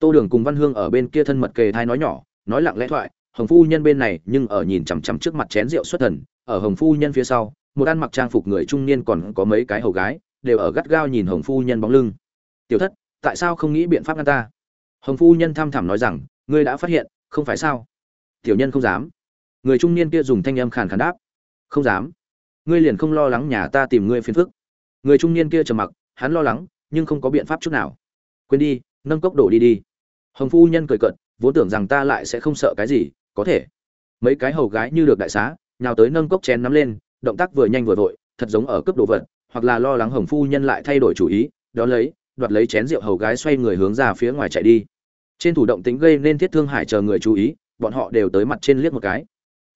tô đường cùng văn hương ở bên kia thân mật kề thai nói nhỏ, nói lặng lẽ thoại, hồng phu nhân bên này nhưng ở nhìn chằm chằm trước mặt chén rượu xuất thần, ở hồng phu nhân phía sau, một ăn mặc trang phục người trung niên còn có mấy cái hầu gái, đều ở gắt gao nhìn hồng phu nhân bóng lưng. Tiểu thất, tại sao không nghĩ biện pháp ngăn ta? Hồng phu nhân thăm thẳm nói rằng, ngươi đã phát hiện, không phải sao? Tiểu nhân không dám. Người trung niên kia dùng thanh âm khàn khàn đáp, không dám. Ngươi liền không lo lắng nhà ta tìm ngươi phiền phức. Người trung niên kia trầm mặc, hắn lo lắng, nhưng không có biện pháp chút nào. Quên đi, nâng cốc đổ đi đi hồng phu nhân cười cận vốn tưởng rằng ta lại sẽ không sợ cái gì, có thể. Mấy cái hầu gái như được đại xá, nhào tới nâng cốc chén nắm lên, động tác vừa nhanh vừa vội, thật giống ở cấp đồ vật, hoặc là lo lắng hồng phu nhân lại thay đổi chủ ý đó lấy, đoạt lấy chén rượu hầu gái xoay người hướng ra phía ngoài chạy đi. Trên thủ động tính gây nên thiết thương hải chờ người chú ý, bọn họ đều tới mặt trên liếc một cái.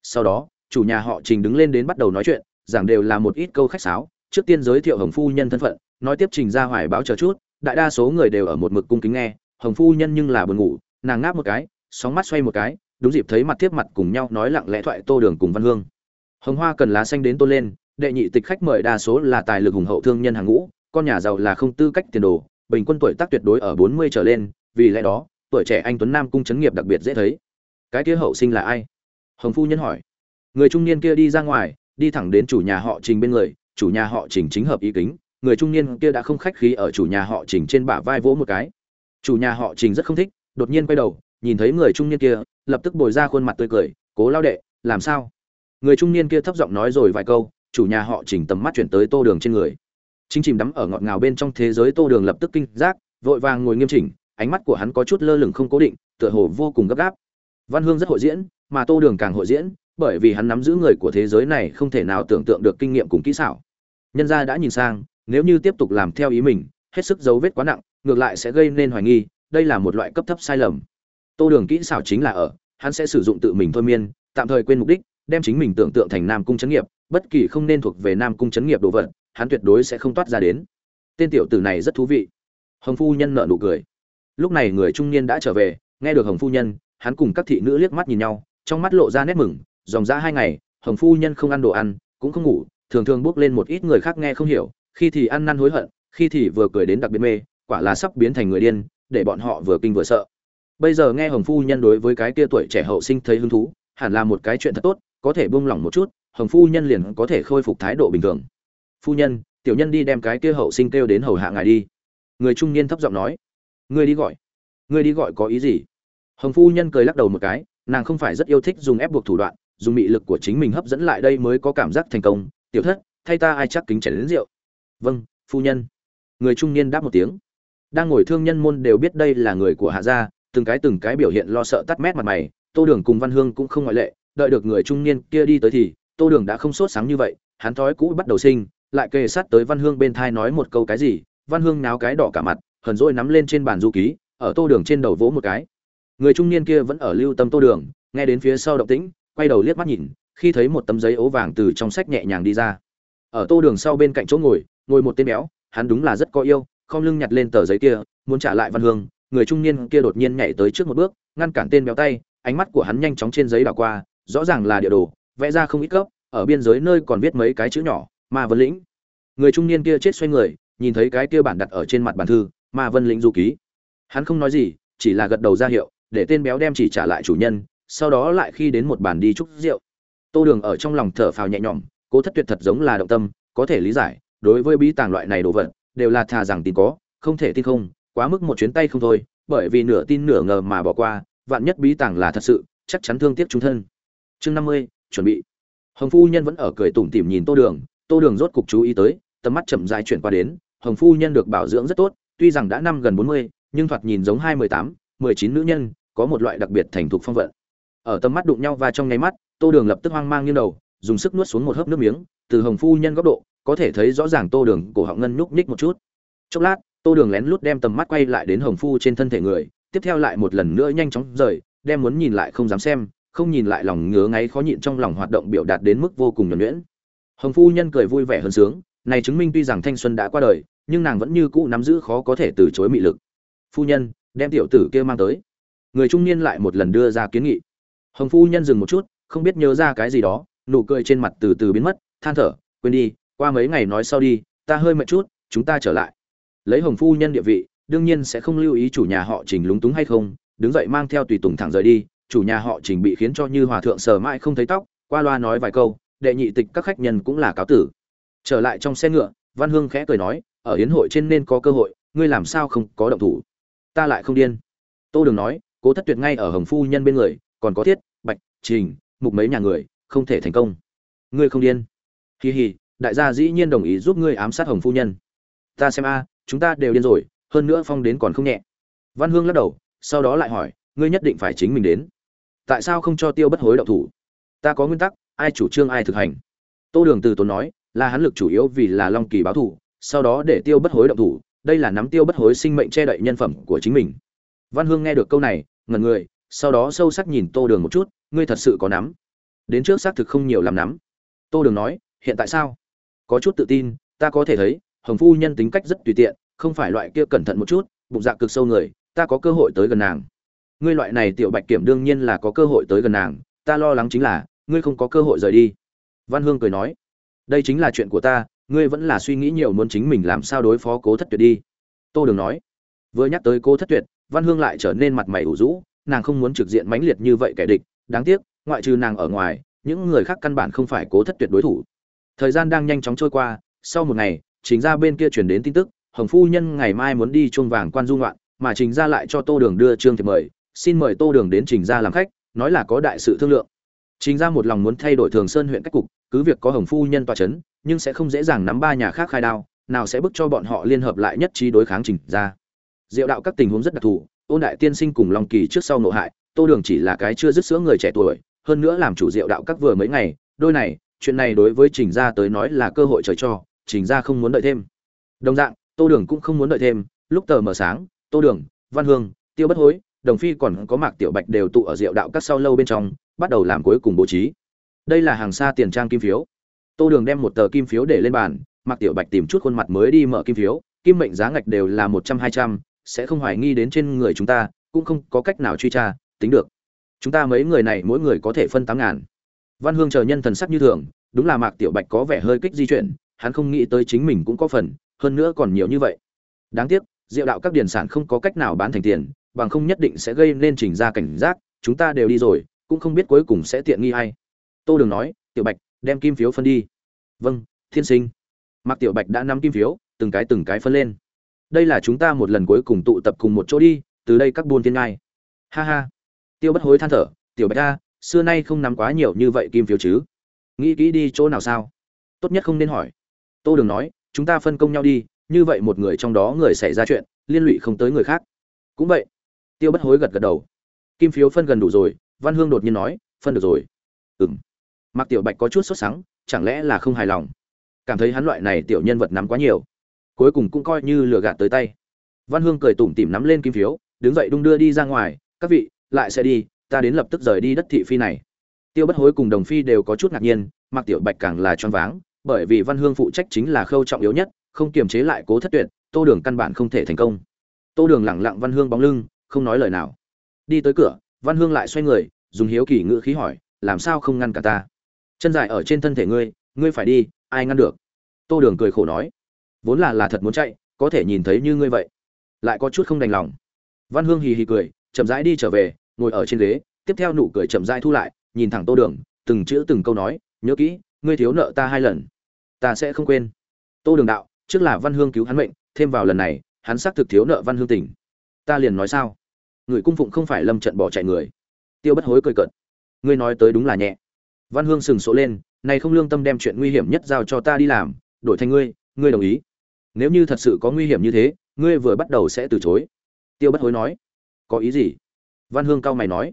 Sau đó, chủ nhà họ trình đứng lên đến bắt đầu nói chuyện, giảng đều là một ít câu khách sáo, trước tiên giới thiệu hồng phu nhân thân phận, nói tiếp trình ra hoài báo chờ chút, đại đa số người đều ở một mực cung kính nghe hồng phu nhân nhưng là buồn ngủ, nàng ngáp một cái, sóng mắt xoay một cái, đúng dịp thấy mặt tiếp mặt cùng nhau nói lặng lẽ thoại tô đường cùng văn hương. Hồng hoa cần lá xanh đến tôn lên, đệ nhị tịch khách mời đa số là tài lực hùng hậu thương nhân hàng ngũ, con nhà giàu là không tư cách tiền đồ, bình quân tuổi tác tuyệt đối ở bốn mươi trở lên, vì lẽ đó, tuổi trẻ anh tuấn nam cung chấn nghiệp đặc biệt dễ thấy. Cái kia hậu sinh là ai? Hồng phu nhân hỏi. Người trung niên kia đi ra ngoài, đi thẳng đến chủ nhà họ trình bên người, chủ nhà họ trình chính hợp ý kính, người trung niên kia đã không khách khí ở chủ nhà họ trình trên bả vai vỗ một cái chủ nhà họ trình rất không thích, đột nhiên quay đầu, nhìn thấy người trung niên kia, lập tức bồi ra khuôn mặt tươi cười, cố lao đệ, làm sao? Người trung niên kia thấp giọng nói rồi vài câu, chủ nhà họ chỉnh tầm mắt chuyển tới tô đường trên người. Chính chìm đắm ở ngọt ngào bên trong thế giới tô đường lập tức kinh giác, vội vàng ngồi nghiêm chỉnh, ánh mắt của hắn có chút lơ lửng không cố định, tựa hồ vô cùng gấp gáp. Văn hương rất hội diễn, mà tô đường càng hội diễn, bởi vì hắn nắm giữ người của thế giới này không thể nào tưởng tượng được kinh nghiệm cùng kỹ xảo. Nhân gia đã nhìn sang, nếu như tiếp tục làm theo ý mình, hết sức dấu vết quá nặng ngược lại sẽ gây nên hoài nghi, đây là một loại cấp thấp sai lầm. Tô đường kỹ xảo chính là ở, hắn sẽ sử dụng tự mình thôi miên, tạm thời quên mục đích, đem chính mình tưởng tượng thành nam cung chấn nghiệp, bất kỳ không nên thuộc về nam cung chấn nghiệp đồ vật, hắn tuyệt đối sẽ không toát ra đến. Tên tiểu tử này rất thú vị. Hồng phu nhân nợ nụ cười. Lúc này người trung niên đã trở về, nghe được hồng phu nhân, hắn cùng các thị nữ liếc mắt nhìn nhau, trong mắt lộ ra nét mừng, dòng ra hai ngày, hồng phu nhân không ăn đồ ăn, cũng không ngủ, thường thường bước lên một ít người khác nghe không hiểu, khi thì ăn năn hối hận, khi thì vừa cười đến đặc biệt mê quả là sắp biến thành người điên, để bọn họ vừa kinh vừa sợ. Bây giờ nghe hồng phu nhân đối với cái kia tuổi trẻ hậu sinh thấy hứng thú, hẳn là một cái chuyện thật tốt, có thể buông lỏng một chút, hồng phu nhân liền có thể khôi phục thái độ bình thường. Phu nhân, tiểu nhân đi đem cái kia hậu sinh kêu đến hầu hạ ngài đi. Người trung niên thấp giọng nói. Ngươi đi gọi. Ngươi đi gọi có ý gì? Hồng phu nhân cười lắc đầu một cái, nàng không phải rất yêu thích dùng ép buộc thủ đoạn, dùng mị lực của chính mình hấp dẫn lại đây mới có cảm giác thành công. Tiểu thất, thay ta ai chắc kính chảy đến rượu? Vâng phu nhân. Người trung niên đáp một tiếng đang ngồi thương nhân môn đều biết đây là người của hạ gia, từng cái từng cái biểu hiện lo sợ tắt mét mặt mày, tô đường cùng văn hương cũng không ngoại lệ, đợi được người trung niên kia đi tới thì, tô đường đã không sốt sáng như vậy, hắn thói cũ bắt đầu sinh, lại kề sát tới văn hương bên thai nói một câu cái gì, văn hương náo cái đỏ cả mặt, hờn dỗi nắm lên trên bàn du ký, ở tô đường trên đầu vỗ một cái. Người trung niên kia vẫn ở lưu tâm tô đường, nghe đến phía sau động tĩnh, quay đầu liếc mắt nhìn, khi thấy một tấm giấy ố vàng từ trong sách nhẹ nhàng đi ra. Ở tô đường sau bên cạnh chỗ ngồi ngồi một tên béo, hắn đúng là rất có yêu không lưng nhặt lên tờ giấy kia, muốn trả lại văn hương, người trung niên kia đột nhiên nhảy tới trước một bước, ngăn cản tên béo tay, ánh mắt của hắn nhanh chóng trên giấy đảo qua, rõ ràng là địa đồ, vẽ ra không ít cấp ở biên giới nơi còn viết mấy cái chữ nhỏ, ma vân lĩnh. Người trung niên kia chết xoay người, nhìn thấy cái kia bản đặt ở trên mặt bản thư, ma vân lĩnh du ký. Hắn không nói gì, chỉ là gật đầu ra hiệu, để tên béo đem chỉ trả lại chủ nhân, sau đó lại khi đến một bàn đi chúc rượu. Tô đường ở trong lòng thở phào nhẹ nhõm, cố thất tuyệt thật giống là động tâm, có thể lý giải, đối với bí tàng loại này đồ vật đều là thà rằng tin có, không thể tin không, quá mức một chuyến tay không thôi, bởi vì nửa tin nửa ngờ mà bỏ qua, vạn nhất bí tàng là thật sự, chắc chắn thương tiếc chúng thân. Chương năm mươi, chuẩn bị. Hồng phu nhân vẫn ở cười tủm tỉm nhìn tô đường tô đường rốt cục chú ý tới, tầm mắt chậm dài chuyển qua đến, hồng phu nhân được bảo dưỡng rất tốt, tuy rằng đã năm gần bốn mươi, nhưng thoạt nhìn giống hai mười tám, mười chín nữ nhân, có một loại đặc biệt thành thục phong vận. Ở tầm mắt đụng nhau và trong nháy mắt, tô đường lập tức hoang mang như đầu, dùng sức nuốt xuống một hớp nước miếng, từ hồng phu nhân góc độ có thể thấy rõ ràng tô đường cổ họng ngân nhúc nhích một chút. Chốc lát, tô đường lén lút đem tầm mắt quay lại đến hồng phu trên thân thể người, tiếp theo lại một lần nữa nhanh chóng rời, đem muốn nhìn lại không dám xem, không nhìn lại lòng ngứa ngáy khó nhịn trong lòng hoạt động biểu đạt đến mức vô cùng nhuẩn nhuyễn. Hồng phu nhân cười vui vẻ hơn sướng, này chứng minh tuy rằng thanh xuân đã qua đời, nhưng nàng vẫn như cũ nắm giữ khó có thể từ chối mị lực. Phu nhân, đem tiểu tử kia mang tới. Người trung niên lại một lần đưa ra kiến nghị. Hồng phu nhân dừng một chút, không biết nhớ ra cái gì đó, nụ cười trên mặt từ từ biến mất, than thở, quên đi qua mấy ngày nói sau đi, ta hơi mệt chút, chúng ta trở lại. Lấy hồng phu nhân địa vị, đương nhiên sẽ không lưu ý chủ nhà họ trình lúng túng hay không, đứng dậy mang theo tùy tùng thẳng rời đi, chủ nhà họ trình bị khiến cho như hòa thượng sờ mãi không thấy tóc, qua loa nói vài câu, đệ nhị tịch các khách nhân cũng là cáo tử. Trở lại trong xe ngựa, văn hương khẽ cười nói, ở hiến hội trên nên có cơ hội, ngươi làm sao không có động thủ? Ta lại không điên. Tô đường nói, cố thất tuyệt ngay ở hồng phu nhân bên người, còn có thiết, bạch, trình, mục mấy nhà người, không thể thành công. Ngươi không điên. Hì hì đại gia dĩ nhiên đồng ý giúp ngươi ám sát hồng phu nhân. Ta xem a, chúng ta đều điên rồi, hơn nữa phong đến còn không nhẹ. Văn hương lắc đầu, sau đó lại hỏi, ngươi nhất định phải chính mình đến. Tại sao không cho tiêu bất hối đậu thủ? Ta có nguyên tắc, ai chủ trương ai thực hành. Tô đường từ tốn nói, là hắn lực chủ yếu vì là long kỳ báo thủ sau đó để tiêu bất hối động thủ, đây là nắm tiêu bất hối sinh mệnh che đậy nhân phẩm của chính mình. Văn hương nghe được câu này, ngẩn người, sau đó sâu sắc nhìn tô đường một chút, ngươi thật sự có nắm. Đến trước xác thực không nhiều làm nắm. Tô đường nói, hiện tại sao? Có chút tự tin, ta có thể thấy, hồng phu nhân tính cách rất tùy tiện, không phải loại kia cẩn thận một chút, bụng dạ cực sâu người, ta có cơ hội tới gần nàng. Ngươi loại này tiểu bạch kiểm đương nhiên là có cơ hội tới gần nàng, ta lo lắng chính là, ngươi không có cơ hội rời đi. Văn hương cười nói, đây chính là chuyện của ta, ngươi vẫn là suy nghĩ nhiều muốn chính mình làm sao đối phó cố thất tuyệt đi. Tô đường nói, vừa nhắc tới cố thất tuyệt, văn hương lại trở nên mặt mày ủ rũ, nàng không muốn trực diện mãnh liệt như vậy kẻ địch, đáng tiếc, ngoại trừ nàng ở ngoài, những người khác căn bản không phải cố thất tuyệt đối thủ thời gian đang nhanh chóng trôi qua, sau một ngày chính ra bên kia chuyển đến tin tức, hồng phu nhân ngày mai muốn đi chuông vàng quan dung loạn mà trình ra lại cho tô đường đưa trương thiệp mời, xin mời tô đường đến trình ra làm khách, nói là có đại sự thương lượng. Trình ra một lòng muốn thay đổi thường sơn huyện cách cục, cứ việc có hồng phu nhân tòa c h ấ n nhưng sẽ không dễ dàng nắm ba nhà khác khai đao, nào sẽ bức cho bọn họ liên hợp lại nhất trí đối kháng trình ra diệu đạo các tình huống rất đặc thù, ôn đại tiên sinh cùng long kỳ trước sau nộ hại, tô đường chỉ là cái chưa dứt sữa người trẻ tuổi, hơn nữa làm chủ diệu đạo các vừa mấy ngày, đôi này chuyện này đối với trình gia tới nói là cơ hội trời cho, trình gia không muốn đợi thêm. Đồng dạng, tô đường cũng không muốn đợi thêm, lúc tờ mờ sáng, tô đường, văn hương, tiêu bất hối, đồng phi còn có mạc tiểu bạch đều tụ ở rượu đạo các sau lâu bên trong, bắt đầu làm cuối cùng bố trí. Đây là hàng xa tiền trang kim phiếu. Tô đường đem một tờ kim phiếu để lên bàn, mạc tiểu bạch tìm chút khuôn mặt mới đi mở kim phiếu, kim mệnh giá ngạch đều là một trăm, hai trăm, sẽ không hoài nghi đến trên người chúng ta, cũng không có cách nào truy tra, tính được. Chúng ta mấy người này mỗi người có thể phân tám ngàn văn hương chờ nhân thần sắc như thường, đúng là mạc tiểu bạch có vẻ hơi kích di chuyển, hắn không nghĩ tới chính mình cũng có phần, hơn nữa còn nhiều như vậy. Đáng tiếc, diệu đạo các điển sản không có cách nào bán thành tiền, bằng không nhất định sẽ gây nên trình ra cảnh giác, chúng ta đều đi rồi, cũng không biết cuối cùng sẽ tiện nghi hay. Tô đường nói, tiểu bạch, đem kim phiếu phân đi. Vâng thiên sinh. Mạc tiểu bạch đã nắm kim phiếu, từng cái từng cái phân lên. Đây là chúng ta một lần cuối cùng tụ tập cùng một chỗ đi, từ đây các buôn thiên ngai. Ha ha. Tiêu bất hối than thở, tiểu bạch ta xưa nay không nắm quá nhiều như vậy kim phiếu chứ? Nghĩ kỹ đi chỗ nào sao? Tốt nhất không nên hỏi. Tô đường nói, chúng ta phân công nhau đi, như vậy một người trong đó người xảy ra chuyện, liên lụy không tới người khác. Cũng vậy, tiêu bất hối gật gật đầu. Kim phiếu phân gần đủ rồi, văn hương đột nhiên nói, phân được rồi. Ừ m mặc tiểu bạch có chút sốt sắng, chẳng lẽ là không hài lòng? Cảm thấy hắn loại này tiểu nhân vật nắm quá nhiều, cuối cùng cũng coi như lừa gạt tới tay. Văn hương cười tủm tỉm nắm lên kim phiếu, đứng dậy đung đưa đi ra ngoài, các vị, lại sẽ đi ta đến lập tức rời đi đất thị phi này. Tiêu bất hối cùng đồng phi đều có chút ngạc nhiên mặc tiểu bạch càng là choáng váng, bởi vì văn hương phụ trách chính là khâu trọng yếu nhất, không kiềm chế lại cố thất tuyệt, tô đường căn bản không thể thành công. Tô đường lẳng lặng văn hương bóng lưng, không nói lời nào. Đi tới cửa, văn hương lại xoay người, dùng hiếu kỳ ngữ khí hỏi, làm sao không ngăn cả ta? Chân dài ở trên thân thể ngươi ngươi phải đi, ai ngăn được? Tô đường cười khổ nói, vốn là là thật muốn chạy, có thể nhìn thấy như ngươi vậy. Lại có chút không đành lòng. Văn hương hì hì cười, chậm rãi đi trở về ngồi ở trên ghế, tiếp theo nụ cười chậm rãi thu lại, nhìn thẳng tô đường, từng chữ từng câu nói, nhớ kỹ, ngươi thiếu nợ ta hai lần. Ta sẽ không quên. Tô đường đạo, trước là văn hương cứu hắn mệnh, thêm vào lần này, hắn xác thực thiếu nợ văn hương tỉnh ta liền nói sao? Người cung phụng không phải lâm trận bỏ chạy người. Tiêu bất hối cười cợt, ngươi nói tới đúng là nhẹ. Văn hương sừng sỗ lên, này không lương tâm đem chuyện nguy hiểm nhất giao cho ta đi làm, đổi thành ngươi ngươi đồng ý. Nếu như thật sự có nguy hiểm như thế, ngươi vừa bắt đầu sẽ từ chối. Tiêu bất hối nói, có ý gì? Văn hương cao mày nói.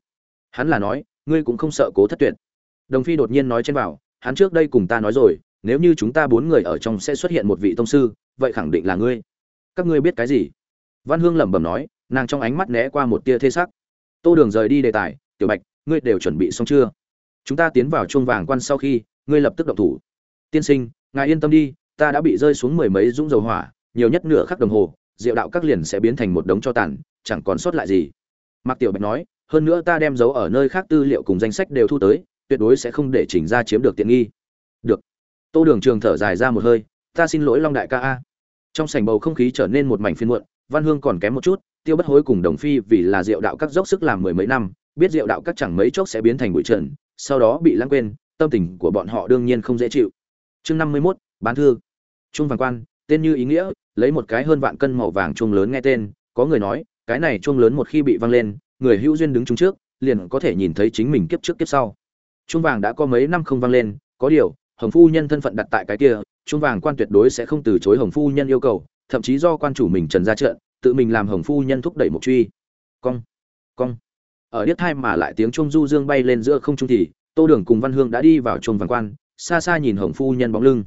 Hắn là nói, ngươi cũng không sợ cố thất tuyệt. Đồng phi đột nhiên nói trên vào hắn trước đây cùng ta nói rồi, nếu như chúng ta bốn người ở trong sẽ xuất hiện một vị tông sư, vậy khẳng định là ngươi. Các ngươi biết cái gì? Văn hương lẩm bẩm nói, nàng trong ánh mắt né qua một tia thê sắc. Tô đường rời đi đề tài, tiểu bạch, ngươi đều chuẩn bị xong chưa? Chúng ta tiến vào chuông vàng quan sau khi, ngươi lập tức động thủ. Tiên sinh, ngài yên tâm đi, ta đã bị rơi xuống mười mấy dũng dầu hỏa, nhiều nhất nửa khắc đồng hồ, diệu đạo các liền sẽ biến thành một đống cho tàn, chẳng còn sót lại gì mạc tiểu bạch nói hơn nữa ta đem dấu ở nơi khác tư liệu cùng danh sách đều thu tới tuyệt đối sẽ không để chỉnh ra chiếm được tiện nghi. Được. Tô đường trường thở dài ra một hơi ta xin lỗi long đại ca a. Trong sảnh bầu không khí trở nên một mảnh phiền muộn văn hương còn kém một chút tiêu bất hối cùng đồng phi vì là diệu đạo các dốc sức làm mười mấy năm biết diệu đạo các chẳng mấy chốc sẽ biến thành bụi trần sau đó bị lãng quên tâm tình của bọn họ đương nhiên không dễ chịu. Chương năm mươi 51, bán thư. Trung vàng quan tên như ý nghĩa lấy một cái hơn vạn cân màu vàng trung lớn nghe tên có người nói cái này chuông lớn một khi bị văng lên, người hữu duyên đứng chúng trước, liền có thể nhìn thấy chính mình kiếp trước kiếp sau. Chuông vàng đã có mấy năm không văng lên, có điều, hồng phu nhân thân phận đặt tại cái kia, chuông vàng quan tuyệt đối sẽ không từ chối hồng phu nhân yêu cầu, thậm chí do quan chủ mình trần ra trận, tự mình làm hồng phu nhân thúc đẩy một truy. Cong cong. Ở điếc thai mà lại tiếng chuông du dương bay lên giữa không trung thì, tô đường cùng văn hương đã đi vào chuông vàng quan, xa xa nhìn hồng phu nhân bóng lưng.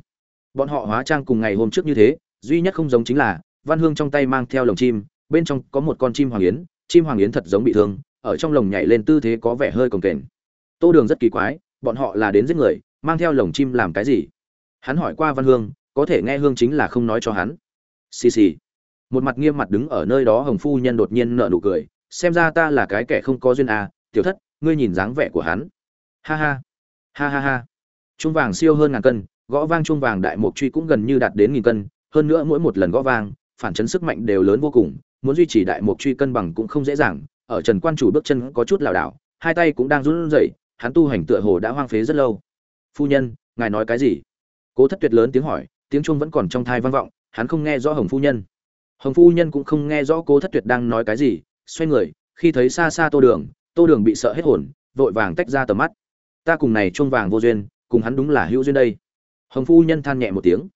Bọn họ hóa trang cùng ngày hôm trước như thế, duy nhất không giống chính là, văn hương trong tay mang theo lồng chim bên trong có một con chim hoàng yến chim hoàng yến thật giống bị thương ở trong lồng nhảy lên tư thế có vẻ hơi cồng kềnh. Tô đường rất kỳ quái bọn họ là đến giết người mang theo lồng chim làm cái gì? Hắn hỏi qua văn hương có thể nghe hương chính là không nói cho hắn. Xì xì. Một mặt nghiêm mặt đứng ở nơi đó hồng phu nhân đột nhiên nợ nụ cười xem ra ta là cái kẻ không có duyên à, tiểu thất ngươi nhìn dáng vẻ của hắn. Ha ha. Ha ha ha. Chuông vàng siêu hơn ngàn cân gõ vang chuông vàng đại mục truy cũng gần như đạt đến nghìn cân hơn nữa mỗi một lần gõ vang phản chấn sức mạnh đều lớn vô cùng muốn duy trì đại mục truy cân bằng cũng không dễ dàng, ở trần quan chủ bước chân có chút lảo đảo, hai tay cũng đang run rẩy, hắn tu hành tựa hồ đã hoang phế rất lâu. Phu nhân, ngài nói cái gì? Cố thất tuyệt lớn tiếng hỏi, tiếng chuông vẫn còn trong thai vang vọng, hắn không nghe rõ hồng phu nhân. Hồng phu nhân cũng không nghe rõ cố thất tuyệt đang nói cái gì, xoay người, khi thấy xa xa tô đường tô đường bị sợ hết hồn, vội vàng tách ra tầm mắt. Ta cùng này chuông vàng vô duyên, cùng hắn đúng là hữu duyên đây. Hồng phu nhân than nhẹ một tiếng.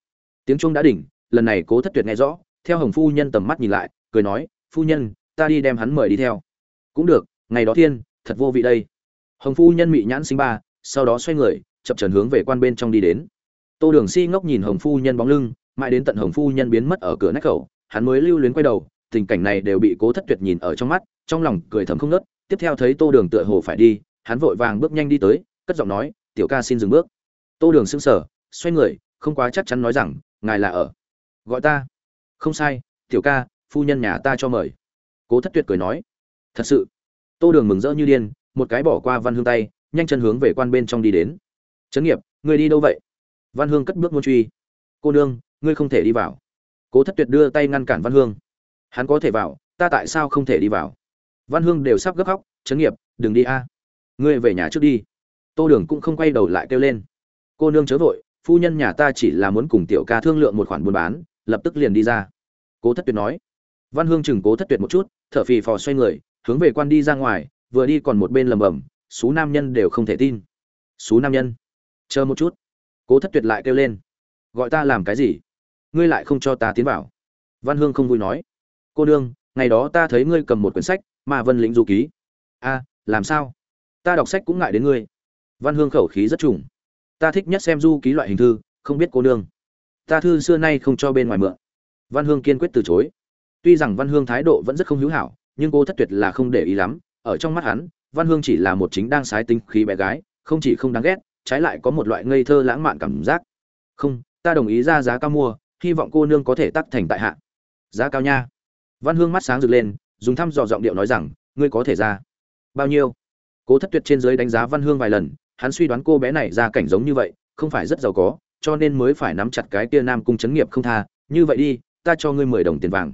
Tiếng chuông đã đỉnh, lần này cố thất tuyệt nghe rõ, theo hồng phu nhân tầm mắt nhìn lại cười nói, phu nhân, ta đi đem hắn mời đi theo. Cũng được, ngày đó thiên, thật vô vị đây. Hồng phu nhân mị nhãn sinh ba, sau đó xoay người, chập trần hướng về quan bên trong đi đến. Tô đường si ngốc nhìn hồng phu nhân bóng lưng, mãi đến tận hồng phu nhân biến mất ở cửa nách khẩu, hắn mới lưu luyến quay đầu, tình cảnh này đều bị cố thất tuyệt nhìn ở trong mắt, trong lòng cười thầm không nớt tiếp theo thấy tô đường tựa hồ phải đi, hắn vội vàng bước nhanh đi tới, cất giọng nói, tiểu ca xin dừng bước. Tô đường sững sờ, xoay người, không quá chắc chắn nói rằng, ngài là ở. Gọi ta. Không sai, tiểu ca phu nhân nhà ta cho mời. Cố thất tuyệt cười nói, thật sự? Tô đường mừng rỡ như điên, một cái bỏ qua văn hương tay, nhanh chân hướng về quan bên trong đi đến. Trấn nghiệp, ngươi đi đâu vậy? Văn hương cất bước muốn truy. Cô nương, ngươi không thể đi vào. Cố thất tuyệt đưa tay ngăn cản văn hương. Hắn có thể vào, ta tại sao không thể đi vào? Văn hương đều sắp gấp khóc, trấn nghiệp, đừng đi a. Ngươi về nhà trước đi. Tô đường cũng không quay đầu lại kêu lên. Cô nương chớ vội, phu nhân nhà ta chỉ là muốn cùng tiểu ca thương lượng một khoản buôn bán, lập tức liền đi ra. Cố thất tuyệt nói văn hương chừng cố thất tuyệt một chút, thở phì phò xoay người, hướng về quan đi ra ngoài, vừa đi còn một bên lầm bầm số nam nhân đều không thể tin. Số nam nhân, chờ một chút. Cố thất tuyệt lại kêu lên, gọi ta làm cái gì? Ngươi lại không cho ta tiến vào. Văn hương không vui nói, cô đương ngày đó ta thấy ngươi cầm một quyển sách mà vân lĩnh du ký. A, làm sao? Ta đọc sách cũng ngại đến ngươi. Văn hương khẩu khí rất trùng, ta thích nhất xem du ký loại hình thư, không biết cô nương. Ta thư xưa nay không cho bên ngoài mượn. Văn hương kiên quyết từ chối tuy rằng văn hương thái độ vẫn rất không hữu hảo, nhưng cô thất tuyệt là không để ý lắm. Ở trong mắt hắn, văn hương chỉ là một chính đang sái tính khí bé gái, không chỉ không đáng ghét, trái lại có một loại ngây thơ lãng mạn cảm giác. Không, ta đồng ý ra giá cao mua, hy vọng cô nương có thể tác thành tại hạ. Giá cao nha. Văn hương mắt sáng rực lên, dùng thăm dò giọng điệu nói rằng, ngươi có thể ra. Bao nhiêu? Cố thất tuyệt trên dưới đánh giá văn hương vài lần, hắn suy đoán cô bé này ra cảnh giống như vậy, không phải rất giàu có, cho nên mới phải nắm chặt cái tia nam cung chấn nghiệp không tha. Như vậy đi, ta cho ngươi mười đồng tiền vàng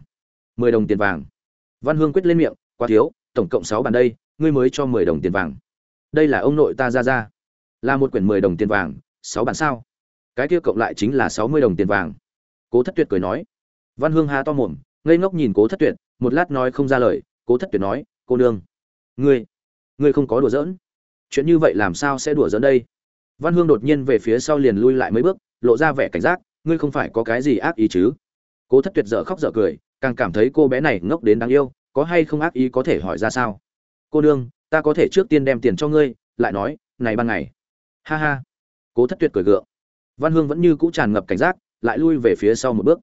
mười đồng tiền vàng. Văn hương quyết lên miệng, quá thiếu, tổng cộng sáu bàn đây, ngươi mới cho mười đồng tiền vàng. Đây là ông nội ta ra ra. Là một quyển mười đồng tiền vàng, sáu bàn sao? Cái kia cộng lại chính là sáu mươi đồng tiền vàng. Cố thất tuyệt cười nói. Văn hương há to mồm, ngây ngốc nhìn cố thất tuyệt, một lát nói không ra lời, cố thất tuyệt nói, cô nương, ngươi ngươi không có đùa giỡn. Chuyện như vậy làm sao sẽ đùa giỡn đây? Văn hương đột nhiên về phía sau liền lui lại mấy bước, lộ ra vẻ cảnh giác, ngươi không phải có cái gì ác ý chứ? Cố thất tuyệt dở khóc dở cười càng cảm thấy cô bé này ngốc đến đáng yêu, có hay không ác ý có thể hỏi ra sao? Cô nương, ta có thể trước tiên đem tiền cho ngươi, lại nói, này ban ngày. Ha ha. Cố thất tuyệt cười gượng. Văn hương vẫn như cũ tràn ngập cảnh giác, lại lui về phía sau một bước.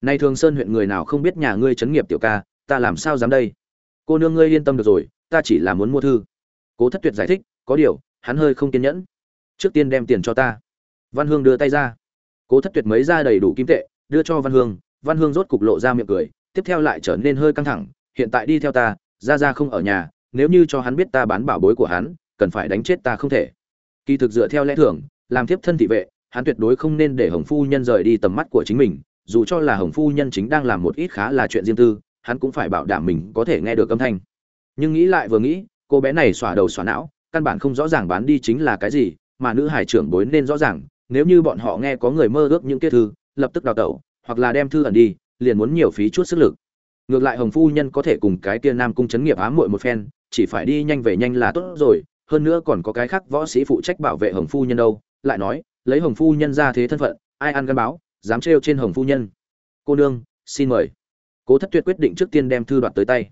Nay thường sơn huyện người nào không biết nhà ngươi chấn nghiệp tiểu ca, ta làm sao dám đây? Cô nương ngươi yên tâm được rồi, ta chỉ là muốn mua thư. Cố thất tuyệt giải thích, có điều, hắn hơi không kiên nhẫn. Trước tiên đem tiền cho ta. Văn hương đưa tay ra. Cố thất tuyệt mấy ra đầy đủ kim tệ, đưa cho văn hương. Văn hương rốt cục lộ ra miệng cười tiếp theo lại trở nên hơi căng thẳng, hiện tại đi theo ta ra ra không ở nhà, nếu như cho hắn biết ta bán bảo bối của hắn, cần phải đánh chết ta không thể. Kỳ thực dựa theo lẽ thường, làm thiếp thân thị vệ, hắn tuyệt đối không nên để hồng phu nhân rời đi tầm mắt của chính mình, dù cho là hồng phu nhân chính đang làm một ít khá là chuyện riêng tư, hắn cũng phải bảo đảm mình có thể nghe được âm thanh. Nhưng nghĩ lại vừa nghĩ, cô bé này xỏa đầu xỏa não, căn bản không rõ ràng bán đi chính là cái gì, mà nữ hải trưởng bối nên rõ ràng, nếu như bọn họ nghe có người mơ ước những kia thư, lập tức đào tẩu, hoặc là đem thư ẩn đi liền muốn nhiều phí chút sức lực. Ngược lại hồng phu nhân có thể cùng cái kia nam cung chấn nghiệp ám muội một phen, chỉ phải đi nhanh về nhanh là tốt rồi, hơn nữa còn có cái khác võ sĩ phụ trách bảo vệ hồng phu nhân đâu. Lại nói, lấy hồng phu nhân ra thế thân phận, ai ăn gắn báo, dám trêu trên hồng phu nhân. Cô nương, xin mời. Cố thất tuyệt quyết định trước tiên đem thư đoạt tới tay.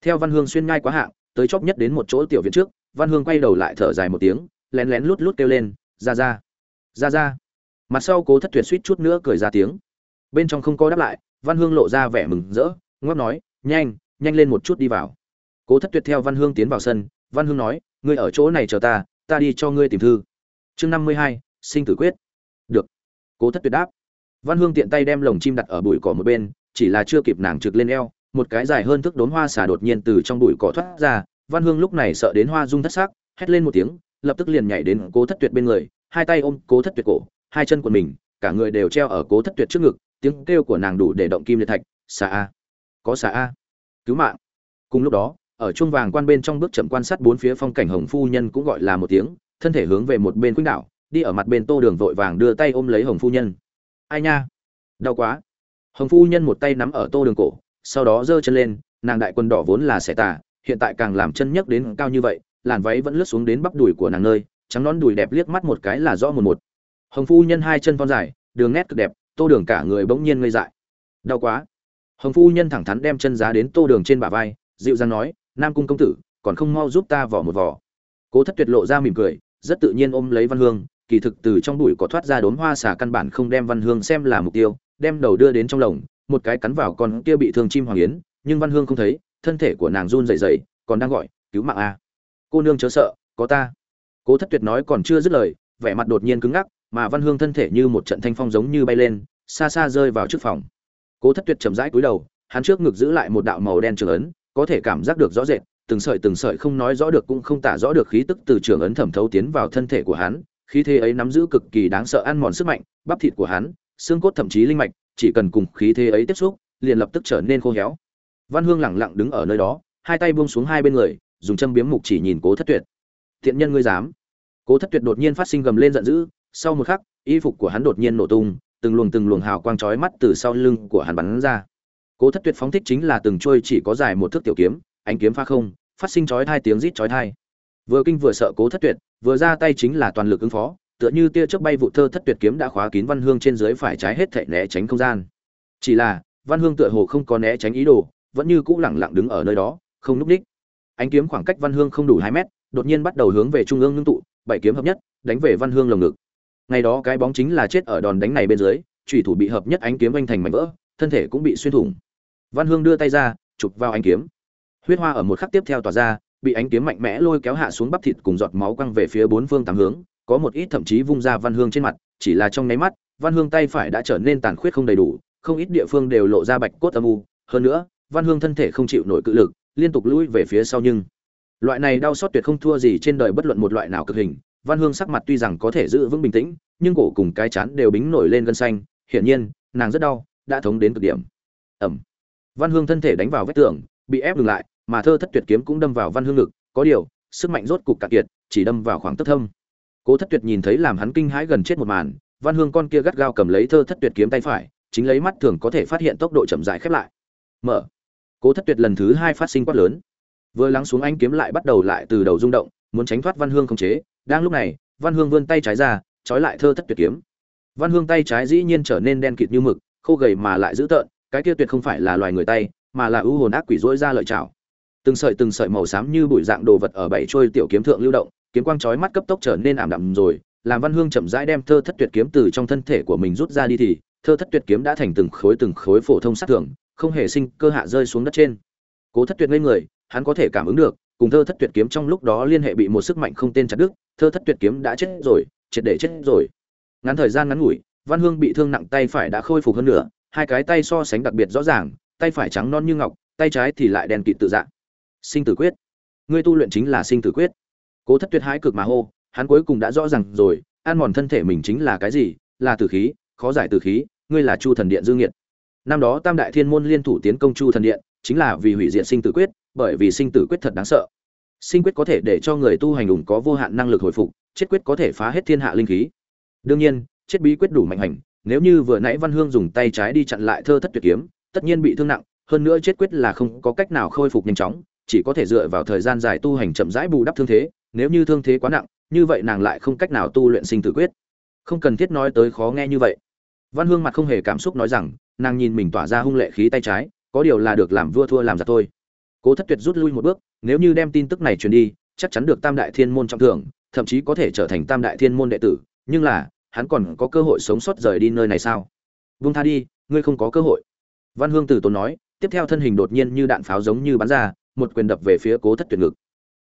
Theo văn hương xuyên ngai quá hạng, tới chóp nhất đến một chỗ tiểu viện trước, văn hương quay đầu lại thở dài một tiếng, lén lén lút lút kêu lên, ra ra ra ra. Mặt sau cố thất tuyệt suýt chút nữa cười ra tiếng. Bên trong không có đáp lại văn hương lộ ra vẻ mừng rỡ, ngoắc nói, nhanh nhanh lên một chút đi vào. Cố thất tuyệt theo văn hương tiến vào sân, văn hương nói, ngươi ở chỗ này chờ ta ta đi cho ngươi tìm thư. Chương năm mươi hai, sinh tử quyết. Được. Cố thất tuyệt đáp. Văn hương tiện tay đem lồng chim đặt ở bụi cỏ một bên, chỉ là chưa kịp nàng trực lên eo, một cái dài hơn thức đốn hoa xả đột nhiên từ trong bụi cỏ thoát ra, văn hương lúc này sợ đến hoa rung thất xác hét lên một tiếng, lập tức liền nhảy đến cố thất tuyệt bên người, hai tay ôm cố thất tuyệt cổ, hai chân của mình, cả người đều treo ở cố thất tuyệt trước ngực tiếng kêu của nàng đủ để động kim liệt thạch, xà a, có xà a, cứu mạng. Cùng lúc đó, ở chuông vàng quan bên trong bước chậm quan sát bốn phía phong cảnh hồng phu nhân cũng gọi là một tiếng, thân thể hướng về một bên quýnh đảo, đi ở mặt bên tô đường vội vàng đưa tay ôm lấy hồng phu nhân. Ai nha, đau quá. Hồng phu nhân một tay nắm ở tô đường cổ, sau đó giơ chân lên, nàng đại quân đỏ vốn là xẻ tà, hiện tại càng làm chân nhấc đến cao như vậy, làn váy vẫn lướt xuống đến bắp đùi của nàng nơi, trắng nón đùi đẹp liếc mắt một cái là rõ một một. Hồng phu nhân hai chân thon dài, đường nét cực đẹp tô đường cả người bỗng nhiên ngây dại. Đau quá. Hồng phu nhân thẳng thắn đem chân giá đến tô đường trên bả vai, dịu dàng nói, nam cung công tử, còn không mau giúp ta vỏ một vỏ cố thất tuyệt lộ ra mỉm cười, rất tự nhiên ôm lấy văn hương, kỳ thực từ trong bụi có thoát ra đốn hoa xả căn bản không đem văn hương xem là mục tiêu, đem đầu đưa đến trong lồng, một cái cắn vào con kia bị thương chim hoàng yến, nhưng văn hương không thấy, thân thể của nàng run rẩy rẩy, còn đang gọi, cứu mạng a. Cô nương chớ sợ, có ta. Cố thất tuyệt nói còn chưa dứt lời, vẻ mặt đột nhiên cứng ngắc, mà văn hương thân thể như một trận thanh phong giống như bay lên xa xa rơi vào trước phòng. Cố thất tuyệt chậm rãi cúi đầu, hắn trước ngực giữ lại một đạo màu đen trường ấn, có thể cảm giác được rõ rệt, từng sợi từng sợi không nói rõ được cũng không tả rõ được khí tức từ trường ấn thẩm thấu tiến vào thân thể của hắn, khí thế ấy nắm giữ cực kỳ đáng sợ ăn mòn sức mạnh, bắp thịt của hắn, xương cốt thậm chí linh mạch, chỉ cần cùng khí thế ấy tiếp xúc, liền lập tức trở nên khô héo. Văn hương lẳng lặng đứng ở nơi đó, hai tay buông xuống hai bên người, dùng châm biếm mục chỉ nhìn cố thất tuyệt. Thiện nhân ngươi dám? Cố thất tuyệt đột nhiên phát sinh gầm lên giận dữ, sau một khắc, y phục của hắn đột nhiên nổ tung từng luồng từng luồng hào quang chói mắt từ sau lưng của hắn bắn ra. Cố thất tuyệt phóng thích chính là từng trôi chỉ có dài một thước tiểu kiếm, ánh kiếm pha không, phát sinh chói hai tiếng rít chói tai. Vừa kinh vừa sợ cố thất tuyệt, vừa ra tay chính là toàn lực ứng phó, tựa như tia chớp bay vụ thơ thất tuyệt kiếm đã khóa kín văn hương trên dưới phải trái hết thảy né tránh không gian. Chỉ là, văn hương tựa hồ không có né tránh ý đồ, vẫn như cũ lẳng lặng đứng ở nơi đó, không núp đích. Ánh kiếm khoảng cách văn hương không đủ hai mét, đột nhiên bắt đầu hướng về trung ương ngưng tụ, bảy kiếm hợp nhất, đánh về văn hương lồng ngực ngày đó cái bóng chính là chết ở đòn đánh này bên dưới, chủy thủ bị hợp nhất ánh kiếm anh thành mảnh vỡ, thân thể cũng bị xuyên thủng. Văn hương đưa tay ra, chụp vào ánh kiếm. Huyết hoa ở một khắc tiếp theo tỏa ra, bị ánh kiếm mạnh mẽ lôi kéo hạ xuống bắp thịt cùng giọt máu quăng về phía bốn phương tám hướng, có một ít thậm chí vung ra văn hương trên mặt, chỉ là trong nháy mắt, văn hương tay phải đã trở nên tàn khuyết không đầy đủ, không ít địa phương đều lộ ra bạch cốt âm u. Hơn nữa, văn hương thân thể không chịu nổi cự lực, liên tục lùi về phía sau nhưng, loại này đau xót tuyệt không thua gì trên đời bất luận một loại nào cực hình văn hương sắc mặt tuy rằng có thể giữ vững bình tĩnh, nhưng cổ cùng cái chán đều bính nổi lên gân xanh, hiển nhiên, nàng rất đau, đã thống đến cực điểm. Ẩm. Văn hương thân thể đánh vào vách tường, bị ép ngừng lại, mà thơ thất tuyệt kiếm cũng đâm vào văn hương ngực, có điều, sức mạnh rốt cục cạn kiệt, chỉ đâm vào khoảng tấc thâm. Cố thất tuyệt nhìn thấy làm hắn kinh hãi gần chết một màn, văn hương con kia gắt gao cầm lấy thơ thất tuyệt kiếm tay phải, chính lấy mắt thường có thể phát hiện tốc độ chậm rãi khép lại. Mở. Cố thất tuyệt lần thứ hai phát sinh quát lớn. Vừa lắng xuống anh kiếm lại bắt đầu lại từ đầu rung động, muốn tránh thoát văn hương không chế đang lúc này, văn hương vươn tay trái ra, trói lại thơ thất tuyệt kiếm. Văn hương tay trái dĩ nhiên trở nên đen kịt như mực, khô gầy mà lại dữ tợn, cái kia tuyệt không phải là loài người tay, mà là ưu hồn ác quỷ dỗi ra lợi chảo từng sợi từng sợi màu xám như bụi dạng đồ vật ở bảy trôi tiểu kiếm thượng lưu động, kiếm quang chói mắt cấp tốc trở nên ảm đạm rồi, làm văn hương chậm rãi đem thơ thất tuyệt kiếm từ trong thân thể của mình rút ra đi thì, thơ thất tuyệt kiếm đã thành từng khối từng khối phổ thông sát thường không hề sinh cơ hạ rơi xuống đất trên. Cố thất tuyệt ngây người, hắn có thể cảm ứng được, cùng thơ thất tuyệt kiếm trong lúc đó liên hệ bị một sức mạnh không tên chặt đứt thơ thất tuyệt kiếm đã chết rồi, triệt để chết rồi. Ngắn thời gian ngắn ngủi, văn hương bị thương nặng tay phải đã khôi phục hơn nữa hai cái tay so sánh đặc biệt rõ ràng, tay phải trắng non như ngọc, tay trái thì lại đen kịt tự dạng sinh tử quyết. Ngươi tu luyện chính là sinh tử quyết. Cố thất tuyệt hái cực mà hô, hắn cuối cùng đã rõ ràng rồi, ăn mòn thân thể mình chính là cái gì? Là tử khí, khó giải tử khí, ngươi là chu thần điện dương nhiệt năm đó tam đại thiên môn liên thủ tiến công chu thần điện, chính là vì hủy diệt sinh tử quyết, bởi vì sinh tử quyết thật đáng sợ sinh quyết có thể để cho người tu hành đủ có vô hạn năng lực hồi phục, chết quyết có thể phá hết thiên hạ linh khí. Đương nhiên, chết bí quyết đủ mạnh hành, nếu như vừa nãy văn hương dùng tay trái đi chặn lại thơ thất tuyệt kiếm, tất nhiên bị thương nặng, hơn nữa chết quyết là không có cách nào khôi phục nhanh chóng, chỉ có thể dựa vào thời gian dài tu hành chậm rãi bù đắp thương thế, nếu như thương thế quá nặng, như vậy nàng lại không cách nào tu luyện sinh tử quyết. Không cần thiết nói tới khó nghe như vậy. Văn hương mặt không hề cảm xúc nói rằng, nàng nhìn mình tỏa ra hung lệ khí tay trái, có điều là được làm vua thua làm giặc thôi cố thất tuyệt rút lui một bước, nếu như đem tin tức này truyền đi, chắc chắn được tam đại thiên môn trọng thưởng, thậm chí có thể trở thành tam đại thiên môn đệ tử, nhưng là, hắn còn có cơ hội sống sót rời đi nơi này sao? Vung tha đi, ngươi không có cơ hội. Văn hương Tử tốn nói, tiếp theo thân hình đột nhiên như đạn pháo giống như bắn ra, một quyền đập về phía cố thất tuyệt ngực.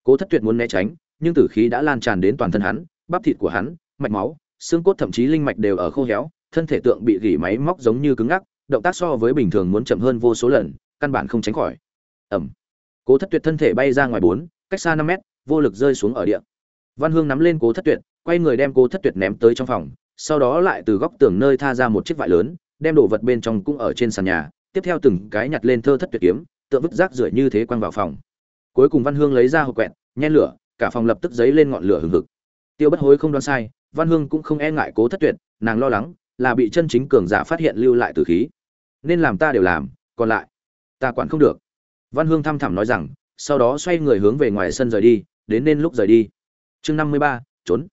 Cố thất tuyệt muốn né tránh, nhưng tử khí đã lan tràn đến toàn thân hắn, bắp thịt của hắn, mạch máu, xương cốt thậm chí linh mạch đều ở khô héo, thân thể tượng bị gỉ máy móc giống như cứng ngắc, động tác so với bình thường muốn chậm hơn vô số lần, căn bản không tránh khỏi. Ẩm cố thất tuyệt thân thể bay ra ngoài bốn, cách xa năm mét, vô lực rơi xuống ở địa. Văn hương nắm lên cố thất tuyệt, quay người đem cố thất tuyệt ném tới trong phòng, sau đó lại từ góc tường nơi tha ra một chiếc vải lớn, đem đồ vật bên trong cũng ở trên sàn nhà, tiếp theo từng cái nhặt lên thơ thất tuyệt kiếm tượng vứt rác rưởi như thế quăng vào phòng. Cuối cùng văn hương lấy ra hộp quẹt, nhen lửa, cả phòng lập tức dấy lên ngọn lửa hừng hực. Tiêu bất hối không đoán sai, văn hương cũng không e ngại cố thất tuyệt, nàng lo lắng là bị chân chính cường giả phát hiện lưu lại từ khí. Nên làm ta đều làm, còn lại, ta quản không được văn hương thăm thẳm nói rằng sau đó xoay người hướng về ngoài sân rời đi đến nên lúc rời đi. Chương năm mươi ba trốn.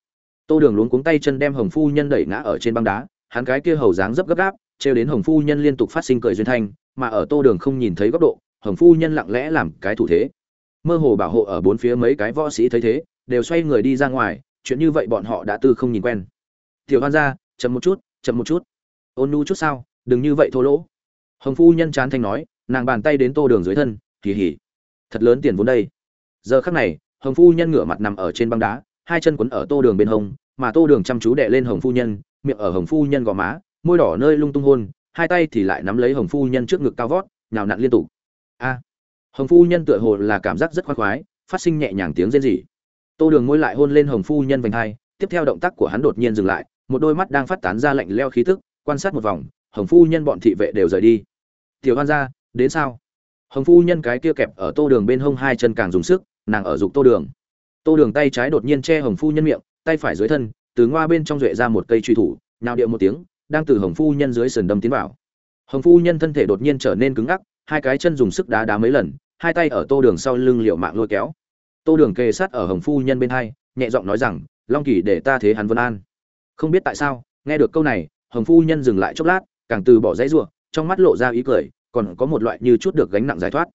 Tô đường luống cuống tay chân đem hồng phu nhân đẩy ngã ở trên băng đá hắn cái kia hầu dáng dấp gấp gáp trêu đến hồng phu nhân liên tục phát sinh cười duyên thanh mà ở tô đường không nhìn thấy góc độ hồng phu nhân lặng lẽ làm cái thủ thế. Mơ hồ bảo hộ ở bốn phía mấy cái võ sĩ thấy thế đều xoay người đi ra ngoài chuyện như vậy bọn họ đã tư không nhìn quen. Tiểu hoan gia, chậm một chút chậm một chút. Ôn nu chút sao đừng như vậy thô lỗ. Hồng phu nhân chán thanh nói nàng bàn tay đến tô đường dưới thân kỳ hỉ thật lớn tiền vốn đây. Giờ khắc này, hồng phu nhân ngửa mặt nằm ở trên băng đá, hai chân quấn ở tô đường bên hông, mà tô đường chăm chú đệ lên hồng phu nhân, miệng ở hồng phu nhân gò má, môi đỏ nơi lung tung hôn, hai tay thì lại nắm lấy hồng phu nhân trước ngực cao vót, nhào nặn liên tục. A! Hồng phu nhân tựa hồ là cảm giác rất khoan khoái, phát sinh nhẹ nhàng tiếng rên rỉ. Tô đường môi lại hôn lên hồng phu nhân vành hai, tiếp theo động tác của hắn đột nhiên dừng lại, một đôi mắt đang phát tán ra lạnh leo khí tức, quan sát một vòng, hồng phu nhân bọn thị vệ đều rời đi. Tiểu hoan gia đến sao? Hồng phu nhân cái kia kẹp ở tô đường bên hông hai chân càng dùng sức, nàng ở dục tô đường. Tô đường tay trái đột nhiên che hồng phu nhân miệng, tay phải dưới thân, từ ngoa bên trong duệ ra một cây truy thủ nào điệu một tiếng, đang từ hồng phu nhân dưới sườn đâm tiến vào. Hồng phu nhân thân thể đột nhiên trở nên cứng ngắc, hai cái chân dùng sức đá đá mấy lần, hai tay ở tô đường sau lưng liệu mạng lôi kéo. Tô đường kề sát ở hồng phu nhân bên hai, nhẹ giọng nói rằng, long kỳ để ta thế hắn vân an. Không biết tại sao, nghe được câu này, hồng phu nhân dừng lại chốc lát, càng từ bỏ dãy ruộng, trong mắt lộ ra ý cười còn có một loại như chút được gánh nặng giải thoát.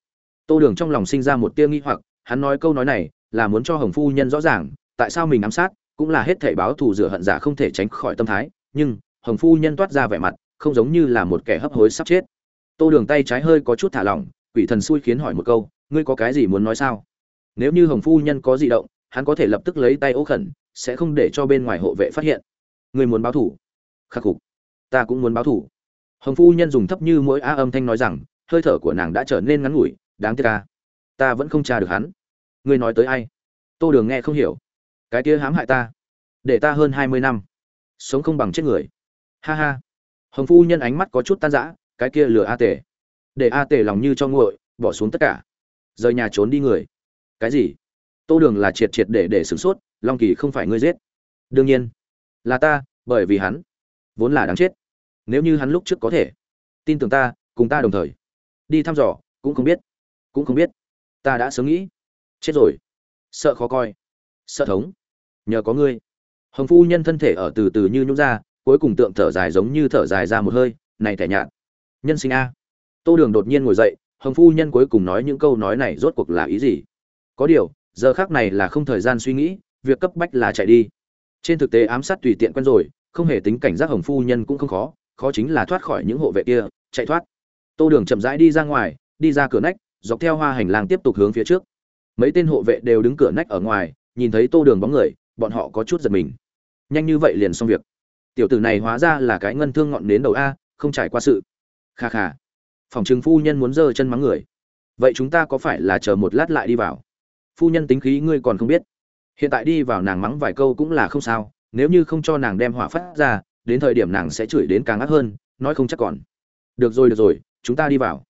Tô đường trong lòng sinh ra một tia nghi hoặc, hắn nói câu nói này là muốn cho hồng phu nhân rõ ràng, tại sao mình ám sát cũng là hết thể báo thù rửa hận giả không thể tránh khỏi tâm thái, nhưng hồng phu nhân toát ra vẻ mặt, không giống như là một kẻ hấp hối sắp chết. Tô đường tay trái hơi có chút thả lỏng, quỷ thần xui khiến hỏi một câu, ngươi có cái gì muốn nói sao? Nếu như hồng phu nhân có di động, hắn có thể lập tức lấy tay ố khẩn, sẽ không để cho bên ngoài hộ vệ phát hiện. Ngươi muốn báo thủ khắc phục. Ta cũng muốn báo thủ hồng phu nhân dùng thấp như mỗi á âm thanh nói rằng, hơi thở của nàng đã trở nên ngắn ngủi, đáng tiếc ca ta vẫn không tra được hắn. Ngươi nói tới ai? Tô đường nghe không hiểu. Cái kia hãm hại ta. Để ta hơn hai mươi năm. Sống không bằng chết người. Ha ha. Hồng phu nhân ánh mắt có chút tan rã, cái kia lừa a tề. Để a tề lòng như cho nguội, bỏ xuống tất cả. Rời nhà trốn đi người. Cái gì? Tô đường là triệt triệt để để sửng sốt, long kỳ không phải ngươi giết. Đương nhiên. Là ta, bởi vì hắn. Vốn là đáng chết nếu như hắn lúc trước có thể. Tin tưởng ta, cùng ta đồng thời. Đi thăm dò, cũng không biết. Cũng không biết. Ta đã sớm nghĩ. Chết rồi. Sợ khó coi. Sợ thống. Nhờ có ngươi. Hồng phu nhân thân thể ở từ từ như nhúc ra, cuối cùng tượng thở dài giống như thở dài ra một hơi, này thẻ nhạt. Nhân sinh a. Tô đường đột nhiên ngồi dậy, hồng phu nhân cuối cùng nói những câu nói này rốt cuộc là ý gì? Có điều, giờ khác này là không thời gian suy nghĩ, việc cấp bách là chạy đi. Trên thực tế ám sát tùy tiện quen rồi, không hề tính cảnh giác hồng phu nhân cũng không khó khó chính là thoát khỏi những hộ vệ kia, chạy thoát. Tô đường chậm rãi đi ra ngoài, đi ra cửa nách, dọc theo hoa hành lang tiếp tục hướng phía trước. Mấy tên hộ vệ đều đứng cửa nách ở ngoài, nhìn thấy tô đường bóng người, bọn họ có chút giật mình. Nhanh như vậy liền xong việc. Tiểu tử này hóa ra là cái ngân thương ngọn đến đầu a, không trải qua sự. Kha kha. Phòng trừng phu nhân muốn giơ chân mắng người. Vậy chúng ta có phải là chờ một lát lại đi vào? Phu nhân tính khí ngươi còn không biết. Hiện tại đi vào nàng mắng vài câu cũng là không sao, nếu như không cho nàng đem hỏa phát ra đến thời điểm nàng sẽ chửi đến càng ác hơn, nói không chắc còn. Được rồi được rồi, chúng ta đi vào.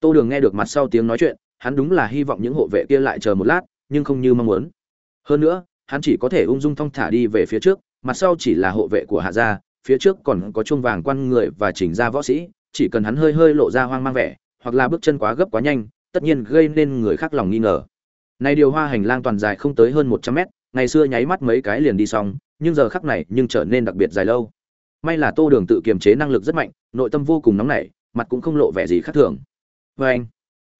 Tô đường nghe được mặt sau tiếng nói chuyện, hắn đúng là hy vọng những hộ vệ kia lại chờ một lát, nhưng không như mong muốn. Hơn nữa, hắn chỉ có thể ung dung thong thả đi về phía trước, mặt sau chỉ là hộ vệ của hạ gia, phía trước còn có chuông vàng quan người và chỉnh ra võ sĩ, chỉ cần hắn hơi hơi lộ ra hoang mang vẻ, hoặc là bước chân quá gấp quá nhanh, tất nhiên gây nên người khác lòng nghi ngờ. Này điều hoa hành lang toàn dài không tới hơn một trăm mét, ngày xưa nháy mắt mấy cái liền đi xong, nhưng giờ khắc này nhưng trở nên đặc biệt dài lâu may là tô đường tự kiềm chế năng lực rất mạnh, nội tâm vô cùng nóng nảy, mặt cũng không lộ vẻ gì khác thường. Vê anh,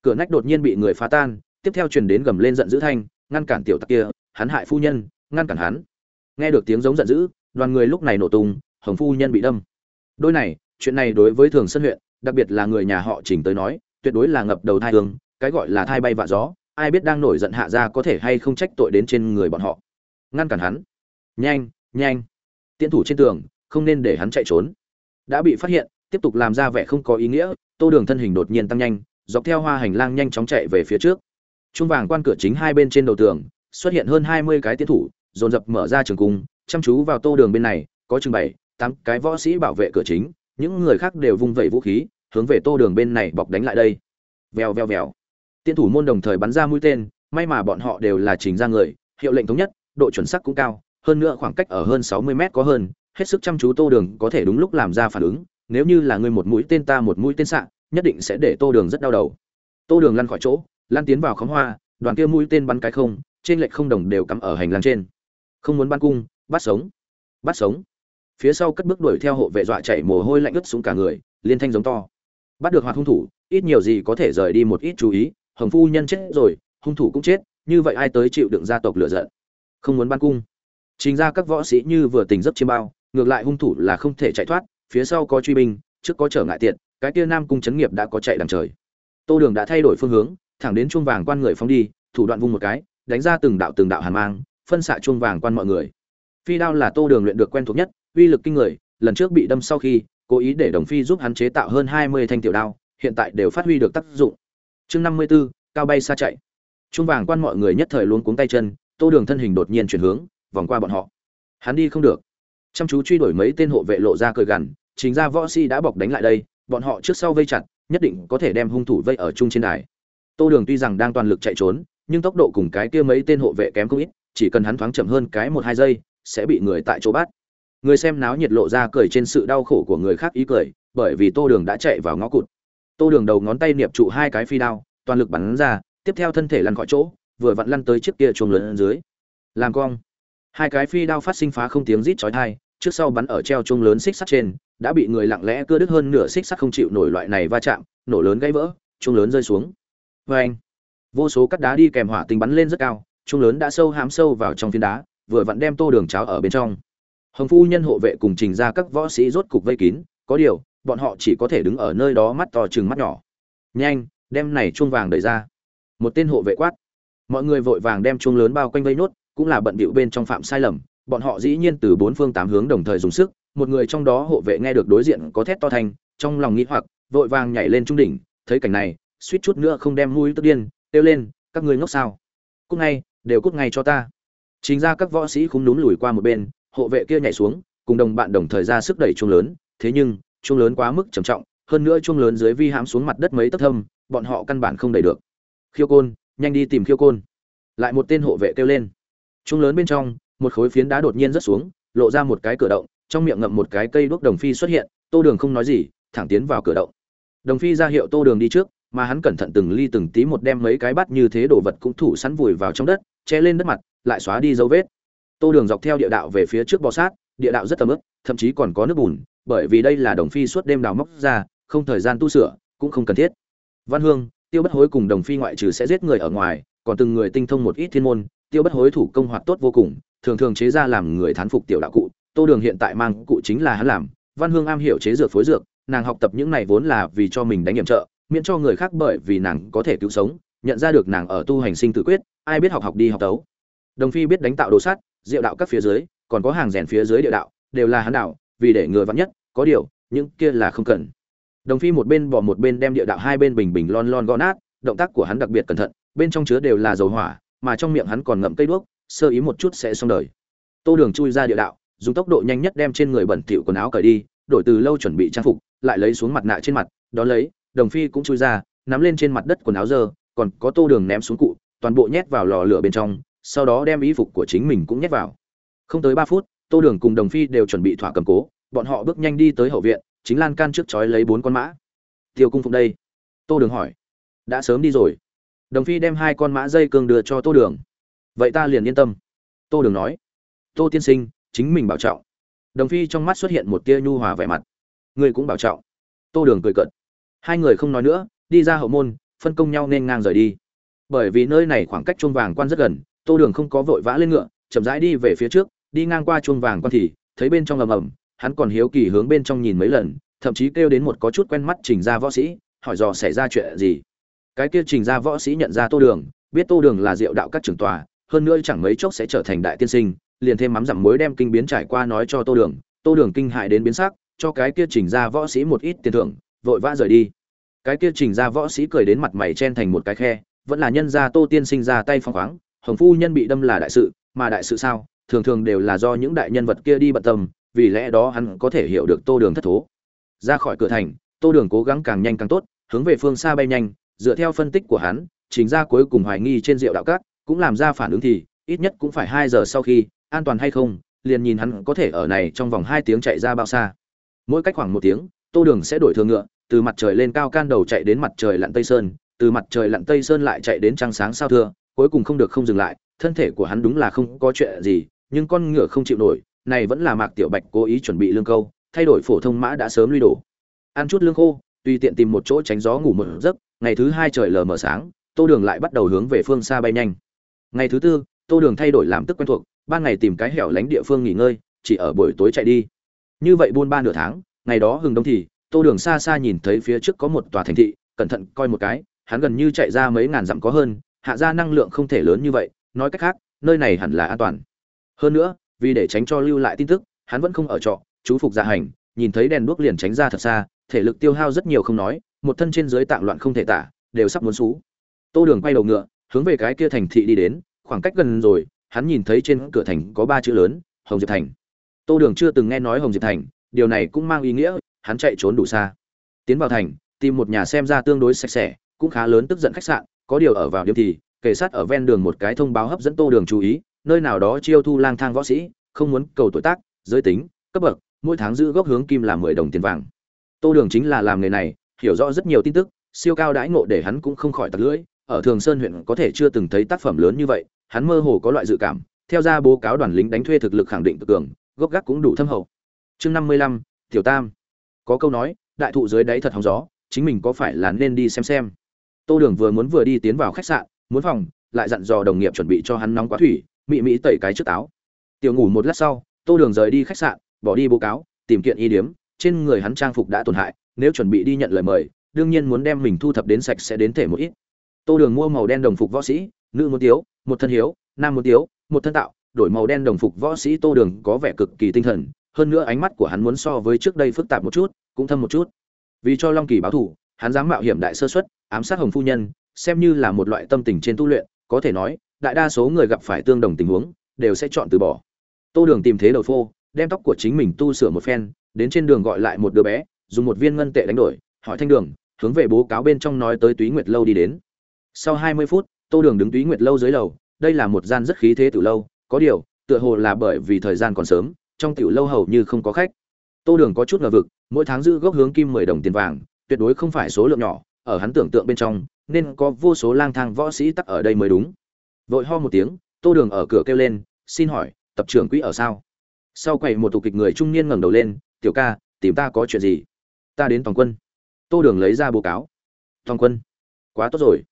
cửa nách đột nhiên bị người phá tan, tiếp theo truyền đến gầm lên giận dữ thanh, ngăn cản tiểu tặc kia, hắn hại phu nhân, ngăn cản hắn. Nghe được tiếng giống giận dữ, đoàn người lúc này nổ tung, hồng phu nhân bị đâm. Đôi này, chuyện này đối với thường sân huyện, đặc biệt là người nhà họ chỉnh tới nói, tuyệt đối là ngập đầu thai hương, cái gọi là thai bay vạ gió, ai biết đang nổi giận hạ ra có thể hay không trách tội đến trên người bọn họ. Ngăn cản hắn. Nhanh nhanh. Tiến thủ trên tường không nên để hắn chạy trốn. Đã bị phát hiện, tiếp tục làm ra vẻ không có ý nghĩa, tô đường thân hình đột nhiên tăng nhanh, dọc theo hoa hành lang nhanh chóng chạy về phía trước. Trung vàng quan cửa chính hai bên trên đầu tường, xuất hiện hơn hai mươi cái tiến thủ, dồn dập mở ra trường cung, chăm chú vào tô đường bên này, có chừng bảy, tám cái võ sĩ bảo vệ cửa chính, những người khác đều vung vẩy vũ khí, hướng về tô đường bên này bọc đánh lại đây. Vèo vèo vèo. Tiên thủ môn đồng thời bắn ra mũi tên, may mà bọn họ đều là trình ra người, hiệu lệnh thống nhất, độ chuẩn xác cũng cao, hơn nữa khoảng cách ở hơn sáu mươi mét có hơn hết sức chăm chú tô đường có thể đúng lúc làm ra phản ứng, nếu như là người một mũi tên ta một mũi tên xạ, nhất định sẽ để tô đường rất đau đầu. Tô đường lăn khỏi chỗ lan tiến vào khóm hoa, đoàn kia mũi tên bắn cái không, trên lệch không đồng đều cắm ở hành lang trên. Không muốn bắn cung, bắt sống. Bắt sống. Phía sau cất bước đuổi theo hộ vệ dọa chạy mồ hôi lạnh ướt xuống cả người, liên thanh giống to. Bắt được hoạt hung thủ, ít nhiều gì có thể rời đi một ít chú ý, hồng phu nhân chết rồi, hung thủ cũng chết, như vậy ai tới chịu đựng gia tộc lựa giận? Không muốn ban cung. Chính ra các võ sĩ như vừa tình giấc chiêm bao ngược lại hung thủ là không thể chạy thoát, phía sau có truy binh, trước có trở ngại tiện cái kia nam cung chấn nghiệp đã có chạy đằng trời. Tô đường đã thay đổi phương hướng, thẳng đến chuông vàng quan người phóng đi, thủ đoạn vung một cái, đánh ra từng đạo từng đạo hàn mang, phân xạ chuông vàng quan mọi người. Phi đao là tô đường luyện được quen thuộc nhất, uy lực kinh người, lần trước bị đâm sau khi, cố ý để đồng phi giúp hắn chế tạo hơn hai mươi thanh tiểu đao, hiện tại đều phát huy được tác dụng. Chương năm mươi b ố cao bay xa chạy. Chuông vàng quan mọi người nhất thời luôn cuống tay chân, tô đường thân hình đột nhiên chuyển hướng, vòng qua bọn họ. Hắn đi không được chăm chú truy đuổi mấy tên hộ vệ lộ ra cười gằn, chính ra võ si đã bọc đánh lại đây, bọn họ trước sau vây chặt, nhất định có thể đem hung thủ vây ở chung trên đài. Tô đường tuy rằng đang toàn lực chạy trốn, nhưng tốc độ cùng cái kia mấy tên hộ vệ kém không ít, chỉ cần hắn thoáng chậm hơn cái một hai giây, sẽ bị người tại chỗ bắt. Người xem náo nhiệt lộ ra cười trên sự đau khổ của người khác ý cười, bởi vì tô đường đã chạy vào ngõ cụt. Tô đường đầu ngón tay niệp trụ hai cái phi đao, toàn lực bắn ra, tiếp theo thân thể lăn khỏi chỗ, vừa vặn lăn tới chiếc kia chuồng lớn dưới. Làm cong. Hai cái phi đao phát sinh phá không tiếng rít chói tai trước sau bắn ở treo chuông lớn xích sắt trên, đã bị người lặng lẽ cưa đứt hơn nửa xích sắt không chịu nổi loại này va chạm, nổ lớn gãy vỡ, chuông lớn rơi xuống. Vê anh, vô số cắt đá đi kèm hỏa tinh bắn lên rất cao, chuông lớn đã sâu hám sâu vào trong phiến đá, vừa vặn đem tô đường cháo ở bên trong. Hồng phu nhân hộ vệ cùng trình ra các võ sĩ rốt cục vây kín, có điều, bọn họ chỉ có thể đứng ở nơi đó mắt to trừng mắt nhỏ. Nhanh, đem này chuông vàng đẩy ra. Một tên hộ vệ quát. Mọi người vội vàng đem chuông lớn bao quanh vây nốt, cũng là bận bịu bên trong phạm sai lầm bọn họ dĩ nhiên từ bốn phương tám hướng đồng thời dùng sức, một người trong đó hộ vệ nghe được đối diện có thét to thành trong lòng nghĩ hoặc, vội vàng nhảy lên trung đỉnh, thấy cảnh này, suýt chút nữa không đem mũi tức điên, kêu lên, các ngươi ngốc sao? Cút ngay, đều cút ngay cho ta. Chính ra các võ sĩ cũng núm lùi qua một bên, hộ vệ kia nhảy xuống, cùng đồng bạn đồng thời ra sức đẩy chuông lớn, thế nhưng, chuông lớn quá mức trầm trọng, hơn nữa chuông lớn dưới vi hãm xuống mặt đất mấy tấc thâm, bọn họ căn bản không đẩy được. Khiêu côn, nhanh đi tìm khiêu côn. Lại một tên hộ vệ kêu lên. Chuông lớn bên trong một khối phiến đá đột nhiên rớt xuống, lộ ra một cái cửa động, trong miệng ngậm một cái cây đuốc đồng phi xuất hiện, tô đường không nói gì, thẳng tiến vào cửa động. Đồng phi ra hiệu tô đường đi trước, mà hắn cẩn thận từng ly từng tí một đem mấy cái bát như thế đồ vật cũng thủ sẵn vùi vào trong đất, che lên đất mặt, lại xóa đi dấu vết. Tô đường dọc theo địa đạo về phía trước bò sát, địa đạo rất tầm ướp thậm chí còn có nước bùn, bởi vì đây là đồng phi suốt đêm đào móc ra, không thời gian tu sửa, cũng không cần thiết. Văn hương, tiêu bất hối cùng đồng phi ngoại trừ sẽ giết người ở ngoài, còn từng người tinh thông một ít thiên môn, tiêu bất hối thủ công hoạt tốt vô cùng thường thường chế ra làm người thán phục tiểu đạo cụ tô đường hiện tại mang cụ chính là hắn làm văn hương am hiểu chế dược phối dược nàng học tập những này vốn là vì cho mình đánh nhiệm trợ miễn cho người khác bởi vì nàng có thể cứu sống nhận ra được nàng ở tu hành sinh tự quyết ai biết học học đi học tấu. Đồng phi biết đánh tạo đồ sát, diệu đạo các phía dưới còn có hàng rèn phía dưới địa đạo đều là hắn đạo vì để người vắn nhất có điều những kia là không cần. Đồng phi một bên bỏ một bên đem địa đạo hai bên bình bình lon lon gõ nát động tác của hắn đặc biệt cẩn thận bên trong chứa đều là dầu hỏa mà trong miệng hắn còn ngậm cây đuốc sơ ý một chút sẽ xong đời. Tô đường chui ra địa đạo, dùng tốc độ nhanh nhất đem trên người bẩn thỉu quần áo cởi đi, đổi từ lâu chuẩn bị trang phục, lại lấy xuống mặt nạ trên mặt, đó lấy, đồng phi cũng chui ra, nắm lên trên mặt đất quần áo dơ, còn có tô đường ném xuống cụ, toàn bộ nhét vào lò lửa bên trong, sau đó đem y phục của chính mình cũng nhét vào. Không tới ba phút, tô đường cùng đồng phi đều chuẩn bị thỏa cầm cố, bọn họ bước nhanh đi tới hậu viện, chính lan can trước chói lấy bốn con mã. Tiêu cung phụng đây. Tô đường hỏi. Đã sớm đi rồi. Đồng phi đem hai con mã dây cương đưa cho tô đường vậy ta liền yên tâm. Tô đường nói. Tô tiên sinh chính mình bảo trọng. Đồng phi trong mắt xuất hiện một tia nhu hòa vẻ mặt. Ngươi cũng bảo trọng. Tô đường cười cợt, hai người không nói nữa đi ra hậu môn phân công nhau nên ngang rời đi. Bởi vì nơi này khoảng cách chuông vàng quan rất gần tô đường không có vội vã lên ngựa chậm rãi đi về phía trước đi ngang qua chuông vàng quan thì thấy bên trong ầm ầm hắn còn hiếu kỳ hướng bên trong nhìn mấy lần thậm chí kêu đến một có chút quen mắt trình ra võ sĩ hỏi dò xảy ra chuyện gì. Cái kia trình ra võ sĩ nhận ra tô đường biết tô đường là diệu đạo các trưởng tòa hơn nữa chẳng mấy chốc sẽ trở thành đại tiên sinh, liền thêm mắm dặm muối đem kinh biến trải qua nói cho tô đường tô đường kinh hại đến biến sắc, cho cái kia trình ra võ sĩ một ít tiền thưởng, vội vã rời đi. Cái kia trình ra võ sĩ cười đến mặt mày chen thành một cái khe, vẫn là nhân gia tô tiên sinh ra tay phong khoáng, hồng phu nhân bị đâm là đại sự, mà đại sự sao? Thường thường đều là do những đại nhân vật kia đi bận tâm, vì lẽ đó hắn có thể hiểu được tô đường thất thố. Ra khỏi cửa thành, tô đường cố gắng càng nhanh càng tốt, hướng về phương xa bay nhanh, dựa theo phân tích của hắn chính ra cuối cùng hoài nghi trên rượu đạo cát cũng làm ra phản ứng thì, ít nhất cũng phải hai giờ sau khi, an toàn hay không, liền nhìn hắn có thể ở này trong vòng hai tiếng chạy ra bao xa. Mỗi cách khoảng một tiếng, tô đường sẽ đổi thường ngựa, từ mặt trời lên cao can đầu chạy đến mặt trời lặn tây sơn, từ mặt trời lặn tây sơn lại chạy đến trăng sáng sao thưa, cuối cùng không được không dừng lại, thân thể của hắn đúng là không có chuyện gì, nhưng con ngựa không chịu nổi, này vẫn là mạc tiểu bạch cố ý chuẩn bị lương câu, thay đổi phổ thông mã đã sớm lui đổ. Ăn chút lương khô, tùy tiện tìm một chỗ tránh gió ngủ một giấc, ngày thứ hai trời lờ mờ sáng, tô đường lại bắt đầu hướng về phương xa bay nhanh ngày thứ tư, tô đường thay đổi làm tức quen thuộc, ban ngày tìm cái hẻo lánh địa phương nghỉ ngơi, chỉ ở buổi tối chạy đi. Như vậy buôn ba nửa tháng, ngày đó hừng đông thì, tô đường xa xa nhìn thấy phía trước có một tòa thành thị, cẩn thận coi một cái, hắn gần như chạy ra mấy ngàn dặm có hơn, hạ ra năng lượng không thể lớn như vậy, nói cách khác, nơi này hẳn là an toàn. Hơn nữa, vì để tránh cho lưu lại tin tức, hắn vẫn không ở trọ, chú phục dạ hành, nhìn thấy đèn đuốc liền tránh ra thật xa, thể lực tiêu hao rất nhiều không nói, một thân trên dưới tạng loạn không thể tả, đều sắp muốn xú tô đường quay đầu ngựa hướng về cái kia thành thị đi đến, khoảng cách gần rồi, hắn nhìn thấy trên cửa thành có ba chữ lớn, hồng diệp thành. Tô đường chưa từng nghe nói hồng diệp thành, điều này cũng mang ý nghĩa, hắn chạy trốn đủ xa. Tiến vào thành, tìm một nhà xem ra tương đối sạch sẽ, cũng khá lớn tức giận khách sạn, có điều ở vào điểm thì kể sát ở ven đường một cái thông báo hấp dẫn tô đường chú ý, nơi nào đó chiêu thu lang thang võ sĩ, không muốn cầu tuổi tác, giới tính, cấp bậc, mỗi tháng giữ gốc hướng kim là mười đồng tiền vàng. Tô đường chính là làm nghề này, hiểu rõ rất nhiều tin tức, siêu cao đãi ngộ để hắn cũng không khỏi tặc lưỡi ở thường sơn huyện có thể chưa từng thấy tác phẩm lớn như vậy, hắn mơ hồ có loại dự cảm, theo ra bố cáo đoàn lính đánh thuê thực lực khẳng định cực cường, gốc gác cũng đủ thâm hậu. Chương năm mươi lăm, tiểu tam. Có câu nói, đại thụ dưới đáy thật hóng gió, chính mình có phải là nên đi xem xem. Tô đường vừa muốn vừa đi tiến vào khách sạn, muốn phòng, lại dặn dò đồng nghiệp chuẩn bị cho hắn nóng quá thủy, mị mỹ tẩy cái trước táo. Tiểu ngủ một lát sau, tô đường rời đi khách sạn, bỏ đi bố cáo, tìm kiện y điếm, trên người hắn trang phục đã tổn hại, nếu chuẩn bị đi nhận lời mời, đương nhiên muốn đem mình thu thập đến sạch sẽ đến thể một ít tô đường mua màu đen đồng phục võ sĩ, nữ muốn tiếu, một thân hiếu, nam muốn tiếu, một thân tạo, đổi màu đen đồng phục võ sĩ tô đường có vẻ cực kỳ tinh thần, hơn nữa ánh mắt của hắn muốn so với trước đây phức tạp một chút, cũng thâm một chút. Vì cho long kỳ báo thủ hắn dám mạo hiểm đại sơ xuất ám sát hồng phu nhân, xem như là một loại tâm tình trên tu luyện, có thể nói, đại đa số người gặp phải tương đồng tình huống, đều sẽ chọn từ bỏ. Tô đường tìm thế đầu phô, đem tóc của chính mình tu sửa một phen, đến trên đường gọi lại một đứa bé, dùng một viên ngân tệ đánh đổi, hỏi thanh đường, hướng về bố cáo bên trong nói tới túy nguyệt lâu đi đến sau hai mươi phút, tô đường đứng túy nguyệt lâu dưới lầu, đây là một gian rất khí thế từ lâu, có điều, tựa hồ là bởi vì thời gian còn sớm, trong tiểu lâu hầu như không có khách. Tô đường có chút ngờ vực, mỗi tháng giữ gốc hướng kim mười đồng tiền vàng, tuyệt đối không phải số lượng nhỏ, ở hắn tưởng tượng bên trong, nên có vô số lang thang võ sĩ tắc ở đây mới đúng. Vội ho một tiếng, tô đường ở cửa kêu lên, xin hỏi, tập trưởng quỹ ở sao? Sau quầy một tục kịch người trung niên ngẩng đầu lên, tiểu ca, tìm ta có chuyện gì? Ta đến toàn quân. Tô đường lấy ra báo cáo. Toàn quân, quá tốt rồi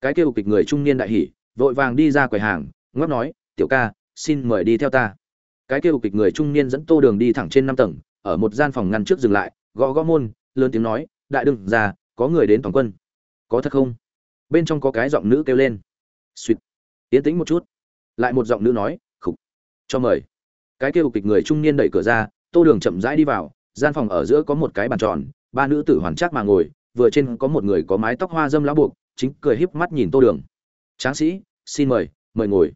cái kêu kịch người trung niên đại hỉ, vội vàng đi ra quầy hàng ngóc nói, tiểu ca, xin mời đi theo ta. Cái kêu kịch người trung niên dẫn tô đường đi thẳng trên năm tầng, ở một gian phòng ngăn trước dừng lại, gõ gõ môn, lớn tiếng nói, đại đừng ra có người đến toàn quân. Có thật không? Bên trong có cái giọng nữ kêu lên. Suýt tiến tĩnh một chút. Lại một giọng nữ nói, khục, cho mời. Cái kêu kịch người trung niên đẩy cửa ra, tô đường chậm rãi đi vào, gian phòng ở giữa có một cái bàn tròn, ba nữ tử hoàn chắc mà ngồi, vừa trên có một người có mái tóc hoa dâm lá buộc chính cười híp mắt nhìn tô đường. Tráng sĩ, xin mời mời ngồi.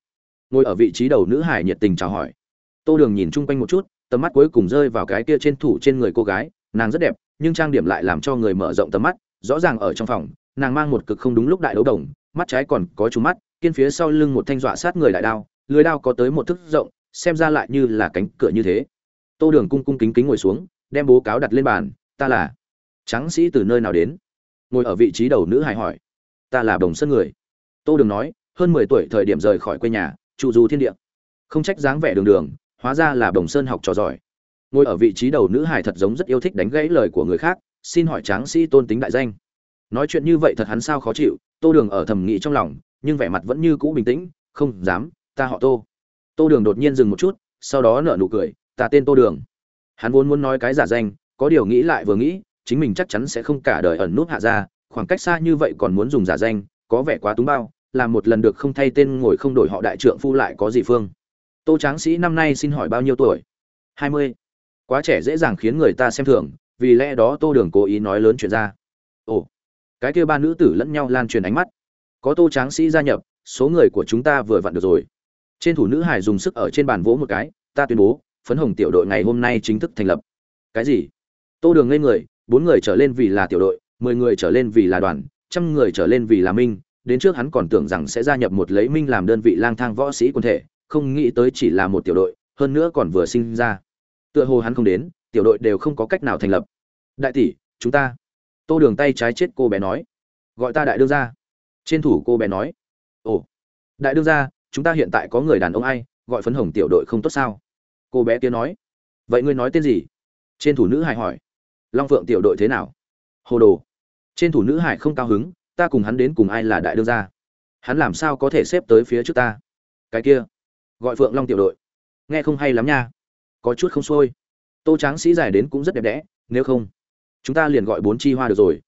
Ngồi ở vị trí đầu nữ hải nhiệt tình chào hỏi. Tô đường nhìn chung quanh một chút, tầm mắt cuối cùng rơi vào cái kia trên thủ trên người cô gái, nàng rất đẹp, nhưng trang điểm lại làm cho người mở rộng tầm mắt, rõ ràng ở trong phòng, nàng mang một cực không đúng lúc đại đấu đồng, mắt trái còn có chú mắt, kiên phía sau lưng một thanh dọa sát người đại đao, lưới đao có tới một thước rộng, xem ra lại như là cánh cửa như thế. Tô đường cung cung kính kính ngồi xuống, đem bố cáo đặt lên bàn, ta là tráng sĩ từ nơi nào đến? Ngồi ở vị trí đầu nữ hài hỏi ta là đồng sân người. Tô đường nói, hơn mười tuổi thời điểm rời khỏi quê nhà, trụ du thiên địa. Không trách dáng vẻ đường đường, hóa ra là đồng sơn học trò giỏi. Ngồi ở vị trí đầu nữ hài thật giống rất yêu thích đánh gãy lời của người khác, xin hỏi tráng sĩ tôn tính đại danh. Nói chuyện như vậy thật hắn sao khó chịu, tô đường ở thầm nghĩ trong lòng, nhưng vẻ mặt vẫn như cũ bình tĩnh, không dám, ta họ tô. Tô đường đột nhiên dừng một chút, sau đó nở nụ cười, ta tên tô đường. Hắn vốn muốn nói cái giả danh, có điều nghĩ lại vừa nghĩ, chính mình chắc chắn sẽ không cả đời ẩn nút hạ ra khoảng cách xa như vậy còn muốn dùng giả danh, có vẻ quá túng bao, làm một lần được không thay tên ngồi không đổi họ đại trượng phu lại có gì phương. Tô tráng sĩ năm nay xin hỏi bao nhiêu tuổi? Hai mươi. Quá trẻ dễ dàng khiến người ta xem thường, vì lẽ đó tô đường cố ý nói lớn chuyện ra. Ồ, cái kia ba nữ tử lẫn nhau lan truyền ánh mắt. Có tô tráng sĩ gia nhập, số người của chúng ta vừa vặn được rồi. Trên thủ nữ hải dùng sức ở trên bàn vỗ một cái, ta tuyên bố, phấn hồng tiểu đội ngày hôm nay chính thức thành lập. Cái gì? Tô đường ngây người, bốn người trở lên vì là tiểu đội mười người trở lên vì là đoàn, trăm người trở lên vì là minh, đến trước hắn còn tưởng rằng sẽ gia nhập một lấy minh làm đơn vị lang thang võ sĩ quân thể, không nghĩ tới chỉ là một tiểu đội, hơn nữa còn vừa sinh ra. Tựa hồ hắn không đến, tiểu đội đều không có cách nào thành lập. Đại tỷ, chúng ta. Tô đường tay trái chết cô bé nói. Gọi ta đại đương gia. Trên thủ cô bé nói. Ồ. Đại đương gia, chúng ta hiện tại có người đàn ông ai, gọi phấn hồng tiểu đội không tốt sao? Cô bé kia nói. Vậy ngươi nói tên gì? Trên thủ nữ hài hỏi. Long phượng tiểu đội thế nào? Hồ đồ trên thủ nữ hải không cao hứng, ta cùng hắn đến cùng ai là đại đương gia? Hắn làm sao có thể xếp tới phía trước ta? Cái kia, gọi phượng long tiểu đội. Nghe không hay lắm nha. Có chút không xuôi. Tô tráng sĩ dài đến cũng rất đẹp đẽ, nếu không, chúng ta liền gọi bốn chi hoa được rồi.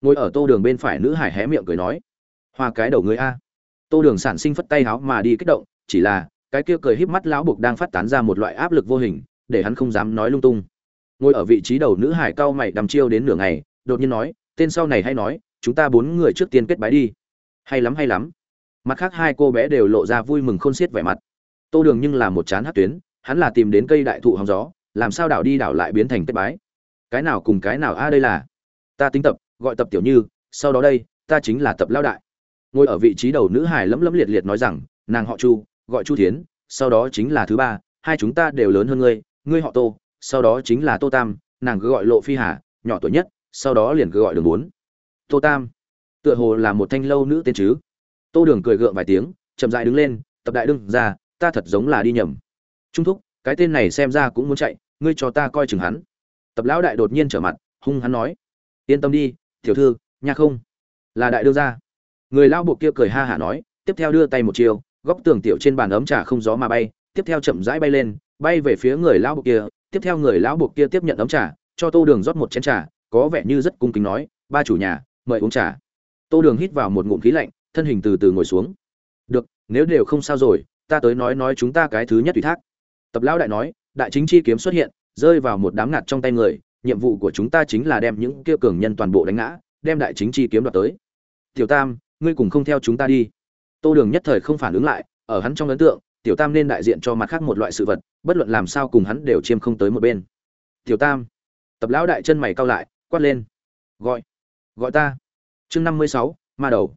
Ngồi ở tô đường bên phải nữ hải hé miệng cười nói, hoa cái đầu người a. Tô đường sản sinh phất tay háo mà đi kích động, chỉ là, cái kia cười híp mắt lão buộc đang phát tán ra một loại áp lực vô hình, để hắn không dám nói lung tung. Ngồi ở vị trí đầu nữ hải cao mày đăm chiêu đến nửa ngày, đột nhiên nói tên sau này hay nói, chúng ta bốn người trước tiên kết bái đi. Hay lắm hay lắm. Mặt khác hai cô bé đều lộ ra vui mừng khôn xiết vẻ mặt. Tô đường nhưng là một chán hát tuyến, hắn là tìm đến cây đại thụ hóng gió, làm sao đảo đi đảo lại biến thành kết bái. Cái nào cùng cái nào a, đây là. Ta tính tập, gọi tập tiểu như, sau đó đây, ta chính là tập lao đại. Ngồi ở vị trí đầu nữ hải lấm lấm liệt liệt nói rằng, nàng họ chu, gọi chu thiến, sau đó chính là thứ ba, hai chúng ta đều lớn hơn ngươi ngươi họ tô, sau đó chính là tô tam, nàng cứ gọi lộ phi hà, nhỏ tuổi nhất sau đó liền cứ gọi đường bốn. Tô tam, tựa hồ là một thanh lâu nữ tên chứ? Tô đường cười gượng vài tiếng, chậm dại đứng lên, tập đại đương ra, ta thật giống là đi nhầm. Trung thúc, cái tên này xem ra cũng muốn chạy, ngươi cho ta coi chừng hắn. Tập lão đại đột nhiên trở mặt, hung hắn nói, yên tâm đi, tiểu thư, nha không, là đại đương gia. Người lão buộc kia cười ha hả nói, tiếp theo đưa tay một chiều, góc tường tiểu trên bàn ấm trà không gió mà bay, tiếp theo chậm rãi bay lên, bay về phía người lão buộc kia, tiếp theo người lão buộc kia tiếp nhận ấm trà, cho tô đường rót một chén trà có vẻ như rất cung kính nói, ba chủ nhà, mời uống trà. Tô đường hít vào một ngụm khí lạnh, thân hình từ từ ngồi xuống. Được, nếu đều không sao rồi, ta tới nói nói chúng ta cái thứ nhất ủy thác. Tập lão đại nói, đại chính chi kiếm xuất hiện, rơi vào một đám ngạt trong tay người, nhiệm vụ của chúng ta chính là đem những kia cường nhân toàn bộ đánh ngã, đem đại chính chi kiếm đoạt tới. Tiểu tam, ngươi cùng không theo chúng ta đi. Tô đường nhất thời không phản ứng lại, ở hắn trong ấn tượng, tiểu tam nên đại diện cho mặt khác một loại sự vật, bất luận làm sao cùng hắn đều chiêm không tới một bên. Tiểu tam. Tập lão đại chân mày cau lại quát lên. Gọi. Gọi ta. Chương năm mươi sáu ma đầu.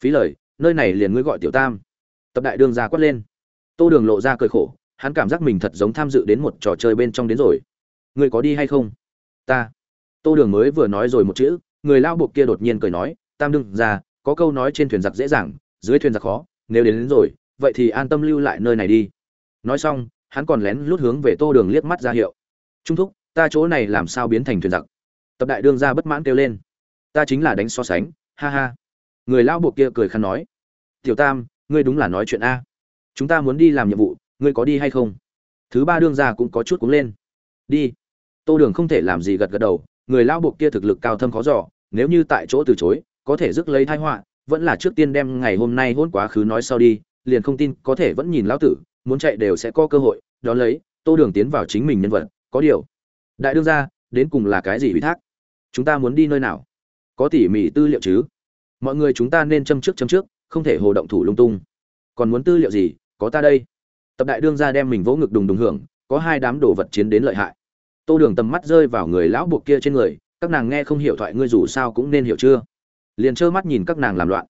Phí lời nơi này liền ngươi gọi tiểu tam. Tập đại đường ra quát lên. Tô đường lộ ra cười khổ hắn cảm giác mình thật giống tham dự đến một trò chơi bên trong đến rồi. Ngươi có đi hay không? Ta. Tô đường mới vừa nói rồi một chữ người lao buộc kia đột nhiên cười nói tam đương ra có câu nói trên thuyền giặc dễ dàng dưới thuyền giặc khó nếu đến, đến rồi vậy thì an tâm lưu lại nơi này đi. Nói xong hắn còn lén lút hướng về tô đường liếc mắt ra hiệu. Trung thúc ta chỗ này làm sao biến thành thuyền giặc? Tập đại đương ra bất mãn kêu lên. Ta chính là đánh so sánh, ha ha. Người lao buộc kia cười khăn nói. Tiểu tam, ngươi đúng là nói chuyện a. Chúng ta muốn đi làm nhiệm vụ, ngươi có đi hay không? Thứ ba đương ra cũng có chút cúng lên. Đi. Tô đường không thể làm gì gật gật đầu, người lao buộc kia thực lực cao thâm khó giỏ nếu như tại chỗ từ chối, có thể rước lấy thái họa, vẫn là trước tiên đem ngày hôm nay hôn quá khứ nói sau đi, liền không tin, có thể vẫn nhìn lão tử, muốn chạy đều sẽ có cơ hội, đón lấy, tô đường tiến vào chính mình nhân vật, có điều. Đại đương ra đến cùng là cái gì ủy thác? Chúng ta muốn đi nơi nào? Có tỉ mỉ tư liệu chứ? Mọi người chúng ta nên châm trước châm trước không thể hồ động thủ lung tung. Còn muốn tư liệu gì? Có ta đây. Tập đại đương ra đem mình vỗ ngực đùng đùng hưởng có hai đám đồ vật chiến đến lợi hại. Tô đường tầm mắt rơi vào người lão buộc kia trên người các nàng nghe không hiểu thoại ngươi dù sao cũng nên hiểu chưa? Liền trơ mắt nhìn các nàng làm loạn.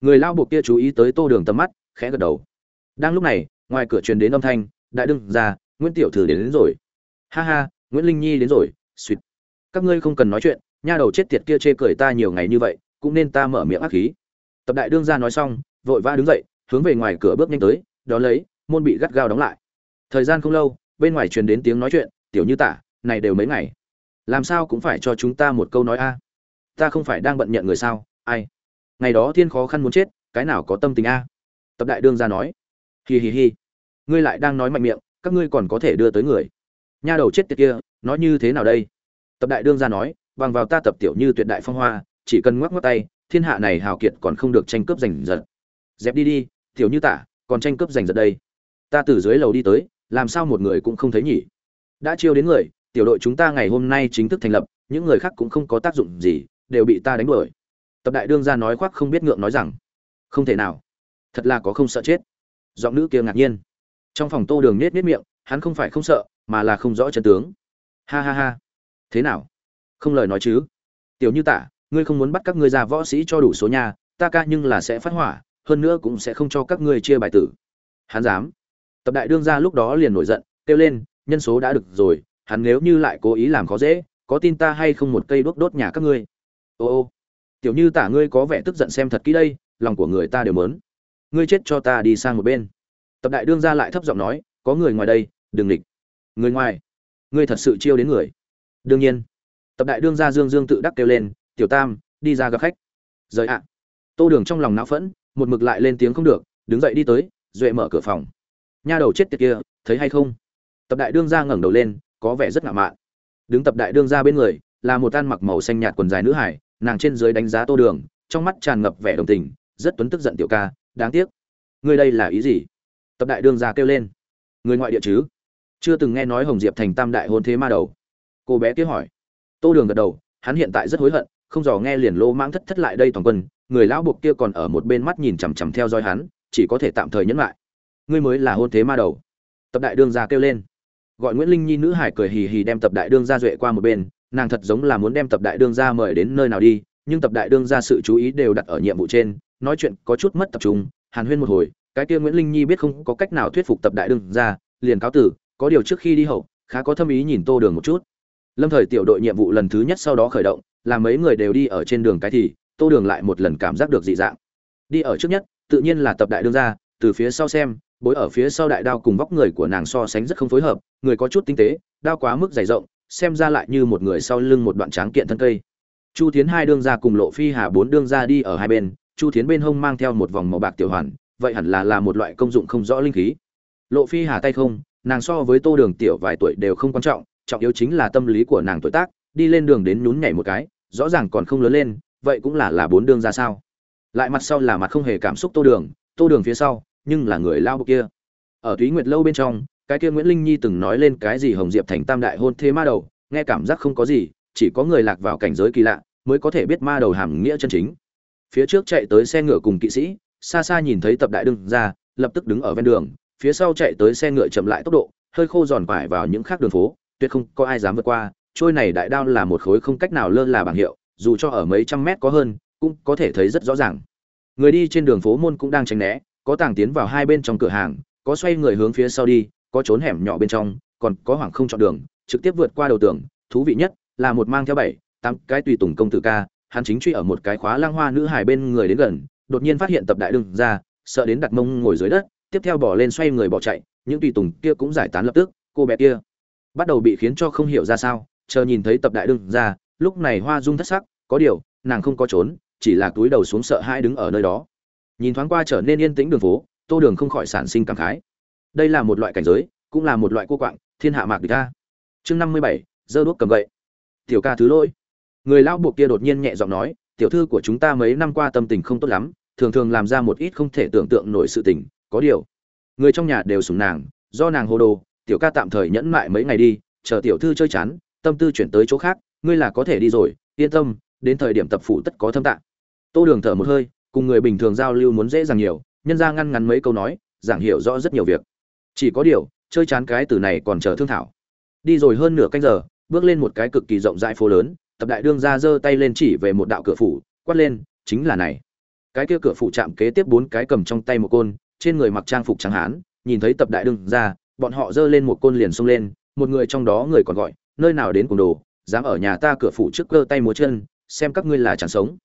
Người lão buộc kia chú ý tới tô đường tầm mắt khẽ gật đầu. Đang lúc này ngoài cửa truyền đến âm thanh đại đương ra nguyễn tiểu thử đến, đến rồi. Ha ha nguyễn linh nhi đến rồi. Suýt các ngươi không cần nói chuyện, nha đầu chết tiệt kia chê cười ta nhiều ngày như vậy, cũng nên ta mở miệng ác khí. Tập đại đương ra nói xong, vội vã đứng dậy, hướng về ngoài cửa bước nhanh tới đó lấy, môn bị gắt gao đóng lại. Thời gian không lâu, bên ngoài truyền đến tiếng nói chuyện, tiểu như tả, này đều mấy ngày? Làm sao cũng phải cho chúng ta một câu nói a? Ta không phải đang bận nhận người sao? Ai? Ngày đó thiên khó khăn muốn chết, cái nào có tâm tình a? Tập đại đương ra nói. Hi hi hi, ngươi lại đang nói mạnh miệng, các ngươi còn có thể đưa tới người. Nha đầu chết tiệt kia nói như thế nào đây? Tập đại đương ra nói, bằng vào ta tập tiểu như tuyệt đại phong hoa, chỉ cần ngoắc ngoắc tay, thiên hạ này hào kiệt còn không được tranh cướp giành giật. Dẹp đi đi, tiểu như tả, còn tranh cướp giành giật đây. Ta từ dưới lầu đi tới, làm sao một người cũng không thấy nhỉ? Đã chiêu đến người, tiểu đội chúng ta ngày hôm nay chính thức thành lập, những người khác cũng không có tác dụng gì, đều bị ta đánh đuổi. Tập đại đương ra nói khoác không biết ngượng nói rằng, không thể nào. Thật là có không sợ chết. Giọng nữ kia ngạc nhiên. Trong phòng tô đường nết nết miệng, hắn không phải không sợ, mà là không rõ chân tướng. Ha ha ha thế nào? Không lời nói chứ? Tiểu như tả, ngươi không muốn bắt các ngươi ra võ sĩ cho đủ số nhà ta ca nhưng là sẽ phát hỏa, hơn nữa cũng sẽ không cho các ngươi chia bài tử. Hắn dám. Tập đại đương ra lúc đó liền nổi giận, kêu lên, nhân số đã được rồi, hắn nếu như lại cố ý làm khó dễ, có tin ta hay không một cây đốt đốt nhà các ngươi? Ô ô. Tiểu như tả, ngươi có vẻ tức giận xem thật kỹ đây, lòng của người ta đều mớn. Ngươi chết cho ta đi sang một bên. Tập đại đương ra lại thấp giọng nói, có người ngoài đây, đừng địch người ngoài. Ngươi thật sự chiêu đến người đương nhiên. Tập đại đương ra dương dương tự đắc kêu lên, tiểu tam, đi ra gặp khách. Rời ạ. Tô đường trong lòng não phẫn, một mực lại lên tiếng không được, đứng dậy đi tới, duệ mở cửa phòng. Nha đầu chết tiệt kia, thấy hay không? Tập đại đương ra ngẩng đầu lên, có vẻ rất ngạo mạn. Đứng tập đại đương ra bên người, là một tan mặc màu xanh nhạt quần dài nữ hải, nàng trên dưới đánh giá tô đường, trong mắt tràn ngập vẻ đồng tình, rất tuấn tức giận tiểu ca, đáng tiếc. Ngươi đây là ý gì? Tập đại đương ra kêu lên. Người ngoại địa chứ? Chưa từng nghe nói hồng diệp thành tam đại hôn thế ma đầu cô bé kia hỏi. Tô đường gật đầu, hắn hiện tại rất hối hận, không dò nghe liền lô mãng thất thất lại đây toàn quân, người lão buộc kia còn ở một bên mắt nhìn chằm chằm theo dõi hắn, chỉ có thể tạm thời nhẫn lại. Ngươi mới là hôn thế ma đầu. Tập đại đương gia kêu lên. Gọi nguyễn linh nhi nữ hải cười hì hì đem tập đại đương gia duệ qua một bên, nàng thật giống là muốn đem tập đại đương gia mời đến nơi nào đi, nhưng tập đại đương gia sự chú ý đều đặt ở nhiệm vụ trên, nói chuyện có chút mất tập trung, hàn huyên một hồi, cái kia nguyễn linh nhi biết không có cách nào thuyết phục tập đại đương gia, liền cáo tử, có điều trước khi đi hậu, khá có thâm ý nhìn tô đường một chút lâm thời tiểu đội nhiệm vụ lần thứ nhất sau đó khởi động là mấy người đều đi ở trên đường cái thì, tô đường lại một lần cảm giác được dị dạng. Đi ở trước nhất, tự nhiên là tập đại đương gia, từ phía sau xem, bối ở phía sau đại đao cùng vóc người của nàng so sánh rất không phối hợp, người có chút tinh tế, đao quá mức dày rộng, xem ra lại như một người sau lưng một đoạn tráng kiện thân cây. Chu tiến hai đương ra cùng lộ phi hà bốn đương ra đi ở hai bên, chu tiến bên hông mang theo một vòng màu bạc tiểu hoàn, vậy hẳn là là một loại công dụng không rõ linh khí. Lộ phi hà tay không, nàng so với tô đường tiểu vài tuổi đều không quan trọng trọng yếu chính là tâm lý của nàng tuổi tác, đi lên đường đến nhún nhảy một cái, rõ ràng còn không lớn lên, vậy cũng là là bốn đương ra sao. Lại mặt sau là mặt không hề cảm xúc tô đường tô đường phía sau, nhưng là người lao bộ kia. Ở túy nguyệt lâu bên trong, cái kia nguyễn linh nhi từng nói lên cái gì hồng diệp thành tam đại hôn thế ma đầu, nghe cảm giác không có gì, chỉ có người lạc vào cảnh giới kỳ lạ, mới có thể biết ma đầu hàm nghĩa chân chính. Phía trước chạy tới xe ngựa cùng kỵ sĩ, xa xa nhìn thấy tập đại đương ra, lập tức đứng ở ven đường, phía sau chạy tới xe ngựa chậm lại tốc độ, hơi khô giòn vải vào những khác đường phố tuyệt không có ai dám vượt qua, trôi này đại đao là một khối không cách nào lơ là bảng hiệu, dù cho ở mấy trăm mét có hơn, cũng có thể thấy rất rõ ràng. Người đi trên đường phố môn cũng đang tránh né, có tàng tiến vào hai bên trong cửa hàng, có xoay người hướng phía sau đi, có trốn hẻm nhỏ bên trong, còn có hoảng không chọn đường, trực tiếp vượt qua đầu tường, thú vị nhất là một mang theo bảy, tám cái tùy tùng công tử ca, hắn chính truy ở một cái khóa lang hoa nữ hài bên người đến gần, đột nhiên phát hiện tập đại đương ra, sợ đến đặt mông ngồi dưới đất, tiếp theo bỏ lên xoay người bỏ chạy, những tùy tùng kia cũng giải tán lập tức, cô bé kia bắt đầu bị khiến cho không hiểu ra sao, chờ nhìn thấy tập đại đương ra, lúc này hoa dung thất sắc, có điều, nàng không có trốn, chỉ là túi đầu xuống sợ hai đứng ở nơi đó. Nhìn thoáng qua trở nên yên tĩnh đường phố, tô đường không khỏi sản sinh cảm khái. Đây là một loại cảnh giới, cũng là một loại cô quạng, thiên hạ mạc địch ca chương năm mươi bảy, dơ đuốc cầm gậy. Tiểu ca thứ lỗi. Người lão buộc kia đột nhiên nhẹ giọng nói, tiểu thư của chúng ta mấy năm qua tâm tình không tốt lắm, thường thường làm ra một ít không thể tưởng tượng nổi sự tình, có điều, người trong nhà đều sùng nàng, do nàng hồ đồ tiểu ca tạm thời nhẫn mại mấy ngày đi, chờ tiểu thư chơi chán, tâm tư chuyển tới chỗ khác, ngươi là có thể đi rồi, yên tâm, đến thời điểm tập phủ tất có thâm tạng tô đường thở một hơi, cùng người bình thường giao lưu muốn dễ dàng nhiều, nhân ra ngăn ngắn mấy câu nói, giảng hiểu rõ rất nhiều việc. Chỉ có điều, chơi chán cái từ này còn chờ thương thảo. Đi rồi hơn nửa canh giờ, bước lên một cái cực kỳ rộng rãi phố lớn, tập đại đương ra giơ tay lên chỉ về một đạo cửa phủ, quát lên, chính là này. Cái kia cửa phủ chạm kế tiếp bốn cái cầm trong tay một côn, trên người mặc trang phục trắng hán, nhìn thấy tập đại đương ra bọn họ giơ lên một côn liền xông lên, một người trong đó người còn gọi, nơi nào đến cùng đồ, dám ở nhà ta cửa phủ trước cơ tay múa chân, xem các ngươi là chẳng sống.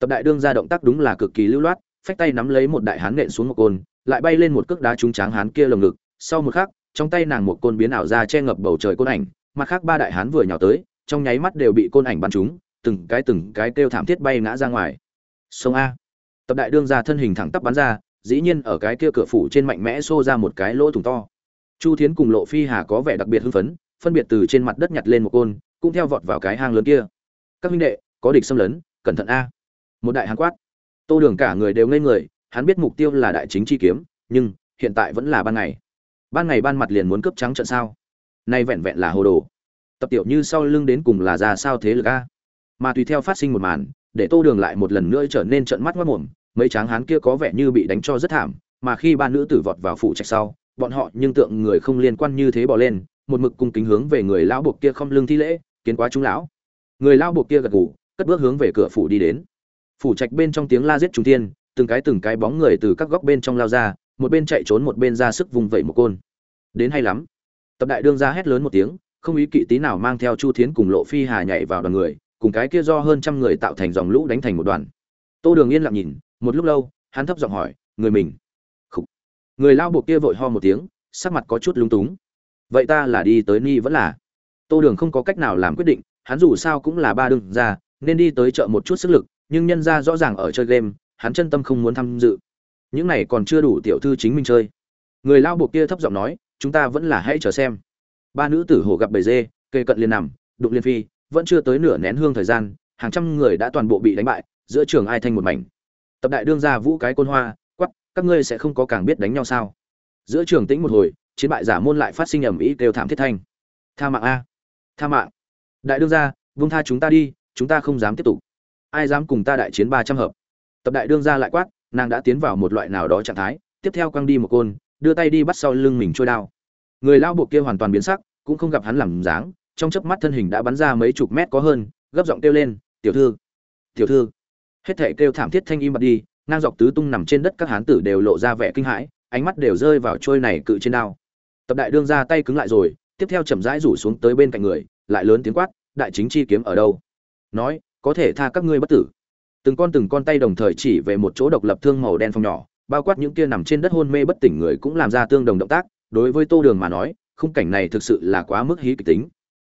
Tập đại đương ra động tác đúng là cực kỳ lưu loát, phách tay nắm lấy một đại hán nện xuống một côn, lại bay lên một cước đá trúng tráng hán kia lồng ngực. Sau một khắc, trong tay nàng một côn biến ảo ra che ngập bầu trời côn ảnh, mặt khác ba đại hán vừa nhào tới, trong nháy mắt đều bị côn ảnh bắn trúng, từng cái từng cái kêu thảm thiết bay ngã ra ngoài. Sông a. Tập đại đương ra thân hình thẳng tắp bắn ra, dĩ nhiên ở cái kia cửa phủ trên mạnh mẽ xô ra một cái lỗ thủng to chu thiến cùng lộ phi hà có vẻ đặc biệt hưng phấn, phân biệt từ trên mặt đất nhặt lên một côn, cũng theo vọt vào cái hang lớn kia. Các huynh đệ, có địch xâm lấn, cẩn thận a. Một đại hàn quát. Tô đường cả người đều ngây người, hắn biết mục tiêu là đại chính chi kiếm, nhưng hiện tại vẫn là ban ngày. Ban ngày ban mặt liền muốn cướp trắng trận sao? Nay vẹn vẹn là hồ đồ. Tập tiểu như sau lưng đến cùng là ra sao thế lực a? Mà tùy theo phát sinh một màn, để tô đường lại một lần nữa trở nên trận mắt mất mồm, mấy tráng hán kia có vẻ như bị đánh cho rất thảm, mà khi ba nữ tử vọt vào phủ trạch sau bọn họ nhưng tượng người không liên quan như thế bỏ lên, một mực cung kính hướng về người lão buộc kia không lưng thi lễ, kiến quá chúng lão. Người lão buộc kia gật gù, cất bước hướng về cửa phủ đi đến. Phủ trạch bên trong tiếng la giết trung tiên từng cái từng cái bóng người từ các góc bên trong lao ra, một bên chạy trốn một bên ra sức vùng vẫy một côn. Đến hay lắm. Tập đại đương ra hét lớn một tiếng, không ý kỵ tí nào mang theo chu thiến cùng lộ phi hà nhảy vào đoàn người, cùng cái kia do hơn trăm người tạo thành dòng lũ đánh thành một đoàn. Tô đường yên lặng nhìn, một lúc lâu, hắn thấp giọng hỏi, người mình? Người lao buộc kia vội ho một tiếng, sắc mặt có chút lung túng. Vậy ta là đi tới ni vẫn là? Tô đường không có cách nào làm quyết định, hắn dù sao cũng là ba đương ra nên đi tới chợ một chút sức lực, nhưng nhân ra rõ ràng ở chơi game, hắn chân tâm không muốn tham dự. Những này còn chưa đủ tiểu thư chính mình chơi. Người lao buộc kia thấp giọng nói, chúng ta vẫn là hãy chờ xem. Ba nữ tử hổ gặp bầy dê, kề cận liền nằm, đụng liên phi, vẫn chưa tới nửa nén hương thời gian, hàng trăm người đã toàn bộ bị đánh bại, giữa trường ai thanh một mảnh. Tập đại đương ra vũ cái côn hoa các ngươi sẽ không có càng biết đánh nhau sao? Giữa trường tĩnh một hồi, chiến bại giả môn lại phát sinh ầm ĩ kêu thảm thiết thanh. Tha mạng a. Tha mạng. Đại đương gia, vung tha chúng ta đi, chúng ta không dám tiếp tục. Ai dám cùng ta đại chiến ba trăm hợp? Tập đại đương gia lại quát, nàng đã tiến vào một loại nào đó trạng thái, tiếp theo quăng đi một côn, đưa tay đi bắt sau lưng mình trôi đao. Người lao buộc kia hoàn toàn biến sắc, cũng không gặp hắn làm dáng, trong chớp mắt thân hình đã bắn ra mấy chục mét có hơn, gấp giọng kêu lên, tiểu thư tiểu thư. Hết thể kêu thảm thiết thanh im bật đi ngang dọc tứ tung nằm trên đất các hán tử đều lộ ra vẻ kinh hãi, ánh mắt đều rơi vào trôi này cự trên đao. Tập đại đương ra tay cứng lại rồi, tiếp theo chậm rãi rủ xuống tới bên cạnh người, lại lớn tiếng quát, đại chính chi kiếm ở đâu? Nói, có thể tha các ngươi bất tử. Từng con từng con tay đồng thời chỉ về một chỗ độc lập thương màu đen phong nhỏ, bao quát những kia nằm trên đất hôn mê bất tỉnh người cũng làm ra tương đồng động tác, đối với tô đường mà nói, khung cảnh này thực sự là quá mức hí kịch tính.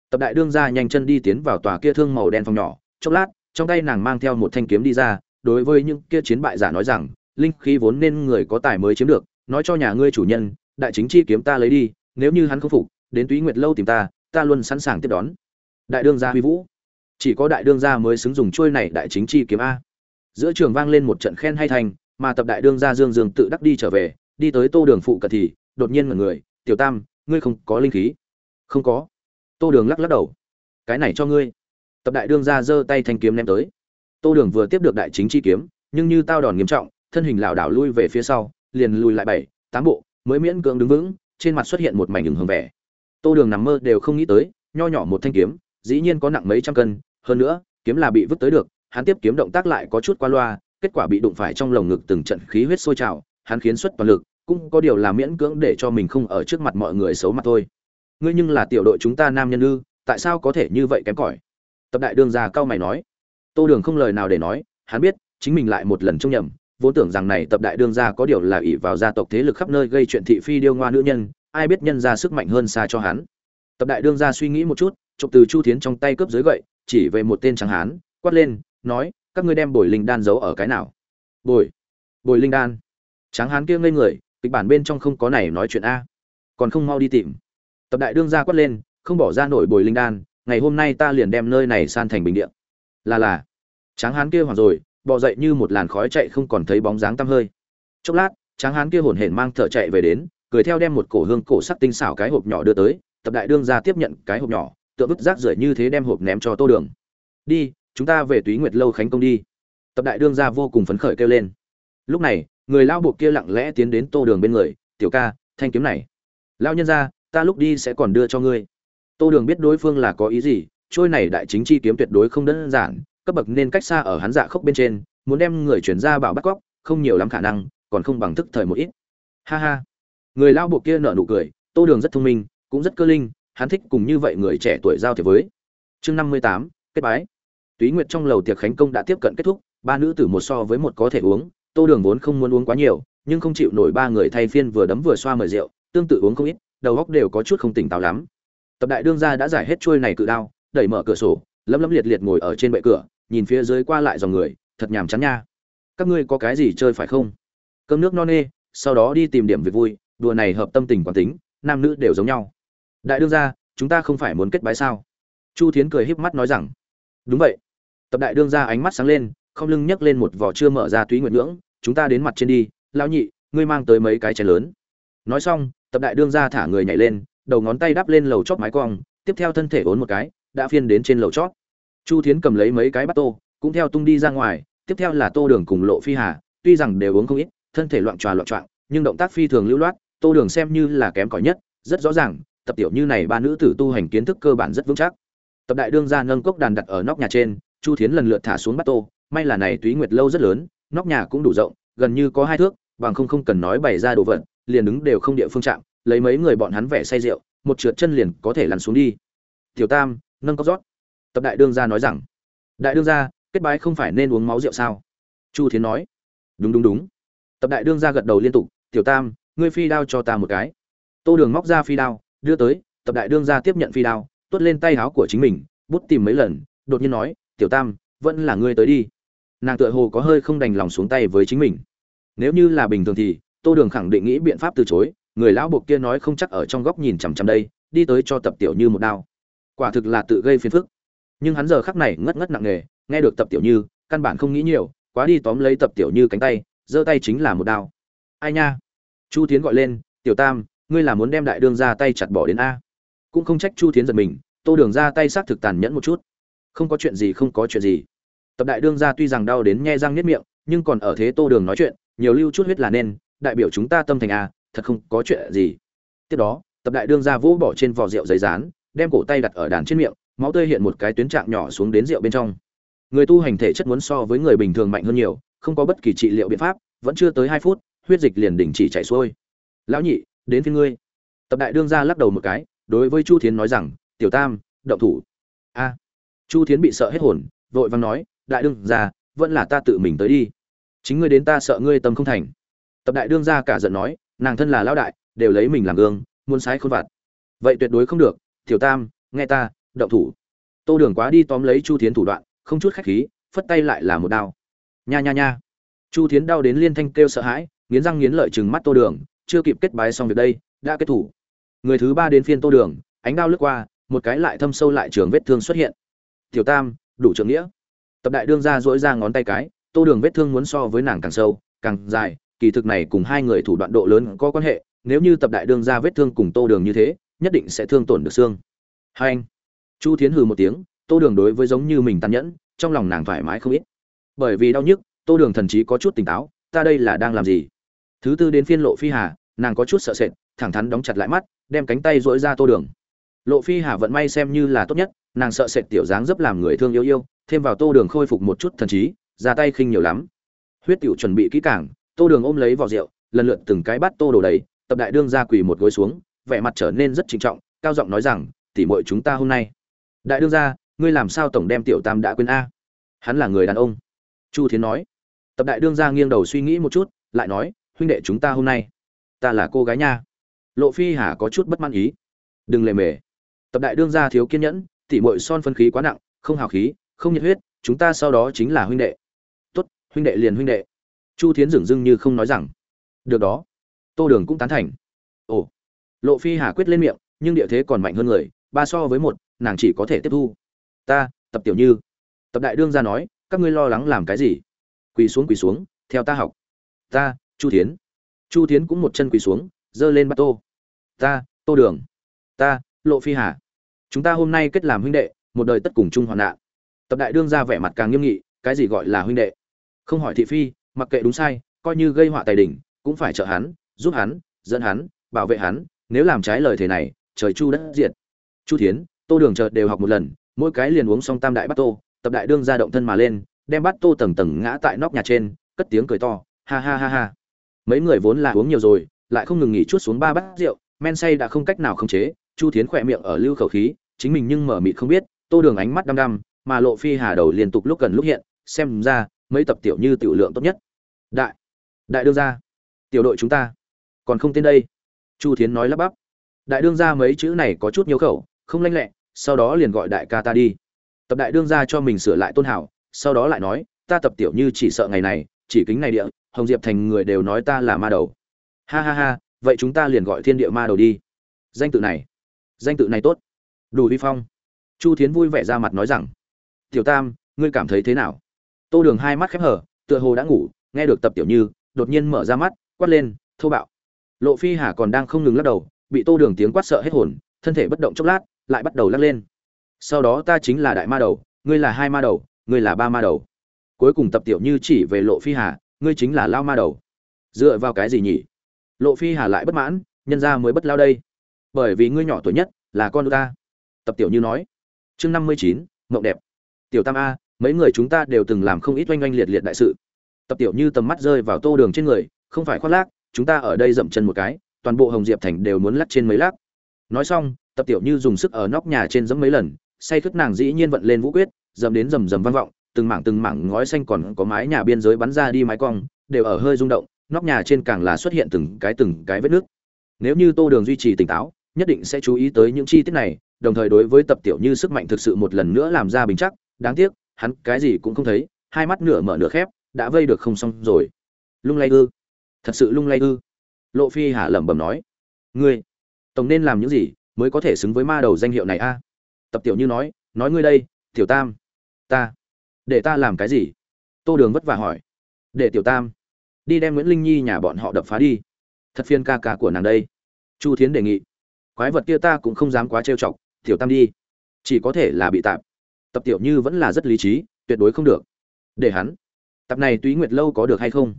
Tập đại đương ra nhanh chân đi tiến vào tòa kia thương màu đen phong nhỏ, chốc lát, trong tay nàng mang theo một thanh kiếm đi ra đối với những kia chiến bại giả nói rằng, linh khí vốn nên người có tài mới chiếm được, nói cho nhà ngươi chủ nhân, đại chính chi kiếm ta lấy đi, nếu như hắn không phục, đến túy nguyệt lâu tìm ta ta luôn sẵn sàng tiếp đón. Đại đương gia huy vũ. Chỉ có đại đương gia mới xứng dùng trôi này đại chính chi kiếm a. Giữa trường vang lên một trận khen hay thành, mà tập đại đương gia dương dương tự đắc đi trở về, đi tới tô đường phụ cận thì, đột nhiên một người, tiểu tam, ngươi không có linh khí? Không có. Tô đường lắc lắc đầu. Cái này cho ngươi. Tập đại đương gia giơ tay thanh kiếm ném tới tô đường vừa tiếp được đại chính chi kiếm, nhưng như tao đòn nghiêm trọng, thân hình lảo đảo lui về phía sau, liền lùi lại bảy, tám bộ, mới miễn cưỡng đứng vững, trên mặt xuất hiện một mảnh ửng hừng vẻ. Tô đường nằm mơ đều không nghĩ tới, nho nhỏ một thanh kiếm, dĩ nhiên có nặng mấy trăm cân, hơn nữa, kiếm là bị vứt tới được, hắn tiếp kiếm động tác lại có chút qua loa, kết quả bị đụng phải trong lồng ngực từng trận khí huyết sôi trào, hắn khiến xuất toàn lực, cũng có điều là miễn cưỡng để cho mình không ở trước mặt mọi người xấu mặt thôi. Ngươi nhưng là tiểu đội chúng ta nam nhân ư, tại sao có thể như vậy kém cỏi? Tập đại đương gia cao mày nói tô đường không lời nào để nói, hắn biết, chính mình lại một lần trông nhầm, vốn tưởng rằng này tập đại đương gia có điều là ỷ vào gia tộc thế lực khắp nơi gây chuyện thị phi điêu ngoa nữ nhân, ai biết nhân ra sức mạnh hơn xa cho hắn. Tập đại đương gia suy nghĩ một chút, chụp từ chu thiến trong tay cướp dưới gậy, chỉ về một tên trắng hán, quát lên, nói, các ngươi đem bồi linh đan giấu ở cái nào? Bồi bồi linh đan. Tráng hán kia ngây người, kịch bản bên trong không có này nói chuyện a. Còn không mau đi tìm. Tập đại đương gia quát lên, không bỏ ra nổi bồi linh đan, ngày hôm nay ta liền đem nơi này san thành bình địa là là. Tráng hán kia hoảng rồi, bò dậy như một làn khói chạy không còn thấy bóng dáng tăm hơi. Chốc lát, tráng hán kia hổn hển mang thở chạy về đến, cười theo đem một cổ hương cổ sắc tinh xảo cái hộp nhỏ đưa tới, tập đại đương ra tiếp nhận cái hộp nhỏ, tựa vứt rác rưởi như thế đem hộp ném cho tô đường. Đi, chúng ta về túy nguyệt lâu khánh công đi. Tập đại đương ra vô cùng phấn khởi kêu lên. Lúc này, người lao buộc kia lặng lẽ tiến đến tô đường bên người, tiểu ca, thanh kiếm này. Lao nhân ra ta lúc đi sẽ còn đưa cho ngươi. Tô đường biết đối phương là có ý gì trôi này đại chính chi kiếm tuyệt đối không đơn giản, cấp bậc nên cách xa ở hắn dạ khốc bên trên, muốn đem người chuyển ra bảo bắt cóc không nhiều lắm khả năng, còn không bằng thức thời một ít. Ha ha. Người lao buộc kia nở nụ cười, tô đường rất thông minh, cũng rất cơ linh, hắn thích cùng như vậy người trẻ tuổi giao thiệp với. Chương năm mươi tám, kết bái. Túy nguyệt trong lầu tiệc khánh công đã tiếp cận kết thúc, ba nữ tử một so với một có thể uống, tô đường vốn không muốn uống quá nhiều, nhưng không chịu nổi ba người thay phiên vừa đấm vừa xoa mời rượu, tương tự uống không ít, đầu óc đều có chút không tỉnh táo lắm. Tập đại đương gia đã giải hết chuôi này cự đao đẩy mở cửa sổ, lấm lấm liệt liệt ngồi ở trên bệ cửa, nhìn phía dưới qua lại dòng người, thật nhàm chán nha. Các ngươi có cái gì chơi phải không? Cơm nước no nê, sau đó đi tìm điểm việc vui, đùa này hợp tâm tình quán tính, nam nữ đều giống nhau. Đại đương gia, chúng ta không phải muốn kết bái sao? Chu thiến cười híp mắt nói rằng, đúng vậy. Tập đại đương gia ánh mắt sáng lên, không lưng nhấc lên một vỏ chưa mở ra túy nguyện ngưỡng chúng ta đến mặt trên đi, lão nhị, ngươi mang tới mấy cái chén lớn. Nói xong, tập đại đương gia thả người nhảy lên, đầu ngón tay đắp lên lầu chót mái cong, tiếp theo thân thể ốn một cái đã phiên đến trên lầu chót. Chu thiến cầm lấy mấy cái bát tô, cũng theo tung đi ra ngoài, tiếp theo là tô đường cùng lộ phi hà, tuy rằng đều uống không ít, thân thể loạn tròa loạn trọng nhưng động tác phi thường lưu loát, tô đường xem như là kém cỏi nhất, rất rõ ràng, tập tiểu như này ba nữ tử tu hành kiến thức cơ bản rất vững chắc. Tập đại đương ra nâng cốc đàn đặt ở nóc nhà trên, chu thiến lần lượt thả xuống bát tô, may là này túy nguyệt lâu rất lớn, nóc nhà cũng đủ rộng, gần như có hai thước, bằng không không cần nói bày ra đồ vật, liền đứng đều không địa phương chạm, lấy mấy người bọn hắn vẻ say rượu, một trượt chân liền có thể lăn xuống đi. Tiểu tam nâng cốc rót. Tập đại đương gia nói rằng, đại đương gia, kết bái không phải nên uống máu rượu sao? Chu thiến nói, đúng đúng đúng. Tập đại đương gia gật đầu liên tục, tiểu tam, ngươi phi đao cho ta một cái. Tô đường móc ra phi đao, đưa tới, tập đại đương gia tiếp nhận phi đao, tuốt lên tay áo của chính mình, bút tìm mấy lần, đột nhiên nói, tiểu tam, vẫn là ngươi tới đi. Nàng tựa hồ có hơi không đành lòng xuống tay với chính mình. Nếu như là bình thường thì, tô đường khẳng định nghĩ biện pháp từ chối, người lão buộc kia nói không chắc ở trong góc nhìn chằm chằm đây, đi tới cho tập tiểu như một đao quả thực là tự gây phiền phức. Nhưng hắn giờ khắc này ngất ngất nặng nề, nghe được tập tiểu như, căn bản không nghĩ nhiều, quá đi tóm lấy tập tiểu như cánh tay, giơ tay chính là một đao. Ai nha? Chu tiến gọi lên, tiểu tam, ngươi là muốn đem đại đương ra tay chặt bỏ đến a. Cũng không trách chu tiến giật mình, tô đường ra tay xác thực tàn nhẫn một chút. Không có chuyện gì, không có chuyện gì. Tập đại đương ra tuy rằng đau đến nhe răng nếp miệng, nhưng còn ở thế tô đường nói chuyện, nhiều lưu chút huyết là nên, đại biểu chúng ta tâm thành a, thật không có chuyện gì. Tiếp đó, tập đại đương ra vỗ bỏ trên vò rượu giấy rán đem cổ tay đặt ở đàn trên miệng, máu tươi hiện một cái tuyến trạng nhỏ xuống đến rượu bên trong. Người tu hành thể chất muốn so với người bình thường mạnh hơn nhiều, không có bất kỳ trị liệu biện pháp, vẫn chưa tới hai phút, huyết dịch liền đình chỉ chảy xuôi. Lão nhị, đến phía ngươi. Tập đại đương ra lắc đầu một cái, đối với chu thiến nói rằng, tiểu tam, động thủ. A. Chu thiến bị sợ hết hồn, vội vàng nói, đại đương ra vẫn là ta tự mình tới đi. Chính ngươi đến ta sợ ngươi tâm không thành. Tập đại đương ra cả giận nói, nàng thân là lão đại, đều lấy mình làm gương, muốn sái khôn vặt. Vậy tuyệt đối không được tiểu tam, nghe ta, động thủ. Tô đường quá đi tóm lấy chu thiến thủ đoạn, không chút khách khí, phất tay lại là một đao. Nha nha nha. Chu thiến đau đến liên thanh kêu sợ hãi, nghiến răng nghiến lợi chừng mắt tô đường, chưa kịp kết bái xong việc đây, đã kết thủ. Người thứ ba đến phiên tô đường, ánh đao lướt qua, một cái lại thâm sâu lại trường vết thương xuất hiện. Tiểu tam, đủ trưởng nghĩa. Tập đại đương ra dỗi ra ngón tay cái, tô đường vết thương muốn so với nàng càng sâu, càng dài, kỳ thực này cùng hai người thủ đoạn độ lớn có quan hệ, nếu như tập đại đương ra vết thương cùng tô đường như thế nhất định sẽ thương tổn được xương. Hai anh, chu thiến hừ một tiếng, tô đường đối với giống như mình tàn nhẫn, trong lòng nàng thoải mái không ít. Bởi vì đau nhức, tô đường thần chí có chút tỉnh táo, ta đây là đang làm gì? Thứ tư đến phiên lộ phi hà, nàng có chút sợ sệt, thẳng thắn đóng chặt lại mắt, đem cánh tay dỗi ra tô đường. Lộ phi hà vận may xem như là tốt nhất, nàng sợ sệt tiểu dáng dấp làm người thương yêu yêu, thêm vào tô đường khôi phục một chút thần trí ra tay khinh nhiều lắm. Huyết tiểu chuẩn bị kỹ càng, tô đường ôm lấy vỏ rượu, lần lượt từng cái bắt tô đồ đầy, tập đại đương ra quỳ một gối xuống vẻ mặt trở nên rất trịnh trọng, cao giọng nói rằng tỉ muội chúng ta hôm nay. Đại đương gia, ngươi làm sao tổng đem tiểu tam đã quên a? Hắn là người đàn ông. Chu thiến nói. Tập đại đương gia nghiêng đầu suy nghĩ một chút, lại nói, huynh đệ chúng ta hôm nay, ta là cô gái nha. Lộ phi hà có chút bất mãn ý. Đừng lề mề. Tập đại đương gia thiếu kiên nhẫn tỉ muội son phân khí quá nặng, không hào khí, không nhiệt huyết, chúng ta sau đó chính là huynh đệ. Tốt, huynh đệ liền huynh đệ. Chu thiến dửng dưng như không nói rằng. Được đó, tô đường cũng tán thành. Ồ lộ phi hà quyết lên miệng, nhưng địa thế còn mạnh hơn người, ba so với một, nàng chỉ có thể tiếp thu. Ta, tập tiểu như. Tập đại đương ra nói, các ngươi lo lắng làm cái gì? Quỳ xuống quỳ xuống, theo ta học. Ta, chu tiến chu tiến cũng một chân quỳ xuống, giơ lên bắt tô. Ta, tô đường. Ta, lộ phi hà. Chúng ta hôm nay kết làm huynh đệ, một đời tất cùng chung hoạn nạn. Tập đại đương ra vẻ mặt càng nghiêm nghị, cái gì gọi là huynh đệ? Không hỏi thị phi, mặc kệ đúng sai, coi như gây họa tài đình cũng phải trợ hắn, giúp hắn, dẫn hắn, bảo vệ hắn nếu làm trái lời thế này trời chu đất diệt. Chu thiến tô đường chợt đều học một lần mỗi cái liền uống xong tam đại bắt tô tập đại đương ra động thân mà lên đem bát tô tầng tầng ngã tại nóc nhà trên cất tiếng cười to ha ha ha ha. Mấy người vốn là uống nhiều rồi lại không ngừng nghỉ chút xuống ba bát rượu men say đã không cách nào khống chế chu thiến khỏe miệng ở lưu khẩu khí chính mình nhưng mở mịt không biết tô đường ánh mắt đăm đăm mà lộ phi hà đầu liên tục lúc gần lúc hiện xem ra mấy tập tiểu như tiểu lượng tốt nhất. Đại đại đương ra, tiểu đội chúng ta còn không tên đây chu thiến nói lắp bắp. Đại đương gia mấy chữ này có chút nhiều khẩu, không lanh lẹ, sau đó liền gọi đại ca ta đi. Tập đại đương gia cho mình sửa lại tôn hảo, sau đó lại nói, ta tập tiểu như chỉ sợ ngày này, chỉ kính này địa, hồng diệp thành người đều nói ta là ma đầu. Ha ha ha, vậy chúng ta liền gọi thiên địa ma đầu đi. Danh tự này, danh tự này tốt. Đủ vi phong. Chu thiến vui vẻ ra mặt nói rằng, tiểu tam, ngươi cảm thấy thế nào? Tô đường hai mắt khép hở tựa hồ đã ngủ, nghe được tập tiểu như, đột nhiên mở ra mắt, quát lên, thô bạo lộ phi hà còn đang không ngừng lắc đầu, bị tô đường tiếng quát sợ hết hồn, thân thể bất động chốc lát, lại bắt đầu lắc lên. Sau đó ta chính là đại ma đầu, ngươi là hai ma đầu, ngươi là ba ma đầu. Cuối cùng tập tiểu như chỉ về lộ phi hà, ngươi chính là lao ma đầu. Dựa vào cái gì nhỉ? Lộ phi hà lại bất mãn, nhân ra mới bất lao đây. Bởi vì ngươi nhỏ tuổi nhất, là con ta. Tập tiểu như nói. Chương năm mươi chín, mộng đẹp. Tiểu tam a, mấy người chúng ta đều từng làm không ít oanh oanh liệt liệt đại sự. Tập tiểu như tầm mắt rơi vào tô đường trên người, không phải khoác lác chúng ta ở đây dậm chân một cái, toàn bộ hồng diệp thành đều muốn lắc trên mấy lắc. Nói xong, tập tiểu như dùng sức ở nóc nhà trên dẫm mấy lần, say khướt nàng dĩ nhiên vận lên vũ quyết dẫm đến rầm rầm vang vọng, từng mảng từng mảng ngói xanh còn có mái nhà biên giới bắn ra đi mái cong, đều ở hơi rung động, nóc nhà trên càng là xuất hiện từng cái từng cái vết nước. Nếu như tô đường duy trì tỉnh táo, nhất định sẽ chú ý tới những chi tiết này, đồng thời đối với tập tiểu như sức mạnh thực sự một lần nữa làm ra bình chắc, đáng tiếc, hắn cái gì cũng không thấy, hai mắt nửa mở nửa khép, đã vây được không xong rồi. Lung lay ư thật sự lung lay ư? Lộ phi hạ lẩm bẩm nói. Ngươi, tổng nên làm những gì mới có thể xứng với ma đầu danh hiệu này a? Tập tiểu như nói nói ngươi đây, tiểu tam, ta, để ta làm cái gì? Tô đường vất vả hỏi. Để tiểu tam, đi đem nguyễn linh nhi nhà bọn họ đập phá đi. Thật phiên ca ca của nàng đây. Chu thiến đề nghị. Quái vật kia ta cũng không dám quá trêu chọc, tiểu tam đi. Chỉ có thể là bị tạm tập tiểu như vẫn là rất lý trí, tuyệt đối không được. Để hắn, tập này túy nguyệt lâu có được hay không?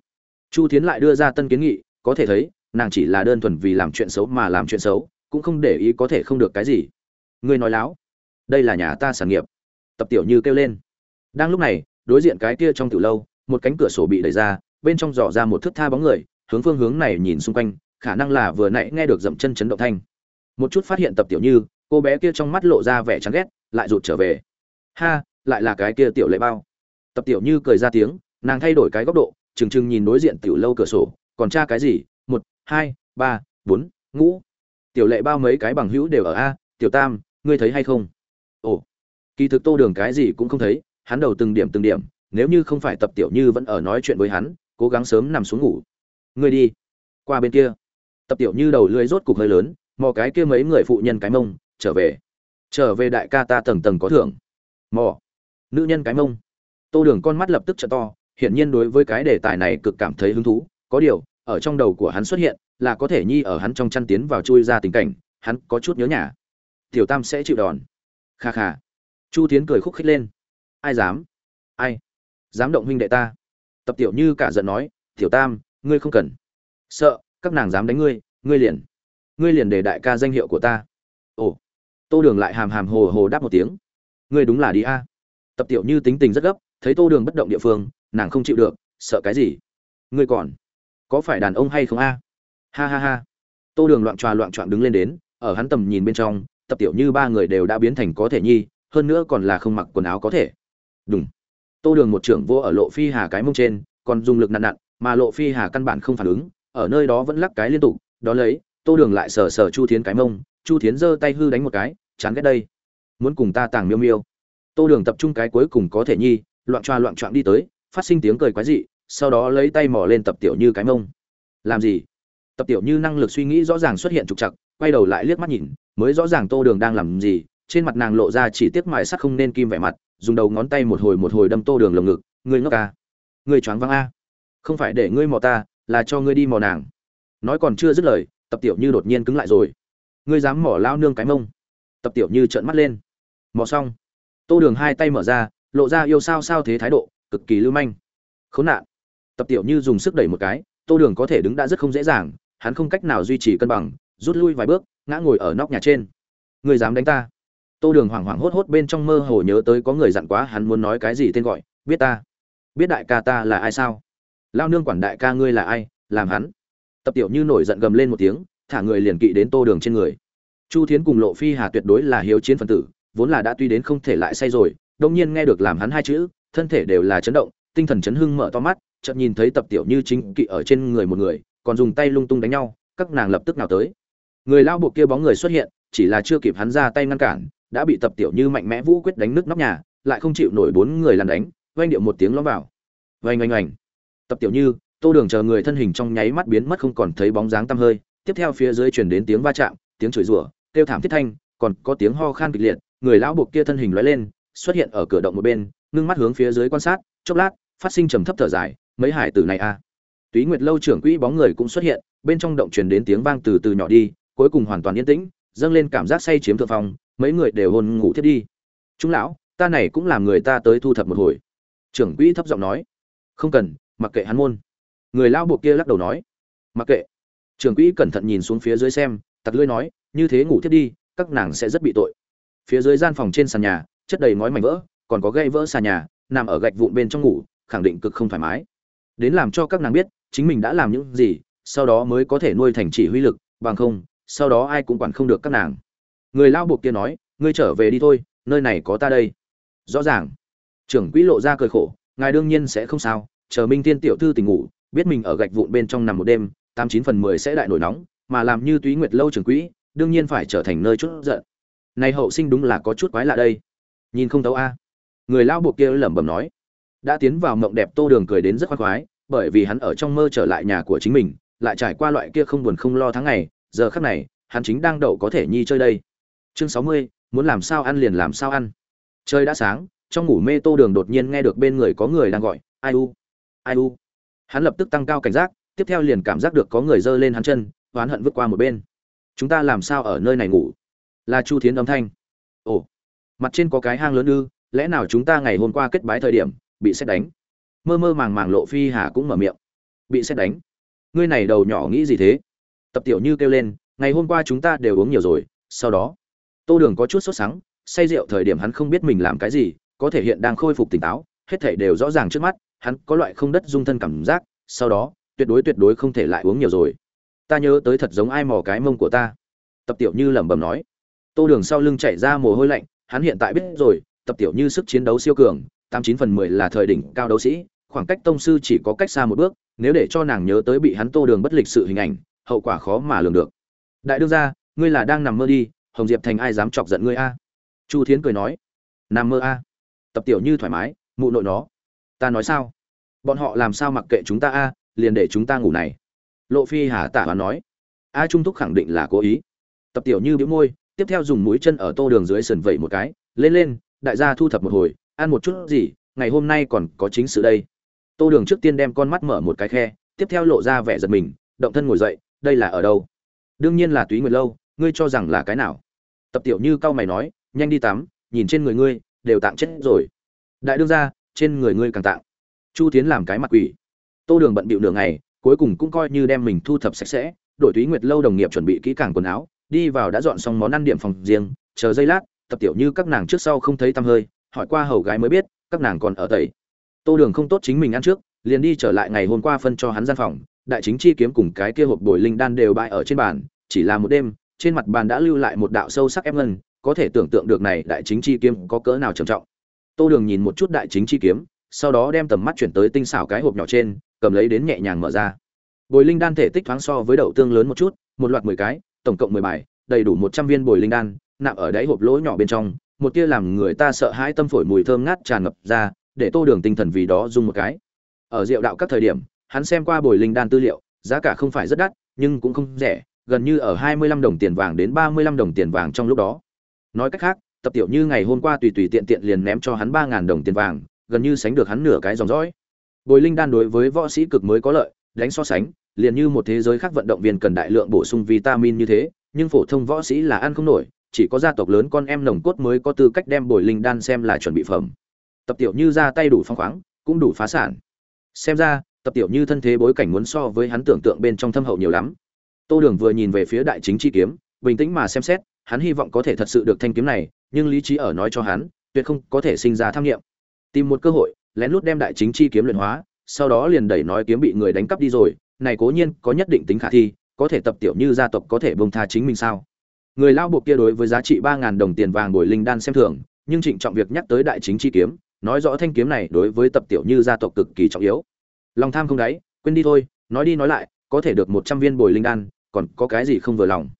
Chu thiến lại đưa ra tân kiến nghị, có thể thấy, nàng chỉ là đơn thuần vì làm chuyện xấu mà làm chuyện xấu, cũng không để ý có thể không được cái gì. Ngươi nói láo, đây là nhà ta sản nghiệp. Tập tiểu như kêu lên. Đang lúc này, đối diện cái kia trong tiểu lâu, một cánh cửa sổ bị đẩy ra, bên trong dò ra một thước tha bóng người, hướng phương hướng này nhìn xung quanh, khả năng là vừa nãy nghe được dậm chân chấn động thanh. Một chút phát hiện tập tiểu như, cô bé kia trong mắt lộ ra vẻ chán ghét, lại rụt trở về. Ha, lại là cái kia tiểu lệ bao. Tập tiểu như cười ra tiếng, nàng thay đổi cái góc độ trừng trừng nhìn đối diện tiểu lâu cửa sổ, còn tra cái gì? Một, hai, ba, bốn, ngũ. Tiểu lệ bao mấy cái bằng hữu đều ở a, tiểu tam, ngươi thấy hay không? Ồ, kỳ thực tô đường cái gì cũng không thấy, hắn đầu từng điểm từng điểm, nếu như không phải tập tiểu như vẫn ở nói chuyện với hắn, cố gắng sớm nằm xuống ngủ. Ngươi đi, qua bên kia. Tập tiểu như đầu lưỡi rốt cục hơi lớn, mò cái kia mấy người phụ nhân cái mông, trở về. Trở về đại ca ta tầng tầng có thưởng. Mò. Nữ nhân cái mông. Tô đường con mắt lập tức t to hiển nhiên đối với cái đề tài này cực cảm thấy hứng thú. Có điều, ở trong đầu của hắn xuất hiện là có thể nhi ở hắn trong chăn tiến vào chui ra tình cảnh, hắn có chút nhớ nhà. Tiểu tam sẽ chịu đòn. Kha kha. Chu tiến cười khúc khích lên. Ai dám? Ai? Dám động huynh đệ ta? Tập tiểu như cả giận nói, tiểu tam, ngươi không cần. Sợ, các nàng dám đánh ngươi ngươi liền ngươi liền để đại ca danh hiệu của ta. Ồ. Tô đường lại hàm hàm hồ hồ đáp một tiếng. Ngươi đúng là đi a. Tập tiểu như tính tình rất gấp, thấy tô đường bất động địa phương nàng không chịu được, sợ cái gì? Ngươi còn có phải đàn ông hay không a? Ha ha ha. Tô đường loạn tròa loạn trọn đứng lên đến, ở hắn tầm nhìn bên trong, tập tiểu như ba người đều đã biến thành có thể nhi, hơn nữa còn là không mặc quần áo có thể. Đúng tô đường một trưởng vô ở lộ phi hà cái mông trên, còn dùng lực nặn nặn, mà lộ phi hà căn bản không phản ứng, ở nơi đó vẫn lắc cái liên tục, đó lấy, tô đường lại sờ sờ chu thiến cái mông, chu thiến giơ tay hư đánh một cái, chán ghét đây. Muốn cùng ta tàng miêu miêu. Tô đường tập trung cái cuối cùng có thể nhi, loạn choa loạn choạng đi tới phát sinh tiếng cười quái dị, sau đó lấy tay mỏ lên tập tiểu như cái mông. Làm gì? Tập tiểu như năng lực suy nghĩ rõ ràng xuất hiện trục trặc, quay đầu lại liếc mắt nhìn, mới rõ ràng tô đường đang làm gì, trên mặt nàng lộ ra chỉ tiếc mài sắc không nên kim vẻ mặt, dùng đầu ngón tay một hồi một hồi đâm tô đường lồng ngực, ngươi ngốc ca ngươi choáng váng a. Không phải để ngươi mò ta, là cho ngươi đi mò nàng. Nói còn chưa dứt lời, tập tiểu như đột nhiên cứng lại rồi. Ngươi dám mỏ lao nương cái mông? Tập tiểu như trợn mắt lên. Mò xong, tô đường hai tay mở ra, lộ ra yêu sao sao thế thái độ cực kỳ lưu manh. Khốn nạn. Tập tiểu như dùng sức đẩy một cái, tô đường có thể đứng đã rất không dễ dàng, hắn không cách nào duy trì cân bằng, rút lui vài bước, ngã ngồi ở nóc nhà trên. Người dám đánh ta? Tô đường hoảng hoảng hốt hốt bên trong mơ hồ nhớ tới có người dặn quá hắn muốn nói cái gì tên gọi, biết ta. Biết đại ca ta là ai sao? Lao nương quản đại ca ngươi là ai, làm hắn. Tập tiểu như nổi giận gầm lên một tiếng, thả người liền kỵ đến tô đường trên người. Chu thiến cùng lộ phi hà tuyệt đối là hiếu chiến phần tử, vốn là đã tuy đến không thể lại say rồi đông nhiên nghe được làm hắn hai chữ thân thể đều là chấn động, tinh thần chấn hưng mở to mắt, chợt nhìn thấy tập tiểu như chính kỵ ở trên người một người, còn dùng tay lung tung đánh nhau, các nàng lập tức nào tới. Người lao buộc kia bóng người xuất hiện, chỉ là chưa kịp hắn ra tay ngăn cản, đã bị tập tiểu như mạnh mẽ vũ quyết đánh nước nóc nhà, lại không chịu nổi bốn người lăn đánh, vang điệu một tiếng lõm vào. Vang oanh oanh. Tập tiểu như, tô đường chờ người thân hình trong nháy mắt biến mất không còn thấy bóng dáng tăm hơi, tiếp theo phía dưới chuyển đến tiếng va chạm, tiếng chửi rủa, kêu thảm thiết thanh, còn có tiếng ho khan kịch liệt, người lão buộc kia thân hình lóe lên, xuất hiện ở cửa động một bên ngưng mắt hướng phía dưới quan sát, chốc lát, phát sinh trầm thấp thở dài, mấy hải tử này a à. túy nguyệt lâu trưởng quỹ bóng người cũng xuất hiện, bên trong động truyền đến tiếng vang từ từ nhỏ đi, cuối cùng hoàn toàn yên tĩnh, dâng lên cảm giác say chiếm thượng phong mấy người đều hôn ngủ thiết đi. Chúng lão, ta này cũng làm người ta tới thu thập một hồi. Trưởng quỹ thấp giọng nói. Không cần, mặc kệ hắn môn. Người lao buộc kia lắc đầu nói. Mặc kệ. Trưởng quỹ cẩn thận nhìn xuống phía dưới xem, tặc lưỡi nói, như thế ngủ thiết đi, các nàng sẽ rất bị tội. Phía dưới gian phòng trên sàn nhà, chất đầy ngói mảnh vỡ còn có gây vỡ xà nhà, nằm ở gạch vụn bên trong ngủ, khẳng định cực không thoải mái. Đến làm cho các nàng biết, chính mình đã làm những gì, sau đó mới có thể nuôi thành chỉ huy lực, bằng không, sau đó ai cũng quản không được các nàng. Người lao buộc kia nói, ngươi trở về đi thôi, nơi này có ta đây. Rõ ràng. Trưởng quỹ lộ ra cười khổ, ngài đương nhiên sẽ không sao, chờ minh Thiên tiểu thư tỉnh ngủ, biết mình ở gạch vụn bên trong nằm một đêm, tám chín phần mười sẽ đại nổi nóng, mà làm như túy nguyệt lâu trưởng quỹ, đương nhiên phải trở thành nơi chút giận. Này hậu sinh đúng là có chút quái lạ đây. Nhìn không thấu a người lao buộc kia lẩm bẩm nói. Đã tiến vào mộng đẹp tô đường cười đến rất khoác khoái, bởi vì hắn ở trong mơ trở lại nhà của chính mình, lại trải qua loại kia không buồn không lo tháng ngày, giờ khắc này, hắn chính đang đậu có thể nhi chơi đây. Chương sáu mươi, muốn làm sao ăn liền làm sao ăn. Chơi đã sáng, trong ngủ mê tô đường đột nhiên nghe được bên người có người đang gọi, ai u? Ai u? Hắn lập tức tăng cao cảnh giác, tiếp theo liền cảm giác được có người giơ lên hắn chân, oán hận vứt qua một bên. Chúng ta làm sao ở nơi này ngủ? Là chu thiến âm thanh. Ồ, mặt trên có cái hang lớn ư lẽ nào chúng ta ngày hôm qua kết bái thời điểm, bị xét đánh? Mơ mơ màng màng lộ phi hà cũng mở miệng. Bị xét đánh? Ngươi này đầu nhỏ nghĩ gì thế? Tập tiểu như kêu lên, ngày hôm qua chúng ta đều uống nhiều rồi, sau đó. Tô đường có chút sốt sắng, say rượu thời điểm hắn không biết mình làm cái gì, có thể hiện đang khôi phục tỉnh táo, hết thể đều rõ ràng trước mắt, hắn có loại không đất dung thân cảm giác, sau đó, tuyệt đối tuyệt đối không thể lại uống nhiều rồi. Ta nhớ tới thật giống ai mò cái mông của ta. Tập tiểu như lẩm bẩm nói. Tô đường sau lưng chạy ra mồ hôi lạnh, hắn hiện tại biết rồi tập tiểu như sức chiến đấu siêu cường, tám chín phần mười là thời đỉnh cao đấu sĩ, khoảng cách tông sư chỉ có cách xa một bước, nếu để cho nàng nhớ tới bị hắn tô đường bất lịch sự hình ảnh, hậu quả khó mà lường được. Đại đương gia, ngươi là đang nằm mơ đi, hồng diệp thành ai dám chọc giận ngươi a? Chu thiến cười nói, nằm mơ a. Tập tiểu như thoải mái, mụ nội nó. Ta nói sao? Bọn họ làm sao mặc kệ chúng ta a, liền để chúng ta ngủ này. Lộ phi hà tả và nói, a trung thúc khẳng định là cố ý. Tập tiểu như bĩu môi, tiếp theo dùng mũi chân ở tô đường dưới sườn vẩy một cái, lên lên đại gia thu thập một hồi, ăn một chút gì, ngày hôm nay còn có chính sự đây. Tô đường trước tiên đem con mắt mở một cái khe, tiếp theo lộ ra vẻ giật mình, động thân ngồi dậy, đây là ở đâu? Đương nhiên là túy nguyệt lâu, ngươi cho rằng là cái nào? Tập tiểu như cau mày nói, nhanh đi tắm, nhìn trên người ngươi, đều tạm chết rồi. Đại đương ra trên người ngươi càng tạng. Chu tiến làm cái mặt quỷ. Tô đường bận bịu nửa ngày, cuối cùng cũng coi như đem mình thu thập sạch sẽ, đổi túy nguyệt lâu đồng nghiệp chuẩn bị kỹ càng quần áo, đi vào đã dọn xong món ăn điểm phòng riêng, chờ giây lát tập tiểu như các nàng trước sau không thấy tăm hơi, hỏi qua hầu gái mới biết, các nàng còn ở tẩy. Tô đường không tốt chính mình ăn trước, liền đi trở lại ngày hôm qua phân cho hắn gian phòng, đại chính chi kiếm cùng cái kia hộp bồi linh đan đều bại ở trên bàn, chỉ là một đêm, trên mặt bàn đã lưu lại một đạo sâu sắc ép ngân, có thể tưởng tượng được này đại chính chi kiếm có cỡ nào trầm trọng. Tô đường nhìn một chút đại chính chi kiếm, sau đó đem tầm mắt chuyển tới tinh xảo cái hộp nhỏ trên, cầm lấy đến nhẹ nhàng mở ra. Bồi linh đan thể tích thoáng so với đậu tương lớn một chút, một loạt mười cái, tổng cộng mười bài, đầy đủ một trăm viên bồi linh đan nạm ở đáy hộp lỗ nhỏ bên trong, một tia làm người ta sợ hãi tâm phổi mùi thơm ngát tràn ngập ra, để tô đường tinh thần vì đó dùng một cái. Ở rượu đạo các thời điểm, hắn xem qua bồi linh đan tư liệu, giá cả không phải rất đắt, nhưng cũng không rẻ, gần như ở hai mươi lăm đồng tiền vàng đến ba mươi lăm đồng tiền vàng trong lúc đó. Nói cách khác, tập tiểu như ngày hôm qua tùy tùy tiện tiện liền ném cho hắn ba ngàn đồng tiền vàng, gần như sánh được hắn nửa cái dòng dõi. Bồi linh đan đối với võ sĩ cực mới có lợi, đánh so sánh, liền như một thế giới khác vận động viên cần đại lượng bổ sung vitamin như thế, nhưng phổ thông võ sĩ là ăn không nổi chỉ có gia tộc lớn con em nồng cốt mới có tư cách đem bồi linh đan xem là chuẩn bị phẩm. Tập tiểu như ra tay đủ phong khoáng, cũng đủ phá sản. Xem ra, tập tiểu như thân thế bối cảnh muốn so với hắn tưởng tượng bên trong thâm hậu nhiều lắm. Tô đường vừa nhìn về phía đại chính chi kiếm, bình tĩnh mà xem xét, hắn hy vọng có thể thật sự được thanh kiếm này, nhưng lý trí ở nói cho hắn, tuyệt không có thể sinh ra tham nghiệm. Tìm một cơ hội, lén lút đem đại chính chi kiếm luyện hóa, sau đó liền đẩy nói kiếm bị người đánh cắp đi rồi, này cố nhiên có nhất định tính khả thi, có thể tập tiểu như gia tộc có thể bông tha chính mình sao? Người lao buộc kia đối với giá trị ba ngàn đồng tiền vàng bồi linh đan xem thường, nhưng trịnh trọng việc nhắc tới đại chính chi kiếm, nói rõ thanh kiếm này đối với tập tiểu như gia tộc cực kỳ trọng yếu. Lòng tham không đáy, quên đi thôi, nói đi nói lại, có thể được một trăm viên bồi linh đan, còn có cái gì không vừa lòng.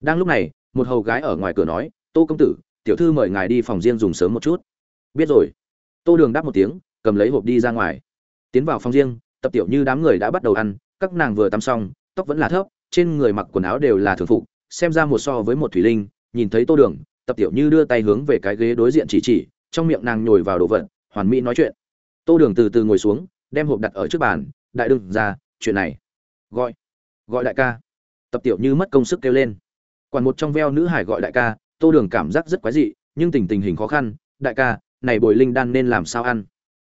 Đang lúc này, một hầu gái ở ngoài cửa nói, tô công tử, tiểu thư mời ngài đi phòng riêng dùng sớm một chút. Biết rồi. Tô đường đáp một tiếng, cầm lấy hộp đi ra ngoài. Tiến vào phòng riêng, tập tiểu như đám người đã bắt đầu ăn, các nàng vừa tắm xong, tóc vẫn là thấp, trên người mặc quần áo đều là thường phục xem ra một so với một thủy linh, nhìn thấy tô đường, tập tiểu như đưa tay hướng về cái ghế đối diện chỉ chỉ, trong miệng nàng nhồi vào đồ vật, hoàn mỹ nói chuyện. Tô đường từ từ ngồi xuống, đem hộp đặt ở trước bàn, đại đương ra, chuyện này, gọi gọi đại ca. Tập tiểu như mất công sức kêu lên. Quản một trong veo nữ hải gọi đại ca, tô đường cảm giác rất quái dị, nhưng tình tình hình khó khăn, đại ca, này bồi linh đan nên làm sao ăn?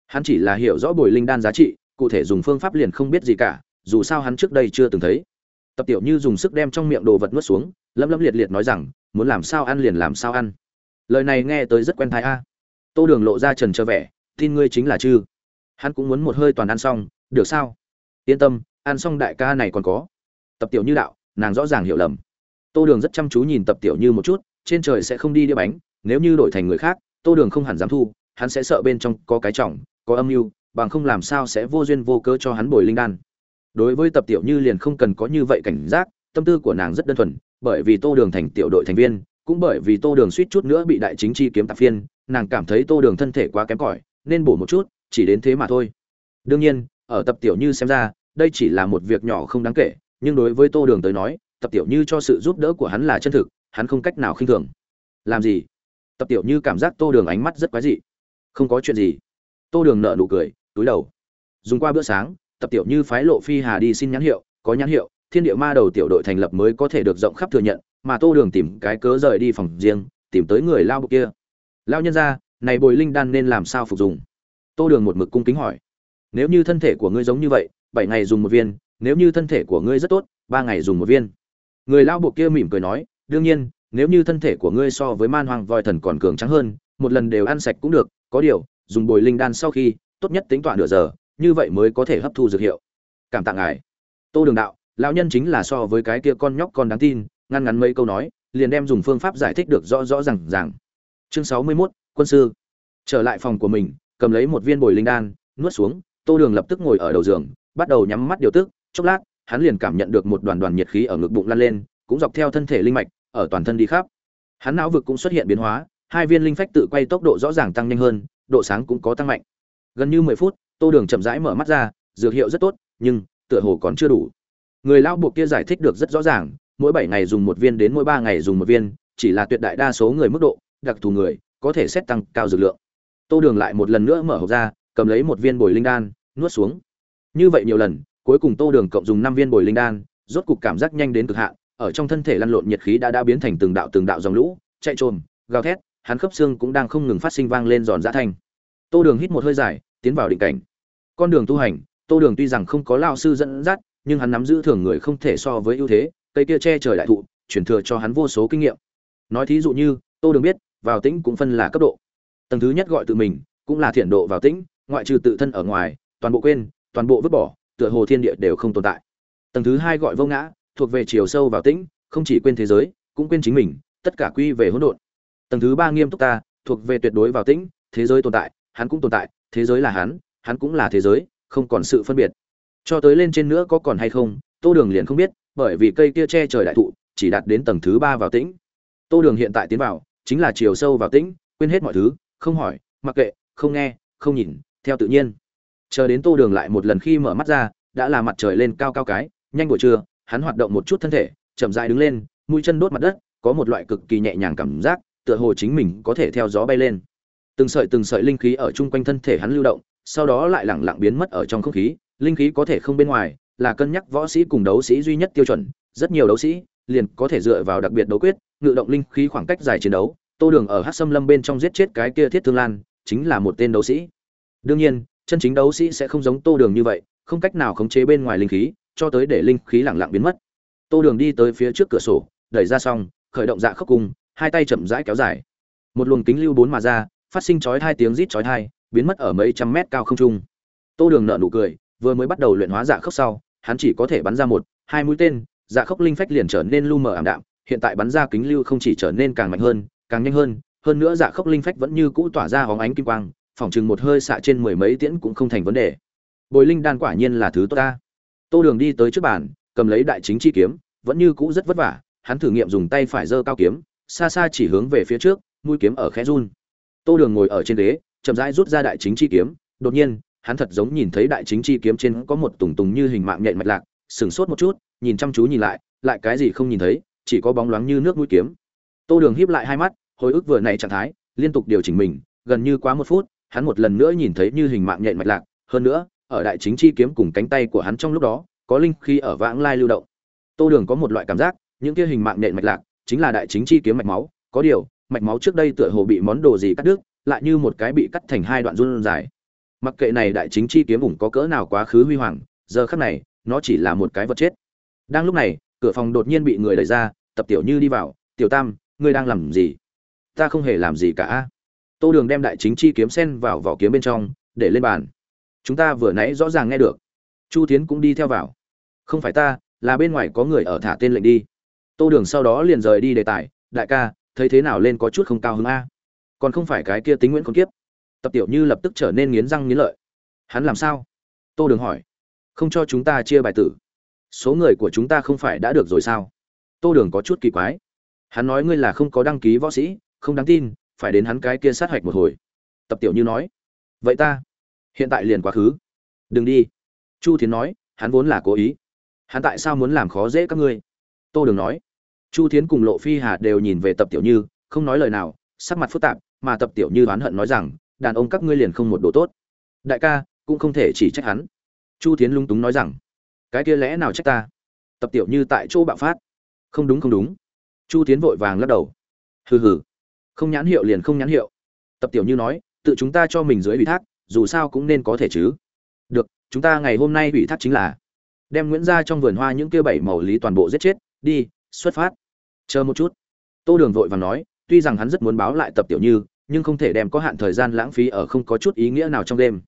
Hắn chỉ là hiểu rõ bồi linh đan giá trị, cụ thể dùng phương pháp liền không biết gì cả, dù sao hắn trước đây chưa từng thấy tập tiểu như dùng sức đem trong miệng đồ vật nuốt xuống, lấm lấm liệt liệt nói rằng, muốn làm sao ăn liền làm sao ăn. Lời này nghe tới rất quen thái a. Tô đường lộ ra trần trơ vẻ, tin ngươi chính là chư. Hắn cũng muốn một hơi toàn ăn xong, được sao? Yên tâm, ăn xong đại ca này còn có. Tập tiểu như đạo, nàng rõ ràng hiểu lầm. Tô đường rất chăm chú nhìn tập tiểu như một chút, trên trời sẽ không đi đĩa bánh, nếu như đổi thành người khác, tô đường không hẳn dám thu, hắn sẽ sợ bên trong có cái trọng, có âm mưu, bằng không làm sao sẽ vô duyên vô cớ cho hắn bồi linh đan đối với tập tiểu như liền không cần có như vậy cảnh giác, tâm tư của nàng rất đơn thuần, bởi vì tô đường thành tiểu đội thành viên, cũng bởi vì tô đường suýt chút nữa bị đại chính chi kiếm tạp phiên, nàng cảm thấy tô đường thân thể quá kém cỏi, nên bổ một chút, chỉ đến thế mà thôi. Đương nhiên, ở tập tiểu như xem ra, đây chỉ là một việc nhỏ không đáng kể, nhưng đối với tô đường tới nói, tập tiểu như cho sự giúp đỡ của hắn là chân thực, hắn không cách nào khinh thường. Làm gì? Tập tiểu như cảm giác tô đường ánh mắt rất quái dị. Không có chuyện gì. Tô đường nợ nụ cười, túi đầu. Dùng qua bữa sáng tập tiểu như phái lộ phi hà đi xin nhãn hiệu, có nhãn hiệu, thiên địa ma đầu tiểu đội thành lập mới có thể được rộng khắp thừa nhận, mà tô đường tìm cái cớ rời đi phòng riêng, tìm tới người lao bục kia. Lao nhân ra này bồi linh đan nên làm sao phục dùng? Tô đường một mực cung kính hỏi. Nếu như thân thể của ngươi giống như vậy, bảy ngày dùng một viên, nếu như thân thể của ngươi rất tốt, ba ngày dùng một viên. Người lao bộ kia mỉm cười nói, đương nhiên, nếu như thân thể của ngươi so với man hoàng voi thần còn cường trắng hơn, một lần đều ăn sạch cũng được, có điều, dùng bồi linh đan sau khi, tốt nhất tính toán nửa giờ như vậy mới có thể hấp thu dược hiệu. Cảm tạ ngài. Tô đường đạo lão nhân chính là so với cái kia con nhóc con đáng tin ngăn ngắn mấy câu nói liền đem dùng phương pháp giải thích được rõ rõ ràng ràng. Chương sáu mươi 61, quân sư. Trở lại phòng của mình cầm lấy một viên bồi linh đan nuốt xuống tô đường lập tức ngồi ở đầu giường bắt đầu nhắm mắt điều tức chốc lát hắn liền cảm nhận được một đoàn đoàn nhiệt khí ở ngực bụng lăn lên cũng dọc theo thân thể linh mạch ở toàn thân đi khắp. Hắn não vực cũng xuất hiện biến hóa hai viên linh phách tự quay tốc độ rõ ràng tăng nhanh hơn độ sáng cũng có tăng mạnh. Gần như mười phút tô đường chậm rãi mở mắt ra, dược hiệu rất tốt, nhưng tựa hồ còn chưa đủ. Người lão buộc kia giải thích được rất rõ ràng, mỗi bảy ngày dùng một viên đến mỗi ba ngày dùng một viên, chỉ là tuyệt đại đa số người mức độ, đặc thù người, có thể xét tăng cao dược lượng. Tô đường lại một lần nữa mở hộp ra, cầm lấy một viên bồi linh đan, nuốt xuống. Như vậy nhiều lần, cuối cùng tô đường cộng dùng năm viên bồi linh đan, rốt cục cảm giác nhanh đến cực hạn, ở trong thân thể lăn lộn nhiệt khí đã đã biến thành từng đạo từng đạo dòng lũ, chạy trồm, gào thét, hắn khớp xương cũng đang không ngừng phát sinh vang lên giòn giã thanh. Tô đường hít một hơi dài tiến vào định cảnh. Con đường tu hành, tô đường tuy rằng không có lao sư dẫn dắt, nhưng hắn nắm giữ thường người không thể so với ưu thế, cây kia che trời đại thụ chuyển thừa cho hắn vô số kinh nghiệm. Nói thí dụ như, tô đường biết, vào tĩnh cũng phân là cấp độ. Tầng thứ nhất gọi tự mình, cũng là thiện độ vào tĩnh, ngoại trừ tự thân ở ngoài, toàn bộ quên, toàn bộ vứt bỏ, tựa hồ thiên địa đều không tồn tại. Tầng thứ hai gọi vô ngã, thuộc về chiều sâu vào tĩnh, không chỉ quên thế giới, cũng quên chính mình, tất cả quy về hỗn độn. Tầng thứ ba nghiêm túc ta, thuộc về tuyệt đối vào tĩnh, thế giới tồn tại, hắn cũng tồn tại thế giới là hắn hắn cũng là thế giới, không còn sự phân biệt. Cho tới lên trên nữa có còn hay không, tô đường liền không biết, bởi vì cây kia che trời đại thụ, chỉ đạt đến tầng thứ ba vào tĩnh. Tô đường hiện tại tiến vào, chính là chiều sâu vào tĩnh, quên hết mọi thứ, không hỏi, mặc kệ, không nghe, không nhìn, theo tự nhiên. Chờ đến tô đường lại một lần khi mở mắt ra, đã là mặt trời lên cao cao cái, nhanh buổi trưa, hắn hoạt động một chút thân thể, chậm dại đứng lên, mũi chân đốt mặt đất, có một loại cực kỳ nhẹ nhàng cảm giác, tựa hồ chính mình có thể theo gió bay lên từng sợi từng sợi linh khí ở chung quanh thân thể hắn lưu động, sau đó lại lẳng lặng biến mất ở trong không khí. Linh khí có thể không bên ngoài, là cân nhắc võ sĩ cùng đấu sĩ duy nhất tiêu chuẩn. Rất nhiều đấu sĩ liền có thể dựa vào đặc biệt đấu quyết, ngự động linh khí khoảng cách dài chiến đấu. Tô đường ở hát xâm lâm bên trong giết chết cái kia thiết thương lan, chính là một tên đấu sĩ. Đương nhiên, chân chính đấu sĩ sẽ không giống tô đường như vậy, không cách nào khống chế bên ngoài linh khí, cho tới để linh khí lẳng lặng biến mất. Tô đường đi tới phía trước cửa sổ, đẩy ra xong, khởi động dạ khốc cung hai tay chậm rãi kéo dài. Một luồng kính lưu bốn mà ra phát sinh chói hai tiếng rít chói hai biến mất ở mấy trăm mét cao không trung. Tô đường nợ nụ cười, vừa mới bắt đầu luyện hóa dạ khốc sau, hắn chỉ có thể bắn ra một, hai mũi tên dạ khốc linh phách liền trở nên lu mờ ảm đạm, hiện tại bắn ra kính lưu không chỉ trở nên càng mạnh hơn, càng nhanh hơn hơn nữa dạ khốc linh phách vẫn như cũ tỏa ra hóng ánh kim quang phòng chừng một hơi xạ trên mười mấy tiễn cũng không thành vấn đề. Bồi linh đan quả nhiên là thứ tốt ta. Tô đường đi tới trước bàn, cầm lấy đại chính chi kiếm, vẫn như cũ rất vất vả, hắn thử nghiệm dùng tay phải giơ cao kiếm, xa xa chỉ hướng về phía trước, mũi kiếm ở khẽ run tô đường ngồi ở trên ghế, chậm rãi rút ra đại chính chi kiếm. Đột nhiên, hắn thật giống nhìn thấy đại chính chi kiếm trên có một tùng tùng như hình mạng nhện mạch lạc sửng sốt một chút, nhìn chăm chú nhìn lại lại cái gì không nhìn thấy, chỉ có bóng loáng như nước mũi kiếm. Tô đường híp lại hai mắt, hồi ức vừa này trạng thái, liên tục điều chỉnh mình, gần như quá một phút, hắn một lần nữa nhìn thấy như hình mạng nhện mạch lạc. Hơn nữa, ở đại chính chi kiếm cùng cánh tay của hắn trong lúc đó, có linh khi ở vãng lai lưu động. Tô đường có một loại cảm giác, những kia hình mạng nhện mạch lạc chính là đại chính chi kiếm mạch máu, có điều mạch máu trước đây tựa hồ bị món đồ gì cắt đứt, lại như một cái bị cắt thành hai đoạn run dài. Mặc kệ này đại chính chi kiếm ủng có cỡ nào quá khứ huy hoàng, giờ khắc này, nó chỉ là một cái vật chết. Đang lúc này, cửa phòng đột nhiên bị người đẩy ra, tập tiểu như đi vào, tiểu tam, ngươi đang làm gì? Ta không hề làm gì cả tô đường đem đại chính chi kiếm sen vào vỏ kiếm bên trong, để lên bàn. Chúng ta vừa nãy rõ ràng nghe được. Chu tiến cũng đi theo vào. Không phải ta, là bên ngoài có người ở thả tên lệnh đi. Tô đường sau đó liền rời đi đề tài, đại ca thấy thế nào lên có chút không cao hứng a? Còn không phải cái kia tính nguyễn con kiếp. Tập tiểu như lập tức trở nên nghiến răng nghiến lợi. Hắn làm sao? Tô đường hỏi. Không cho chúng ta chia bài tử. Số người của chúng ta không phải đã được rồi sao? Tô đường có chút kỳ quái. Hắn nói ngươi là không có đăng ký võ sĩ, không đáng tin, phải đến hắn cái kia sát hạch một hồi. Tập tiểu như nói. Vậy ta, hiện tại liền quá khứ. Đừng đi. Chu thiến nói, hắn vốn là cố ý. Hắn tại sao muốn làm khó dễ các ngươi? Tô đường nói chu thiến cùng lộ phi hà đều nhìn về tập tiểu như, không nói lời nào, sắc mặt phức tạp, mà tập tiểu như oán hận nói rằng, đàn ông các ngươi liền không một đồ tốt. Đại ca, cũng không thể chỉ trách hắn. Chu thiến lung túng nói rằng, cái kia lẽ nào trách ta? Tập tiểu như tại chỗ bạo phát. Không đúng không đúng. Chu tiến vội vàng lắc đầu. Hừ hừ, không nhãn hiệu liền không nhãn hiệu. Tập tiểu như nói, tự chúng ta cho mình dưới ủy thác, dù sao cũng nên có thể chứ. Được, chúng ta ngày hôm nay ủy thác chính là, đem nguyễn ra trong vườn hoa những kia bảy màu lý toàn bộ giết chết, đi, xuất phát chờ một chút. Tô đường vội vàng nói, tuy rằng hắn rất muốn báo lại tập tiểu như, nhưng không thể đem có hạn thời gian lãng phí ở không có chút ý nghĩa nào trong đêm.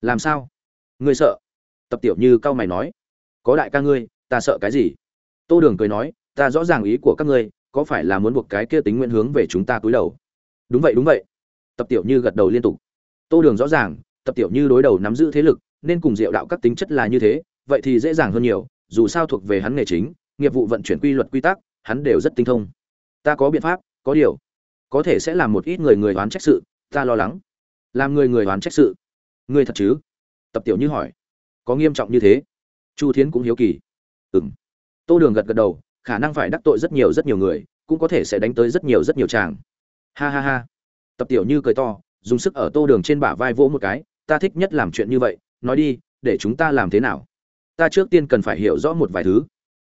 Làm sao? Ngươi sợ? Tập tiểu như cao mày nói. Có đại ca ngươi, ta sợ cái gì? Tô đường cười nói, ta rõ ràng ý của các ngươi, có phải là muốn buộc cái kia tính nguyện hướng về chúng ta cúi đầu? Đúng vậy đúng vậy. Tập tiểu như gật đầu liên tục. Tô đường rõ ràng, tập tiểu như đối đầu nắm giữ thế lực, nên cùng diệu đạo các tính chất là như thế, vậy thì dễ dàng hơn nhiều, dù sao thuộc về hắn nghề chính, nghiệp vụ vận chuyển quy luật quy tắc hắn đều rất tinh thông. Ta có biện pháp, có điều, có thể sẽ làm một ít người người đoán trách sự, ta lo lắng. Làm người người đoán trách sự. Người thật chứ? Tập tiểu như hỏi. Có nghiêm trọng như thế? Chu thiến cũng hiếu kỳ. Ừ m tô đường gật gật đầu, khả năng phải đắc tội rất nhiều rất nhiều người, cũng có thể sẽ đánh tới rất nhiều rất nhiều chàng. Ha ha ha. Tập tiểu như cười to, dùng sức ở tô đường trên bả vai vỗ một cái, ta thích nhất làm chuyện như vậy, nói đi, để chúng ta làm thế nào? Ta trước tiên cần phải hiểu rõ một vài thứ.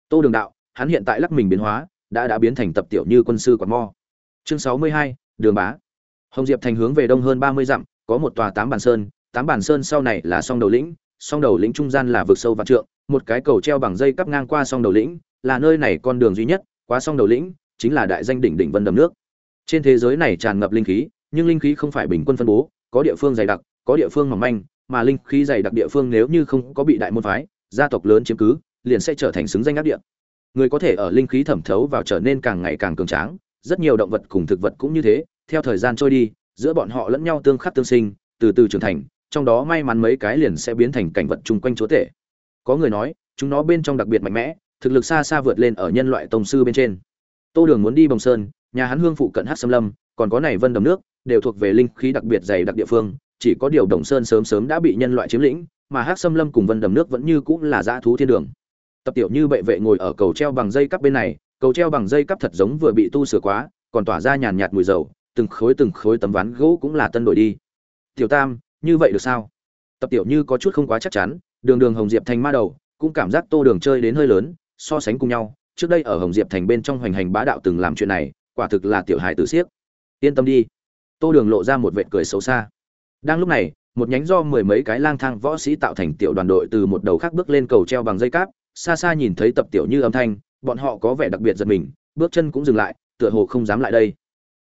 Tô đường đạo hắn hiện tại lắc mình biến hóa, đã đã biến thành tập tiểu như quân sư quạt mo. Chương sáu mươi hai, đường bá. Hồng diệp thành hướng về đông hơn ba mươi dặm, có một tòa tám bàn sơn, tám bàn sơn sau này là song đầu lĩnh, song đầu lĩnh trung gian là vực sâu vạn trượng, một cái cầu treo bằng dây cắp ngang qua song đầu lĩnh, là nơi này con đường duy nhất, qua song đầu lĩnh, chính là đại danh đỉnh đỉnh vân đầm nước. Trên thế giới này tràn ngập linh khí, nhưng linh khí không phải bình quân phân bố, có địa phương dày đặc, có địa phương mỏng manh, mà linh khí dày đặc địa phương nếu như không có bị đại môn phái, gia tộc lớn chiếm cứ, liền sẽ trở thành xứng danh ác địa người có thể ở linh khí thẩm thấu vào trở nên càng ngày càng cường tráng, rất nhiều động vật cùng thực vật cũng như thế, theo thời gian trôi đi, giữa bọn họ lẫn nhau tương khắc tương sinh, từ từ trưởng thành, trong đó may mắn mấy cái liền sẽ biến thành cảnh vật chung quanh chúa tể. Có người nói, chúng nó bên trong đặc biệt mạnh mẽ, thực lực xa xa vượt lên ở nhân loại tông sư bên trên. Tô đường muốn đi bồng sơn, nhà hắn hương phụ cận hát xâm lâm, còn có này vân đầm nước, đều thuộc về linh khí đặc biệt dày đặc địa phương, chỉ có điều đồng sơn sớm sớm đã bị nhân loại chiếm lĩnh, mà hát xâm lâm cùng vân đầm nước vẫn như cũng là dã thú thiên đường tập tiểu như bệ vệ ngồi ở cầu treo bằng dây cắp bên này, cầu treo bằng dây cắp thật giống vừa bị tu sửa quá, còn tỏa ra nhàn nhạt mùi dầu, từng khối từng khối tấm ván gỗ cũng là tân đổi đi. Tiểu tam, như vậy được sao? Tập tiểu như có chút không quá chắc chắn, đường đường hồng diệp thành ma đầu, cũng cảm giác tô đường chơi đến hơi lớn, so sánh cùng nhau, trước đây ở hồng diệp thành bên trong hoành hành bá đạo từng làm chuyện này, quả thực là tiểu hài tử siếc. Yên tâm đi. Tô đường lộ ra một vệt cười xấu xa. Đang lúc này, một nhánh do mười mấy cái lang thang võ sĩ tạo thành tiểu đoàn đội từ một đầu khác bước lên cầu treo bằng dây cáp xa xa nhìn thấy tập tiểu như âm thanh, bọn họ có vẻ đặc biệt giật mình, bước chân cũng dừng lại, tựa hồ không dám lại đây.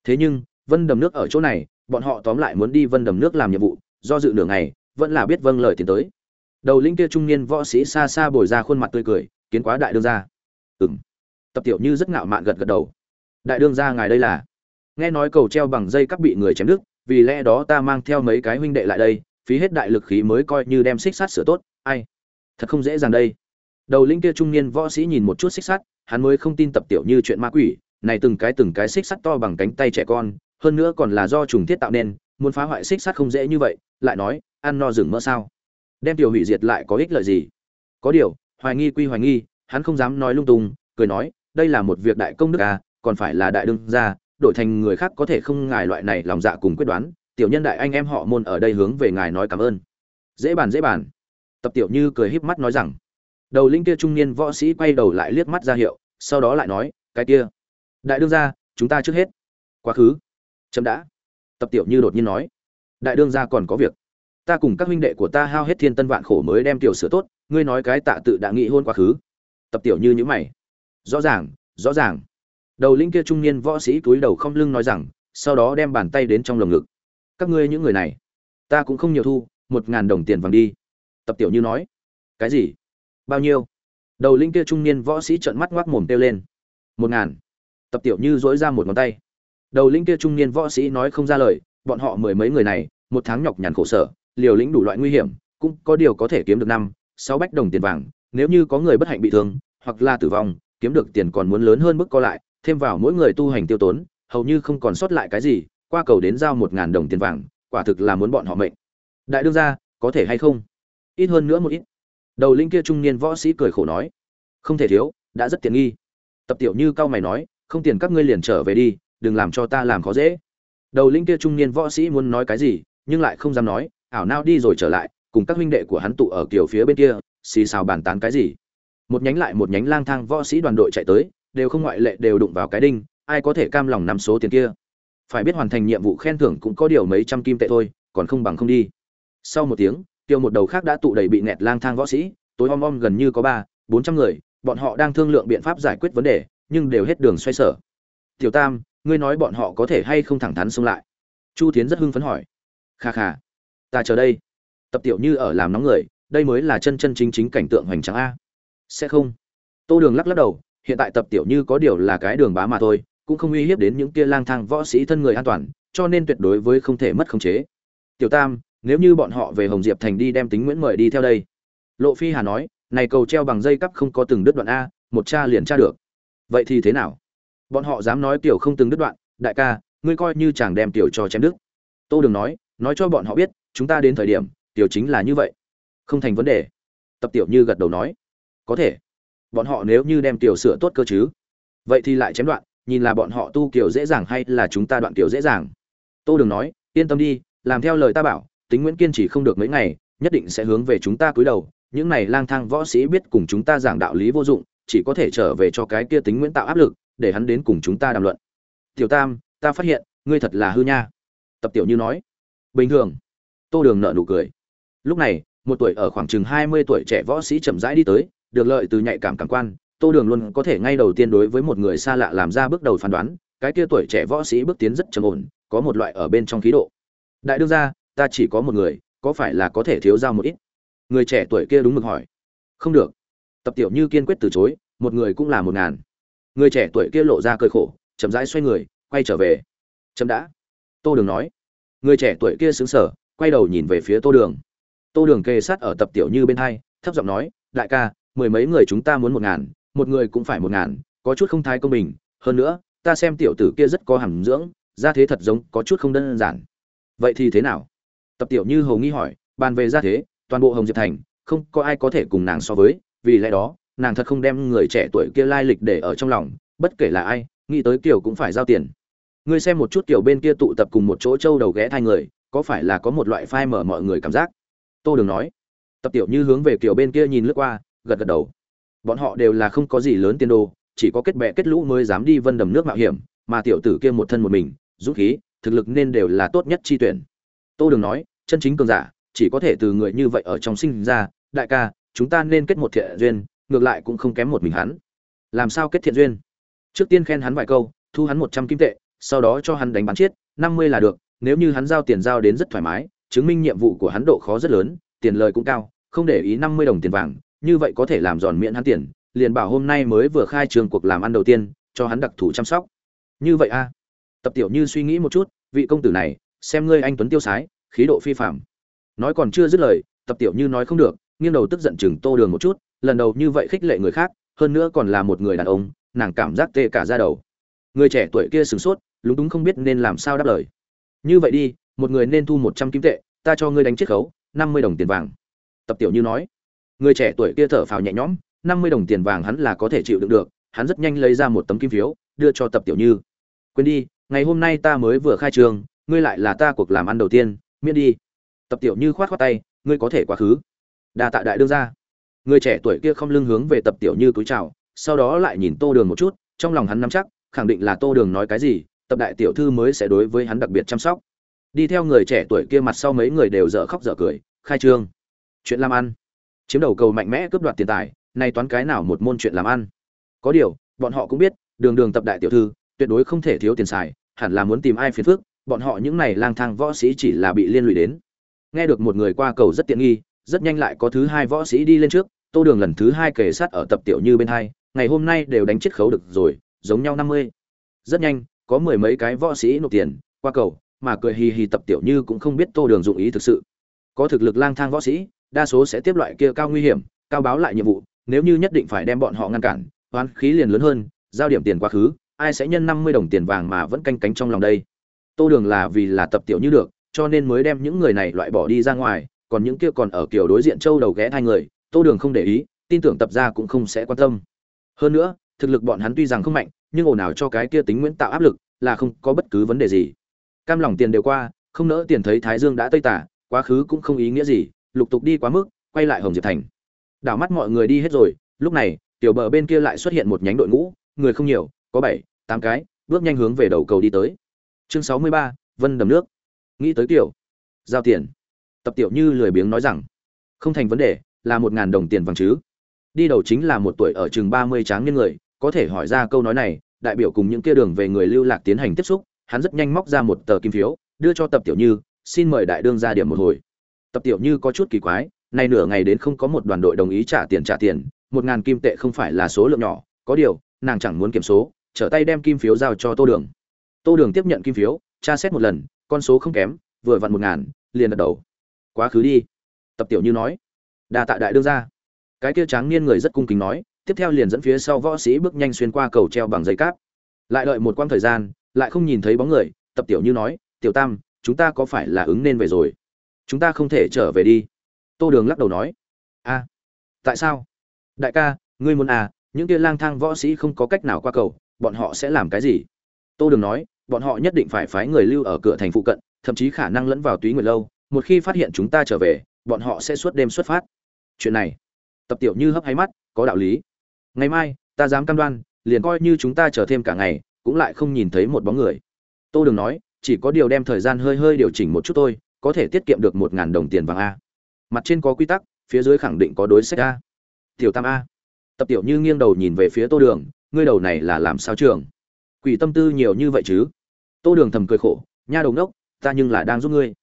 Thế nhưng, vân đầm nước ở chỗ này, bọn họ tóm lại muốn đi vân đầm nước làm nhiệm vụ, do dự nửa ngày, vẫn là biết vâng lời tiến tới. Đầu linh kia trung niên võ sĩ xa xa bồi ra khuôn mặt tươi cười, kiến quá đại đương gia. Ừm. Tập tiểu như rất ngạo mạn gật gật đầu. Đại đương gia ngài đây là? Nghe nói cầu treo bằng dây các bị người chém đứt, vì lẽ đó ta mang theo mấy cái huynh đệ lại đây, phí hết đại lực khí mới coi như đem xích sắt sửa tốt. Ai? Thật không dễ dàng đây đầu linh kia trung niên võ sĩ nhìn một chút xích sắt, hắn mới không tin tập tiểu như chuyện ma quỷ, này từng cái từng cái xích sắt to bằng cánh tay trẻ con, hơn nữa còn là do trùng thiết tạo nên, muốn phá hoại xích sắt không dễ như vậy, lại nói, ăn no rừng mỡ sao? Đem tiểu hủy diệt lại có ích lợi gì? Có điều, hoài nghi quy hoài nghi, hắn không dám nói lung tung, cười nói, đây là một việc đại công đức à còn phải là đại đương gia, đổi thành người khác có thể không ngài loại này lòng dạ cùng quyết đoán, tiểu nhân đại anh em họ môn ở đây hướng về ngài nói cảm ơn. Dễ bàn dễ bàn. Tập tiểu như cười híp mắt nói rằng đầu linh kia trung niên võ sĩ quay đầu lại liếc mắt ra hiệu, sau đó lại nói, cái kia, đại đương gia, chúng ta trước hết. Quá khứ. Chậm đã. Tập tiểu như đột nhiên nói. Đại đương gia còn có việc. Ta cùng các huynh đệ của ta hao hết thiên tân vạn khổ mới đem tiểu sửa tốt, ngươi nói cái tạ tự đã nghị hôn quá khứ. Tập tiểu như những mày. Rõ ràng rõ ràng. Đầu linh kia trung niên võ sĩ cúi đầu không lưng nói rằng, sau đó đem bàn tay đến trong lồng ngực. Các ngươi những người này, ta cũng không nhiều thu, một ngàn đồng tiền vàng đi. Tập tiểu như nói. Cái gì? Bao nhiêu? Đầu linh kia trung niên võ sĩ trợn mắt ngoác mồm kêu lên. Một ngàn. Tập tiểu như dỗi ra một ngón tay. Đầu linh kia trung niên võ sĩ nói không ra lời, bọn họ mười mấy người này, một tháng nhọc nhằn khổ sở, liều lĩnh đủ loại nguy hiểm, cũng có điều có thể kiếm được năm, sáu bách đồng tiền vàng, nếu như có người bất hạnh bị thương, hoặc là tử vong, kiếm được tiền còn muốn lớn hơn mức co lại, thêm vào mỗi người tu hành tiêu tốn, hầu như không còn sót lại cái gì, qua cầu đến giao một ngàn đồng tiền vàng, quả thực là muốn bọn họ mệnh. Đại đương gia, có thể hay không? Ít hơn nữa một ít đầu linh kia trung niên võ sĩ cười khổ nói, không thể thiếu, đã rất tiện nghi. Tập tiểu như cao mày nói, không tiền các ngươi liền trở về đi, đừng làm cho ta làm khó dễ. Đầu linh kia trung niên võ sĩ muốn nói cái gì, nhưng lại không dám nói, ảo nao đi rồi trở lại, cùng các huynh đệ của hắn tụ ở kiểu phía bên kia, xì xào bàn tán cái gì? Một nhánh lại một nhánh lang thang võ sĩ đoàn đội chạy tới, đều không ngoại lệ đều đụng vào cái đinh, ai có thể cam lòng năm số tiền kia? Phải biết hoàn thành nhiệm vụ khen thưởng cũng có điều mấy trăm kim tệ thôi, còn không bằng không đi. Sau một tiếng tiêu một đầu khác đã tụ đầy bị nẹt lang thang võ sĩ, tối om om gần như có ba, bốn trăm người, bọn họ đang thương lượng biện pháp giải quyết vấn đề, nhưng đều hết đường xoay sở. Tiểu tam, ngươi nói bọn họ có thể hay không thẳng thắn xông lại? Chu tiến rất hưng phấn hỏi. Kha kha, ta chờ đây. Tập tiểu như ở làm nóng người, đây mới là chân chân chính chính cảnh tượng hoành tráng a. Sẽ không. Tô đường lắc lắc đầu, hiện tại tập tiểu như có điều là cái đường bá mà thôi, cũng không uy hiếp đến những kia lang thang võ sĩ thân người an toàn, cho nên tuyệt đối với không thể mất khống chế. Tiểu tam nếu như bọn họ về hồng diệp thành đi đem tính nguyễn mời đi theo đây. Lộ phi hà nói, này cầu treo bằng dây cắp không có từng đứt đoạn a, một cha liền tra được. Vậy thì thế nào? Bọn họ dám nói tiểu không từng đứt đoạn, đại ca, ngươi coi như chàng đem tiểu cho chém đức tô đường nói nói cho bọn họ biết, chúng ta đến thời điểm, tiểu chính là như vậy. Không thành vấn đề. Tập tiểu như gật đầu nói, có thể. Bọn họ nếu như đem tiểu sửa tốt cơ chứ? Vậy thì lại chém đoạn, nhìn là bọn họ tu kiểu dễ dàng hay là chúng ta đoạn kiểu dễ dàng? Tô đường nói, yên tâm đi, làm theo lời ta bảo tính nguyễn kiên chỉ không được mấy ngày, nhất định sẽ hướng về chúng ta cúi đầu, những này lang thang võ sĩ biết cùng chúng ta giảng đạo lý vô dụng, chỉ có thể trở về cho cái kia tính nguyễn tạo áp lực, để hắn đến cùng chúng ta đàm luận. Tiểu tam, ta phát hiện, ngươi thật là hư nha. Tập tiểu như nói. Bình thường. Tô đường nợ nụ cười. Lúc này, một tuổi ở khoảng chừng hai mươi tuổi trẻ võ sĩ chậm rãi đi tới, được lợi từ nhạy cảm cảm quan, tô đường luôn có thể ngay đầu tiên đối với một người xa lạ làm ra bước đầu phán đoán, cái kia tuổi trẻ võ sĩ bước tiến rất trầm ổn, có một loại ở bên trong khí độ. Đại đương gia ta chỉ có một người, có phải là có thể thiếu giao một ít? Người trẻ tuổi kia đúng mực hỏi. Không được. Tập tiểu như kiên quyết từ chối, một người cũng là một ngàn. Người trẻ tuổi kia lộ ra cơi khổ, chậm rãi xoay người, quay trở về. Chậm đã. Tô đường nói. Người trẻ tuổi kia xứng sở quay đầu nhìn về phía tô đường. Tô đường kề sát ở tập tiểu như bên hai, thấp giọng nói, đại ca, mười mấy người chúng ta muốn một ngàn, một người cũng phải một ngàn, có chút không thái công bình. Hơn nữa, ta xem tiểu tử kia rất có hàm dưỡng ra thế thật giống có chút không đơn giản. Vậy thì thế nào? Tập tiểu như hầu nghi hỏi, bàn về ra thế, toàn bộ hồng diệp thành, không có ai có thể cùng nàng so với, vì lẽ đó, nàng thật không đem người trẻ tuổi kia lai lịch để ở trong lòng, bất kể là ai, nghĩ tới kiểu cũng phải giao tiền. Ngươi xem một chút kiểu bên kia tụ tập cùng một chỗ trâu đầu ghé thai người, có phải là có một loại phai mở mọi người cảm giác? Tô đường nói. Tập tiểu như hướng về kiểu bên kia nhìn lướt qua, gật gật đầu. Bọn họ đều là không có gì lớn tiền đồ, chỉ có kết bè kết lũ mới dám đi vân đầm nước mạo hiểm, mà tiểu tử kia một thân một mình, dũng khí, thực lực nên đều là tốt nhất chi tuyển tô đường nói chân chính cường giả chỉ có thể từ người như vậy ở trong sinh ra đại ca chúng ta nên kết một thiện duyên ngược lại cũng không kém một mình hắn. Làm sao kết thiện duyên? Trước tiên khen hắn vài câu thu hắn một trăm kim tệ sau đó cho hắn đánh bán chết, năm mươi là được nếu như hắn giao tiền giao đến rất thoải mái chứng minh nhiệm vụ của hắn độ khó rất lớn tiền lời cũng cao không để ý năm mươi đồng tiền vàng như vậy có thể làm giòn miệng hắn tiền liền bảo hôm nay mới vừa khai trường cuộc làm ăn đầu tiên cho hắn đặc thù chăm sóc. Như vậy a. Tập tiểu như suy nghĩ một chút vị công tử này xem ngươi anh tuấn tiêu sái, khí độ phi phạm nói còn chưa dứt lời, tập tiểu như nói không được, nghiêng đầu tức giận chừng tô đường một chút, lần đầu như vậy khích lệ người khác, hơn nữa còn là một người đàn ông, nàng cảm giác tê cả ra đầu. Người trẻ tuổi kia sửng sốt, lúng túng không biết nên làm sao đáp lời. Như vậy đi, một người nên thu một trăm kim tệ, ta cho ngươi đánh chiết khấu, năm mươi đồng tiền vàng. Tập tiểu như nói. Người trẻ tuổi kia thở phào nhẹ nhõm, năm mươi đồng tiền vàng hắn là có thể chịu đựng được, hắn rất nhanh lấy ra một tấm kim phiếu, đưa cho tập tiểu như. Quên đi, ngày hôm nay ta mới vừa khai trường ngươi lại là ta cuộc làm ăn đầu tiên, miễn đi. Tập tiểu như khoát khoát tay, ngươi có thể quá khứ. Đa tạ đại đương ra người trẻ tuổi kia không lưng hướng về tập tiểu như cúi chào, sau đó lại nhìn tô đường một chút, trong lòng hắn nắm chắc, khẳng định là tô đường nói cái gì, tập đại tiểu thư mới sẽ đối với hắn đặc biệt chăm sóc. Đi theo người trẻ tuổi kia mặt sau mấy người đều dở khóc dở cười, khai trương. Chuyện làm ăn. Chiếm đầu cầu mạnh mẽ cướp đoạt tiền tài, nay toán cái nào một môn chuyện làm ăn. Có điều, bọn họ cũng biết, đường đường tập đại tiểu thư, tuyệt đối không thể thiếu tiền xài, hẳn là muốn tìm ai phiền phức bọn họ những này lang thang võ sĩ chỉ là bị liên lụy đến. Nghe được một người qua cầu rất tiện nghi, rất nhanh lại có thứ hai võ sĩ đi lên trước, tô đường lần thứ hai kể sát ở tập tiểu như bên hai, ngày hôm nay đều đánh chiết khấu được rồi, giống nhau năm mươi. Rất nhanh, có mười mấy cái võ sĩ nộp tiền, qua cầu, mà cười hì hì tập tiểu như cũng không biết tô đường dụng ý thực sự. Có thực lực lang thang võ sĩ, đa số sẽ tiếp loại kia cao nguy hiểm, cao báo lại nhiệm vụ, nếu như nhất định phải đem bọn họ ngăn cản, oán khí liền lớn hơn, giao điểm tiền quá khứ, ai sẽ nhân năm mươi đồng tiền vàng mà vẫn canh cánh trong lòng đây? Tô đường là vì là tập tiểu như được, cho nên mới đem những người này loại bỏ đi ra ngoài, còn những kia còn ở kiểu đối diện châu đầu ghé hai người, tô đường không để ý, tin tưởng tập ra cũng không sẽ quan tâm. Hơn nữa, thực lực bọn hắn tuy rằng không mạnh, nhưng ồn ào cho cái kia tính nguyễn tạo áp lực là không có bất cứ vấn đề gì. Cam lòng tiền đều qua, không nỡ tiền thấy thái dương đã tây tả, quá khứ cũng không ý nghĩa gì, lục tục đi quá mức, quay lại hồng diệp thành. Đảo mắt mọi người đi hết rồi, lúc này, tiểu bờ bên kia lại xuất hiện một nhánh đội ngũ, người không nhiều, có bảy, tám cái, bước nhanh hướng về đầu cầu đi tới chương sáu mươi ba, vân đầm nước. Nghĩ tới tiểu. Giao tiền. Tập tiểu như lười biếng nói rằng, không thành vấn đề, là một ngàn đồng tiền vàng chứ. Đi đầu chính là một tuổi ở chừng ba mươi tráng nhân người, có thể hỏi ra câu nói này, đại biểu cùng những kia đường về người lưu lạc tiến hành tiếp xúc, hắn rất nhanh móc ra một tờ kim phiếu, đưa cho tập tiểu như, xin mời đại đương ra điểm một hồi. Tập tiểu như có chút kỳ quái, nay nửa ngày đến không có một đoàn đội đồng ý trả tiền trả tiền, một ngàn kim tệ không phải là số lượng nhỏ, có điều, nàng chẳng muốn kiểm số, trở tay đem kim phiếu giao cho tô đường tô đường tiếp nhận kim phiếu, tra xét một lần, con số không kém, vừa vặn một ngàn, liền đặt đầu. Quá khứ đi. Tập tiểu như nói. Đa tạ đại đương ra cái kia tráng niên người rất cung kính nói, tiếp theo liền dẫn phía sau võ sĩ bước nhanh xuyên qua cầu treo bằng dây cáp. Lại đợi một quãng thời gian, lại không nhìn thấy bóng người, tập tiểu như nói, tiểu tam, chúng ta có phải là ứng nên về rồi? Chúng ta không thể trở về đi. Tô đường lắc đầu nói, a, tại sao? Đại ca, ngươi muốn à những kia lang thang võ sĩ không có cách nào qua cầu, bọn họ sẽ làm cái gì? Tô đường nói bọn họ nhất định phải phái người lưu ở cửa thành phụ cận, thậm chí khả năng lẫn vào túy nguyệt lâu. Một khi phát hiện chúng ta trở về, bọn họ sẽ suốt đêm xuất phát. Chuyện này, tập tiểu như hấp hay mắt, có đạo lý. Ngày mai, ta dám cam đoan, liền coi như chúng ta chờ thêm cả ngày, cũng lại không nhìn thấy một bóng người. Tô đường nói, chỉ có điều đem thời gian hơi hơi điều chỉnh một chút thôi, có thể tiết kiệm được một ngàn đồng tiền vàng a. Mặt trên có quy tắc, phía dưới khẳng định có đối sách a. Tiểu tam a. Tập tiểu như nghiêng đầu nhìn về phía tô đường, ngươi đầu này là làm sao trường? Quỷ tâm tư nhiều như vậy chứ? Tô đường thầm cười khổ, nha đầu ngốc, ta nhưng là đang giúp ngươi.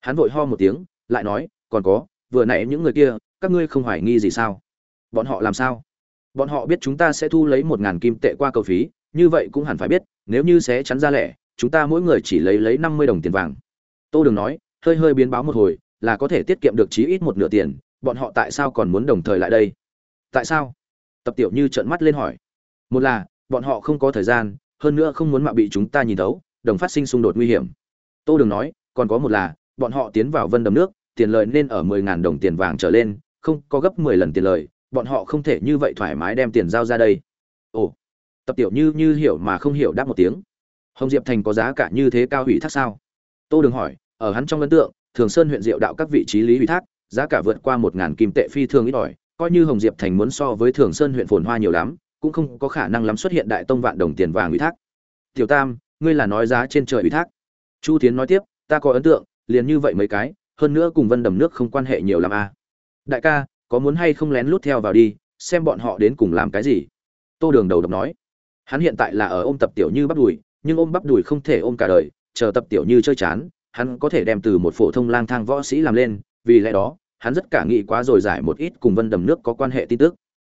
Hắn vội ho một tiếng, lại nói, còn có, vừa nãy những người kia, các ngươi không hoài nghi gì sao? Bọn họ làm sao? Bọn họ biết chúng ta sẽ thu lấy một ngàn kim tệ qua cầu phí, như vậy cũng hẳn phải biết, nếu như sẽ chắn ra lẻ, chúng ta mỗi người chỉ lấy lấy năm mươi đồng tiền vàng. Tô đường nói, hơi hơi biến báo một hồi, là có thể tiết kiệm được chí ít một nửa tiền, bọn họ tại sao còn muốn đồng thời lại đây? Tại sao? Tập tiểu như trợn mắt lên hỏi. Một là, bọn họ không có thời gian hơn nữa không muốn mạo bị chúng ta nhìn thấu, đồng phát sinh xung đột nguy hiểm. Tô đường nói, còn có một là, bọn họ tiến vào vân đầm nước, tiền lợi nên ở mười ngàn đồng tiền vàng trở lên, không có gấp mười lần tiền lời bọn họ không thể như vậy thoải mái đem tiền giao ra đây. Ồ, tập tiểu như như hiểu mà không hiểu đáp một tiếng. Hồng diệp thành có giá cả như thế cao hủy thác sao? Tô đường hỏi, ở hắn trong ấn tượng, thường sơn huyện diệu đạo các vị trí lý hủy thác, giá cả vượt qua một ngàn kim tệ phi thường ít ỏi, coi như hồng diệp thành muốn so với thường sơn huyện phồn hoa nhiều lắm cũng không có khả năng lắm xuất hiện đại tông vạn đồng tiền vàng ủy thác. Tiểu tam, ngươi là nói giá trên trời ủy thác. Chu tiến nói tiếp, ta có ấn tượng, liền như vậy mấy cái, hơn nữa cùng vân đầm nước không quan hệ nhiều l à. đại ca, có muốn hay không lén lút theo vào đi, xem bọn họ đến cùng làm cái gì? Tô đường đầu độc nói. Hắn hiện tại là ở ôm tập tiểu như bắp đùi, nhưng ôm bắp đùi không thể ôm cả đời, chờ tập tiểu như chơi chán, hắn có thể đem từ một phổ thông lang thang võ sĩ làm lên, vì lẽ đó, hắn rất cả nghĩ quá rồi giải một ít cùng vân đầm nước có quan hệ tin tức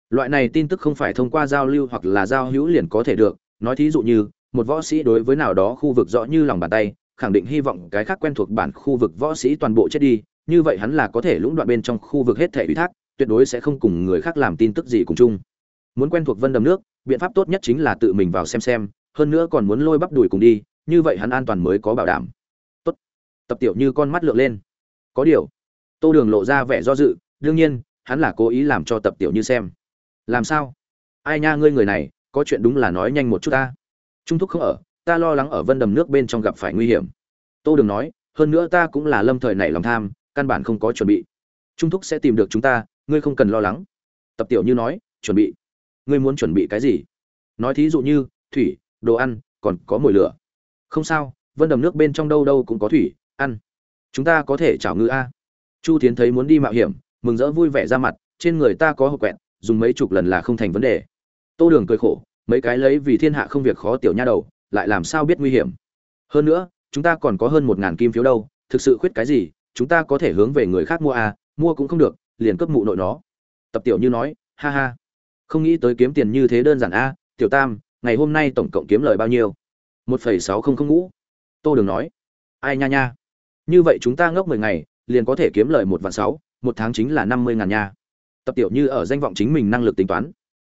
loại này tin tức không phải thông qua giao lưu hoặc là giao hữu liền có thể được. Nói thí dụ như, một võ sĩ đối với nào đó khu vực rõ như lòng bàn tay, khẳng định hy vọng cái khác quen thuộc bản khu vực võ sĩ toàn bộ chết đi. Như vậy hắn là có thể lũng đoạn bên trong khu vực hết thể ủy thác, tuyệt đối sẽ không cùng người khác làm tin tức gì cùng chung. Muốn quen thuộc vân đầm nước, biện pháp tốt nhất chính là tự mình vào xem xem, hơn nữa còn muốn lôi bắp đùi cùng đi, như vậy hắn an toàn mới có bảo đảm. Tốt. Tập tiểu như con mắt lượn lên. Có điều, tô đường lộ ra vẻ do dự, đương nhiên, hắn là cố ý làm cho tập tiểu như xem làm sao? Ai nha ngươi người này, có chuyện đúng là nói nhanh một chút ta. Trung thúc không ở, ta lo lắng ở vân đầm nước bên trong gặp phải nguy hiểm. Tô đường nói, hơn nữa ta cũng là lâm thời nảy lòng tham, căn bản không có chuẩn bị. Trung thúc sẽ tìm được chúng ta, ngươi không cần lo lắng. Tập tiểu như nói, chuẩn bị. Ngươi muốn chuẩn bị cái gì? Nói thí dụ như, thủy, đồ ăn, còn có mồi lửa. Không sao, vân đầm nước bên trong đâu đâu cũng có thủy, ăn. Chúng ta có thể chảo ngư a. Chu tiến thấy muốn đi mạo hiểm, mừng rỡ vui vẻ ra mặt, trên người ta có hộp quẹt dùng mấy chục lần là không thành vấn đề. Tô đường cười khổ, mấy cái lấy vì thiên hạ không việc khó tiểu nha đầu, lại làm sao biết nguy hiểm? Hơn nữa, chúng ta còn có hơn một ngàn kim phiếu đâu, thực sự khuyết cái gì, chúng ta có thể hướng về người khác mua à mua cũng không được, liền cấp mụ nội nó. Tập tiểu như nói, ha ha. Không nghĩ tới kiếm tiền như thế đơn giản a tiểu tam, ngày hôm nay tổng cộng kiếm lời bao nhiêu? Một phẩy sáu không không ngũ. Tô đường nói, ai nha nha. Như vậy chúng ta ngốc mười ngày, liền có thể kiếm lời một vạn sáu, một tháng chính là năm mươi ngàn nha tập tiểu như ở danh vọng chính mình năng lực tính toán.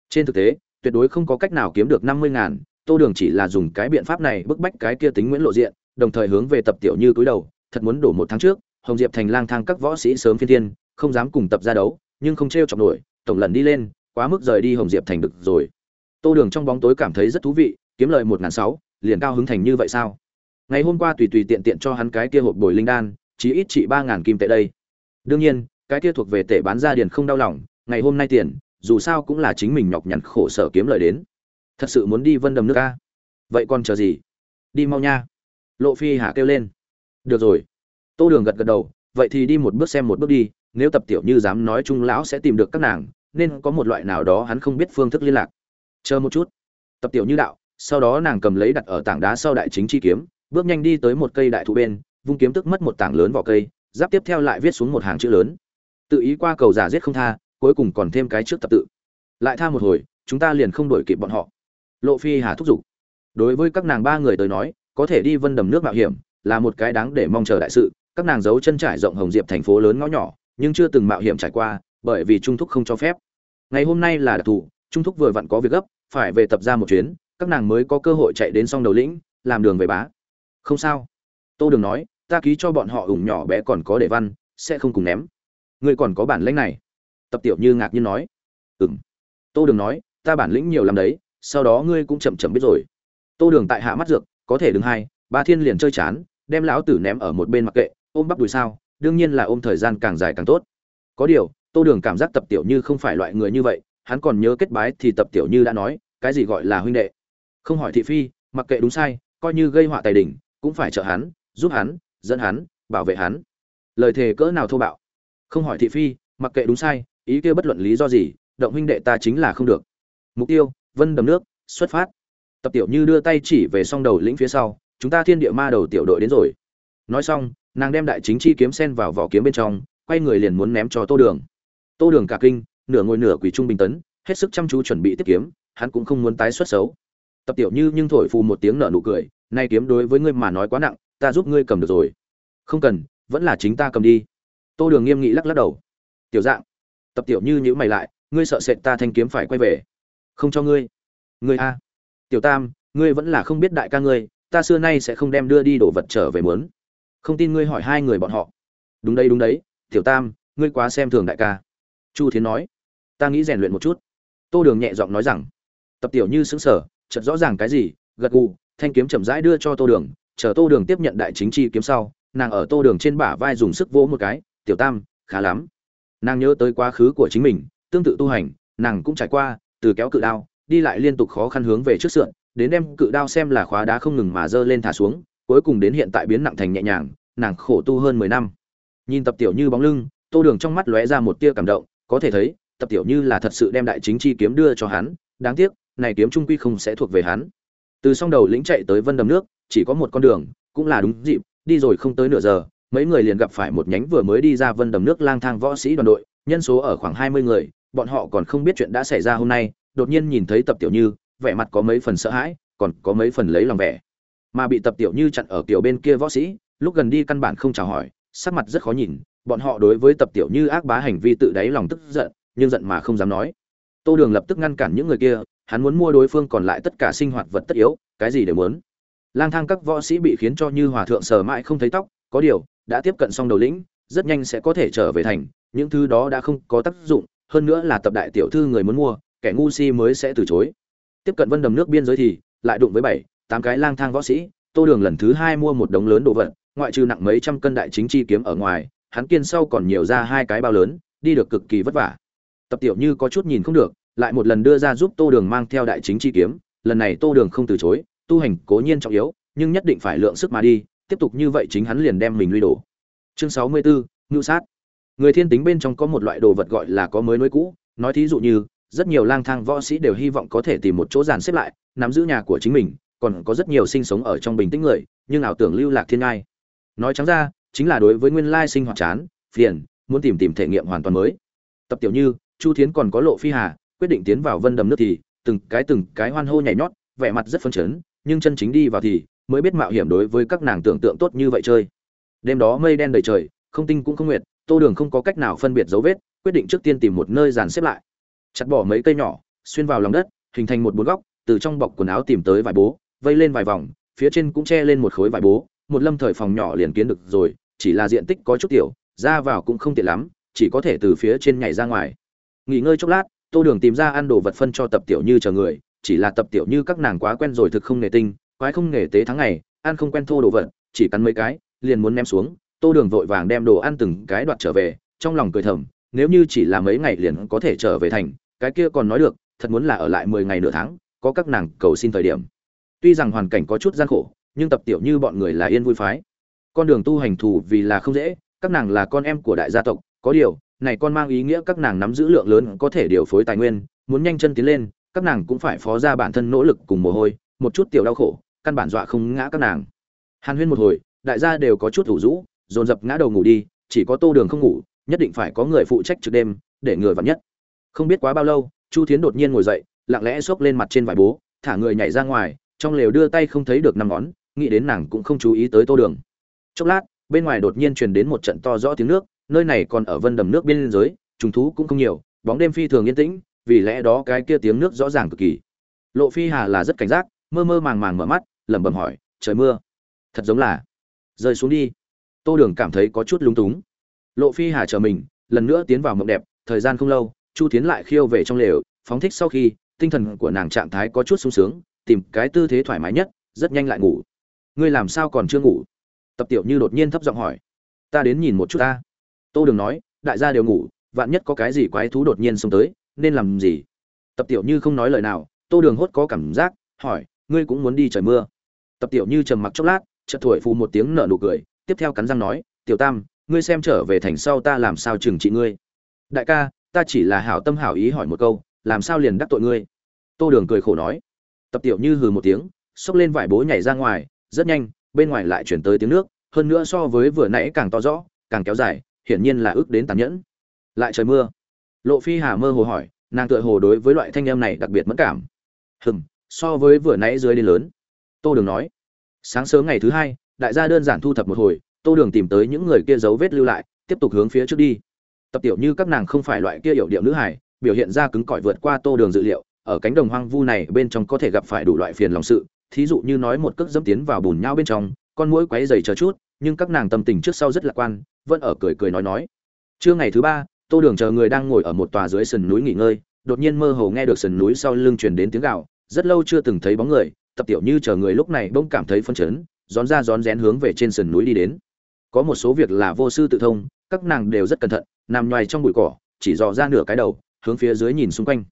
Trên thực tế, tuyệt đối không có cách nào kiếm được năm mươi ngàn, tô đường chỉ là dùng cái biện pháp này bức bách cái kia tính nguyễn lộ diện, đồng thời hướng về tập tiểu như cúi đầu, thật muốn đổ một tháng trước, hồng diệp thành lang thang các võ sĩ sớm phiên thiên, không dám cùng tập ra đấu, nhưng không t r e o chọc nổi, tổng lần đi lên, quá mức rời đi hồng diệp thành được rồi. Tô đường trong bóng tối cảm thấy rất thú vị, kiếm lời một n g h n sáu, liền cao hứng thành như vậy sao? Ngày hôm qua tùy tùy tiện tiện cho hắn cái kia hộp bồi linh đan, chí ít trị ba ngàn kim tệ đây. Đương nhiên cái kia thuộc về tể bán ra điền không đau lòng, ngày hôm nay tiền, dù sao cũng là chính mình nhọc nhằn khổ sở kiếm lời đến. Thật sự muốn đi vân đầm nước ca vậy còn chờ gì? Đi mau nha. Lộ phi hà kêu lên. Được rồi. Tô đường gật gật đầu, vậy thì đi một bước xem một bước đi, nếu tập tiểu như dám nói chung lão sẽ tìm được các nàng, nên có một loại nào đó hắn không biết phương thức liên lạc. Chờ một chút. Tập tiểu như đạo, sau đó nàng cầm lấy đặt ở tảng đá sau đại chính chi kiếm, bước nhanh đi tới một cây đại thụ bên, vung kiếm tức mất một tảng lớn vỏ cây, giáp tiếp theo lại viết xuống một hàng chữ lớn tự ý qua cầu giả giết không tha, cuối cùng còn thêm cái trước tập tự. Lại tha một hồi, chúng ta liền không đổi kịp bọn họ. Lộ phi hà thúc giục. Đối với các nàng ba người tới nói, có thể đi vân đầm nước mạo hiểm là một cái đáng để mong chờ đại sự. Các nàng giấu chân trải rộng hồng diệp thành phố lớn ngõ nhỏ, nhưng chưa từng mạo hiểm trải qua, bởi vì trung thúc không cho phép. Ngày hôm nay là đặc thù, trung thúc vừa vặn có việc gấp, phải về tập ra một chuyến, các nàng mới có cơ hội chạy đến song đầu lĩnh, làm đường về bá. Không sao. Tô đường nói, ta ký cho bọn họ ủng nhỏ bé còn có để văn, sẽ không cùng ném ngươi còn có bản lĩnh này. Tập tiểu như ngạc nhiên nói. Ừm. Tô đường nói, ta bản lĩnh nhiều lắm đấy, sau đó ngươi cũng chậm chậm biết rồi. Tô đường tại hạ mắt dược, có thể đứng hai, ba thiên liền chơi chán, đem lão tử ném ở một bên mặc kệ, ôm bắp đùi sao, đương nhiên là ôm thời gian càng dài càng tốt. Có điều, tô đường cảm giác tập tiểu như không phải loại người như vậy, hắn còn nhớ kết bái thì tập tiểu như đã nói, cái gì gọi là huynh đệ. Không hỏi thị phi, mặc kệ đúng sai, coi như gây họa tài đình cũng phải trợ hắn, giúp hắn, dẫn hắn, bảo vệ hắn. Lời thề cỡ nào thô bạo không hỏi thị phi, mặc kệ đúng sai, ý kia bất luận lý do gì, động huynh đệ ta chính là không được. Mục tiêu, vân đầm nước, xuất phát. Tập tiểu như đưa tay chỉ về song đầu lĩnh phía sau, chúng ta thiên địa ma đầu tiểu đội đến rồi. Nói xong, nàng đem đại chính chi kiếm sen vào vỏ kiếm bên trong, quay người liền muốn ném cho tô đường. Tô đường cả kinh, nửa ngồi nửa quỷ trung bình tấn, hết sức chăm chú chuẩn bị tiếp kiếm, hắn cũng không muốn tái xuất xấu. Tập tiểu như nhưng thổi phù một tiếng nở nụ cười, nay kiếm đối với ngươi mà nói quá nặng, ta giúp ngươi cầm được rồi. Không cần, vẫn là chính ta cầm đi tô đường nghiêm nghị lắc lắc đầu. Tiểu dạng, tập tiểu như nhữ mày lại, ngươi sợ sệt ta thanh kiếm phải quay về. Không cho ngươi. Ngươi a. Tiểu tam, ngươi vẫn là không biết đại ca ngươi, ta xưa nay sẽ không đem đưa đi đồ vật trở về muốn. Không tin ngươi hỏi hai người bọn họ. Đúng đấy đúng đấy, tiểu tam, ngươi quá xem thường đại ca. Chu thiến nói. Ta nghĩ rèn luyện một chút. Tô đường nhẹ giọng nói rằng. Tập tiểu như xứng sở chợt rõ ràng cái gì, gật gù, thanh kiếm chậm rãi đưa cho tô đường, chờ tô đường tiếp nhận đại chính chi kiếm sau, nàng ở tô đường trên bả vai dùng sức vỗ một cái tiểu tam, khá lắm. Nàng nhớ tới quá khứ của chính mình, tương tự tu hành, nàng cũng trải qua, từ kéo cự đao, đi lại liên tục khó khăn hướng về trước sườn, đến đem cự đao xem là khóa đá không ngừng mà dơ lên thả xuống, cuối cùng đến hiện tại biến nặng thành nhẹ nhàng, nàng khổ tu hơn mười năm. Nhìn tập tiểu như bóng lưng, tô đường trong mắt lóe ra một tia cảm động, có thể thấy, tập tiểu như là thật sự đem đại chính chi kiếm đưa cho hắn, đáng tiếc, này kiếm trung quy không sẽ thuộc về hắn. Từ song đầu lĩnh chạy tới vân đầm nước, chỉ có một con đường, cũng là đúng dịp, đi rồi không tới nửa giờ mấy người liền gặp phải một nhánh vừa mới đi ra vân đầm nước lang thang võ sĩ đoàn đội, nhân số ở khoảng hai mươi người, bọn họ còn không biết chuyện đã xảy ra hôm nay, đột nhiên nhìn thấy tập tiểu như, vẻ mặt có mấy phần sợ hãi, còn có mấy phần lấy lòng vẻ. Mà bị tập tiểu như chặn ở kiểu bên kia võ sĩ, lúc gần đi căn bản không chào hỏi, sắc mặt rất khó nhìn, bọn họ đối với tập tiểu như ác bá hành vi tự đáy lòng tức giận, nhưng giận mà không dám nói. Tô đường lập tức ngăn cản những người kia, hắn muốn mua đối phương còn lại tất cả sinh hoạt vật tất yếu, cái gì đều muốn. Lang thang các võ sĩ bị khiến cho như hòa thượng sờ mãi không thấy tóc, có điều đã tiếp cận xong đầu lĩnh, rất nhanh sẽ có thể trở về thành. Những thứ đó đã không có tác dụng, hơn nữa là tập đại tiểu thư người muốn mua, kẻ ngu si mới sẽ từ chối. Tiếp cận vân đầm nước biên giới thì, lại đụng với bảy, tám cái lang thang võ sĩ, tô đường lần thứ hai mua một đống lớn đồ vật, ngoại trừ nặng mấy trăm cân đại chính chi kiếm ở ngoài, hắn kiên sau còn nhiều ra hai cái bao lớn, đi được cực kỳ vất vả. Tập tiểu như có chút nhìn không được, lại một lần đưa ra giúp tô đường mang theo đại chính chi kiếm, lần này tô đường không từ chối, tu hành cố nhiên trọng yếu, nhưng nhất định phải lượng sức mà đi tiếp tục như vậy chính hắn liền đem mình lui đổ. Chương sáu mươi bốn ngưu sát. Người thiên tính bên trong có một loại đồ vật gọi là có mới nối cũ, nói thí dụ như, rất nhiều lang thang võ sĩ đều hy vọng có thể tìm một chỗ dàn xếp lại, nắm giữ nhà của chính mình, còn có rất nhiều sinh sống ở trong bình tĩnh người, nhưng ảo tưởng lưu lạc thiên ngai. Nói trắng ra, chính là đối với nguyên lai sinh hoạt chán, phiền, muốn tìm tìm thể nghiệm hoàn toàn mới. Tập tiểu như, chu thiến còn có lộ phi hà, quyết định tiến vào vân đầm nước thì, từng cái từng cái hoan hô nhảy nhót, vẻ mặt rất phấn chấn, nhưng chân chính đi vào thì mới biết mạo hiểm đối với các nàng tưởng tượng tốt như vậy chơi. Đêm đó mây đen đầy trời, không tinh cũng không nguyệt, tô đường không có cách nào phân biệt dấu vết, quyết định trước tiên tìm một nơi dàn xếp lại. Chặt bỏ mấy cây nhỏ, xuyên vào lòng đất, hình thành một bốn góc, từ trong bọc quần áo tìm tới vài bố, vây lên vài vòng, phía trên cũng che lên một khối vải bố, một lâm thời phòng nhỏ liền kiến được rồi, chỉ là diện tích có chút tiểu, ra vào cũng không tiện lắm, chỉ có thể từ phía trên nhảy ra ngoài. Nghỉ ngơi chốc lát, tô đường tìm ra ăn đồ vật phân cho tập tiểu như chờ người, chỉ là tập tiểu như các nàng quá quen rồi thực không nề tinh khoái không nghề tế tháng ngày, ăn không quen thô đồ vật, chỉ cắn mấy cái, liền muốn ném xuống. Tô đường vội vàng đem đồ ăn từng cái đoạt trở về, trong lòng cười thầm, nếu như chỉ là mấy ngày liền có thể trở về thành, cái kia còn nói được, thật muốn là ở lại mười ngày nửa tháng, có các nàng cầu xin thời điểm. Tuy rằng hoàn cảnh có chút gian khổ, nhưng tập tiểu như bọn người là yên vui phái. Con đường tu hành thù vì là không dễ, các nàng là con em của đại gia tộc, có điều, này con mang ý nghĩa các nàng nắm giữ lượng lớn có thể điều phối tài nguyên, muốn nhanh chân tiến lên, các nàng cũng phải phó ra bản thân nỗ lực cùng mồ hôi, một chút tiểu đau khổ căn bản dọa không ngã các nàng. Hàn huyên một hồi đại gia đều có chút thủ rũ dồn dập ngã đầu ngủ đi chỉ có tô đường không ngủ nhất định phải có người phụ trách trực đêm để người vặn nhất. Không biết quá bao lâu chu thiến đột nhiên ngồi dậy lặng lẽ xốc lên mặt trên vải bố thả người nhảy ra ngoài trong lều đưa tay không thấy được năm ngón nghĩ đến nàng cũng không chú ý tới tô đường. Chốc lát bên ngoài đột nhiên truyền đến một trận to rõ tiếng nước nơi này còn ở vân đầm nước bên dưới, trùng thú cũng không nhiều bóng đêm phi thường yên tĩnh vì lẽ đó cái kia tiếng nước rõ ràng cực kỳ. Lộ phi hà là rất cảnh giác mơ mơ màng màng mở mắt lẩm bẩm hỏi, trời mưa, thật giống là rơi xuống đi. Tô đường cảm thấy có chút lúng túng. Lộ phi hà chờ mình, lần nữa tiến vào mộng đẹp, thời gian không lâu, chu tiến lại khiêu về trong lều, phóng thích sau khi, tinh thần của nàng trạng thái có chút sung sướng, tìm cái tư thế thoải mái nhất, rất nhanh lại ngủ. Ngươi làm sao còn chưa ngủ? Tập tiểu như đột nhiên thấp giọng hỏi. Ta đến nhìn một chút ta. Tô đường nói, đại gia đều ngủ, vạn nhất có cái gì quái thú đột nhiên xông tới, nên làm gì? Tập tiểu như không nói lời nào, tô đường hốt có cảm giác, hỏi, ngươi cũng muốn đi trời mưa? Tập tiểu như trầm mặc chốc lát, chợt thổi phù một tiếng nở nụ cười, tiếp theo cắn răng nói, tiểu tam, ngươi xem trở về thành sau ta làm sao trừng trị ngươi? Đại ca, ta chỉ là hảo tâm hảo ý hỏi một câu, làm sao liền đắc tội ngươi? Tô đường cười khổ nói. Tập tiểu như hừ một tiếng, xốc lên vải bố nhảy ra ngoài, rất nhanh, bên ngoài lại chuyển tới tiếng nước, hơn nữa so với vừa nãy càng to rõ, càng kéo dài, hiển nhiên là ước đến tàn nhẫn. Lại trời mưa. Lộ phi hà mơ hồ hỏi, nàng tựa hồ đối với loại thanh em này đặc biệt mẫn cảm. Hừm, so với vừa nãy dưới đến lớn tô đường nói. Sáng sớm ngày thứ hai, đại gia đơn giản thu thập một hồi, tô đường tìm tới những người kia dấu vết lưu lại, tiếp tục hướng phía trước đi. Tập tiểu như các nàng không phải loại kia hiệu điệu nữ hải biểu hiện ra cứng cỏi vượt qua tô đường dự liệu, ở cánh đồng hoang vu này bên trong có thể gặp phải đủ loại phiền lòng sự, thí dụ như nói một cước dẫm tiến vào bùn nhau bên trong, con mũi quấy dày chờ chút, nhưng các nàng tâm tình trước sau rất lạc quan, vẫn ở cười cười nói nói. Trưa ngày thứ ba, tô đường chờ người đang ngồi ở một tòa dưới sườn núi nghỉ ngơi, đột nhiên mơ hồ nghe được sườn núi sau lưng truyền đến tiếng gạo rất lâu chưa từng thấy bóng người tập tiểu như chờ người lúc này bỗng cảm thấy phân chấn rón ra rón rén hướng về trên sườn núi đi đến. Có một số việc là vô sư tự thông, các nàng đều rất cẩn thận, nằm nhoài trong bụi cỏ, chỉ dò ra nửa cái đầu, hướng phía dưới nhìn xung quanh.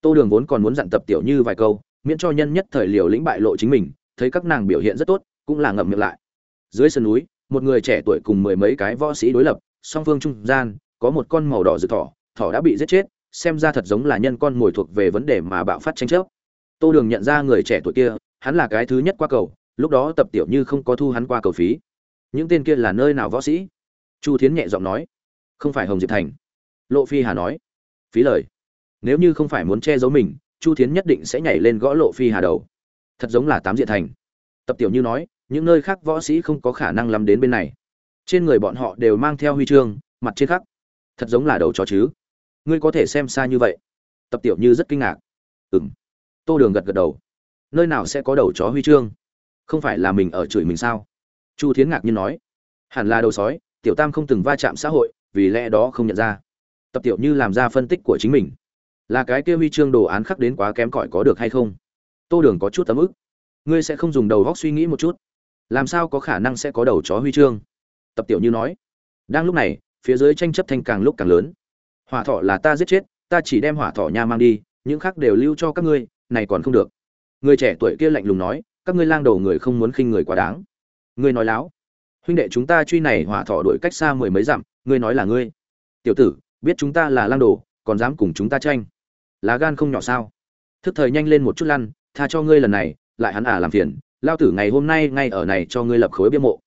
Tô đường vốn còn muốn dặn tập tiểu như vài câu, miễn cho nhân nhất thời liều lĩnh bại lộ chính mình, thấy các nàng biểu hiện rất tốt, cũng là ngậm miệng lại. Dưới sườn núi, một người trẻ tuổi cùng mười mấy cái võ sĩ đối lập, song phương trung gian, có một con màu đỏ dự thỏ thỏ đã bị giết chết, xem ra thật giống là nhân con mồi thuộc về vấn đề mà bạo phát tranh chấp tô đường nhận ra người trẻ tuổi kia, hắn là cái thứ nhất qua cầu, lúc đó tập tiểu như không có thu hắn qua cầu phí. Những tên kia là nơi nào võ sĩ? Chu thiến nhẹ giọng nói. Không phải hồng diệp thành. Lộ phi hà nói. Phí lời. Nếu như không phải muốn che giấu mình, chu thiến nhất định sẽ nhảy lên gõ lộ phi hà đầu. Thật giống là tám diện thành. Tập tiểu như nói, những nơi khác võ sĩ không có khả năng lắm đến bên này. Trên người bọn họ đều mang theo huy chương, mặt trên khắc. Thật giống là đầu chó chứ. Ngươi có thể xem xa như vậy. Tập tiểu như rất kinh ngạc. Ừng tô đường gật gật đầu. Nơi nào sẽ có đầu chó huy chương? Không phải là mình ở chửi mình sao? Chu thiến ngạc nhiên nói. Hẳn là đầu sói, tiểu tam không từng va chạm xã hội, vì lẽ đó không nhận ra. Tập tiểu như làm ra phân tích của chính mình. Là cái kia huy chương đồ án khắc đến quá kém cỏi có được hay không? Tô đường có chút tấm ức. Ngươi sẽ không dùng đầu góc suy nghĩ một chút? Làm sao có khả năng sẽ có đầu chó huy chương? Tập tiểu như nói. Đang lúc này, phía dưới tranh chấp thanh càng lúc càng lớn. Hỏa thọ là ta giết chết, ta chỉ đem hỏa thọ nha mang đi, những khác đều lưu cho các ngươi này còn không được. Người trẻ tuổi kia lạnh lùng nói, các ngươi lang đầu người không muốn khinh người quá đáng. Ngươi nói láo. Huynh đệ chúng ta truy này hỏa thọ đuổi cách xa mười mấy dặm, ngươi nói là ngươi. Tiểu tử, biết chúng ta là lang đồ, còn dám cùng chúng ta tranh. Lá gan không nhỏ sao? Thức thời nhanh lên một chút lăn, tha cho ngươi lần này, lại hắn à làm phiền. Lao tử ngày hôm nay ngay ở này cho ngươi lập khối bia mộ.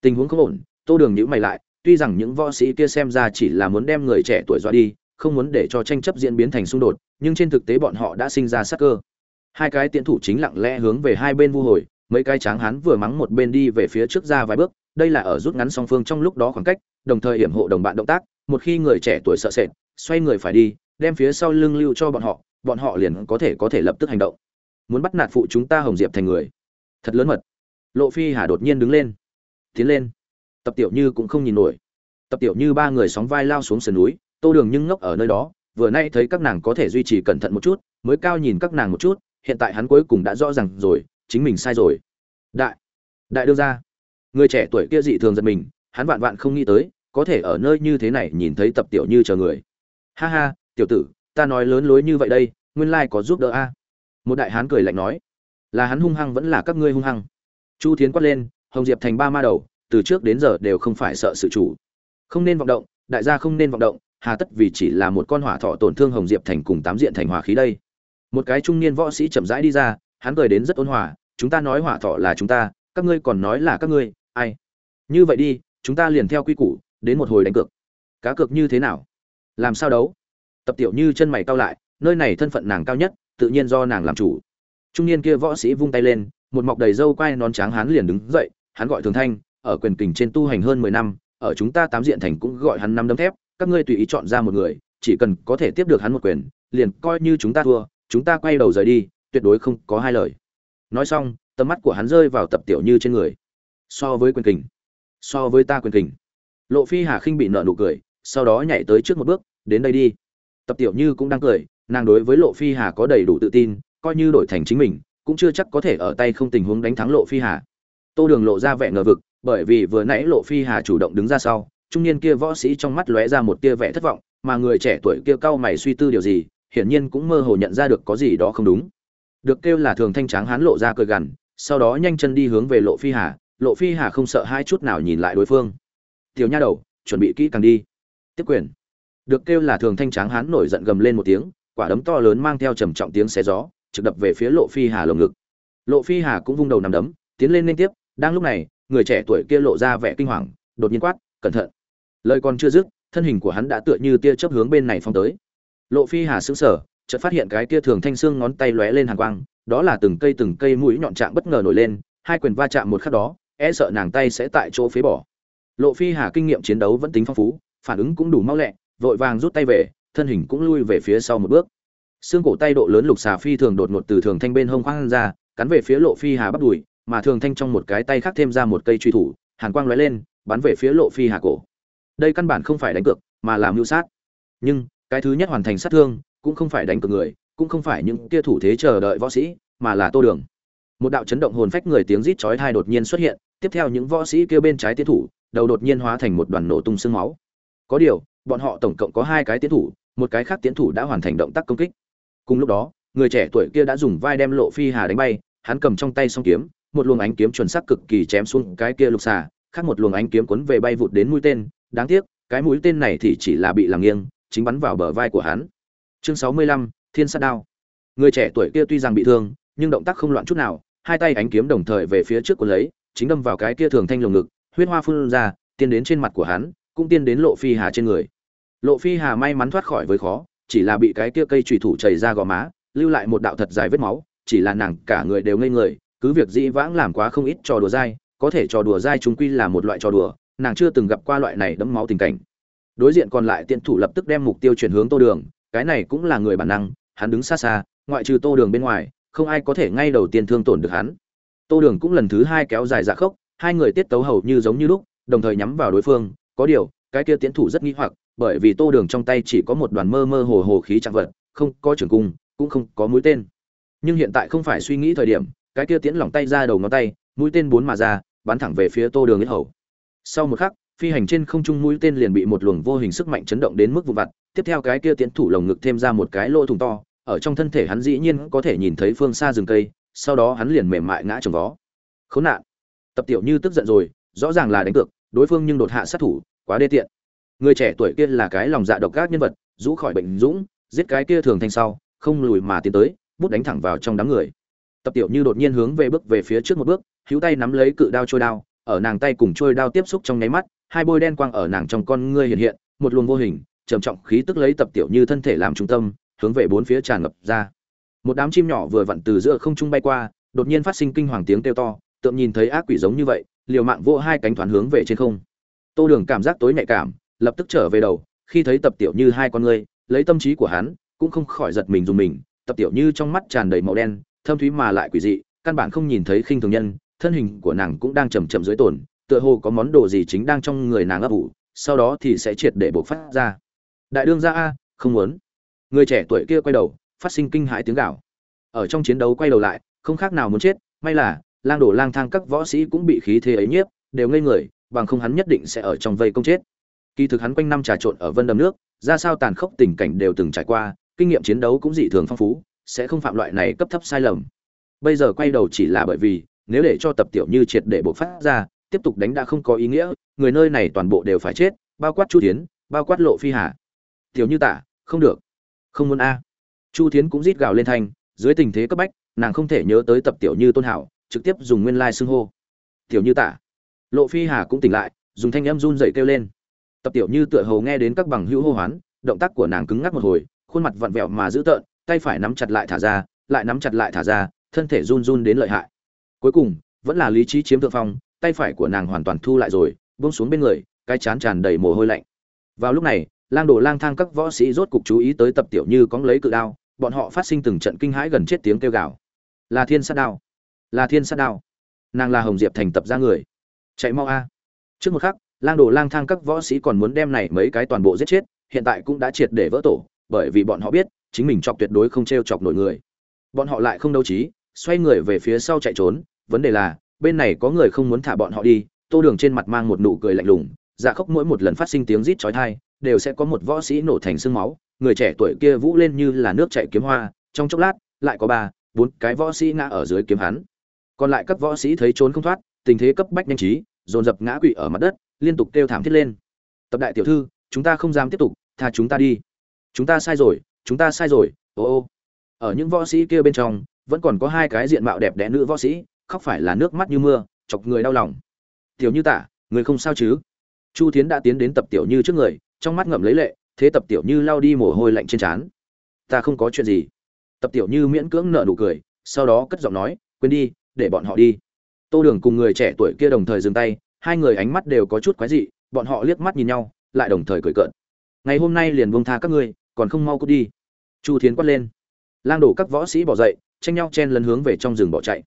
Tình huống không ổn, tô đường nhữ mày lại, tuy rằng những võ sĩ kia xem ra chỉ là muốn đem người trẻ tuổi dọa đi, không muốn để cho tranh chấp diễn biến thành xung đột, nhưng trên thực tế bọn họ đã sinh ra sắc cơ hai cái tiễn thủ chính lặng lẽ hướng về hai bên vu hồi, mấy cái tráng hán vừa mắng một bên đi về phía trước ra vài bước, đây là ở rút ngắn song phương trong lúc đó khoảng cách, đồng thời hiểm hộ đồng bạn động tác, một khi người trẻ tuổi sợ sệt, xoay người phải đi, đem phía sau lưng lưu cho bọn họ bọn họ liền có thể có thể lập tức hành động. Muốn bắt nạt phụ chúng ta hồng diệp thành người. Thật lớn mật. Lộ phi hà đột nhiên đứng lên. Tiến lên. Tập tiểu như cũng không nhìn nổi. Tập tiểu như ba người sóng vai lao xuống sườn núi, tô đường nhưng ngốc ở nơi đó, vừa nay thấy các nàng có thể duy trì cẩn thận một chút, mới cao nhìn các nàng một chút hiện tại hắn cuối cùng đã rõ ràng rồi, chính mình sai rồi. Đại đại đương gia. người trẻ tuổi kia dị thường giật mình, hắn vạn vạn không nghĩ tới, có thể ở nơi như thế này nhìn thấy tập tiểu như chờ người. Ha ha, tiểu tử, ta nói lớn lối như vậy đây, nguyên lai có giúp đỡ a. Một đại hán cười lạnh nói, là hắn hung hăng vẫn là các ngươi hung hăng. Chu thiến quát lên, hồng diệp thành ba ma đầu, từ trước đến giờ đều không phải sợ sự chủ. Không nên vọng động, đại gia không nên vọng động, hà tất vì chỉ là một con hỏa thọ tổn thương hồng diệp thành cùng tám diện thành hỏa khí đây một cái trung niên võ sĩ chậm rãi đi ra, hắn cười đến rất ôn hòa, chúng ta nói hỏa thọ là chúng ta, các ngươi còn nói là các ngươi, ai? Như vậy đi, chúng ta liền theo quy củ, đến một hồi đánh cược. Cá cược như thế nào? Làm sao đấu? Tập tiểu như chân mày cao lại, nơi này thân phận nàng cao nhất, tự nhiên do nàng làm chủ. Trung niên kia võ sĩ vung tay lên, một mọc đầy râu quai nón trắng hắn liền đứng dậy, hắn gọi thường thanh, ở quyền kình trên tu hành hơn mười năm, ở chúng ta tám diện thành cũng gọi hắn năm đấm thép, các ngươi tùy ý chọn ra một người, chỉ cần có thể tiếp được hắn một quyền, liền coi như chúng ta thua chúng ta quay đầu rời đi, tuyệt đối không có hai lời. Nói xong, tầm mắt của hắn rơi vào tập tiểu như trên người. So với quyền kình. So với ta quyền kình. Lộ phi hà khinh bị nợ nụ cười, sau đó nhảy tới trước một bước, đến đây đi. Tập tiểu như cũng đang cười, nàng đối với lộ phi hà có đầy đủ tự tin, coi như đổi thành chính mình, cũng chưa chắc có thể ở tay không tình huống đánh thắng lộ phi hà. Tô đường lộ ra vẻ ngờ vực, bởi vì vừa nãy lộ phi hà chủ động đứng ra sau, trung niên kia võ sĩ trong mắt lóe ra một tia vẻ thất vọng, mà người trẻ tuổi kia cau mày suy tư điều gì hiển nhiên cũng mơ hồ nhận ra được có gì đó không đúng. Được kêu là thường thanh tráng hán lộ ra cười gằn, sau đó nhanh chân đi hướng về lộ phi hà. Lộ phi hà không sợ hai chút nào nhìn lại đối phương. Tiểu nha đầu, chuẩn bị kỹ càng đi. Tiếp quyền. Được kêu là thường thanh tráng hán nổi giận gầm lên một tiếng, quả đấm to lớn mang theo trầm trọng tiếng xé gió, trực đập về phía lộ phi hà lồng ngực. Lộ phi hà cũng vung đầu nằm đấm, tiến lên liên tiếp, đang lúc này, người trẻ tuổi kia lộ ra vẻ kinh hoàng, đột nhiên quát, cẩn thận. Lời còn chưa dứt, thân hình của hắn đã tựa như tia chớp hướng bên này phong tới lộ phi hà sững sờ, chợt phát hiện cái kia thường thanh xương ngón tay lóe lên hàn quang, đó là từng cây từng cây mũi nhọn trạng bất ngờ nổi lên, hai quyền va chạm một khắc đó e sợ nàng tay sẽ tại chỗ phế bỏ. Lộ phi hà kinh nghiệm chiến đấu vẫn tính phong phú, phản ứng cũng đủ mau lẹ, vội vàng rút tay về, thân hình cũng lui về phía sau một bước. Xương cổ tay độ lớn lục xà phi thường đột ngột từ thường thanh bên hông khoang ra, cắn về phía lộ phi hà bắt đùi, mà thường thanh trong một cái tay khác thêm ra một cây truy thủ, hàn quang lóe lên, bắn về phía lộ phi hà cổ. Đây căn bản không phải đánh cược, mà là mưu sát. Nhưng cái thứ nhất hoàn thành sát thương, cũng không phải đánh cược người, cũng không phải những kia thủ thế chờ đợi võ sĩ, mà là tô đường. Một đạo chấn động hồn phách người tiếng rít chói tai đột nhiên xuất hiện, tiếp theo những võ sĩ kêu bên trái tiến thủ, đầu đột nhiên hóa thành một đoàn nổ tung xương máu. Có điều, bọn họ tổng cộng có hai cái tiến thủ, một cái khác tiến thủ đã hoàn thành động tác công kích. Cùng lúc đó, người trẻ tuổi kia đã dùng vai đem lộ phi hà đánh bay, hắn cầm trong tay song kiếm, một luồng ánh kiếm chuẩn xác cực kỳ chém xuống cái kia lục xà, khác một luồng ánh kiếm cuốn về bay vụt đến mũi tên. Đáng tiếc, cái mũi tên này thì chỉ là bị làm nghiêng chính bắn vào bờ vai của hắn. Chương sáu mươi lăm, thiên sát đao. Người trẻ tuổi kia tuy rằng bị thương, nhưng động tác không loạn chút nào, hai tay ánh kiếm đồng thời về phía trước của lấy, chính đâm vào cái kia thường thanh lồng ngực, huyết hoa phun ra tiên đến trên mặt của hắn, cũng tiên đến lộ phi hà trên người. Lộ phi hà may mắn thoát khỏi với khó, chỉ là bị cái kia cây chùy thủ chảy ra gò má, lưu lại một đạo thật dài vết máu, chỉ là nàng cả người đều ngây người, cứ việc dĩ vãng làm quá không ít trò đùa dai, có thể trò đùa dai chúng quy là một loại trò đùa, nàng chưa từng gặp qua loại này đẫm máu tình cảnh đối diện còn lại tiện thủ lập tức đem mục tiêu chuyển hướng tô đường, cái này cũng là người bản năng, hắn đứng xa xa, ngoại trừ tô đường bên ngoài, không ai có thể ngay đầu tiên thương tổn được hắn. Tô đường cũng lần thứ hai kéo dài dạ khốc, hai người tiết tấu hầu như giống như lúc, đồng thời nhắm vào đối phương, có điều, cái kia tiến thủ rất nghi hoặc, bởi vì tô đường trong tay chỉ có một đoàn mơ mơ hồ hồ khí trạng vật, không có trường cung, cũng không có mũi tên. Nhưng hiện tại không phải suy nghĩ thời điểm, cái kia tiến lỏng tay ra đầu ngón tay, mũi tên bốn mà ra, bắn thẳng về phía tô đường yết hầu. Sau một khắc phi hành trên không trung mũi tên liền bị một luồng vô hình sức mạnh chấn động đến mức vụn vặt. Tiếp theo cái kia tiến thủ lồng ngực thêm ra một cái lỗ thủng to, ở trong thân thể hắn dĩ nhiên có thể nhìn thấy phương xa rừng cây, sau đó hắn liền mềm mại ngã trồng vó. Khốn nạn. Tập tiểu như tức giận rồi, rõ ràng là đánh cược, đối phương nhưng đột hạ sát thủ, quá đê tiện. Người trẻ tuổi kia là cái lòng dạ độc ác nhân vật, rũ khỏi bệnh dũng, giết cái kia thường thanh sau, không lùi mà tiến tới, bút đánh thẳng vào trong đám người. Tập tiểu như đột nhiên hướng về bước về phía trước một bước, hữu tay nắm lấy cự đao trôi đao, ở nàng tay cùng trôi đao tiếp xúc trong nháy mắt hai bôi đen quang ở nàng trong con ngươi hiện hiện, một luồng vô hình, trầm trọng khí tức lấy tập tiểu như thân thể làm trung tâm, hướng về bốn phía tràn ngập ra. Một đám chim nhỏ vừa vặn từ giữa không trung bay qua, đột nhiên phát sinh kinh hoàng tiếng kêu to tượng nhìn thấy ác quỷ giống như vậy, liều mạng vô hai cánh thoáng hướng về trên không. Tô đường cảm giác tối nhạy cảm, lập tức trở về đầu, khi thấy tập tiểu như hai con ngươi, lấy tâm trí của hắn, cũng không khỏi giật mình dùng mình, tập tiểu như trong mắt tràn đầy màu đen, thâm thúy mà lại quỷ dị, căn bản không nhìn thấy khinh thường nhân, thân hình của nàng cũng đang chầm chậm dưới tổn tựa hồ có món đồ gì chính đang trong người nàng ấp ủ, sau đó thì sẽ triệt để bộc phát ra. Đại đương ra a, không muốn. Người trẻ tuổi kia quay đầu, phát sinh kinh hãi tiếng gào. Ở trong chiến đấu quay đầu lại, không khác nào muốn chết, may là, lang đổ lang thang các võ sĩ cũng bị khí thế ấy nhiếp, đều ngây người, bằng không hắn nhất định sẽ ở trong vây công chết. Kỳ thực hắn quanh năm trà trộn ở vân đầm nước, ra sao tàn khốc tình cảnh đều từng trải qua, kinh nghiệm chiến đấu cũng dị thường phong phú, sẽ không phạm loại này cấp thấp sai lầm. Bây giờ quay đầu chỉ là bởi vì, nếu để cho tập tiểu như triệt để bộc phát ra tiếp tục đánh đã không có ý nghĩa, người nơi này toàn bộ đều phải chết, bao quát chu tiến bao quát lộ phi hà. Tiểu như tả, không được. Không muốn a. Chu tiến cũng rít gào lên thanh dưới tình thế cấp bách, nàng không thể nhớ tới tập tiểu như tôn hảo, trực tiếp dùng nguyên lai xưng hô. Tiểu như tả. Lộ phi hà cũng tỉnh lại, dùng thanh em run dậy kêu lên. Tập tiểu như tựa hồ nghe đến các bằng hữu hô hoán, động tác của nàng cứng ngắc một hồi, khuôn mặt vặn vẹo mà dữ tợn, tay phải nắm chặt lại thả ra, lại nắm chặt lại thả ra, thân thể run run đến lợi hại. Cuối cùng, vẫn là lý trí chiếm thượng phong tay phải của nàng hoàn toàn thu lại rồi, buông xuống bên người, cái chán tràn đầy mồ hôi lạnh. Vào lúc này, lang đồ lang thang các võ sĩ rốt cục chú ý tới tập tiểu như cóng lấy cự đao, bọn họ phát sinh từng trận kinh hãi gần chết tiếng kêu gào. Là thiên sát đao. Là thiên sát đao. Nàng là hồng diệp thành tập ra người. Chạy mau a. Trước một khắc, lang đồ lang thang các võ sĩ còn muốn đem này mấy cái toàn bộ giết chết, hiện tại cũng đã triệt để vỡ tổ, bởi vì bọn họ biết, chính mình chọc tuyệt đối không t r e o chọc nổi người. Bọn họ lại không đấu trí, xoay người về phía sau chạy trốn, vấn đề là bên này có người không muốn thả bọn họ đi, tô đường trên mặt mang một nụ cười lạnh lùng dạ khóc mỗi một lần phát sinh tiếng rít chói thai đều sẽ có một võ sĩ nổ thành sương máu, người trẻ tuổi kia vũ lên như là nước chạy kiếm hoa, trong chốc lát, lại có ba, bốn cái võ sĩ ngã ở dưới kiếm hắn. Còn lại các võ sĩ thấy trốn không thoát, tình thế cấp bách nhanh trí, dồn dập ngã quỵ ở mặt đất, liên tục kêu thảm thiết lên. Tập đại tiểu thư, chúng ta không dám tiếp tục, tha chúng ta đi. Chúng ta sai rồi, chúng ta sai rồi, ô ô. Ở những võ sĩ kia bên trong, vẫn còn có hai cái diện mạo đẹp đẽ nữ võ sĩ khóc phải là nước mắt như mưa, chọc người đau lòng. Tiểu như tả, người không sao chứ? Chu tiến đã tiến đến tập tiểu như trước người, trong mắt ngậm lấy lệ, thế tập tiểu như lao đi mồ hôi lạnh trên trán. Ta không có chuyện gì. Tập tiểu như miễn cưỡng nợ nụ cười, sau đó cất giọng nói, quên đi, để bọn họ đi. Tô đường cùng người trẻ tuổi kia đồng thời dừng tay, hai người ánh mắt đều có chút quái dị, bọn họ liếc mắt nhìn nhau, lại đồng thời cười cợt. Ngày hôm nay liền buông tha các ngươi, còn không mau cút đi. Chu thiến quát lên. Lang đổ các võ sĩ bỏ dậy, tranh nhau chen lấn hướng về trong rừng bỏ chạy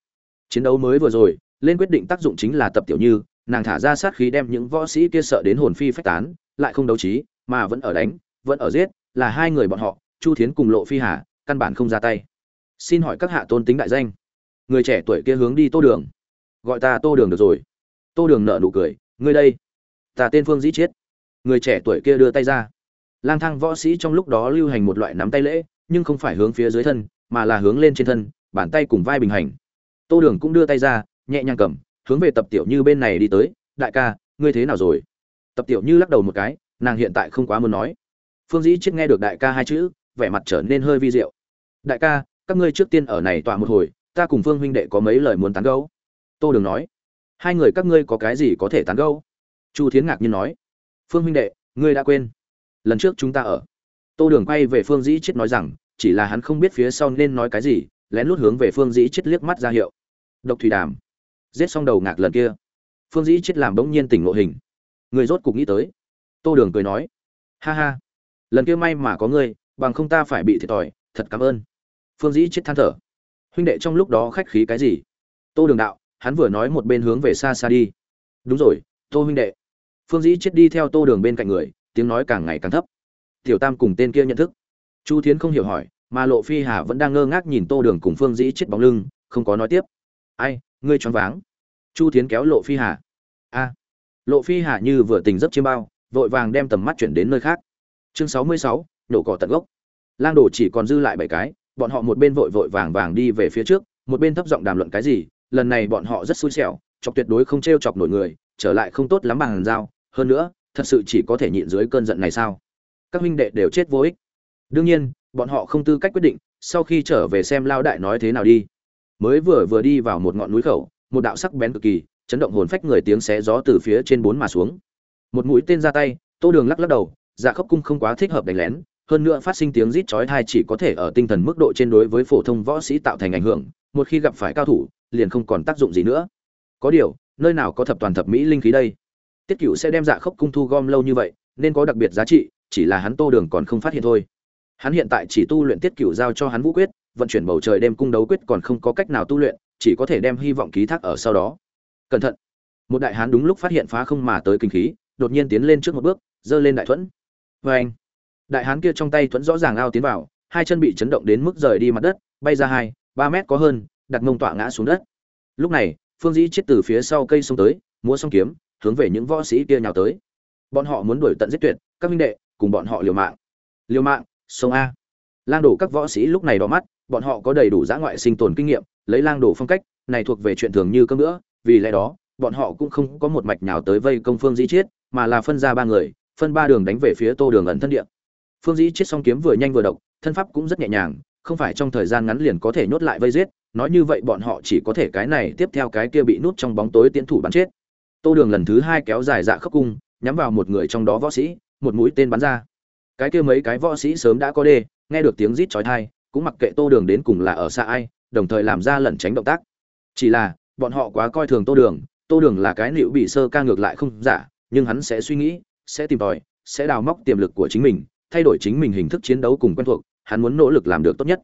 chiến đấu mới vừa rồi, lên quyết định tác dụng chính là tập tiểu như, nàng thả ra sát khí đem những võ sĩ kia sợ đến hồn phi phách tán, lại không đấu trí, mà vẫn ở đánh, vẫn ở giết, là hai người bọn họ, chu thiến cùng lộ phi hà, căn bản không ra tay. Xin hỏi các hạ tôn tính đại danh. Người trẻ tuổi kia hướng đi tô đường. Gọi ta tô đường được rồi. Tô đường nợ nụ cười, ngươi đây. Ta tên phương dĩ chiết. Người trẻ tuổi kia đưa tay ra. Lang thang võ sĩ trong lúc đó lưu hành một loại nắm tay lễ, nhưng không phải hướng phía dưới thân, mà là hướng lên trên thân, bàn tay cùng vai bình hành tô đường cũng đưa tay ra, nhẹ nhàng cầm, hướng về tập tiểu như bên này đi tới, đại ca, ngươi thế nào rồi? Tập tiểu như lắc đầu một cái, nàng hiện tại không quá muốn nói. Phương dĩ chết nghe được đại ca hai chữ, vẻ mặt trở nên hơi vi diệu. Đại ca, các ngươi trước tiên ở này tọa một hồi, ta cùng phương huynh đệ có mấy lời muốn tán gẫu. Tô đường nói. Hai người các ngươi có cái gì có thể tán gẫu? Chu thiến ngạc nhiên nói. Phương huynh đệ, ngươi đã quên. Lần trước chúng ta ở. Tô đường quay về phương dĩ chết nói rằng, chỉ là hắn không biết phía sau nên nói cái gì, lén lút hướng về phương dĩ chết liếc mắt ra hiệu độc thủy đàm. Giết xong đầu ngạc lần kia. Phương dĩ chết làm bỗng nhiên tỉnh ngộ hình. Người rốt cục nghĩ tới. Tô đường cười nói. Ha ha. Lần kia may mà có ngươi, bằng không ta phải bị thiệt thòi, thật cảm ơn. Phương dĩ chết than thở. Huynh đệ trong lúc đó khách khí cái gì? Tô đường đạo, hắn vừa nói một bên hướng về xa xa đi. Đúng rồi, tô huynh đệ. Phương dĩ chết đi theo tô đường bên cạnh người, tiếng nói càng ngày càng thấp. Tiểu tam cùng tên kia nhận thức. Chu thiến không hiểu hỏi, mà lộ phi hà vẫn đang ngơ ngác nhìn tô đường cùng phương dĩ chết bóng lưng, không có nói tiếp ai, ngươi choáng váng. Chu thiến kéo lộ phi hà. A. Lộ phi hà như vừa tình giấc chiêm bao, vội vàng đem tầm mắt chuyển đến nơi khác. Chương sáu mươi sáu nhổ cỏ tận gốc. Lang đồ chỉ còn dư lại bảy cái, bọn họ một bên vội vội vàng vàng đi về phía trước, một bên thấp giọng đàm luận cái gì, lần này bọn họ rất xui xẻo, chọc tuyệt đối không t r e o chọc nổi người, trở lại không tốt lắm bằng giao. Hơn nữa, thật sự chỉ có thể nhịn dưới cơn giận này sao? Các huynh đệ đều chết vô ích. Đương nhiên, bọn họ không tư cách quyết định, sau khi trở về xem lao đại nói thế nào đi mới vừa vừa đi vào một ngọn núi khẩu, một đạo sắc bén cực kỳ, chấn động hồn phách người tiếng xé gió từ phía trên bốn mà xuống. Một mũi tên ra tay, tô đường lắc lắc đầu dạ khốc cung không quá thích hợp đánh lén, hơn nữa phát sinh tiếng rít chói tai chỉ có thể ở tinh thần mức độ trên đối với phổ thông võ sĩ tạo thành ảnh hưởng, một khi gặp phải cao thủ, liền không còn tác dụng gì nữa. Có điều, nơi nào có thập toàn thập mỹ linh khí đây? Tiết cửu sẽ đem dạ khốc cung thu gom lâu như vậy, nên có đặc biệt giá trị, chỉ là hắn tô đường còn không phát hiện thôi. Hắn hiện tại chỉ tu luyện tiết cửu giao cho hắn vũ quyết vận chuyển bầu trời đêm cung đấu quyết còn không có cách nào tu luyện, chỉ có thể đem hy vọng ký thác ở sau đó. Cẩn thận. Một đại hán đúng lúc phát hiện phá không mà tới kinh khí, đột nhiên tiến lên trước một bước, giơ lên đại thuẫn. Vê anh đại hán kia trong tay thuẫn rõ ràng ao tiến vào, hai chân bị chấn động đến mức rời đi mặt đất, bay ra hai, ba mét có hơn, đặt mông tọa ngã xuống đất. Lúc này, phương dĩ chết từ phía sau cây sông tới, múa song kiếm, hướng về những võ sĩ kia nhào tới. Bọn họ muốn đuổi tận giết tuyệt, các minh đệ, cùng bọn họ liều mạng. Liều mạng, sông a. Lang đổ các võ sĩ lúc này đỏ mắt bọn họ có đầy đủ giã ngoại sinh tồn kinh nghiệm, lấy lang đổ phong cách, này thuộc về chuyện thường như cơm nữa vì lẽ đó, bọn họ cũng không có một mạch nào tới vây công phương dĩ chiết, mà là phân ra ba người, phân ba đường đánh về phía tô đường ẩn thân địa. Phương dĩ chiết song kiếm vừa nhanh vừa độc, thân pháp cũng rất nhẹ nhàng, không phải trong thời gian ngắn liền có thể nhốt lại vây giết, nói như vậy bọn họ chỉ có thể cái này tiếp theo cái kia bị nút trong bóng tối tiến thủ bắn chết. Tô đường lần thứ hai kéo dài dạ khốc cung, nhắm vào một người trong đó võ sĩ, một mũi tên bắn ra. Cái kia mấy cái võ sĩ sớm đã có đê, nghe được tiếng rít chói tai cũng mặc kệ tô đường đến cùng là ở xa ai, đồng thời làm ra lẩn tránh động tác. Chỉ là, bọn họ quá coi thường tô đường tô đường là cái liệu bị sơ ca ngược lại không giả, nhưng hắn sẽ suy nghĩ, sẽ tìm tòi, sẽ đào móc tiềm lực của chính mình, thay đổi chính mình hình thức chiến đấu cùng quen thuộc, hắn muốn nỗ lực làm được tốt nhất.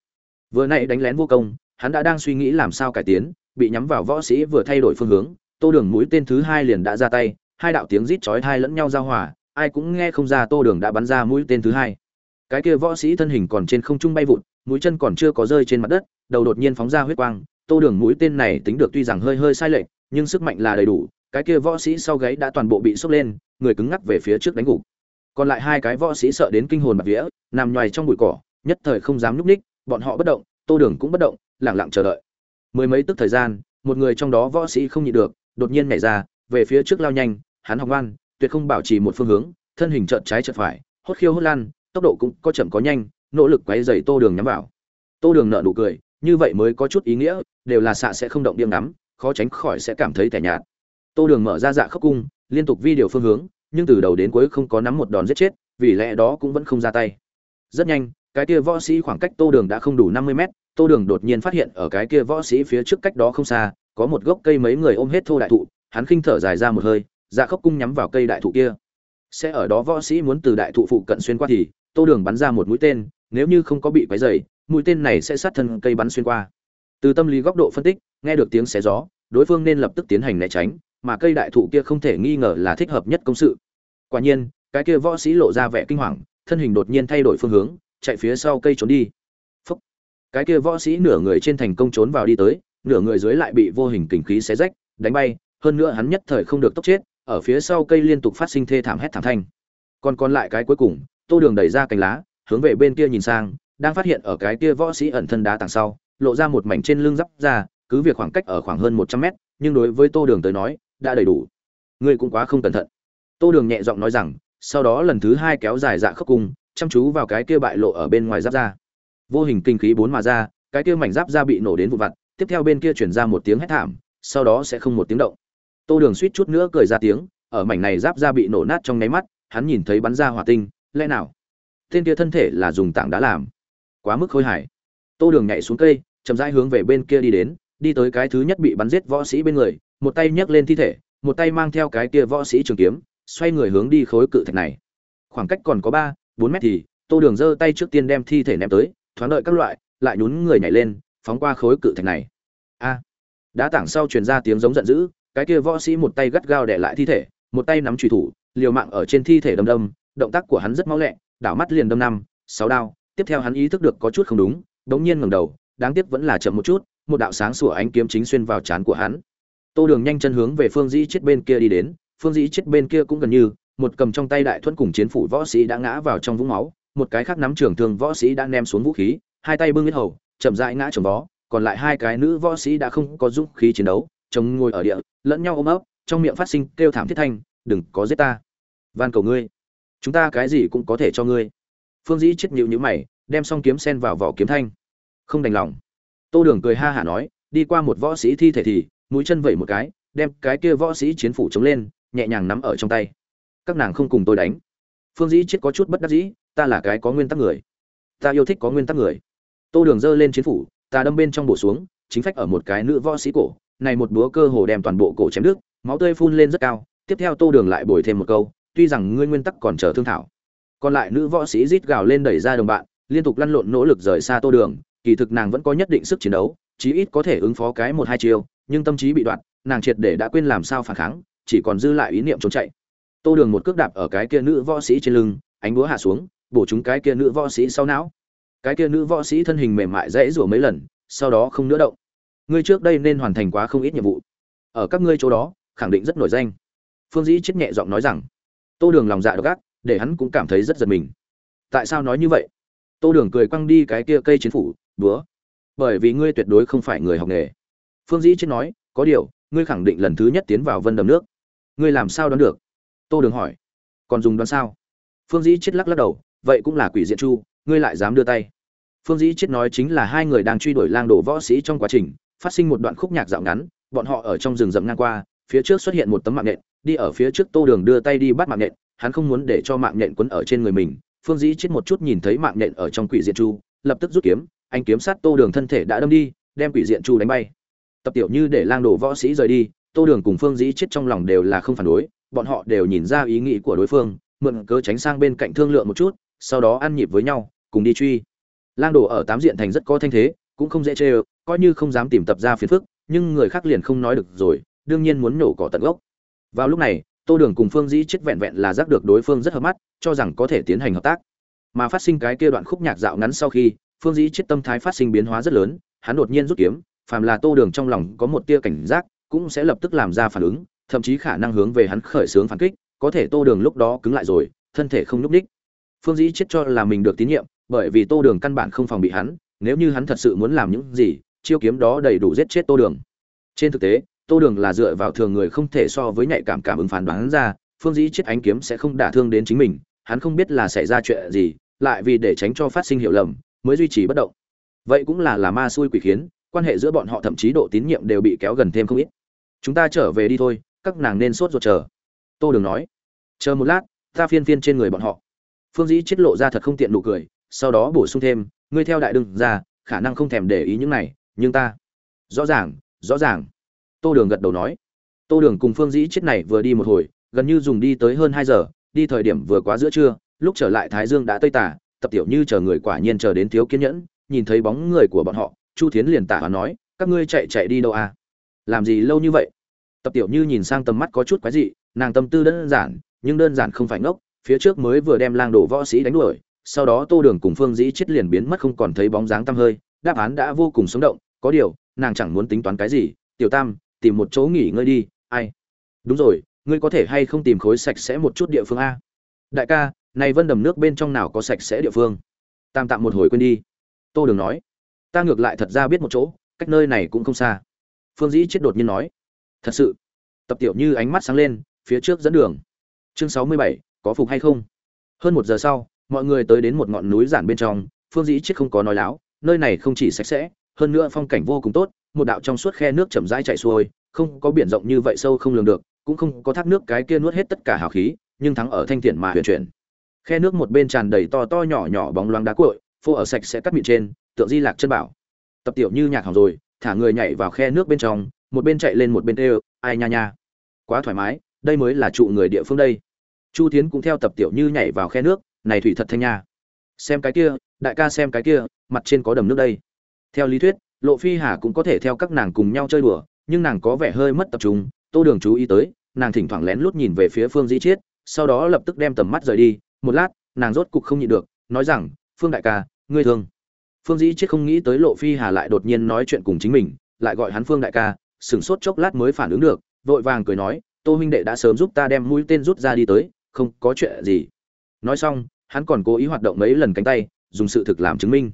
Vừa nãy đánh lén vô công, hắn đã đang suy nghĩ làm sao cải tiến, bị nhắm vào võ sĩ vừa thay đổi phương hướng, tô đường mũi tên thứ hai liền đã ra tay, hai đạo tiếng rít chói tai lẫn nhau giao hòa, ai cũng nghe không ra tô đường đã bắn ra mũi tên thứ hai. Cái kia võ sĩ thân hình còn trên không trung bay vụt mũi chân còn chưa có rơi trên mặt đất, đầu đột nhiên phóng ra huyết quang, tô đường mũi tên này tính được tuy rằng hơi hơi sai lệch, nhưng sức mạnh là đầy đủ, cái kia võ sĩ sau gáy đã toàn bộ bị sốc lên, người cứng ngắc về phía trước đánh gục. Còn lại hai cái võ sĩ sợ đến kinh hồn bạc vía, nằm nhoài trong bụi cỏ, nhất thời không dám nhúc ních, bọn họ bất động, tô đường cũng bất động lẳng lặng chờ đợi. Mười mấy tức thời gian, một người trong đó võ sĩ không nhịn được, đột nhiên nhảy ra, về phía trước lao nhanh, hắn học ngoan, tuyệt không bảo trì một phương hướng, thân hình trợn trái trợn phải, hốt khiêu hốt lan, tốc độ cũng có chậm có nhanh nỗ lực quấy dày tô đường nhắm vào. Tô đường nợ nụ cười, như vậy mới có chút ý nghĩa, đều là xạ sẽ không động điểm ngắm, khó tránh khỏi sẽ cảm thấy tẻ nhạt. Tô đường mở ra dạ khốc cung, liên tục vi điều phương hướng, nhưng từ đầu đến cuối không có nắm một đòn giết chết, vì lẽ đó cũng vẫn không ra tay. Rất nhanh, cái kia võ sĩ khoảng cách tô đường đã không đủ năm mươi mét, tô đường đột nhiên phát hiện ở cái kia võ sĩ phía trước cách đó không xa, có một gốc cây mấy người ôm hết thô đại thụ, hắn khinh thở dài ra một hơi dạ khốc cung nhắm vào cây đại thụ kia. Sẽ ở đó võ sĩ muốn từ đại thụ phụ cận xuyên qua thì, tô đường bắn ra một mũi tên nếu như không có bị quấy dày mũi tên này sẽ sát thân cây bắn xuyên qua. Từ tâm lý góc độ phân tích, nghe được tiếng xé gió, đối phương nên lập tức tiến hành né tránh, mà cây đại thụ kia không thể nghi ngờ là thích hợp nhất công sự. Quả nhiên, cái kia võ sĩ lộ ra vẻ kinh hoàng, thân hình đột nhiên thay đổi phương hướng, chạy phía sau cây trốn đi. Phúc. cái kia võ sĩ nửa người trên thành công trốn vào đi tới, nửa người dưới lại bị vô hình kình khí xé rách, đánh bay, hơn nữa hắn nhất thời không được tốc chết, ở phía sau cây liên tục phát sinh thê thảm hét thảm thanh. Còn còn lại cái cuối cùng, tô đường đẩy ra cành lá hướng về bên kia nhìn sang đang phát hiện ở cái kia võ sĩ ẩn thân đá tàng sau lộ ra một mảnh trên lưng giáp ra cứ việc khoảng cách ở khoảng hơn một trăm mét nhưng đối với tô đường tới nói đã đầy đủ. Ngươi cũng quá không cẩn thận. Tô đường nhẹ giọng nói rằng sau đó lần thứ hai kéo dài dạ khớp cùng, chăm chú vào cái kia bại lộ ở bên ngoài giáp ra vô hình kinh khí bốn mà ra cái kia mảnh giáp ra bị nổ đến vụn vặt tiếp theo bên kia chuyển ra một tiếng hét thảm sau đó sẽ không một tiếng động. Tô đường suýt chút nữa cười ra tiếng ở mảnh này giáp ra bị nổ nát trong nháy mắt hắn nhìn thấy bắn ra hỏa tinh lẽ nào? Tên kia thân thể là dùng tảng đá làm. Quá mức khôi hài. Tô đường nhảy xuống cây, chậm rãi hướng về bên kia đi đến, đi tới cái thứ nhất bị bắn giết võ sĩ bên người, một tay nhấc lên thi thể, một tay mang theo cái kia võ sĩ trường kiếm, xoay người hướng đi khối cự thạch này. Khoảng cách còn có ba, bốn mét thì, tô đường giơ tay trước tiên đem thi thể ném tới, thoáng đợi các loại, lại nhún người nhảy lên, phóng qua khối cự thạch này. A! Đá tảng sau truyền ra tiếng giống giận dữ, cái kia võ sĩ một tay gắt gao để lại thi thể, một tay nắm trùy thủ, liều mạng ở trên thi thể đâm đâm, động tác của hắn rất máu lẹ đảo mắt liền đâm năm, sáu đao, tiếp theo hắn ý thức được có chút không đúng, đống nhiên ngẩng đầu, đáng tiếc vẫn là chậm một chút, một đạo sáng sủa ánh kiếm chính xuyên vào trán của hắn. Tô đường nhanh chân hướng về phương dĩ chết bên kia đi đến, phương dĩ chết bên kia cũng gần như, một cầm trong tay đại thuẫn cùng chiến phủ võ sĩ đã ngã vào trong vũng máu, một cái khác nắm trường thương võ sĩ đã ném xuống vũ khí, hai tay bưng huyết hầu, chậm rãi ngã chồng vó, còn lại hai cái nữ võ sĩ đã không có dũng khí chiến đấu, chống ngồi ở địa, lẫn nhau ôm ấp, trong miệng phát sinh kêu thảm thiết thanh, đừng có giết ta, van cầu ngươi chúng ta cái gì cũng có thể cho ngươi. Phương dĩ chết nhịu nhữ mày, đem xong kiếm sen vào vỏ kiếm thanh. Không đành lòng. Tô đường cười ha hả nói, đi qua một võ sĩ thi thể thì, mũi chân vẩy một cái, đem cái kia võ sĩ chiến phủ chống lên, nhẹ nhàng nắm ở trong tay. Các nàng không cùng tôi đánh. Phương dĩ chết có chút bất đắc dĩ, ta là cái có nguyên tắc người. Ta yêu thích có nguyên tắc người. Tô đường giơ lên chiến phủ, ta đâm bên trong bổ xuống, chính phách ở một cái nữ võ sĩ cổ, này một búa cơ hồ đem toàn bộ cổ chém đứt, máu tươi phun lên rất cao. Tiếp theo tô đường lại bồi thêm một câu tuy rằng ngươi nguyên tắc còn chờ thương thảo. Còn lại nữ võ sĩ rít gào lên đẩy ra đồng bạn liên tục lăn lộn nỗ lực rời xa tô đường kỳ thực nàng vẫn có nhất định sức chiến đấu chí ít có thể ứng phó cái một hai chiều, nhưng tâm trí bị đoạn nàng triệt để đã quên làm sao phản kháng chỉ còn dư lại ý niệm trốn chạy. Tô đường một cước đạp ở cái kia nữ võ sĩ trên lưng ánh búa hạ xuống bổ chúng cái kia nữ võ sĩ sau não. Cái kia nữ võ sĩ thân hình mềm mại dãy rủa mấy lần sau đó không nữa động. Ngươi trước đây nên hoàn thành quá không ít nhiệm vụ. Ở các ngươi chỗ đó khẳng định rất nổi danh. Phương dĩ chết nhẹ giọng nói rằng tô đường lòng dạ độc ác, để hắn cũng cảm thấy rất giật mình. Tại sao nói như vậy? Tô đường cười quăng đi cái kia cây chiến phủ búa bởi vì ngươi tuyệt đối không phải người học nghề. Phương dĩ chết nói, có điều, ngươi khẳng định lần thứ nhất tiến vào vân đầm nước. Ngươi làm sao đoán được? Tô đường hỏi, còn dùng đoán sao? Phương dĩ chết lắc lắc đầu, vậy cũng là quỷ diện chu, ngươi lại dám đưa tay. Phương dĩ chết nói chính là hai người đang truy đuổi lang đồ võ sĩ trong quá trình, phát sinh một đoạn khúc nhạc dạo ngắn, bọn họ ở trong rừng rậm ngang qua, phía trước xuất hiện một tấm mạng nện đi ở phía trước tô đường đưa tay đi bắt mạng nhện, hắn không muốn để cho mạng nhện quấn ở trên người mình. Phương dĩ chết một chút nhìn thấy mạng nhện ở trong quỷ diện chu, lập tức rút kiếm, anh kiếm sát tô đường thân thể đã đâm đi, đem quỷ diện chu đánh bay. Tập tiểu như để lang đồ võ sĩ rời đi, tô đường cùng phương dĩ chết trong lòng đều là không phản đối, bọn họ đều nhìn ra ý nghĩ của đối phương, mượn cớ tránh sang bên cạnh thương lượng một chút, sau đó ăn nhịp với nhau, cùng đi truy. Lang đồ ở tám diện thành rất có thanh thế, cũng không dễ chê coi như không dám tìm tập ra phiền phức, nhưng người khác liền không nói được rồi, đương nhiên muốn nổ cỏ tận gốc vào lúc này, tô đường cùng phương dĩ chết vẹn vẹn là giác được đối phương rất hợp mắt, cho rằng có thể tiến hành hợp tác. Mà phát sinh cái kia đoạn khúc nhạc dạo ngắn sau khi, phương dĩ chết tâm thái phát sinh biến hóa rất lớn, hắn đột nhiên rút kiếm, phàm là tô đường trong lòng có một tia cảnh giác, cũng sẽ lập tức làm ra phản ứng, thậm chí khả năng hướng về hắn khởi xướng phản kích, có thể tô đường lúc đó cứng lại rồi, thân thể không nhúc ních phương dĩ chết cho là mình được tín nhiệm, bởi vì tô đường căn bản không phòng bị hắn, nếu như hắn thật sự muốn làm những gì, chiêu kiếm đó đầy đủ giết chết tô đường. Trên thực tế tô đường là dựa vào thường người không thể so với nhạy cảm cảm ứng phán đoán ra, phương dĩ chết ánh kiếm sẽ không đả thương đến chính mình, hắn không biết là xảy ra chuyện gì, lại vì để tránh cho phát sinh hiểu lầm, mới duy trì bất động. Vậy cũng là là ma xui quỷ khiến, quan hệ giữa bọn họ thậm chí độ tín nhiệm đều bị kéo gần thêm không ít. Chúng ta trở về đi thôi, các nàng nên sốt ruột chờ. Tô đường nói. Chờ một lát, ta phiên phiên trên người bọn họ. Phương dĩ chết lộ ra thật không tiện nụ cười, sau đó bổ sung thêm, ngươi theo đại đừng ra, khả năng không thèm để ý những này, nhưng ta. Rõ ràng rõ ràng tô đường gật đầu nói. Tô đường cùng phương dĩ chết này vừa đi một hồi, gần như dùng đi tới hơn hai giờ, đi thời điểm vừa quá giữa trưa, lúc trở lại thái dương đã tây tả tập tiểu như chờ người quả nhiên chờ đến thiếu kiên nhẫn, nhìn thấy bóng người của bọn họ, chu thiến liền tả và nói, các ngươi chạy chạy đi đâu à? Làm gì lâu như vậy? Tập tiểu như nhìn sang tầm mắt có chút quái dị, nàng tâm tư đơn giản, nhưng đơn giản không phải ngốc, phía trước mới vừa đem lang đổ võ sĩ đánh đuổi, sau đó tô đường cùng phương dĩ chết liền biến mất không còn thấy bóng dáng tăm hơi, đáp án đã vô cùng sống động, có điều, nàng chẳng muốn tính toán cái gì, tiểu tam tìm một chỗ nghỉ ngơi đi, ai? Đúng rồi, ngươi có thể hay không tìm khối sạch sẽ một chút địa phương a? Đại ca, này vân đầm nước bên trong nào có sạch sẽ địa phương? Tam tạm một hồi quên đi. Tô đường nói. Ta ngược lại thật ra biết một chỗ, cách nơi này cũng không xa. Phương dĩ chết đột nhiên nói. Thật sự. Tập tiểu như ánh mắt sáng lên, phía trước dẫn đường. Chương sáu mươi bảy, có phục hay không? Hơn một giờ sau, mọi người tới đến một ngọn núi giản bên trong. Phương dĩ chết không có nói láo, nơi này không chỉ sạch sẽ, hơn nữa phong cảnh vô cùng tốt một đạo trong suốt khe nước chậm rãi chảy xuôi không có biển rộng như vậy sâu không lường được cũng không có thác nước cái kia nuốt hết tất cả hào khí nhưng thắng ở thanh thiện mà huyền chuyển. Khe nước một bên tràn đầy to to nhỏ nhỏ bóng loáng đá cuội phô ở sạch sẽ cắt miệng trên tượng di lạc chân bảo. Tập tiểu như nhạc hỏng rồi thả người nhảy vào khe nước bên trong một bên chạy lên một bên kêu, ai nha nha quá thoải mái đây mới là trụ người địa phương đây. Chu Thiến cũng theo tập tiểu như nhảy vào khe nước này thủy thật thanh nha xem cái kia đại ca xem cái kia mặt trên có đầm nước đây. Theo lý thuyết lộ phi hà cũng có thể theo các nàng cùng nhau chơi đùa, nhưng nàng có vẻ hơi mất tập trung. Tô đường chú ý tới, nàng thỉnh thoảng lén lút nhìn về phía phương dĩ chiết, sau đó lập tức đem tầm mắt rời đi. Một lát, nàng rốt cục không nhịn được, nói rằng, phương đại ca, ngươi thương. Phương dĩ chiết không nghĩ tới lộ phi hà lại đột nhiên nói chuyện cùng chính mình, lại gọi hắn phương đại ca sửng sốt chốc lát mới phản ứng được, vội vàng cười nói, tô huynh đệ đã sớm giúp ta đem mũi tên rút ra đi tới, không có chuyện gì. Nói xong, hắn còn cố ý hoạt động mấy lần cánh tay, dùng sự thực làm chứng minh.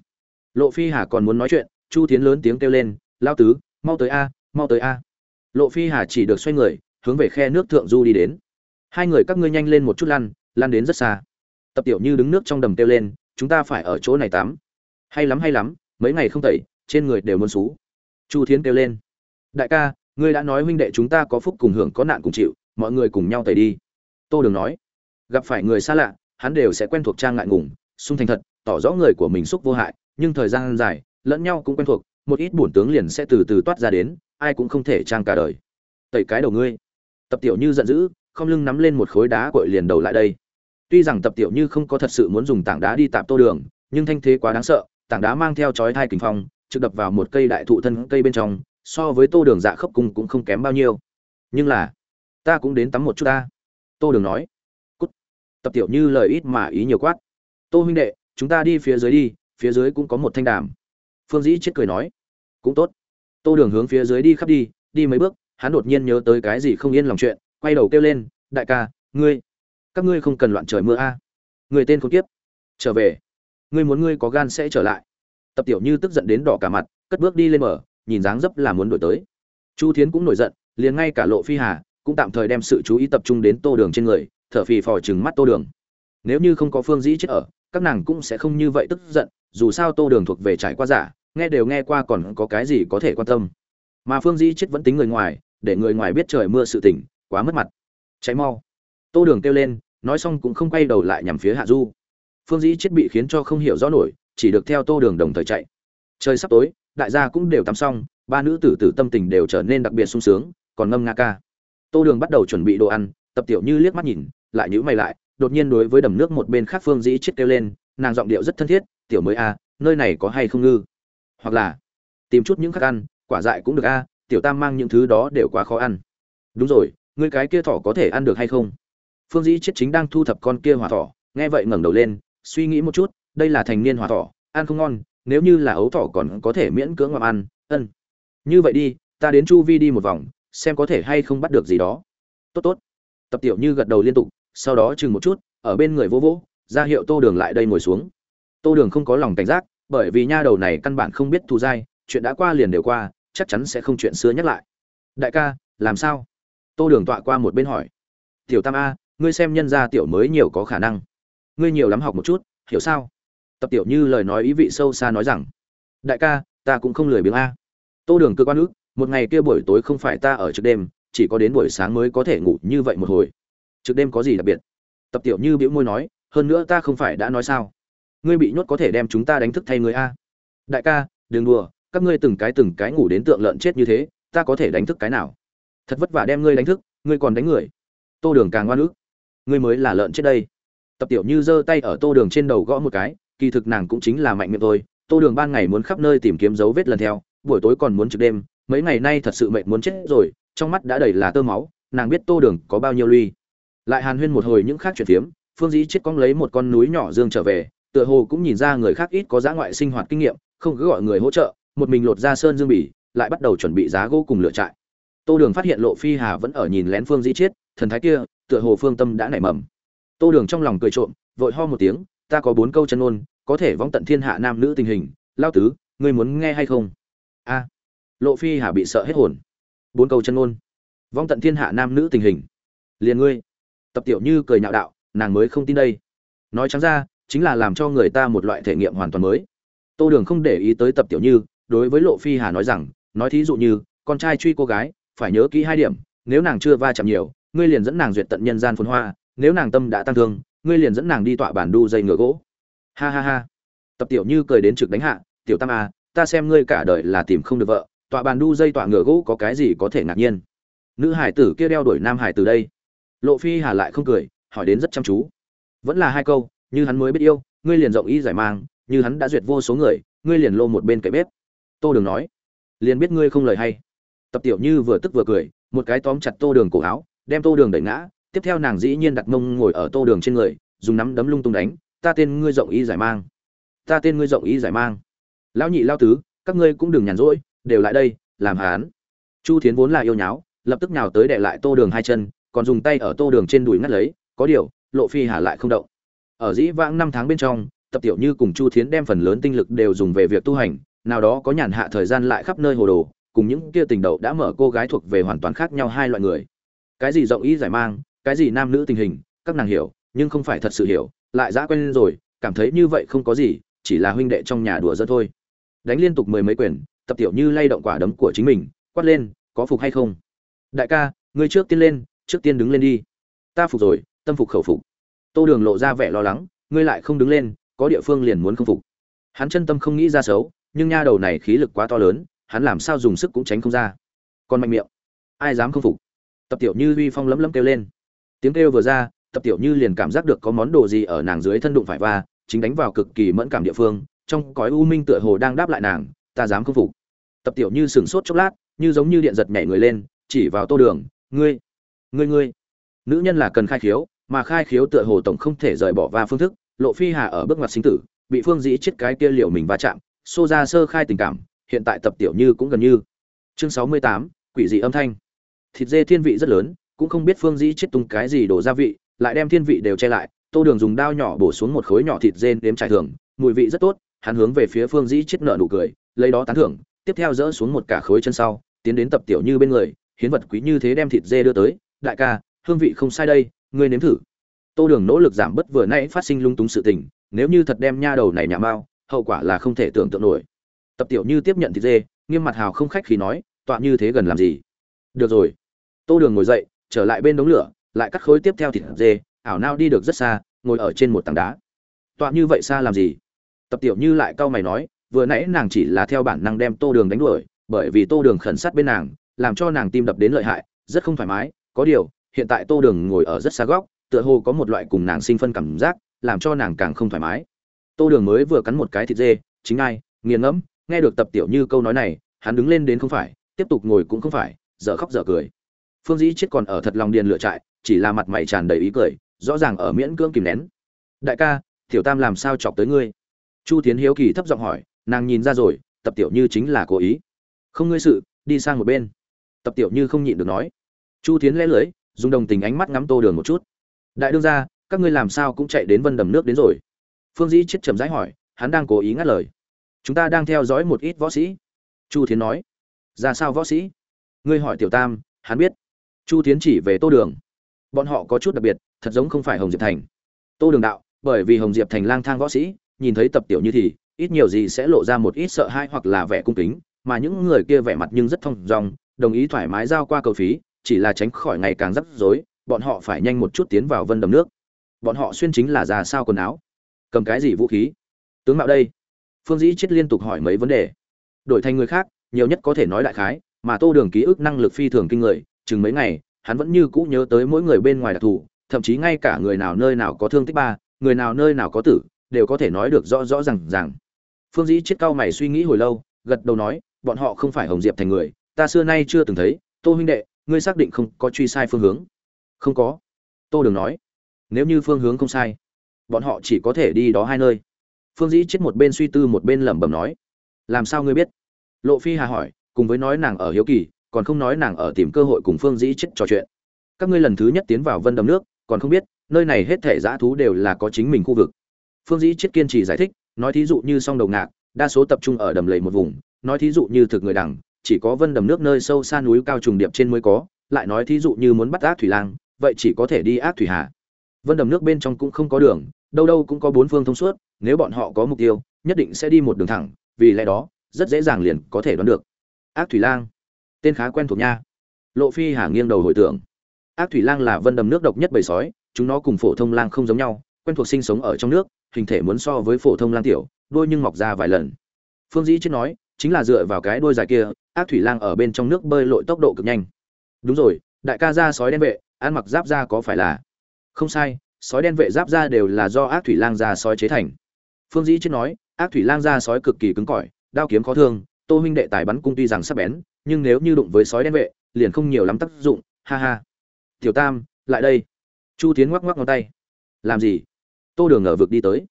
Lộ phi hà còn muốn nói chuyện chu tiến lớn tiếng kêu lên lao tứ, mau tới a, mau tới a. Lộ phi hà chỉ được xoay người, hướng về khe nước thượng du đi đến. Hai người các ngươi nhanh lên một chút lăn lăn đến rất xa. Tập tiểu như đứng nước trong đầm kêu lên, chúng ta phải ở chỗ này tắm. Hay lắm hay lắm, mấy ngày không tẩy, trên người đều muốn xú. Chu thiến kêu lên, đại ca, ngươi đã nói huynh đệ chúng ta có phúc cùng hưởng có nạn cùng chịu, mọi người cùng nhau tẩy đi. Tô đường nói, gặp phải người xa lạ, hắn đều sẽ quen thuộc trang ngại ngùng sung thành thật, tỏ rõ người của mình xúc vô hại, nhưng thời gian dài lẫn nhau cũng quen thuộc, một ít bổn tướng liền sẽ từ từ toát ra đến, ai cũng không thể trang cả đời. Tẩy cái đầu ngươi. Tập tiểu như giận dữ, không lưng nắm lên một khối đá cội liền đầu lại đây. Tuy rằng tập tiểu như không có thật sự muốn dùng tảng đá đi tạm tô đường, nhưng thanh thế quá đáng sợ, tảng đá mang theo chói thai kình phong, trực đập vào một cây đại thụ thân cây bên trong, so với tô đường dạ khớp cung cũng không kém bao nhiêu. Nhưng là, ta cũng đến tắm một chút ta. Tô đường nói. Cút. Tập tiểu như lời ít mà ý nhiều quát. Tô huynh đệ, chúng ta đi phía dưới đi, phía dưới cũng có một thanh đàm phương dĩ chết cười nói, cũng tốt. Tô đường hướng phía dưới đi khắp đi đi mấy bước, hắn đột nhiên nhớ tới cái gì không yên lòng chuyện, quay đầu kêu lên, đại ca, ngươi, các ngươi không cần loạn trời mưa a. Người tên khốn tiếp trở về. Ngươi muốn ngươi có gan sẽ trở lại. Tập tiểu như tức giận đến đỏ cả mặt, cất bước đi lên mở, nhìn dáng dấp là muốn đổi tới. Chu thiến cũng nổi giận, liền ngay cả lộ phi hà cũng tạm thời đem sự chú ý tập trung đến tô đường trên người, thở phì phò chừng mắt tô đường. Nếu như không có phương dĩ chết ở, các nàng cũng sẽ không như vậy tức giận, dù sao tô đường thuộc về trải qua giả nghe đều nghe qua còn có cái gì có thể quan tâm. Mà phương dĩ chết vẫn tính người ngoài, để người ngoài biết trời mưa sự tỉnh quá mất mặt. Cháy mau. Tô đường kêu lên, nói xong cũng không quay đầu lại nhằm phía hạ du. Phương dĩ chết bị khiến cho không hiểu rõ nổi, chỉ được theo tô đường đồng thời chạy. Trời sắp tối, đại gia cũng đều tắm xong, ba nữ tử tử tâm tình đều trở nên đặc biệt sung sướng, còn ngâm nga ca. Tô đường bắt đầu chuẩn bị đồ ăn, tập tiểu như liếc mắt nhìn, lại nhữ mày lại, đột nhiên đối với đầm nước một bên khác phương dĩ chết kêu lên, nàng giọng điệu rất thân thiết, tiểu mới a nơi này có hay không ngư? Hoặc là tìm chút những khác ăn, quả dại cũng được a, tiểu tam mang những thứ đó đều quá khó ăn. Đúng rồi, ngươi cái kia thỏ có thể ăn được hay không? Phương dĩ chết chính đang thu thập con kia hỏa thỏ, nghe vậy ngẩng đầu lên, suy nghĩ một chút, đây là thành niên hỏa thỏ, ăn không ngon, nếu như là ấu thỏ còn có thể miễn cưỡng ngậm ăn, ân. Như vậy đi, ta đến chu vi đi một vòng, xem có thể hay không bắt được gì đó. Tốt tốt. Tập tiểu như gật đầu liên tục, sau đó chừng một chút, ở bên người vô vỗ ra hiệu tô đường lại đây ngồi xuống. Tô đường không có lòng cảnh giác bởi vì nha đầu này căn bản không biết thù dai, chuyện đã qua liền đều qua, chắc chắn sẽ không chuyện xưa nhắc lại. Đại ca, làm sao? Tô đường tọa qua một bên hỏi. Tiểu tam a, ngươi xem nhân gia tiểu mới nhiều có khả năng. Ngươi nhiều lắm học một chút, hiểu sao? Tập tiểu như lời nói ý vị sâu xa nói rằng. Đại ca, ta cũng không lười biếng a. Tô đường cơ quan ước một ngày kia buổi tối không phải ta ở trước đêm, chỉ có đến buổi sáng mới có thể ngủ như vậy một hồi. Trước đêm có gì đặc biệt? Tập tiểu như bĩu môi nói, hơn nữa ta không phải đã nói sao? Ngươi bị nhốt có thể đem chúng ta đánh thức thay người a. Đại ca, đừng đùa, các ngươi từng cái từng cái ngủ đến tượng lợn chết như thế, ta có thể đánh thức cái nào? Thật vất vả đem ngươi đánh thức, ngươi còn đánh người. Tô đường càng ngoan ức. Ngươi mới là lợn chết đây. Tập tiểu như giơ tay ở tô đường trên đầu gõ một cái, kỳ thực nàng cũng chính là mạnh miệng thôi. Tô đường ban ngày muốn khắp nơi tìm kiếm dấu vết lần theo, buổi tối còn muốn trực đêm, mấy ngày nay thật sự mệt muốn chết rồi, trong mắt đã đầy là tơ máu, nàng biết tô đường có bao nhiêu ly lại hàn huyên một hồi những khác chuyện phiếm, phương dĩ chết cong lấy một con núi nhỏ dương trở về tựa hồ cũng nhìn ra người khác ít có giá ngoại sinh hoạt kinh nghiệm, không cứ gọi người hỗ trợ, một mình lột ra sơn dương bỉ lại bắt đầu chuẩn bị giá gỗ cùng lựa trại. Tô đường phát hiện lộ phi hà vẫn ở nhìn lén phương dĩ chết thần thái kia, tựa hồ phương tâm đã nảy mầm. Tô đường trong lòng cười trộm, vội ho một tiếng, ta có bốn câu chân ôn có thể vong tận thiên hạ nam nữ tình hình, lao tứ, ngươi muốn nghe hay không? A. Lộ phi hà bị sợ hết hồn. Bốn câu chân ôn vong tận thiên hạ nam nữ tình hình. Liền ngươi. Tập tiểu như cười nhạo đạo, nàng mới không tin đây. Nói trắng ra chính là làm cho người ta một loại thể nghiệm hoàn toàn mới. Tô đường không để ý tới tập tiểu như đối với lộ phi hà nói rằng nói thí dụ như con trai truy cô gái phải nhớ kỹ hai điểm nếu nàng chưa va chạm nhiều ngươi liền dẫn nàng duyệt tận nhân gian phồn hoa nếu nàng tâm đã tăng thương ngươi liền dẫn nàng đi tọa bản đu dây ngựa gỗ. Ha ha ha. Tập tiểu như cười đến trực đánh hạ tiểu tam à, ta xem ngươi cả đời là tìm không được vợ tọa bàn đu dây tọa ngựa gỗ có cái gì có thể ngạc nhiên? Nữ hải tử kia đeo đuổi nam hải từ đây. Lộ phi hà lại không cười hỏi đến rất chăm chú. Vẫn là hai câu như hắn mới biết yêu, ngươi liền rộng ý giải mang, như hắn đã duyệt vô số người, ngươi liền lô một bên cậy bếp. Tô đường nói, liền biết ngươi không lời hay. Tập tiểu như vừa tức vừa cười, một cái tóm chặt tô đường cổ áo, đem tô đường đẩy ngã, tiếp theo nàng dĩ nhiên đặt mông ngồi ở tô đường trên người, dùng nắm đấm lung tung đánh, ta tên ngươi rộng ý giải mang. Ta tên ngươi rộng ý giải mang. Lão nhị lao tứ, các ngươi cũng đừng nhàn rỗi, đều lại đây, làm hán. Chu thiến vốn là yêu nháo, lập tức nhào tới để lại tô đường hai chân, còn dùng tay ở tô đường trên đùi ngắt lấy, có điều, lộ phi hà lại không động ở dĩ vãng năm tháng bên trong, tập tiểu như cùng chu thiến đem phần lớn tinh lực đều dùng về việc tu hành, nào đó có nhàn hạ thời gian lại khắp nơi hồ đồ, cùng những kia tình đậu đã mở cô gái thuộc về hoàn toàn khác nhau hai loại người. Cái gì rộng ý giải mang, cái gì nam nữ tình hình, các nàng hiểu, nhưng không phải thật sự hiểu, lại đã quen rồi, cảm thấy như vậy không có gì, chỉ là huynh đệ trong nhà đùa giỡn thôi. Đánh liên tục mười mấy quyền, tập tiểu như lay động quả đấm của chính mình, quát lên, có phục hay không? Đại ca, ngươi trước tiên lên, trước tiên đứng lên đi. Ta phục rồi, tâm phục khẩu phục tô đường lộ ra vẻ lo lắng, ngươi lại không đứng lên, có địa phương liền muốn không phục. Hắn chân tâm không nghĩ ra xấu, nhưng nha đầu này khí lực quá to lớn, hắn làm sao dùng sức cũng tránh không ra. Còn mạnh miệng. Ai dám không phục? Tập tiểu như uy phong lấm lấm kêu lên. Tiếng kêu vừa ra, tập tiểu như liền cảm giác được có món đồ gì ở nàng dưới thân đụng phải va, chính đánh vào cực kỳ mẫn cảm địa phương, trong cõi u minh tựa hồ đang đáp lại nàng, ta dám không phục. Tập tiểu như sửng sốt chốc lát, như giống như điện giật nhảy người lên, chỉ vào tô đường, ngươi ngươi ngươi. Nữ nhân là cần khai khiếu mà khai khiếu tựa hồ tổng không thể rời bỏ va phương thức, lộ phi hà ở bước ngoặt sinh tử, bị phương dĩ chết cái kia liệu mình va chạm, xô ra sơ khai tình cảm, hiện tại tập tiểu như cũng gần như. Chương sáu mươi tám, quỷ dị âm thanh. Thịt dê thiên vị rất lớn, cũng không biết phương dĩ chết tung cái gì đổ gia vị, lại đem thiên vị đều che lại, tô đường dùng đao nhỏ bổ xuống một khối nhỏ thịt dê đếm trải thường mùi vị rất tốt, hắn hướng về phía phương dĩ chết nợ nụ cười, lấy đó tán thưởng, tiếp theo dỡ xuống một cả khối chân sau, tiến đến tập tiểu như bên người, hiến vật quý như thế đem thịt dê đưa tới, đại ca, hương vị không sai đây ngươi nếm thử. Tô đường nỗ lực giảm bớt vừa nãy phát sinh lung túng sự tình, nếu như thật đem nha đầu này nhà mao hậu quả là không thể tưởng tượng nổi. Tập tiểu như tiếp nhận thịt dê, nghiêm mặt hào không khách khí nói, tọa như thế gần làm gì? Được rồi. Tô đường ngồi dậy, trở lại bên đống lửa, lại cắt khối tiếp theo thịt dê, ảo nao đi được rất xa, ngồi ở trên một tảng đá. Tọa như vậy xa làm gì? Tập tiểu như lại cau mày nói, vừa nãy nàng chỉ là theo bản năng đem tô đường đánh đuổi, bởi vì tô đường khẩn sát bên nàng, làm cho nàng tim đập đến lợi hại, rất không thoải mái, có điều hiện tại tô đường ngồi ở rất xa góc, tựa hồ có một loại cùng nàng sinh phân cảm giác, làm cho nàng càng không thoải mái. Tô đường mới vừa cắn một cái thịt dê, chính ai, nghiền ngẫm, nghe được tập tiểu như câu nói này, hắn đứng lên đến không phải, tiếp tục ngồi cũng không phải dở khóc dở cười. Phương dĩ chết còn ở thật lòng điền lựa trại, chỉ là mặt mày tràn đầy ý cười, rõ ràng ở miễn cưỡng kìm nén. Đại ca, tiểu tam làm sao chọc tới ngươi? Chu tiến hiếu kỳ thấp giọng hỏi, nàng nhìn ra rồi, tập tiểu như chính là cố ý. Không ngươi sự, đi sang một bên. Tập tiểu như không nhịn được nói. Chu tiến lẽ lưới dùng đồng tình ánh mắt ngắm tô đường một chút. Đại đương ra các ngươi làm sao cũng chạy đến vân đầm nước đến rồi. Phương dĩ chết chầm rãi hỏi, hắn đang cố ý ngắt lời. Chúng ta đang theo dõi một ít võ sĩ. Chu tiến nói. Ra sao võ sĩ? Ngươi hỏi tiểu tam, hắn biết. Chu tiến chỉ về tô đường. Bọn họ có chút đặc biệt, thật giống không phải hồng diệp thành. Tô đường đạo, bởi vì hồng diệp thành lang thang võ sĩ, nhìn thấy tập tiểu như thì, ít nhiều gì sẽ lộ ra một ít sợ hãi hoặc là vẻ cung kính, mà những người kia vẻ mặt nhưng rất thông dong đồng ý thoải mái giao qua cầu phí chỉ là tránh khỏi ngày càng rắc rối, bọn họ phải nhanh một chút tiến vào vân đầm nước. Bọn họ xuyên chính là già sao quần áo. Cầm cái gì vũ khí? Tướng mạo đây. Phương dĩ chết liên tục hỏi mấy vấn đề. Đổi thành người khác, nhiều nhất có thể nói đại khái, mà tô đường ký ức năng lực phi thường kinh người, chừng mấy ngày, hắn vẫn như cũ nhớ tới mỗi người bên ngoài đặc thù, thậm chí ngay cả người nào nơi nào có thương tích ba, người nào nơi nào có tử, đều có thể nói được rõ rõ r à n g phương dĩ chết cao mày suy nghĩ hồi lâu, gật đầu nói, bọn họ không phải hồng diệp thành người, ta xưa nay chưa từng thấy, tô huynh đệ ngươi xác định không có truy sai phương hướng. Không có. Tô đường nói. Nếu như phương hướng không sai, bọn họ chỉ có thể đi đó hai nơi. Phương dĩ chết một bên suy tư một bên lẩm bẩm nói. Làm sao ngươi biết? Lộ phi hà hỏi, cùng với nói nàng ở hiếu kỳ, còn không nói nàng ở tìm cơ hội cùng phương dĩ chết trò chuyện. Các ngươi lần thứ nhất tiến vào vân đầm nước, còn không biết, nơi này hết thể dã thú đều là có chính mình khu vực. Phương dĩ chết kiên trì giải thích, nói thí dụ như song đầu ngạc, đa số tập trung ở đầm lầy một vùng, nói thí dụ như thực người đằng chỉ có vân đầm nước nơi sâu xa núi cao trùng điệp trên mới có, lại nói thí dụ như muốn bắt ác thủy lang, vậy chỉ có thể đi ác thủy hà. Vân đầm nước bên trong cũng không có đường, đâu đâu cũng có bốn phương thông suốt, nếu bọn họ có mục tiêu, nhất định sẽ đi một đường thẳng, vì lẽ đó, rất dễ dàng liền có thể đoán được. Ác thủy lang, tên khá quen thuộc nha. Lộ phi hà nghiêng đầu hồi tưởng. Ác thủy lang là vân đầm nước độc nhất bầy sói, chúng nó cùng phổ thông lang không giống nhau, quen thuộc sinh sống ở trong nước, hình thể muốn so với phổ thông lang tiểu, đôi nhưng mọc ra vài lần. Phương dĩ chết nói chính là dựa vào cái đôi dài kia, ác thủy lang ở bên trong nước bơi lội tốc độ cực nhanh. Đúng rồi, đại ca ra sói đen vệ, ăn mặc giáp da có phải là? Không sai, sói đen vệ giáp da đều là do ác thủy lang da sói chế thành. Phương dĩ chết nói, ác thủy lang da sói cực kỳ cứng cỏi, đao kiếm khó thương, tô huynh đệ tài bắn cung tuy rằng sắc bén, nhưng nếu như đụng với sói đen vệ, liền không nhiều lắm tác dụng, ha ha. Tiểu tam, lại đây. Chu tiến ngoắc ngoắc ngón tay. Làm gì? Tô đường ở vực đi tới.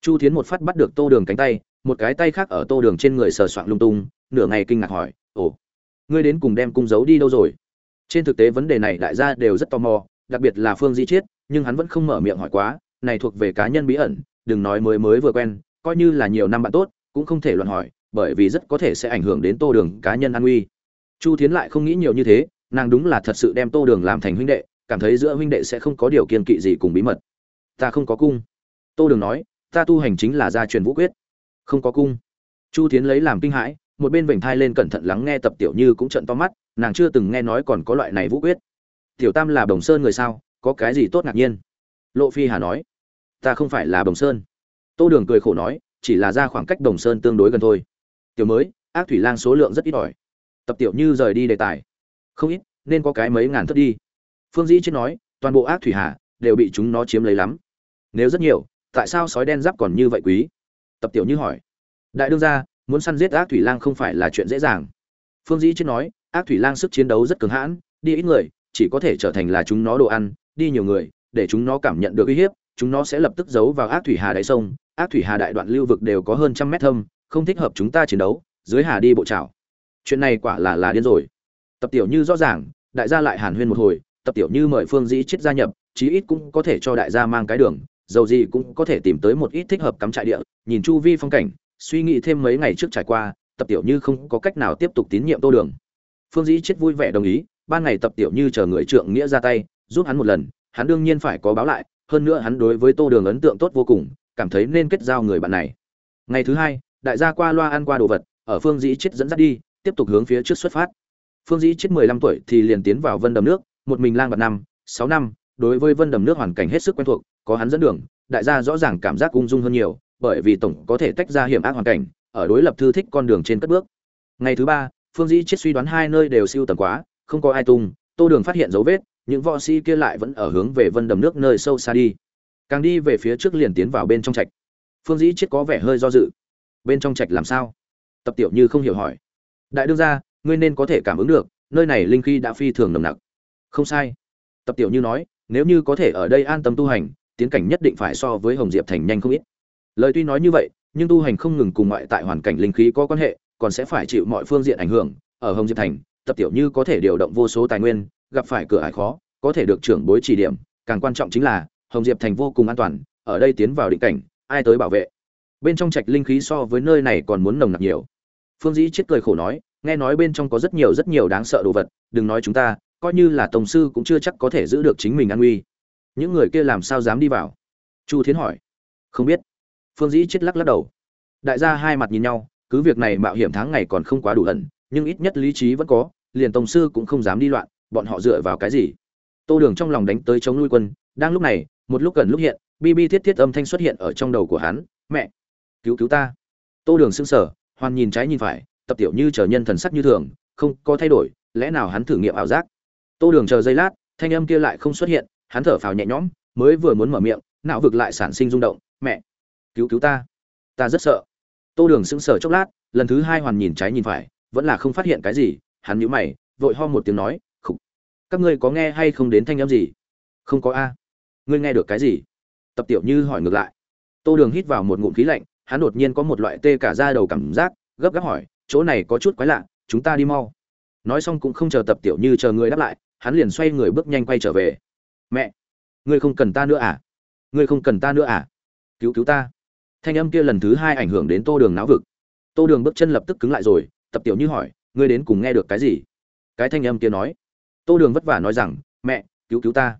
Chu tiến một phát bắt được tô đường cánh tay một cái tay khác ở tô đường trên người sờ soạng lung tung, nửa ngày kinh ngạc hỏi, ồ, ngươi đến cùng đem cung giấu đi đâu rồi? Trên thực tế vấn đề này đại gia đều rất tò mò, đặc biệt là phương di chiết, nhưng hắn vẫn không mở miệng hỏi quá, này thuộc về cá nhân bí ẩn, đừng nói mới mới vừa quen, coi như là nhiều năm bạn tốt, cũng không thể luận hỏi, bởi vì rất có thể sẽ ảnh hưởng đến tô đường cá nhân an nguy chu thiến lại không nghĩ nhiều như thế, nàng đúng là thật sự đem tô đường làm thành huynh đệ, cảm thấy giữa huynh đệ sẽ không có điều kiên kỵ gì cùng bí mật. Ta không có cung. Tô đường nói, ta tu hành chính là gia truyền vũ quyết không có cung. Chu tiến lấy làm kinh hãi, một bên vểnh thai lên cẩn thận lắng nghe tập tiểu như cũng trận to mắt, nàng chưa từng nghe nói còn có loại này vũ quyết. Tiểu tam là đồng sơn người sao, có cái gì tốt ngạc nhiên? Lộ phi hà nói, ta không phải là đồng sơn. Tô đường cười khổ nói, chỉ là ra khoảng cách đồng sơn tương đối gần thôi. Tiểu mới, ác thủy lang số lượng rất ít ỏi. Tập tiểu như rời đi đề tài. Không ít, nên có cái mấy ngàn thất đi. Phương dĩ chết nói, toàn bộ ác thủy hà đều bị chúng nó chiếm lấy lắm. Nếu rất nhiều, tại sao sói đen giáp còn như vậy quý? Tập tiểu như hỏi. Đại đương gia, muốn săn giết ác thủy lang không phải là chuyện dễ dàng. Phương dĩ chết nói, ác thủy lang sức chiến đấu rất cứng hãn, đi ít người, chỉ có thể trở thành là chúng nó đồ ăn, đi nhiều người, để chúng nó cảm nhận được uy hiếp, chúng nó sẽ lập tức giấu vào ác thủy hà đáy sông. Ác thủy hà đại đoạn lưu vực đều có hơn trăm mét thâm, không thích hợp chúng ta chiến đấu, dưới hà đi bộ trào chuyện này quả là là điên rồi. Tập tiểu như rõ ràng, đại gia lại hàn huyên một hồi, tập tiểu như mời phương dĩ chết gia nhập, chí ít cũng có thể cho đại gia mang cái đường dầu gì cũng có thể tìm tới một ít thích hợp cắm trại địa. Nhìn chu vi phong cảnh, suy nghĩ thêm mấy ngày trước trải qua, tập tiểu như không có cách nào tiếp tục tín nhiệm tô đường. Phương dĩ chết vui vẻ đồng ý, ban ngày tập tiểu như chờ người trượng nghĩa ra tay, giúp hắn một lần, hắn đương nhiên phải có báo lại, hơn nữa hắn đối với tô đường ấn tượng tốt vô cùng, cảm thấy nên kết giao người bạn này. Ngày thứ hai, đại gia qua loa ăn qua đồ vật, ở phương dĩ chết dẫn dắt đi, tiếp tục hướng phía trước xuất phát. Phương dĩ chết mười lăm tuổi thì liền tiến vào vân đầm nước, một mình lang bạt năm, sáu năm, đối với vân đầm nước hoàn cảnh hết sức quen thuộc có hắn dẫn đường, đại gia rõ ràng cảm giác ung dung hơn nhiều, bởi vì tổng có thể tách ra hiểm ác hoàn cảnh, ở đối lập thư thích con đường trên cất bước. Ngày thứ ba, phương dĩ chết suy đoán hai nơi đều siêu tầm quá, không có ai tung, tô đường phát hiện dấu vết, những võ sĩ kia lại vẫn ở hướng về vân đầm nước nơi sâu xa đi. Càng đi về phía trước liền tiến vào bên trong trạch. Phương dĩ chết có vẻ hơi do dự. Bên trong trạch làm sao? Tập tiểu như không hiểu hỏi. Đại đương gia, ngươi nên có thể cảm ứng được, nơi này linh khí đã phi thường nồng nặc. Không sai. Tập tiểu như nói, nếu như có thể ở đây an tâm tu hành tiến cảnh nhất định phải so với hồng diệp thành nhanh không ít. Lời tuy nói như vậy, nhưng tu hành không ngừng cùng ngoại tại hoàn cảnh linh khí có quan hệ, còn sẽ phải chịu mọi phương diện ảnh hưởng. Ở hồng diệp thành, tập tiểu như có thể điều động vô số tài nguyên, gặp phải cửa ải khó, có thể được trưởng bối chỉ điểm. Càng quan trọng chính là, hồng diệp thành vô cùng an toàn, ở đây tiến vào định cảnh, ai tới bảo vệ? Bên trong trạch linh khí so với nơi này còn muốn nồng nặc nhiều. Phương dĩ chết cười khổ nói, nghe nói bên trong có rất nhiều rất nhiều đáng sợ đồ vật, đừng nói chúng ta, coi như là tổng sư cũng chưa chắc có thể giữ được chính mình an nguy những người kia làm sao dám đi vào? Chu thiến hỏi. Không biết. Phương dĩ chết lắc lắc đầu. Đại gia hai mặt nhìn nhau, cứ việc này mạo hiểm tháng ngày còn không quá đủ ẩn, nhưng ít nhất lý trí vẫn có, liền tổng sư cũng không dám đi loạn, bọn họ dựa vào cái gì? Tô đường trong lòng đánh tới chống nuôi quân, đang lúc này, một lúc gần lúc hiện, bi bi thiết thiết âm thanh xuất hiện ở trong đầu của hắn, mẹ, cứu cứu ta. Tô đường sững sờ, hoàn nhìn trái nhìn phải, tập tiểu như chờ nhân thần sắc như thường, không có thay đổi, lẽ nào hắn thử nghiệm ảo giác? Tô đường chờ giây lát, thanh âm kia lại không xuất hiện hắn thở phào nhẹ nhõm, mới vừa muốn mở miệng, não vực lại sản sinh rung động, mẹ, cứu cứu ta ta rất sợ. Tô đường sững sờ chốc lát, lần thứ hai hoàn nhìn trái nhìn phải, vẫn là không phát hiện cái gì, hắn nhíu mày, vội ho một tiếng nói, khục, các ngươi có nghe hay không đến thanh âm gì? Không có a. Ngươi nghe được cái gì? Tập tiểu như hỏi ngược lại. Tô đường hít vào một ngụm khí lạnh, hắn đột nhiên có một loại tê cả da đầu cảm giác, gấp gáp hỏi, chỗ này có chút quái lạ, chúng ta đi mau. Nói xong cũng không chờ tập tiểu như chờ người đáp lại, hắn liền xoay người bước nhanh quay trở về mẹ! Ngươi không cần ta nữa à? Ngươi không cần ta nữa à? Cứu cứu ta! Thanh âm kia lần thứ hai ảnh hưởng đến tô đường não vực. Tô đường bước chân lập tức cứng lại rồi, tập tiểu như hỏi, ngươi đến cùng nghe được cái gì? Cái thanh âm kia nói. Tô đường vất vả nói rằng, mẹ, cứu cứu ta.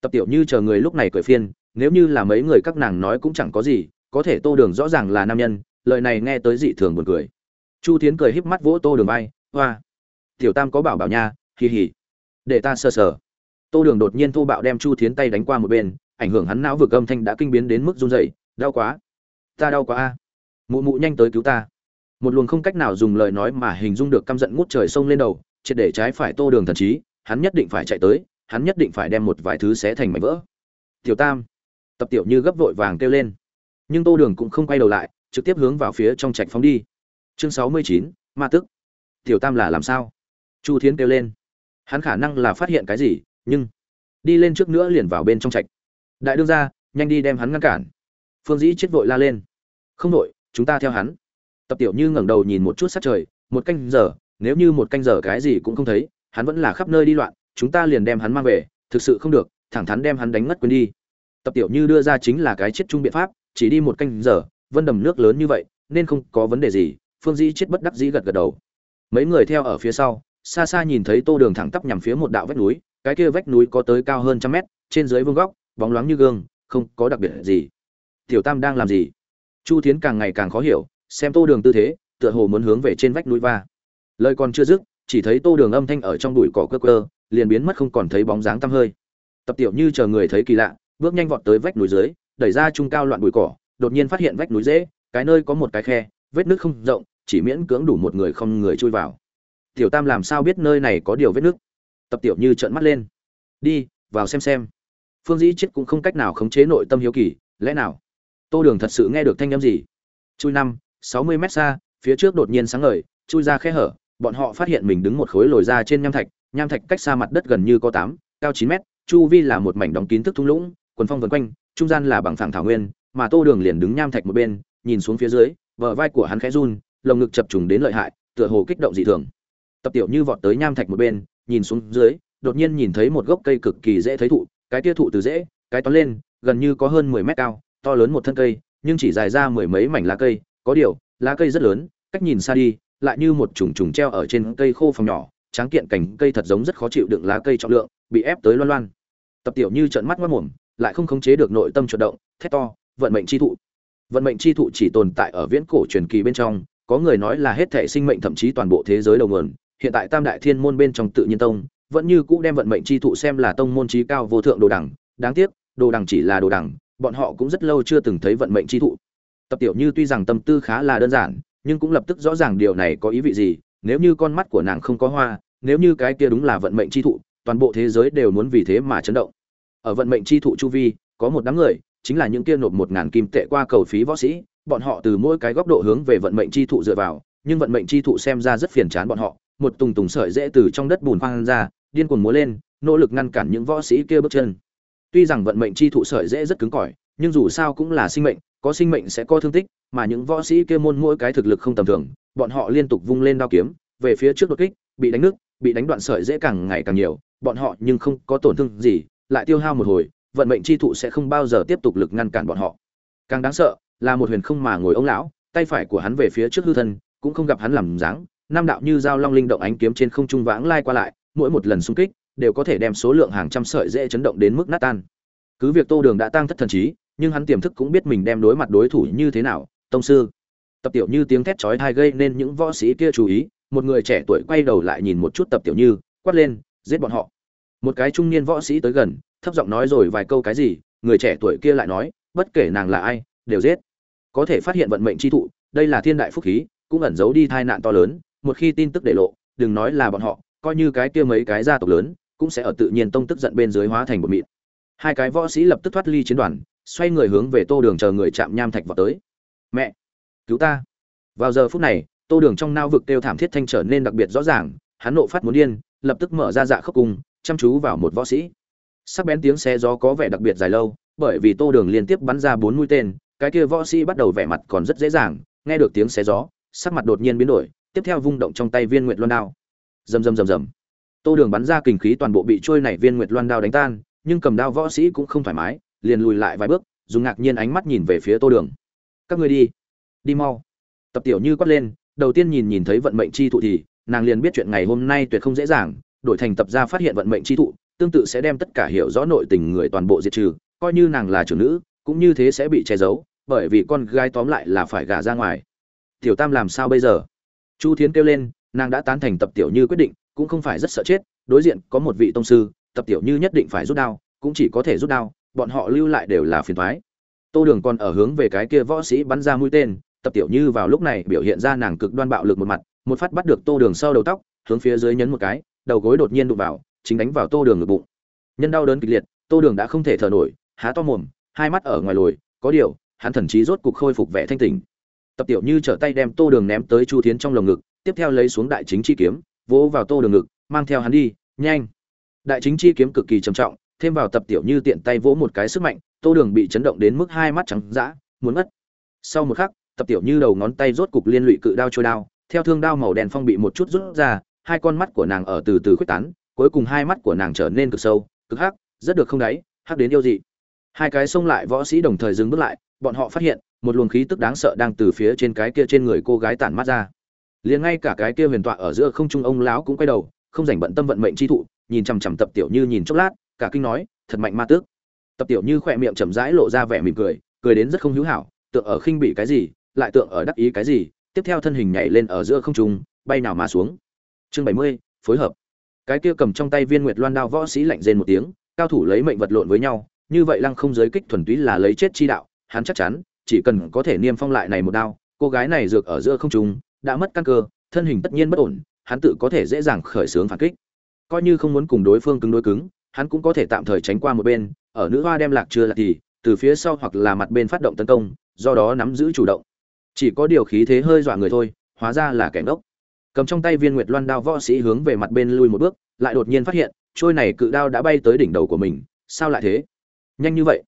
Tập tiểu như chờ người lúc này cười phiên nếu như là mấy người các nàng nói cũng chẳng có gì, có thể tô đường rõ ràng là nam nhân, lời này nghe tới dị thường buồn cười. Chu tiến cười híp mắt vỗ tô đường bay hoa! Tiểu tam có bảo bảo nha, hì hì. Để ta sờ sờ tô đường đột nhiên thô bạo đem chu thiến tay đánh qua một bên, ảnh hưởng hắn não vực âm thanh đã kinh biến đến mức run rẩy, đau quá, ta đau quá a, mụ mụ nhanh tới cứu ta. Một luồng không cách nào dùng lời nói mà hình dung được căm giận ngút trời sông lên đầu, triệt để trái phải tô đường thần trí, hắn nhất định phải chạy tới, hắn nhất định phải đem một vài thứ xé thành mảnh vỡ. Tiểu tam, tập tiểu như gấp vội vàng kêu lên. Nhưng tô đường cũng không quay đầu lại, trực tiếp hướng vào phía trong trạch phóng đi. Chương sáu mươi chín, ma tức. Tiểu tam là làm sao? Chu thiến kêu lên. Hắn khả năng là phát hiện cái gì nhưng đi lên trước nữa liền vào bên trong trạch. Đại đương ra nhanh đi đem hắn ngăn cản. Phương dĩ chết vội la lên. Không đội chúng ta theo hắn. Tập tiểu như ngẩng đầu nhìn một chút sát trời, một canh giờ, nếu như một canh giờ cái gì cũng không thấy, hắn vẫn là khắp nơi đi loạn, chúng ta liền đem hắn mang về, thực sự không được, thẳng thắn đem hắn đánh ngất quên đi. Tập tiểu như đưa ra chính là cái chết chung biện pháp, chỉ đi một canh giờ, vân đầm nước lớn như vậy, nên không có vấn đề gì, phương dĩ chết bất đắc dĩ gật gật đầu. Mấy người theo ở phía sau, xa xa nhìn thấy tô đường thẳng tắp nhằm phía một đạo vách núi cái kia vách núi có tới cao hơn trăm mét, trên dưới vương góc, bóng loáng như gương, không có đặc biệt gì. Tiểu tam đang làm gì? Chu tiến càng ngày càng khó hiểu, xem tô đường tư thế, tựa hồ muốn hướng về trên vách núi va. Lời còn chưa dứt, chỉ thấy tô đường âm thanh ở trong bụi cỏ cơ cơ liền biến mất không còn thấy bóng dáng tăm hơi. Tập tiểu như chờ người thấy kỳ lạ, bước nhanh vọt tới vách núi dưới, đẩy ra trung cao loạn bụi cỏ, đột nhiên phát hiện vách núi dễ, cái nơi có một cái khe, vết nước không rộng, chỉ miễn cưỡng đủ một người không người chui vào. Tiểu tam làm sao biết nơi này có điều vết nước? Tập tiểu như trợn mắt lên. Đi, vào xem xem. Phương dĩ chết cũng không cách nào khống chế nội tâm hiếu kỳ, lẽ nào? Tô đường thật sự nghe được thanh â m gì? Chui năm, sáu mươi mét xa, phía trước đột nhiên sáng ngời, chui ra khe hở, bọn họ phát hiện mình đứng một khối lồi ra trên nham thạch nham thạch cách xa mặt đất gần như có tám, cao chín mét, chu vi là một mảnh đóng kín thức thung lũng, quần phong vân quanh, trung gian là bằng phẳng thảo nguyên, mà tô đường liền đứng nham thạch một bên, nhìn xuống phía dưới vợ vai của hắn khẽ run, lồng ngực chập trùng đến lợi hại, tựa hồ kích động dị thường. Tập tiểu như vọt tới nham thạch một bên nhìn xuống dưới, đột nhiên nhìn thấy một gốc cây cực kỳ dễ thấy thụ, cái tia thụ từ dễ, cái to lên, gần như có hơn mười mét cao, to lớn một thân cây, nhưng chỉ dài ra mười mấy mảnh lá cây, có điều, lá cây rất lớn, cách nhìn xa đi, lại như một trùng trùng treo ở trên cây khô phòng nhỏ, tráng kiện cảnh cây thật giống rất khó chịu đựng lá cây trọng lượng, bị ép tới loan loan. Tập tiểu như trợn mắt mất mồm, lại không khống chế được nội tâm chuyển động, thét to, vận mệnh chi thụ. Vận mệnh chi thụ chỉ tồn tại ở viễn cổ truyền kỳ bên trong, có người nói là hết thể sinh mệnh thậm chí toàn bộ thế giới đầu nguồn hiện tại tam đại thiên môn bên trong tự nhiên tông, vẫn như cũ đem vận mệnh chi thụ xem là tông môn trí cao vô thượng đồ đẳng. Đáng tiếc, đồ đẳng chỉ là đồ đẳng, bọn họ cũng rất lâu chưa từng thấy vận mệnh chi thụ. Tập tiểu như tuy rằng tâm tư khá là đơn giản, nhưng cũng lập tức rõ ràng điều này có ý vị gì, nếu như con mắt của nàng không có hoa, nếu như cái kia đúng là vận mệnh chi thụ, toàn bộ thế giới đều muốn vì thế mà chấn động. Ở vận mệnh chi thụ chu vi, có một đám người, chính là những kia nộp một ngàn kim tệ qua cầu phí võ sĩ, bọn họ từ mỗi cái góc độ hướng về vận mệnh chi thụ dựa vào nhưng vận mệnh chi thụ xem ra rất phiền chán bọn họ, một tùng tùng sợi dễ từ trong đất bùn hoang ra, điên cuồng múa lên, nỗ lực ngăn cản những võ sĩ kia bước chân. Tuy rằng vận mệnh chi thụ sợi dễ rất cứng cỏi, nhưng dù sao cũng là sinh mệnh, có sinh mệnh sẽ có thương tích, mà những võ sĩ kia môn mỗi cái thực lực không tầm thường, bọn họ liên tục vung lên đao kiếm, về phía trước đột kích, bị đánh nước bị đánh đoạn sợi dễ càng ngày càng nhiều, bọn họ nhưng không có tổn thương gì, lại tiêu hao một hồi, vận mệnh chi thụ sẽ không bao giờ tiếp tục lực ngăn cản bọn họ. Càng đáng sợ là một huyền không mà ngồi ông lão, tay phải của hắn về phía trước hư thân cũng không gặp hắn làm dáng nam đạo như dao long linh động ánh kiếm trên không trung vãng lai qua lại, mỗi một lần xung kích đều có thể đem số lượng hàng trăm sợi dễ chấn động đến mức nát tan. Cứ việc tô đường đã tăng thất thần trí, nhưng hắn tiềm thức cũng biết mình đem đối mặt đối thủ như thế nào. Tông sư, tập tiểu như tiếng thét chói tai gây nên những võ sĩ kia chú ý, một người trẻ tuổi quay đầu lại nhìn một chút tập tiểu như, quát lên, giết bọn họ. Một cái trung niên võ sĩ tới gần, thấp giọng nói rồi vài câu cái gì, người trẻ tuổi kia lại nói, bất kể nàng là ai, đều giết. Có thể phát hiện vận mệnh chi thụ, đây là thiên đại phúc khí cũng ẩn giấu đi tai nạn to lớn, một khi tin tức để lộ, đừng nói là bọn họ, coi như cái kia mấy cái gia tộc lớn, cũng sẽ ở tự nhiên tông tức giận bên dưới hóa thành một mịn. Hai cái võ sĩ lập tức thoát ly chiến đoàn, xoay người hướng về tô đường chờ người chạm nham thạch vào tới. Mẹ, cứu ta. Vào giờ phút này, tô đường trong nao vực kêu thảm thiết thanh trở nên đặc biệt rõ ràng, hắn nộ phát muốn điên, lập tức mở ra dạ khốc cung chăm chú vào một võ sĩ. Sắc bén tiếng xe gió có vẻ đặc biệt dài lâu, bởi vì tô đường liên tiếp bắn ra bốn mũi tên, cái kia võ sĩ bắt đầu vẻ mặt còn rất dễ dàng, nghe được tiếng xé gió sắc mặt đột nhiên biến đổi, tiếp theo vung động trong tay viên nguyệt loan đao. Rầm rầm rầm rầm. Tô đường bắn ra kinh khí toàn bộ bị trôi nảy viên nguyệt loan đao đánh tan, nhưng cầm đao võ sĩ cũng không thoải mái, liền lùi lại vài bước, dùng ngạc nhiên ánh mắt nhìn về phía tô đường. Các ngươi đi đi mau. Tập tiểu như quát lên, đầu tiên nhìn nhìn thấy vận mệnh chi thụ thì, nàng liền biết chuyện ngày hôm nay tuyệt không dễ dàng, đổi thành tập gia phát hiện vận mệnh chi thụ, tương tự sẽ đem tất cả hiểu rõ nội tình người toàn bộ diệt trừ, coi như nàng là trưởng nữ, cũng như thế sẽ bị che giấu, bởi vì con gái tóm lại là phải gả ra ngoài tiểu tam làm sao bây giờ? Chu thiến kêu lên, nàng đã tán thành tập tiểu như quyết định, cũng không phải rất sợ chết, đối diện có một vị tông sư, tập tiểu như nhất định phải rút đao, cũng chỉ có thể rút đao, bọn họ lưu lại đều là phiền thoái tô đường còn ở hướng về cái kia võ sĩ bắn ra mũi tên, tập tiểu như vào lúc này biểu hiện ra nàng cực đoan bạo lực một mặt, một phát bắt được tô đường sau đầu tóc, hướng phía dưới nhấn một cái, đầu gối đột nhiên đụng vào, chính đánh vào tô đường ngực bụng. Nhân đau đớn kịch liệt, tô đường đã không thể thở nổi, há to mồm, hai mắt ở ngoài lồi, có điều, hắn thần trí rốt cục khôi phục vẻ thanh tỉnh tập tiểu như trở tay đem tô đường ném tới chu tiến trong lồng ngực, tiếp theo lấy xuống đại chính chi kiếm, vỗ vào tô đường ngực, mang theo hắn đi, nhanh. Đại chính chi kiếm cực kỳ trầm trọng, thêm vào tập tiểu như tiện tay vỗ một cái sức mạnh, tô đường bị chấn động đến mức hai mắt trắng dã, muốn mất sau một khắc, tập tiểu như đầu ngón tay rốt cục liên lụy cự đao trôi đao, theo thương đao màu đen phong bị một chút rút ra, hai con mắt của nàng ở từ từ khuếch tán, cuối cùng hai mắt của nàng trở nên cực sâu, cực hắc, rất được không đáy, hắc đến yêu dị. Hai cái xông lại võ sĩ đồng thời dừng bước lại, bọn họ phát hiện một luồng khí tức đáng sợ đang từ phía trên cái kia trên người cô gái tản mắt ra. Liền ngay cả cái kia huyền tọa ở giữa không trung ông lão cũng quay đầu, không dành bận tâm vận mệnh chi thụ, nhìn chằm chằm tập tiểu như nhìn chốc lát, cả kinh nói, thật mạnh ma tước. Tập tiểu như khỏe miệng chậm rãi lộ ra vẻ mỉm cười cười đến rất không hữu hảo, tượng ở khinh bị cái gì, lại tượng ở đắc ý cái gì, tiếp theo thân hình nhảy lên ở giữa không trung, bay nào mà xuống. Chương bảy mươi, phối hợp. Cái kia cầm trong tay viên nguyệt loan đao võ sĩ lạnh rên một tiếng, cao thủ lấy mệnh vật lộn với nhau, như vậy lăng không giới kích thuần túy là lấy chết chi đạo, hắn chắc chắn chỉ cần có thể niêm phong lại này một đao, cô gái này dược ở giữa không trung, đã mất căn cơ, thân hình tất nhiên bất ổn, hắn tự có thể dễ dàng khởi xướng phản kích. Coi như không muốn cùng đối phương cứng đối cứng, hắn cũng có thể tạm thời tránh qua một bên, ở nữ hoa đem lạc chưa là thì, từ phía sau hoặc là mặt bên phát động tấn công, do đó nắm giữ chủ động. Chỉ có điều khí thế hơi dọa người thôi, hóa ra là kẻ ngốc. Cầm trong tay viên nguyệt loan đao võ sĩ hướng về mặt bên lui một bước, lại đột nhiên phát hiện, trôi này cự đao đã bay tới đỉnh đầu của mình, sao lại thế? Nhanh như vậy.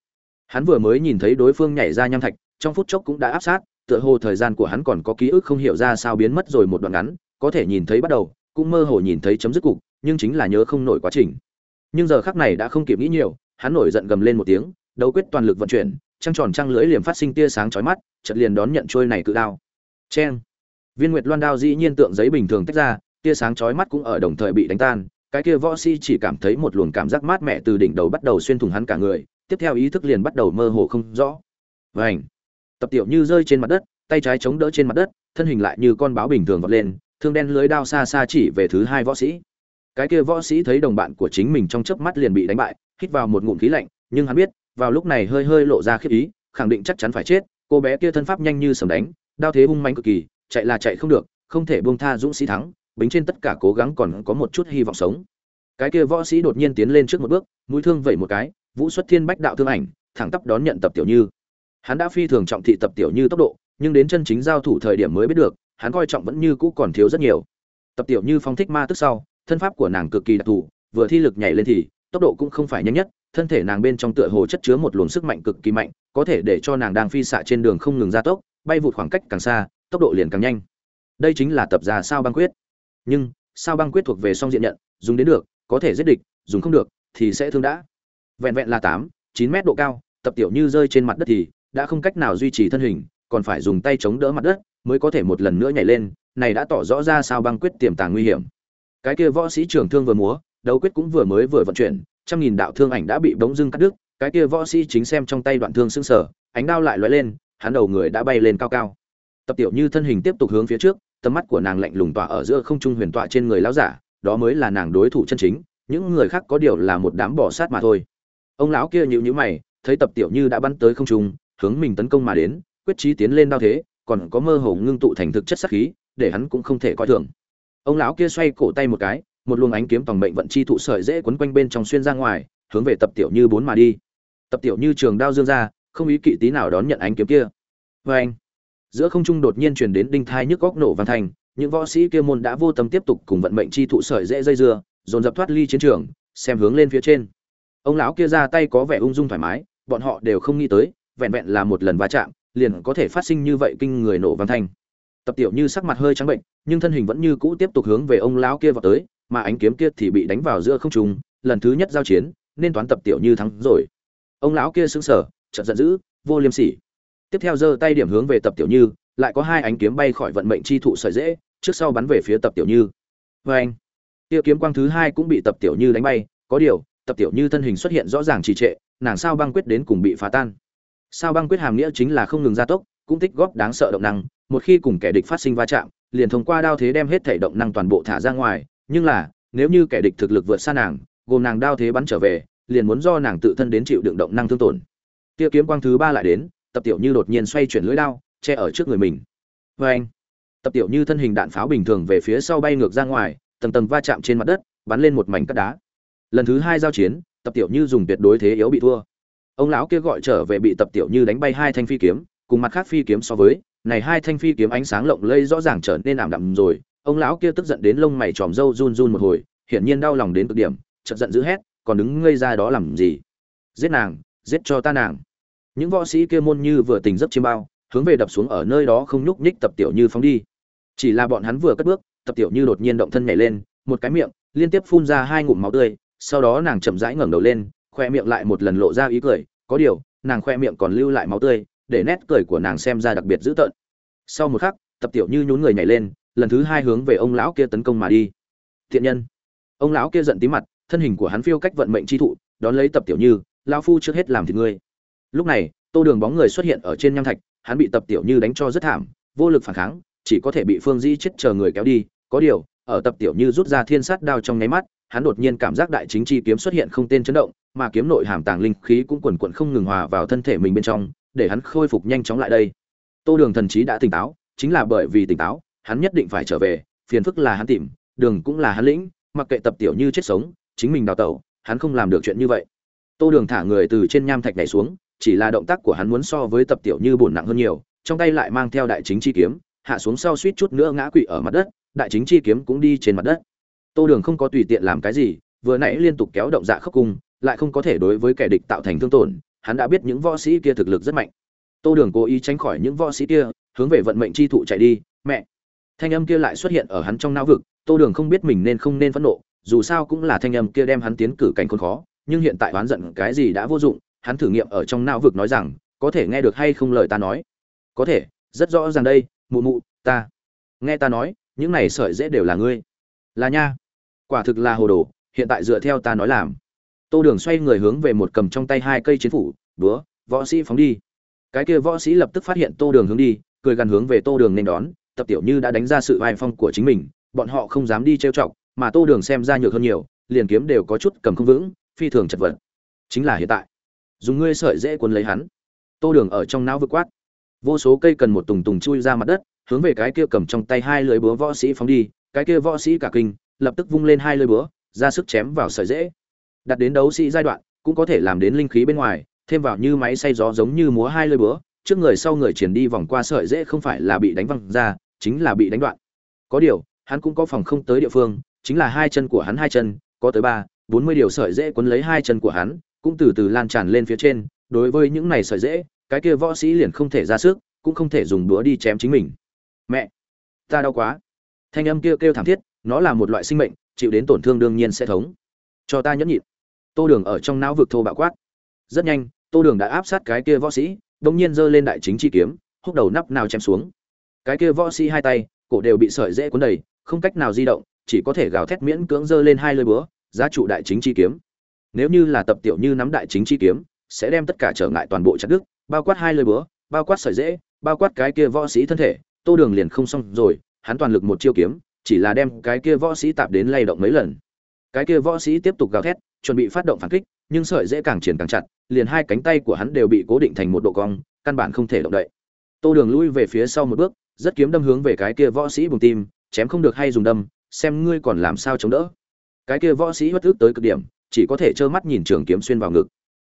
Hắn vừa mới nhìn thấy đối phương nhảy ra nham thạch trong phút chốc cũng đã áp sát, tựa hồ thời gian của hắn còn có ký ức không hiểu ra sao biến mất rồi một đoạn ngắn, có thể nhìn thấy bắt đầu, cũng mơ hồ nhìn thấy chấm dứt cục, nhưng chính là nhớ không nổi quá trình. Nhưng giờ khắc này đã không kịp nghĩ nhiều, hắn nổi giận gầm lên một tiếng, đấu quyết toàn lực vận chuyển, trăng tròn trăng lưỡi liềm phát sinh tia sáng chói mắt, chợt liền đón nhận trôi này cự đao. Cheng! Viên nguyệt loan đao dĩ nhiên tượng giấy bình thường tách ra, tia sáng chói mắt cũng ở đồng thời bị đánh tan, cái kia võ si chỉ cảm thấy một luồng cảm giác mát mẻ từ đỉnh đầu bắt đầu xuyên thủng hắn cả người, tiếp theo ý thức liền bắt đầu mơ hồ không rõ. Vảnh tập tiểu như rơi trên mặt đất, tay trái chống đỡ trên mặt đất, thân hình lại như con báo bình thường vọt lên, thương đen lưới đao xa xa chỉ về thứ hai võ sĩ. Cái kia võ sĩ thấy đồng bạn của chính mình trong chớp mắt liền bị đánh bại, hít vào một ngụm khí lạnh, nhưng hắn biết, vào lúc này hơi hơi lộ ra khiếp ý, khẳng định chắc chắn phải chết, cô bé kia thân pháp nhanh như sầm đánh, đao thế hung mạnh cực kỳ, chạy là chạy không được, không thể buông tha dũng sĩ thắng, bính trên tất cả cố gắng còn có một chút hy vọng sống. Cái kia võ sĩ đột nhiên tiến lên trước một bước, mũi thương vẩy một cái, vũ xuất thiên bách đạo thương ảnh, thẳng tắp đón nhận tập tiểu như hắn đã phi thường trọng thị tập tiểu như tốc độ, nhưng đến chân chính giao thủ thời điểm mới biết được, hắn coi trọng vẫn như cũ còn thiếu rất nhiều. Tập tiểu như phong thích ma tức sau, thân pháp của nàng cực kỳ đặc thù, vừa thi lực nhảy lên thì, tốc độ cũng không phải nhanh nhất, thân thể nàng bên trong tựa hồ chất chứa một luồng sức mạnh cực kỳ mạnh, có thể để cho nàng đang phi xạ trên đường không ngừng gia tốc, bay vụt khoảng cách càng xa, tốc độ liền càng nhanh. Đây chính là tập già sao băng quyết. Nhưng, sao băng quyết thuộc về song diện nhận, dùng đến được, có thể giết địch, dùng không được, thì sẽ thương đã. Vẹn vẹn là tám, chín mét độ cao, tập tiểu như rơi trên mặt đất thì đã không cách nào duy trì thân hình, còn phải dùng tay chống đỡ mặt đất mới có thể một lần nữa nhảy lên, này đã tỏ rõ ra sao băng quyết tiềm tàng nguy hiểm. Cái kia võ sĩ trưởng thương vừa múa, đấu quyết cũng vừa mới vừa vận chuyển, trăm nghìn đạo thương ảnh đã bị bỗng dưng cắt đứt, cái kia võ sĩ chính xem trong tay đoạn thương sững sở ánh đao lại lóe lên, hắn đầu người đã bay lên cao cao. Tập tiểu như thân hình tiếp tục hướng phía trước, tầm mắt của nàng lạnh lùng tỏa ở giữa không trung huyền tọa trên người lão giả, đó mới là nàng đối thủ chân chính, những người khác có điều là một đám bỏ sát mà thôi. Ông lão kia nhíu nhíu mày, thấy tập tiểu như đã bắn tới không trung hướng mình tấn công mà đến, quyết chí tiến lên đao thế, còn có mơ hồ ngưng tụ thành thực chất sát khí, để hắn cũng không thể coi thường. Ông lão kia xoay cổ tay một cái, một luồng ánh kiếm tòng mệnh vận chi thụ sợi dễ quấn quanh bên trong xuyên ra ngoài, hướng về tập tiểu như bốn mà đi. Tập tiểu như trường đao dương ra, không ý kỵ tí nào đón nhận ánh kiếm kia. Vê anh, giữa không trung đột nhiên truyền đến đinh thai nhức góc nổ vang thành, những võ sĩ kia môn đã vô tâm tiếp tục cùng vận mệnh chi thụ sợi dễ dây dưa, dồn dập thoát ly chiến trường, xem hướng lên phía trên. Ông lão kia ra tay có vẻ ung dung thoải mái, bọn họ đều không nghĩ tới vẹn vẹn là một lần va chạm, liền có thể phát sinh như vậy kinh người nổ văn thanh. Tập tiểu như sắc mặt hơi trắng bệnh, nhưng thân hình vẫn như cũ tiếp tục hướng về ông lão kia vào tới, mà ánh kiếm kia thì bị đánh vào giữa không trung, lần thứ nhất giao chiến, nên toán tập tiểu như thắng rồi. Ông lão kia sững sờ, chợt giận dữ, vô liêm sỉ. Tiếp theo giơ tay điểm hướng về tập tiểu như, lại có hai ánh kiếm bay khỏi vận mệnh chi thụ sợi dễ trước sau bắn về phía tập tiểu như. Vâng. Vê anh kia kiếm quang thứ hai cũng bị tập tiểu như đánh bay, có điều, tập tiểu như thân hình xuất hiện rõ ràng trì trệ, nàng sao băng quyết đến cùng bị phá tan sao băng quyết hàm nghĩa chính là không ngừng gia tốc, cũng tích góp đáng sợ động năng, một khi cùng kẻ địch phát sinh va chạm, liền thông qua đao thế đem hết thể động năng toàn bộ thả ra ngoài, nhưng là, nếu như kẻ địch thực lực vượt xa nàng, gồm nàng đao thế bắn trở về, liền muốn do nàng tự thân đến chịu đựng động năng thương tổn. Tia kiếm quang thứ ba lại đến, tập tiểu như đột nhiên xoay chuyển lưỡi đao, che ở trước người mình. Vê anh, tập tiểu như thân hình đạn pháo bình thường về phía sau bay ngược ra ngoài, tầng tầng va chạm trên mặt đất, bắn lên một mảnh cát đá. Lần thứ hai giao chiến, tập tiểu như dùng tuyệt đối thế yếu bị thua ông lão kia gọi trở về bị tập tiểu như đánh bay hai thanh phi kiếm, cùng mặt khác phi kiếm so với, này hai thanh phi kiếm ánh sáng lộng lây rõ ràng trở nên ảm đạm rồi. Ông lão kia tức giận đến lông mày tròm râu run run một hồi, hiển nhiên đau lòng đến cực điểm, chợt giận dữ hét, còn đứng ngây ra đó làm gì? Giết nàng, giết cho ta nàng. Những võ sĩ kia môn như vừa tình giấc chiêm bao, hướng về đập xuống ở nơi đó không nhúc nhích tập tiểu như phóng đi. Chỉ là bọn hắn vừa cất bước, tập tiểu như đột nhiên động thân nhảy lên, một cái miệng, liên tiếp phun ra hai ngụm máu tươi, sau đó nàng chậm rãi ngẩng đầu lên khoe miệng lại một lần lộ ra ý cười, có điều, nàng khoe miệng còn lưu lại máu tươi, để nét cười của nàng xem ra đặc biệt dữ tợn. Sau một khắc, tập tiểu như nhún người nhảy lên, lần thứ hai hướng về ông lão kia tấn công mà đi. Thiện nhân. Ông lão kia giận tí mặt, thân hình của hắn phiêu cách vận mệnh chi thụ, đón lấy tập tiểu như, lão phu trước hết làm thịt ngươi. Lúc này, tô đường bóng người xuất hiện ở trên nham thạch, hắn bị tập tiểu như đánh cho rất thảm, vô lực phản kháng, chỉ có thể bị phương di chết chờ người kéo đi. Có điều, ở tập tiểu như rút ra thiên sát đao trong nháy mắt, hắn đột nhiên cảm giác đại chính chi kiếm xuất hiện không tên chấn động mà kiếm nội hàm tàng linh khí cũng quần quần không ngừng hòa vào thân thể mình bên trong, để hắn khôi phục nhanh chóng lại đây. Tô đường thần trí đã tỉnh táo, chính là bởi vì tỉnh táo, hắn nhất định phải trở về, phiền phức là hắn tìm, đường cũng là hắn lĩnh, mặc kệ tập tiểu như chết sống, chính mình đào tẩu, hắn không làm được chuyện như vậy. Tô đường thả người từ trên nham thạch này xuống, chỉ là động tác của hắn muốn so với tập tiểu như buồn nặng hơn nhiều, trong tay lại mang theo đại chính chi kiếm, hạ xuống sau suýt chút nữa ngã quỵ ở mặt đất, đại chính chi kiếm cũng đi trên mặt đất. Tô đường không có tùy tiện làm cái gì, vừa nãy liên tục kéo động dạ khốc cung lại không có thể đối với kẻ địch tạo thành thương tổn, hắn đã biết những võ sĩ kia thực lực rất mạnh. Tô đường cố ý tránh khỏi những võ sĩ kia, hướng về vận mệnh chi thụ chạy đi, mẹ. Thanh âm kia lại xuất hiện ở hắn trong não vực, tô đường không biết mình nên không nên phẫn nộ, dù sao cũng là thanh âm kia đem hắn tiến cử cảnh khốn khó, nhưng hiện tại oán giận cái gì đã vô dụng, hắn thử nghiệm ở trong não vực nói rằng, có thể nghe được hay không lời ta nói? Có thể, rất rõ ràng đây, mụ mụ, ta. Nghe ta nói, những này sợi dễ đều là ngươi. Là nha. Quả thực là hồ đồ, hiện tại dựa theo ta nói làm tô đường xoay người hướng về một cầm trong tay hai cây chiến phủ búa võ sĩ phóng đi. Cái kia võ sĩ lập tức phát hiện tô đường hướng đi, cười gần hướng về tô đường nên đón, tập tiểu như đã đánh ra sự vai phong của chính mình, bọn họ không dám đi trêu chọc, mà tô đường xem ra nhược hơn nhiều, liền kiếm đều có chút cầm không vững, phi thường chật vật. Chính là hiện tại, dùng ngươi sợi dễ cuốn lấy hắn. Tô đường ở trong não vượt quát. Vô số cây cần một tùng tùng chui ra mặt đất, hướng về cái kia cầm trong tay hai lưỡi búa võ sĩ phóng đi, cái kia võ sĩ cả kinh, lập tức vung lên hai lưỡi búa, ra sức chém vào sợi dễ đặt đến đấu sĩ giai đoạn cũng có thể làm đến linh khí bên ngoài thêm vào như máy xay gió giống như múa hai lưỡi búa trước người sau người triển đi vòng qua sợi dễ không phải là bị đánh văng ra chính là bị đánh đoạn. Có điều hắn cũng có phòng không tới địa phương chính là hai chân của hắn hai chân có tới ba bốn mươi điều sợi dễ quấn lấy hai chân của hắn cũng từ từ lan tràn lên phía trên đối với những này sợi dễ cái kia võ sĩ liền không thể ra sức cũng không thể dùng đũa đi chém chính mình. Mẹ ta đau quá. Thanh âm kia kêu, kêu thảm thiết nó là một loại sinh mệnh chịu đến tổn thương đương nhiên sẽ thống. Cho ta nhẫn nhịn tô đường ở trong não vực thô bạo quát. Rất nhanh, tô đường đã áp sát cái kia võ sĩ đ ỗ n g nhiên giơ lên đại chính chi kiếm, húc đầu nắp nào chém xuống. Cái kia võ sĩ hai tay, cổ đều bị sợi dễ cuốn đầy, không cách nào di động, chỉ có thể gào thét miễn cưỡng giơ lên hai lơi búa, giá trụ đại chính chi kiếm. Nếu như là tập tiểu như nắm đại chính chi kiếm, sẽ đem tất cả trở ngại toàn bộ chặt đức bao quát hai lơi búa, bao quát sợi dễ, bao quát cái kia võ sĩ thân thể, tô đường liền không xong rồi, hắn toàn lực một chiêu kiếm, chỉ là đem cái kia võ sĩ tạp đến lay động mấy lần. Cái kia võ sĩ tiếp tục gào thét chuẩn bị phát động phản kích, nhưng sợi dễ càng triển càng chặt, liền hai cánh tay của hắn đều bị cố định thành một độ cong, căn bản không thể động đậy. Tô đường lui về phía sau một bước, rất kiếm đâm hướng về cái kia võ sĩ bùng tim, chém không được hay dùng đâm, xem ngươi còn làm sao chống đỡ. Cái kia võ sĩ bất ức tới cực điểm, chỉ có thể trơ mắt nhìn trường kiếm xuyên vào ngực.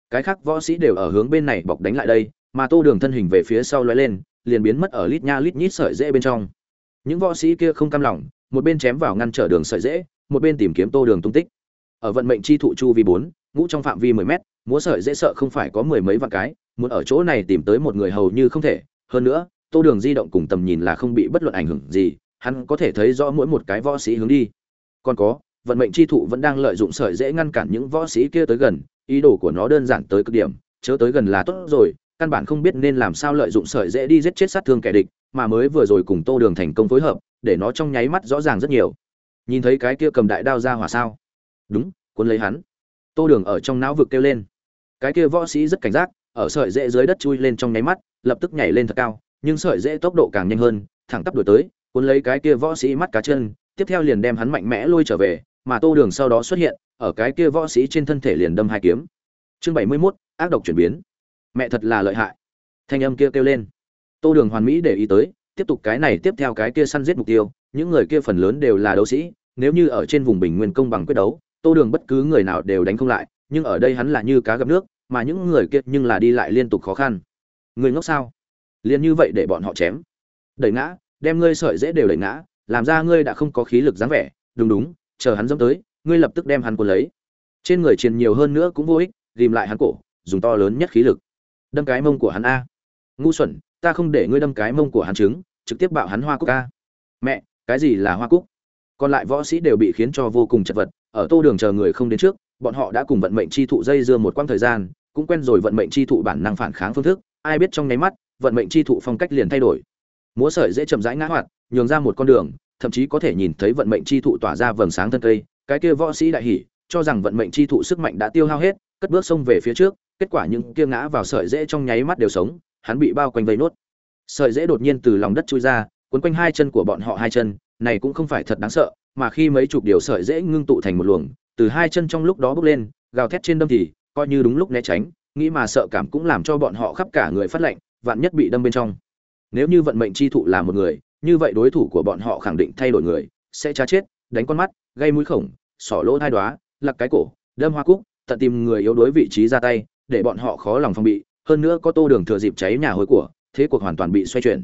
Cái khác võ sĩ đều ở hướng bên này bọc đánh lại đây, mà tô đường thân hình về phía sau lóe lên, liền biến mất ở lít nha lít nhít sợi dễ bên trong. Những võ sĩ kia không cam lòng, một bên chém vào ngăn trở đường sợi dễ, một bên tìm kiếm tô đường tung tích ở vận mệnh chi thụ chu vi bốn, ngũ trong phạm vi mười mét, múa sợi dễ sợ không phải có mười mấy vạn cái, muốn ở chỗ này tìm tới một người hầu như không thể. Hơn nữa, tô đường di động cùng tầm nhìn là không bị bất luận ảnh hưởng gì, hắn có thể thấy rõ mỗi một cái võ sĩ hướng đi. Còn có, vận mệnh chi thụ vẫn đang lợi dụng sợi dễ ngăn cản những võ sĩ kia tới gần, ý đồ của nó đơn giản tới cực điểm, chớ tới gần là tốt rồi, căn bản không biết nên làm sao lợi dụng sợi dễ đi giết chết sát thương kẻ địch, mà mới vừa rồi cùng tô đường thành công phối hợp, để nó trong nháy mắt rõ ràng rất nhiều. Nhìn thấy cái kia cầm đại đao ra hỏa sao? Đúng, cuốn lấy hắn. Tô đường ở trong não vực kêu lên. Cái kia võ sĩ rất cảnh giác, ở sợi dễ dưới đất chui lên trong nháy mắt, lập tức nhảy lên thật cao, nhưng sợi dễ tốc độ càng nhanh hơn, thẳng tắp đuổi tới, cuốn lấy cái kia võ sĩ mắt cá chân, tiếp theo liền đem hắn mạnh mẽ lôi trở về, mà tô đường sau đó xuất hiện, ở cái kia võ sĩ trên thân thể liền đâm hai kiếm. Chương bảy mươi mốt, ác độc chuyển biến. Mẹ thật là lợi hại. Thanh âm kia kêu lên. Tô đường hoàn mỹ để ý tới, tiếp tục cái này tiếp theo cái kia săn giết mục tiêu, những người kia phần lớn đều là đấu sĩ, nếu như ở trên vùng bình nguyên công bằng quyết đấu tô đường bất cứ người nào đều đánh không lại, nhưng ở đây hắn là như cá gặp nước, mà những người kia nhưng là đi lại liên tục khó khăn. Người ngốc sao? Liền như vậy để bọn họ chém. Đẩy ngã, đem ngươi sợi dễ đều đẩy ngã, làm ra ngươi đã không có khí lực dáng vẻ. Đúng đúng, chờ hắn dẫm tới, ngươi lập tức đem hắn cuốn lấy. Trên người truyền nhiều hơn nữa cũng vô ích ghìm lại hắn cổ, dùng to lớn nhất khí lực. Đâm cái mông của hắn a. Ngu xuẩn, ta không để ngươi đâm cái mông của hắn trứng, trực tiếp bạo hắn hoa cúc a. Mẹ, cái gì là hoa cúc? Còn lại võ sĩ đều bị khiến cho vô cùng chật vật ở tô đường chờ người không đến trước, bọn họ đã cùng vận mệnh chi thụ dây dưa một quãng thời gian, cũng quen rồi vận mệnh chi thụ bản năng phản kháng phương thức, ai biết trong nháy mắt, vận mệnh chi thụ phong cách liền thay đổi. Múa sợi dễ chậm rãi ngã hoạt, nhường ra một con đường, thậm chí có thể nhìn thấy vận mệnh chi thụ tỏa ra vầng sáng thân cây, cái kia võ sĩ đại hỉ, cho rằng vận mệnh chi thụ sức mạnh đã tiêu hao hết, cất bước xông về phía trước, kết quả những kia ngã vào sợi dễ trong nháy mắt đều sống, hắn bị bao quanh vây nốt. Sợi dễ đột nhiên từ lòng đất chui ra, quấn quanh hai chân của bọn họ hai chân này cũng không phải thật đáng sợ mà khi mấy chục điều sợi dễ ngưng tụ thành một luồng từ hai chân trong lúc đó bước lên gào thét trên đâm thì coi như đúng lúc né tránh nghĩ mà sợ cảm cũng làm cho bọn họ khắp cả người phát lạnh vạn nhất bị đâm bên trong. Nếu như vận mệnh chi thụ là một người như vậy đối thủ của bọn họ khẳng định thay đổi người sẽ tra chết đánh con mắt gây mũi khổng sỏ lỗ thai đóa, lặc cái cổ đâm hoa cúc tận tìm người yếu đối vị trí ra tay để bọn họ khó lòng phòng bị hơn nữa có tô đường thừa dịp cháy nhà hồi của thế cuộc hoàn toàn bị xoay chuyển.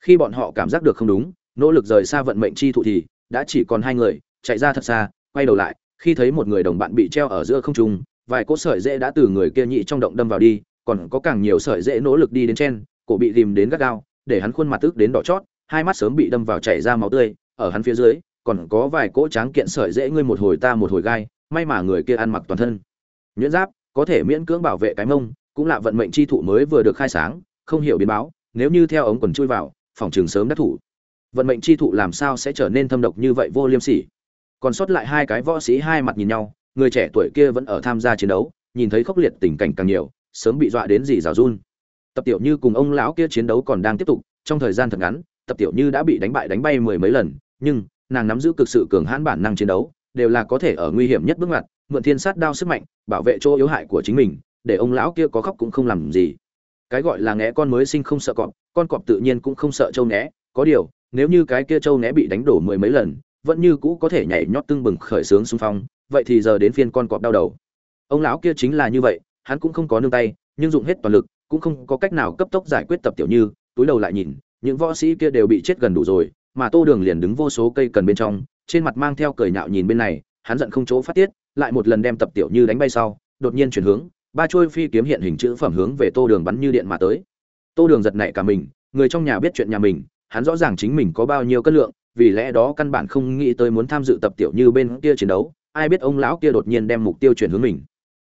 Khi bọn họ cảm giác được không đúng nỗ lực rời xa vận mệnh chi thụ thì, đã chỉ còn hai người, chạy ra thật xa, quay đầu lại, khi thấy một người đồng bạn bị treo ở giữa không trung, vài cỗ sợi dễ đã từ người kia nhị trong động đâm vào đi, còn có càng nhiều sợi dễ nỗ lực đi đến trên, cổ bị tìm đến gắt gao, để hắn khuôn mặt tức đến đỏ chót, hai mắt sớm bị đâm vào chảy ra máu tươi, ở hắn phía dưới, còn có vài cỗ tráng kiện sợi dễ ngươi một hồi ta một hồi gai, may mà người kia ăn mặc toàn thân. Nhuyễn giáp, có thể miễn cưỡng bảo vệ cái mông, cũng là vận mệnh chi thụ mới vừa được khai sáng, không hiểu biến báo, nếu như theo ống quần chui vào, phòng trường sớm đắc thủ vận mệnh chi thụ làm sao sẽ trở nên thâm độc như vậy vô liêm sỉ? Còn sót lại hai cái võ sĩ hai mặt nhìn nhau, người trẻ tuổi kia vẫn ở tham gia chiến đấu, nhìn thấy khốc liệt tình cảnh càng nhiều, sớm bị dọa đến gì rào run. Tập tiểu như cùng ông lão kia chiến đấu còn đang tiếp tục, trong thời gian thật ngắn, tập tiểu như đã bị đánh bại đánh bay mười mấy lần, nhưng nàng nắm giữ cực sự cường hãn bản năng chiến đấu, đều là có thể ở nguy hiểm nhất bước ngoặt, mượn thiên sát đao sức mạnh, bảo vệ chỗ yếu hại của chính mình, để ông lão kia có khóc cũng không làm gì. Cái gọi là ngẽ con mới sinh không sợ cọp, con cọp tự nhiên cũng không sợ trâu né, có điều nếu như cái kia châu né bị đánh đổ mười mấy lần, vẫn như cũ có thể nhảy nhót tưng bừng khởi sướng xung phong, vậy thì giờ đến phiên con cọp đau đầu. Ông lão kia chính là như vậy, hắn cũng không có nương tay, nhưng dùng hết toàn lực, cũng không có cách nào cấp tốc giải quyết tập tiểu như, túi đầu lại nhìn, những võ sĩ kia đều bị chết gần đủ rồi, mà tô đường liền đứng vô số cây cần bên trong, trên mặt mang theo cười nhạo nhìn bên này, hắn giận không chỗ phát tiết, lại một lần đem tập tiểu như đánh bay sau, đột nhiên chuyển hướng, ba trôi phi kiếm hiện hình chữ phẩm hướng về tô đường bắn như điện mà tới. Tô đường giật nảy cả mình, người trong nhà biết chuyện nhà mình hắn rõ ràng chính mình có bao nhiêu cân lượng, vì lẽ đó căn bản không nghĩ tới muốn tham dự tập tiểu như bên kia chiến đấu, ai biết ông lão kia đột nhiên đem mục tiêu chuyển hướng mình.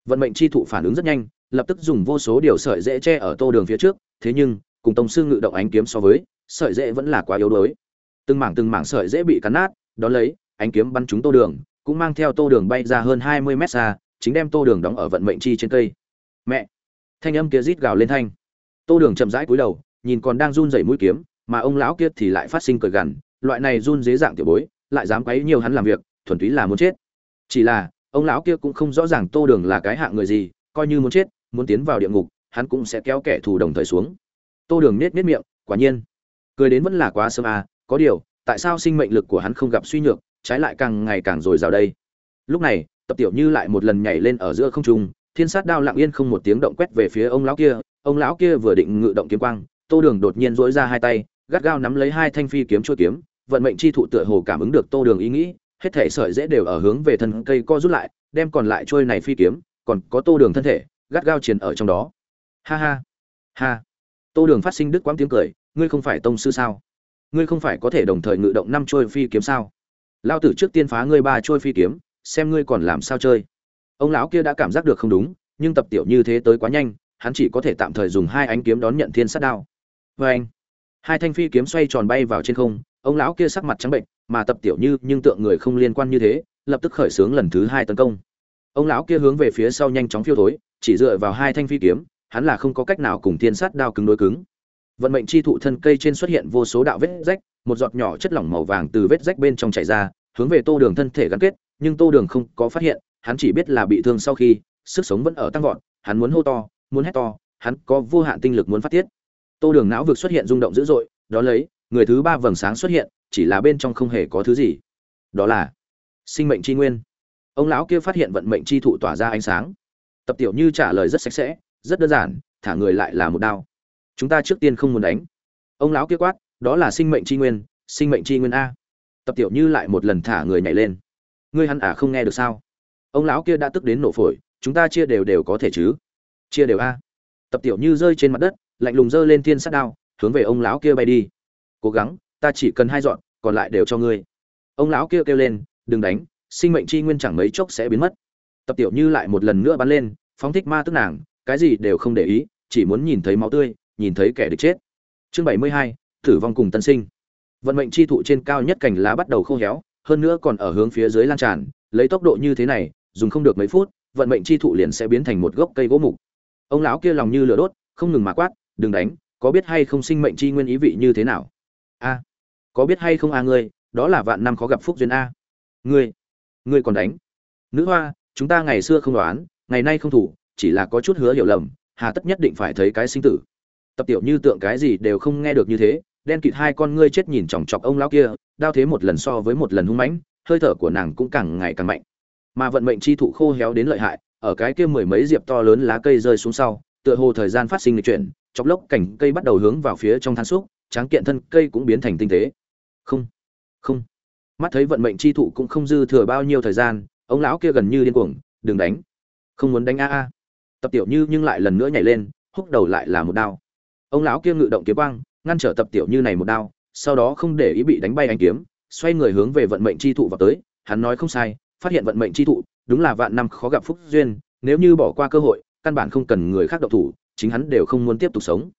Vận mệnh chi thụ phản ứng rất nhanh, lập tức dùng vô số điều sợi dễ che ở tô đường phía trước, thế nhưng, cùng tông sư ngự động ánh kiếm so với, sợi dễ vẫn là quá yếu đuối. Từng mảng từng mảng sợi dễ bị cắn nát đón lấy, ánh kiếm bắn trúng tô đường, cũng mang theo tô đường bay ra hơn hai mươi mét xa, chính đem tô đường đóng ở vận mệnh chi trên cây. Mẹ! Thanh âm kia rít gào lên thanh. Tô đường chậm rãi cúi đầu, nhìn còn đang run rẩy mũi kiếm mà ông lão kia thì lại phát sinh cười gằn, loại này run dế dạng tiểu bối, lại dám quấy nhiều hắn làm việc, thuần túy là muốn chết. Chỉ là, ông lão kia cũng không rõ ràng tô đường là cái hạng người gì, coi như muốn chết, muốn tiến vào địa ngục, hắn cũng sẽ kéo kẻ thù đồng thời xuống. Tô đường nết nết miệng, quả nhiên. Cười đến vẫn là quá sớm à có điều, tại sao sinh mệnh lực của hắn không gặp suy nhược, trái lại càng ngày càng dồi dào đây? Lúc này, tập tiểu như lại một lần nhảy lên ở giữa không trung, thiên sát đao lặng yên không một tiếng động quét về phía ông lão kia, ông lão kia vừa định ngự động kiếm quang, tô đường đột nhiên dỗi ra hai tay gắt gao nắm lấy hai thanh phi kiếm chua kiếm, vận mệnh chi thụ tựa hồ cảm ứng được tô đường ý nghĩ, hết thể sợi dễ đều ở hướng về thân cây co rút lại, đem còn lại trôi này phi kiếm, còn có tô đường thân thể, gắt gao chiến ở trong đó. Ha ha ha. Tô đường phát sinh đứt quãng tiếng cười, ngươi không phải tông sư sao? Ngươi không phải có thể đồng thời ngự động năm trôi phi kiếm sao? Lao tử trước tiên phá ngươi ba trôi phi kiếm, xem ngươi còn làm sao chơi. Ông lão kia đã cảm giác được không đúng, nhưng tập tiểu như thế tới quá nhanh, hắn chỉ có thể tạm thời dùng hai ánh kiếm đón nhận thiên sát đao. Vê anh hai thanh phi kiếm xoay tròn bay vào trên không, ông lão kia sắc mặt trắng bệnh, mà tập tiểu như, nhưng tượng người không liên quan như thế, lập tức khởi xướng lần thứ hai tấn công. Ông lão kia hướng về phía sau nhanh chóng phiêu thối, chỉ dựa vào hai thanh phi kiếm, hắn là không có cách nào cùng thiên sát đao cứng đối cứng. Vận mệnh chi thụ thân cây trên xuất hiện vô số đạo vết rách, một giọt nhỏ chất lỏng màu vàng từ vết rách bên trong chảy ra, hướng về tô đường thân thể gắn kết, nhưng tô đường không có phát hiện, hắn chỉ biết là bị thương sau khi, sức sống vẫn ở tăng vọt, hắn muốn hô to, muốn hét to, hắn có vô hạn tinh lực muốn phát tiết tô đường não vực xuất hiện rung động dữ dội, đó lấy, người thứ ba vầng sáng xuất hiện, chỉ là bên trong không hề có thứ gì. Đó là sinh mệnh tri nguyên. Ông lão kia phát hiện vận mệnh chi thụ tỏa ra ánh sáng. Tập tiểu như trả lời rất sạch sẽ, rất đơn giản, thả người lại là một đao. Chúng ta trước tiên không muốn đánh. Ông lão kia quát, đó là sinh mệnh tri nguyên, sinh mệnh tri nguyên a. Tập tiểu như lại một lần thả người nhảy lên. Ngươi hắn à không nghe được sao? Ông lão kia đã tức đến nổ phổi, chúng ta chia đều đều có thể chứ? Chia đều a. Tập tiểu như rơi trên mặt đất lạnh lùng giơ lên thiên sát đao, hướng về ông lão kia bay đi. Cố gắng, ta chỉ cần hai dọn, còn lại đều cho ngươi. Ông lão kia kêu lên, đừng đánh, sinh mệnh chi nguyên chẳng mấy chốc sẽ biến mất. Tập tiểu như lại một lần nữa bắn lên, phóng thích ma tức nàng, cái gì đều không để ý, chỉ muốn nhìn thấy máu tươi, nhìn thấy kẻ địch chết. Chương bảy mươi hai, tử vong cùng tân sinh. Vận mệnh chi thụ trên cao nhất cành lá bắt đầu khô héo, hơn nữa còn ở hướng phía dưới lan tràn, lấy tốc độ như thế này, dùng không được mấy phút, vận mệnh chi thụ liền sẽ biến thành một gốc cây gỗ mục. Ông lão kia lòng như lửa đốt, không ngừng mà quát đừng đánh, có biết hay không sinh mệnh chi nguyên ý vị như thế nào? A, có biết hay không a ngươi, đó là vạn năm khó gặp phúc duyên a. Ngươi ngươi còn đánh. Nữ hoa, chúng ta ngày xưa không đoán, ngày nay không thủ, chỉ là có chút hứa hiểu lầm, hà tất nhất định phải thấy cái sinh tử. Tập tiểu như tượng cái gì đều không nghe được như thế, đen kịt hai con ngươi chết nhìn chòng chọc ông lão kia, đao thế một lần so với một lần hung mãnh, hơi thở của nàng cũng càng ngày càng mạnh. Mà vận mệnh chi thụ khô héo đến lợi hại, ở cái kia mười mấy diệp to lớn lá cây rơi xuống sau, tựa hồ thời gian phát sinh lịch chuyển chọc lốc cảnh cây bắt đầu hướng vào phía trong than xúc, tráng kiện thân cây cũng biến thành tinh tế. Không không. Mắt thấy vận mệnh chi thụ cũng không dư thừa bao nhiêu thời gian, ông lão kia gần như điên cuồng, đừng đánh. Không muốn đánh a a. Tập tiểu như nhưng lại lần nữa nhảy lên, húc đầu lại là một đao. Ông lão kia ngự động kiếm quang, ngăn trở tập tiểu như này một đao, sau đó không để ý bị đánh bay anh kiếm, xoay người hướng về vận mệnh chi thụ vào tới. Hắn nói không sai, phát hiện vận mệnh chi thụ, đúng là vạn năm khó gặp phúc duyên, nếu như bỏ qua cơ hội, căn bản không cần người khác độc thủ chính hắn đều không muốn tiếp tục sống.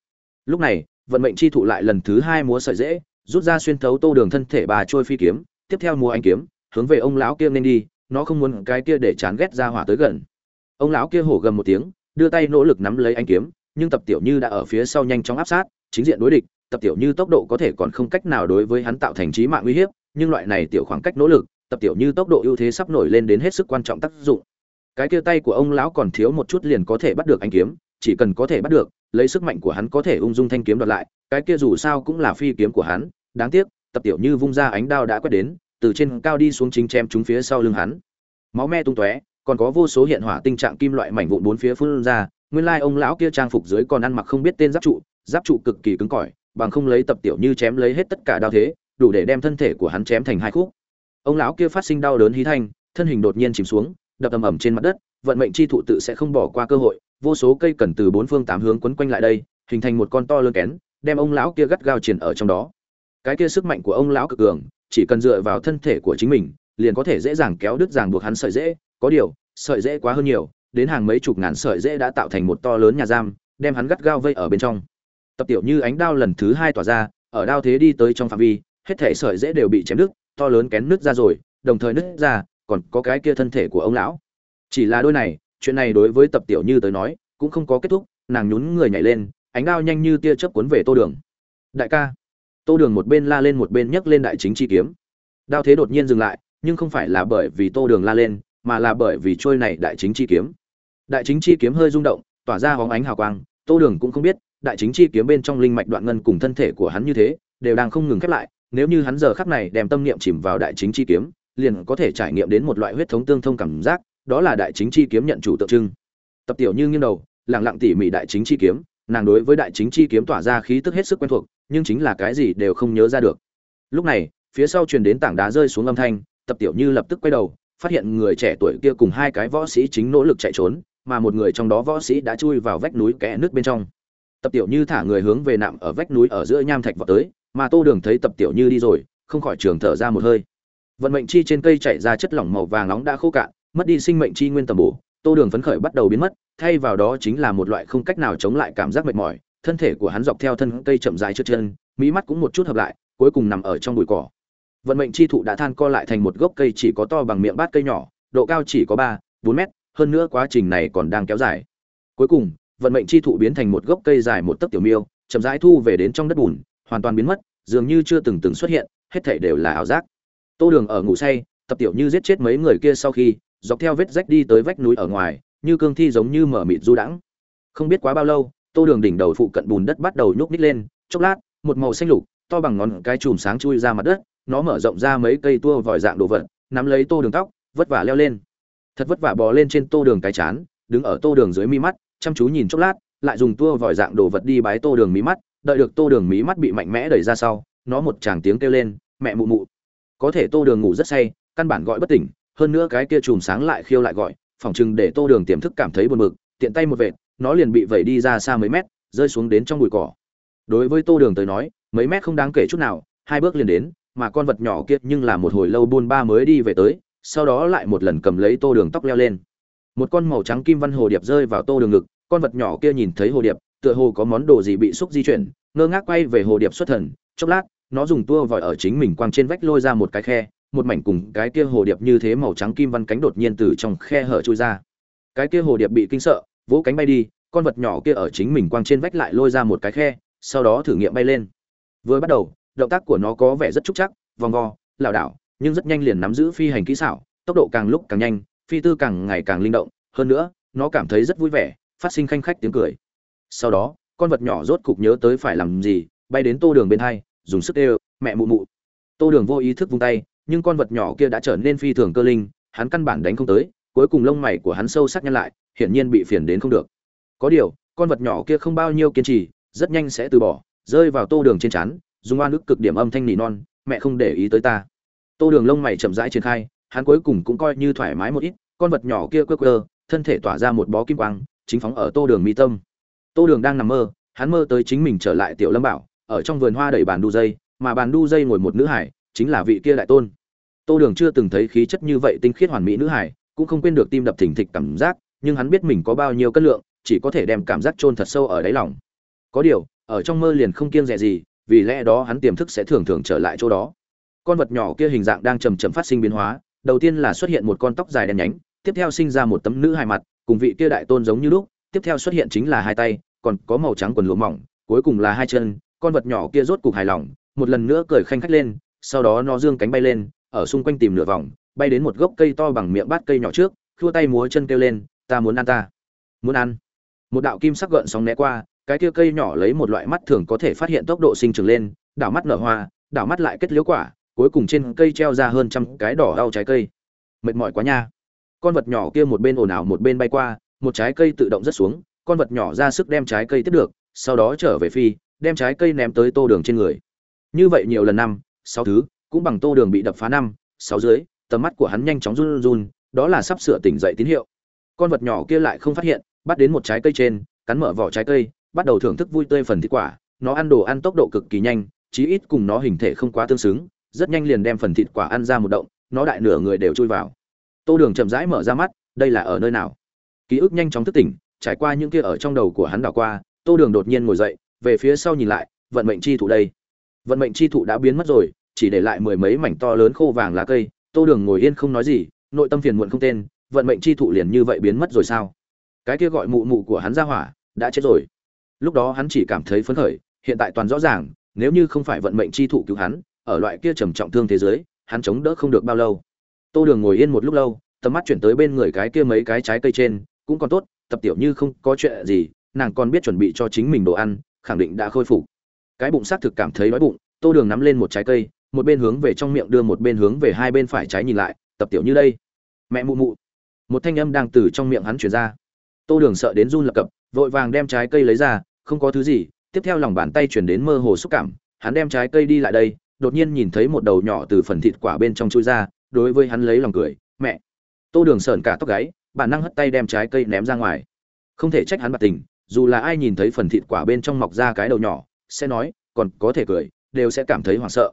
Lúc này, vận mệnh chi thụ lại lần thứ hai múa sợi dễ rút ra xuyên thấu tô đường thân thể bà trôi phi kiếm, tiếp theo múa anh kiếm, hướng về ông lão kia nên đi, nó không muốn cái kia để chán ghét ra hỏa tới gần. Ông lão kia hổ gầm một tiếng, đưa tay nỗ lực nắm lấy anh kiếm, nhưng tập tiểu như đã ở phía sau nhanh chóng áp sát, chính diện đối địch, tập tiểu như tốc độ có thể còn không cách nào đối với hắn tạo thành trí mạng uy hiếp, nhưng loại này tiểu khoảng cách nỗ lực, tập tiểu như tốc độ ưu thế sắp nổi lên đến hết sức quan trọng tác dụng. Cái kia tay của ông lão còn thiếu một chút liền có thể bắt được anh kiếm chỉ cần có thể bắt được, lấy sức mạnh của hắn có thể ung dung thanh kiếm đoạt lại, cái kia dù sao cũng là phi kiếm của hắn, đáng tiếc, tập tiểu như vung ra ánh đao đã quét đến, từ trên cao đi xuống chính chém chúng phía sau lưng hắn. Máu me tung tóe, còn có vô số hiện hỏa tinh trạng kim loại mảnh vụn bốn phía phun ra, nguyên lai ông lão kia trang phục dưới còn ăn mặc không biết tên giáp trụ giáp trụ cực kỳ cứng cỏi, bằng không lấy tập tiểu như chém lấy hết tất cả đao thế, đủ để đem thân thể của hắn chém thành hai khúc. Ông lão kia phát sinh đau đớn hí thanh, thân hình đột nhiên chìm xuống, đập ầm ầm trên mặt đất, vận mệnh chi thụ tự sẽ không bỏ qua cơ hội vô số cây cần từ bốn phương tám hướng quấn quanh lại đây, hình thành một con to lớn kén, đem ông lão kia gắt gao triển ở trong đó. Cái kia sức mạnh của ông lão cực cường, chỉ cần dựa vào thân thể của chính mình, liền có thể dễ dàng kéo đứt ràng buộc hắn sợi dễ. Có điều, sợi dễ quá hơn nhiều, đến hàng mấy chục ngàn sợi dễ đã tạo thành một to lớn nhà giam, đem hắn gắt gao vây ở bên trong. Tập tiểu như ánh đao lần thứ hai tỏa ra, ở đao thế đi tới trong phạm vi, hết thể sợi dễ đều bị chém đứt, to lớn kén nứt ra rồi, đồng thời nứt ra, còn có cái kia thân thể của ông lão. Chỉ là đôi này chuyện này đối với tập tiểu như tới nói, cũng không có kết thúc, nàng nhún người nhảy lên, ánh đao nhanh như tia chớp cuốn về tô đường. Đại ca. Tô đường một bên la lên một bên nhấc lên đại chính chi kiếm. Đao thế đột nhiên dừng lại, nhưng không phải là bởi vì tô đường la lên, mà là bởi vì trôi này đại chính chi kiếm. Đại chính chi kiếm hơi rung động, tỏa ra hóng ánh hào quang, tô đường cũng không biết, đại chính chi kiếm bên trong linh mạch đoạn ngân cùng thân thể của hắn như thế, đều đang không ngừng khép lại, nếu như hắn giờ khắc này đem tâm niệm chìm vào đại chính chi kiếm, liền có thể trải nghiệm đến một loại huyết thống tương thông cảm giác đó là đại chính chi kiếm nhận chủ tượng trưng. Tập tiểu như nghiêng đầu, lặng lặng tỉ mỉ đại chính chi kiếm, nàng đối với đại chính chi kiếm tỏa ra khí tức hết sức quen thuộc, nhưng chính là cái gì đều không nhớ ra được. Lúc này, phía sau truyền đến tảng đá rơi xuống âm thanh, tập tiểu như lập tức quay đầu, phát hiện người trẻ tuổi kia cùng hai cái võ sĩ chính nỗ lực chạy trốn, mà một người trong đó võ sĩ đã chui vào vách núi kẽ nước bên trong. Tập tiểu như thả người hướng về nạm ở vách núi ở giữa nham thạch vào tới, mà tô đường thấy tập tiểu như đi rồi, không khỏi trường thở ra một hơi. Vận mệnh chi trên cây chạy ra chất lỏng màu vàng nóng đã khô cạn mất đi sinh mệnh chi nguyên tầm bổ, tô đường phấn khởi bắt đầu biến mất, thay vào đó chính là một loại không cách nào chống lại cảm giác mệt mỏi, thân thể của hắn dọc theo thân cây chậm dài trượt chân mỹ mắt cũng một chút hợp lại, cuối cùng nằm ở trong bụi cỏ. Vận mệnh chi thụ đã than co lại thành một gốc cây chỉ có to bằng miệng bát cây nhỏ, độ cao chỉ có ba, bốn mét, hơn nữa quá trình này còn đang kéo dài. Cuối cùng, vận mệnh chi thụ biến thành một gốc cây dài một tấc tiểu miêu, chậm rãi thu về đến trong đất bùn, hoàn toàn biến mất, dường như chưa từng từng xuất hiện, hết thảy đều là ảo giác. Tô đường ở ngủ say, tập tiểu như giết chết mấy người kia sau khi dọc theo vết rách đi tới vách núi ở ngoài, như cương thi giống như mở mịt du đãng. Không biết quá bao lâu, tô đường đỉnh đầu phụ cận bùn đất bắt đầu nhúc ních lên, chốc lát, một màu xanh lục, to bằng ngón cái chùm sáng chui ra mặt đất, nó mở rộng ra mấy cây tua vòi dạng đồ vật, nắm lấy tô đường tóc, vất vả leo lên. Thật vất vả bò lên trên tô đường cái chán, đứng ở tô đường dưới mi mắt, chăm chú nhìn chốc lát, lại dùng tua vòi dạng đồ vật đi bái tô đường mí mắt, đợi được tô đường mí mắt bị mạnh mẽ đẩy ra sau, nó một chàng tiếng kêu lên, mẹ mụ mụ. Có thể tô đường ngủ rất say, căn bản gọi bất tỉnh hơn nữa cái kia chùm sáng lại khiêu lại gọi phỏng chừng để tô đường tiềm thức cảm thấy buồn bực, tiện tay một vệt, nó liền bị vẩy đi ra xa mấy mét, rơi xuống đến trong bụi cỏ. Đối với tô đường tới nói, mấy mét không đáng kể chút nào, hai bước liền đến, mà con vật nhỏ kia nhưng là một hồi lâu buôn ba mới đi về tới, sau đó lại một lần cầm lấy tô đường tóc leo lên. Một con màu trắng kim văn hồ điệp rơi vào tô đường ngực, con vật nhỏ kia nhìn thấy hồ điệp, tựa hồ có món đồ gì bị xúc di chuyển, ngơ ngác quay về hồ điệp xuất thần, chốc lát, nó dùng tua vòi ở chính mình quang trên vách lôi ra một cái khe một mảnh cùng cái kia hồ điệp như thế màu trắng kim văn cánh đột nhiên từ trong khe hở trôi ra. Cái kia hồ điệp bị kinh sợ, vỗ cánh bay đi, con vật nhỏ kia ở chính mình quang trên vách lại lôi ra một cái khe, sau đó thử nghiệm bay lên. Vừa bắt đầu, động tác của nó có vẻ rất trúc chắc, vòng vo, lảo đảo, nhưng rất nhanh liền nắm giữ phi hành kỹ xảo, tốc độ càng lúc càng nhanh, phi tư càng ngày càng linh động, hơn nữa, nó cảm thấy rất vui vẻ, phát sinh khanh khách tiếng cười. Sau đó, con vật nhỏ rốt cục nhớ tới phải làm gì, bay đến tô đường bên hai, dùng sức đều mẹ mụ mụ. Tô đường vô ý thức vung tay nhưng con vật nhỏ kia đã trở nên phi thường cơ linh hắn căn bản đánh không tới cuối cùng lông mày của hắn sâu sắc nhăn lại hiển nhiên bị phiền đến không được. Có điều con vật nhỏ kia không bao nhiêu kiên trì rất nhanh sẽ từ bỏ rơi vào tô đường trên trán, dùng oan ức cực điểm âm thanh nỉ non mẹ không để ý tới ta. Tô đường lông mày chậm rãi triển khai hắn cuối cùng cũng coi như thoải mái một ít con vật nhỏ kia quơ quơ thân thể tỏa ra một bó kim quang chính phóng ở tô đường mi tâm. Tô đường đang nằm mơ hắn mơ tới chính mình trở lại tiểu lâm bảo ở trong vườn hoa đầy bàn đu dây mà bàn đu dây ngồi một nữ hải chính là vị kia đại tôn. Tô đường chưa từng thấy khí chất như vậy tinh khiết hoàn mỹ nữ hải cũng không quên được tim đập thình thịch cảm giác, nhưng hắn biết mình có bao nhiêu cân lượng, chỉ có thể đem cảm giác chôn thật sâu ở đáy lòng. Có điều, ở trong mơ liền không kiêng dè gì, vì lẽ đó hắn tiềm thức sẽ thường thường trở lại chỗ đó. Con vật nhỏ kia hình dạng đang chầm chậm phát sinh biến hóa, đầu tiên là xuất hiện một con tóc dài đen nhánh, tiếp theo sinh ra một tấm nữ hài mặt, cùng vị kia đại tôn giống như lúc, tiếp theo xuất hiện chính là hai tay, còn có màu trắng quần lụa mỏng, cuối cùng là hai chân, con vật nhỏ kia rốt cục hài lòng, một lần nữa cười khanh khách lên sau đó nó dương cánh bay lên, ở xung quanh tìm nửa vòng, bay đến một gốc cây to bằng miệng bát cây nhỏ trước, khua tay múa chân kêu lên, ta muốn ăn ta, muốn ăn. Một đạo kim sắc gợn sóng né qua, cái kia cây nhỏ lấy một loại mắt thường có thể phát hiện tốc độ sinh trưởng lên, đảo mắt nở hoa, đảo mắt lại kết liễu quả, cuối cùng trên cây treo ra hơn trăm cái đỏ đau trái cây. Mệt mỏi quá nha. Con vật nhỏ kia một bên ồn ào một bên bay qua, một trái cây tự động rất xuống, con vật nhỏ ra sức đem trái cây tiếp được, sau đó trở về phi, đem trái cây ném tới tô đường trên người. Như vậy nhiều lần năm sáu thứ, cũng bằng tô đường bị đập phá năm, sáu dưới, tầm mắt của hắn nhanh chóng run run, đó là sắp sửa tỉnh dậy tín hiệu. Con vật nhỏ kia lại không phát hiện, bắt đến một trái cây trên, cắn mở vỏ trái cây, bắt đầu thưởng thức vui tươi phần thịt quả. Nó ăn đồ ăn tốc độ cực kỳ nhanh, chí ít cùng nó hình thể không quá tương xứng, rất nhanh liền đem phần thịt quả ăn ra một động, nó đại nửa người đều chui vào. Tô đường chậm rãi mở ra mắt, đây là ở nơi nào? Ký ức nhanh chóng thức tỉnh, trải qua những kia ở trong đầu của hắn đảo qua, tô đường đột nhiên ngồi dậy, về phía sau nhìn lại, vận mệnh chi thủ đây vận mệnh chi thụ đã biến mất rồi, chỉ để lại mười mấy mảnh to lớn khô vàng lá cây. Tô đường ngồi yên không nói gì, nội tâm phiền muộn không tên, vận mệnh chi thụ liền như vậy biến mất rồi sao? Cái kia gọi mụ mụ của hắn ra hỏa, đã chết rồi. Lúc đó hắn chỉ cảm thấy phấn khởi, hiện tại toàn rõ ràng, nếu như không phải vận mệnh chi thụ cứu hắn, ở loại kia trầm trọng thương thế giới, hắn chống đỡ không được bao lâu. Tô đường ngồi yên một lúc lâu, tầm mắt chuyển tới bên người cái kia mấy cái trái cây trên, cũng còn tốt, tập tiểu như không có chuyện gì, nàng còn biết chuẩn bị cho chính mình đồ ăn, khẳng định đã khôi phục cái bụng xác thực cảm thấy đói bụng, tô đường nắm lên một trái cây, một bên hướng về trong miệng đưa, một bên hướng về hai bên phải trái nhìn lại, tập tiểu như đây. Mẹ mụ mụ. Một thanh âm đang từ trong miệng hắn chuyển ra. Tô đường sợ đến run lập cập, vội vàng đem trái cây lấy ra, không có thứ gì, tiếp theo lòng bàn tay chuyển đến mơ hồ xúc cảm, hắn đem trái cây đi lại đây, đột nhiên nhìn thấy một đầu nhỏ từ phần thịt quả bên trong chui ra, đối với hắn lấy lòng cười, mẹ. Tô đường sờn cả tóc gáy, bản năng hất tay đem trái cây ném ra ngoài. Không thể trách hắn bạc tình, dù là ai nhìn thấy phần thịt quả bên trong mọc ra cái đầu nhỏ sẽ nói, còn có thể cười, đều sẽ cảm thấy hoảng sợ.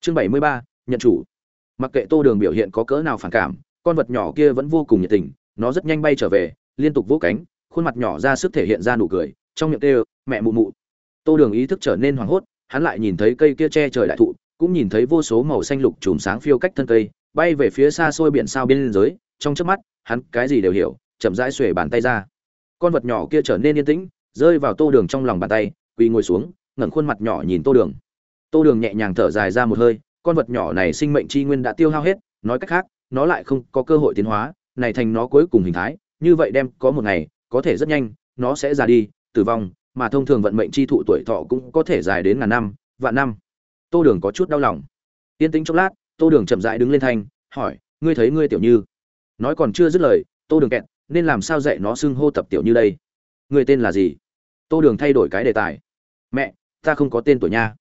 Chương bảy mươi ba, nhận chủ. Mặc kệ tô đường biểu hiện có cỡ nào phản cảm, con vật nhỏ kia vẫn vô cùng nhiệt tình, nó rất nhanh bay trở về, liên tục vỗ cánh, khuôn mặt nhỏ ra sức thể hiện ra nụ cười, trong miệng kêu, mẹ mụ mụ. Tô đường ý thức trở nên hoảng hốt, hắn lại nhìn thấy cây kia che trời đại thụ, cũng nhìn thấy vô số màu xanh lục chùm sáng phiêu cách thân cây, bay về phía xa xôi biển sao bên giới, trong trước mắt, hắn cái gì đều hiểu, chậm rãi xuể bàn tay ra. Con vật nhỏ kia trở nên yên tĩnh, rơi vào tô đường trong lòng bàn tay, quỳ ngồi xuống ngẩng khuôn mặt nhỏ nhìn tô đường. Tô đường nhẹ nhàng thở dài ra một hơi, con vật nhỏ này sinh mệnh tri nguyên đã tiêu hao hết, nói cách khác, nó lại không có cơ hội tiến hóa, này thành nó cuối cùng hình thái, như vậy đem có một ngày, có thể rất nhanh, nó sẽ già đi, tử vong, mà thông thường vận mệnh chi thụ tuổi thọ cũng có thể dài đến ngàn năm, vạn năm. Tô đường có chút đau lòng. Yên tĩnh chốc lát, tô đường chậm rãi đứng lên thanh, hỏi, ngươi thấy ngươi tiểu như? Nói còn chưa dứt lời, tô đường kẹt, nên làm sao dạy nó xưng hô tập tiểu như đây? Người tên là gì? Tô đường thay đổi cái đề tài. Mẹ ta không có tên tuổi nha.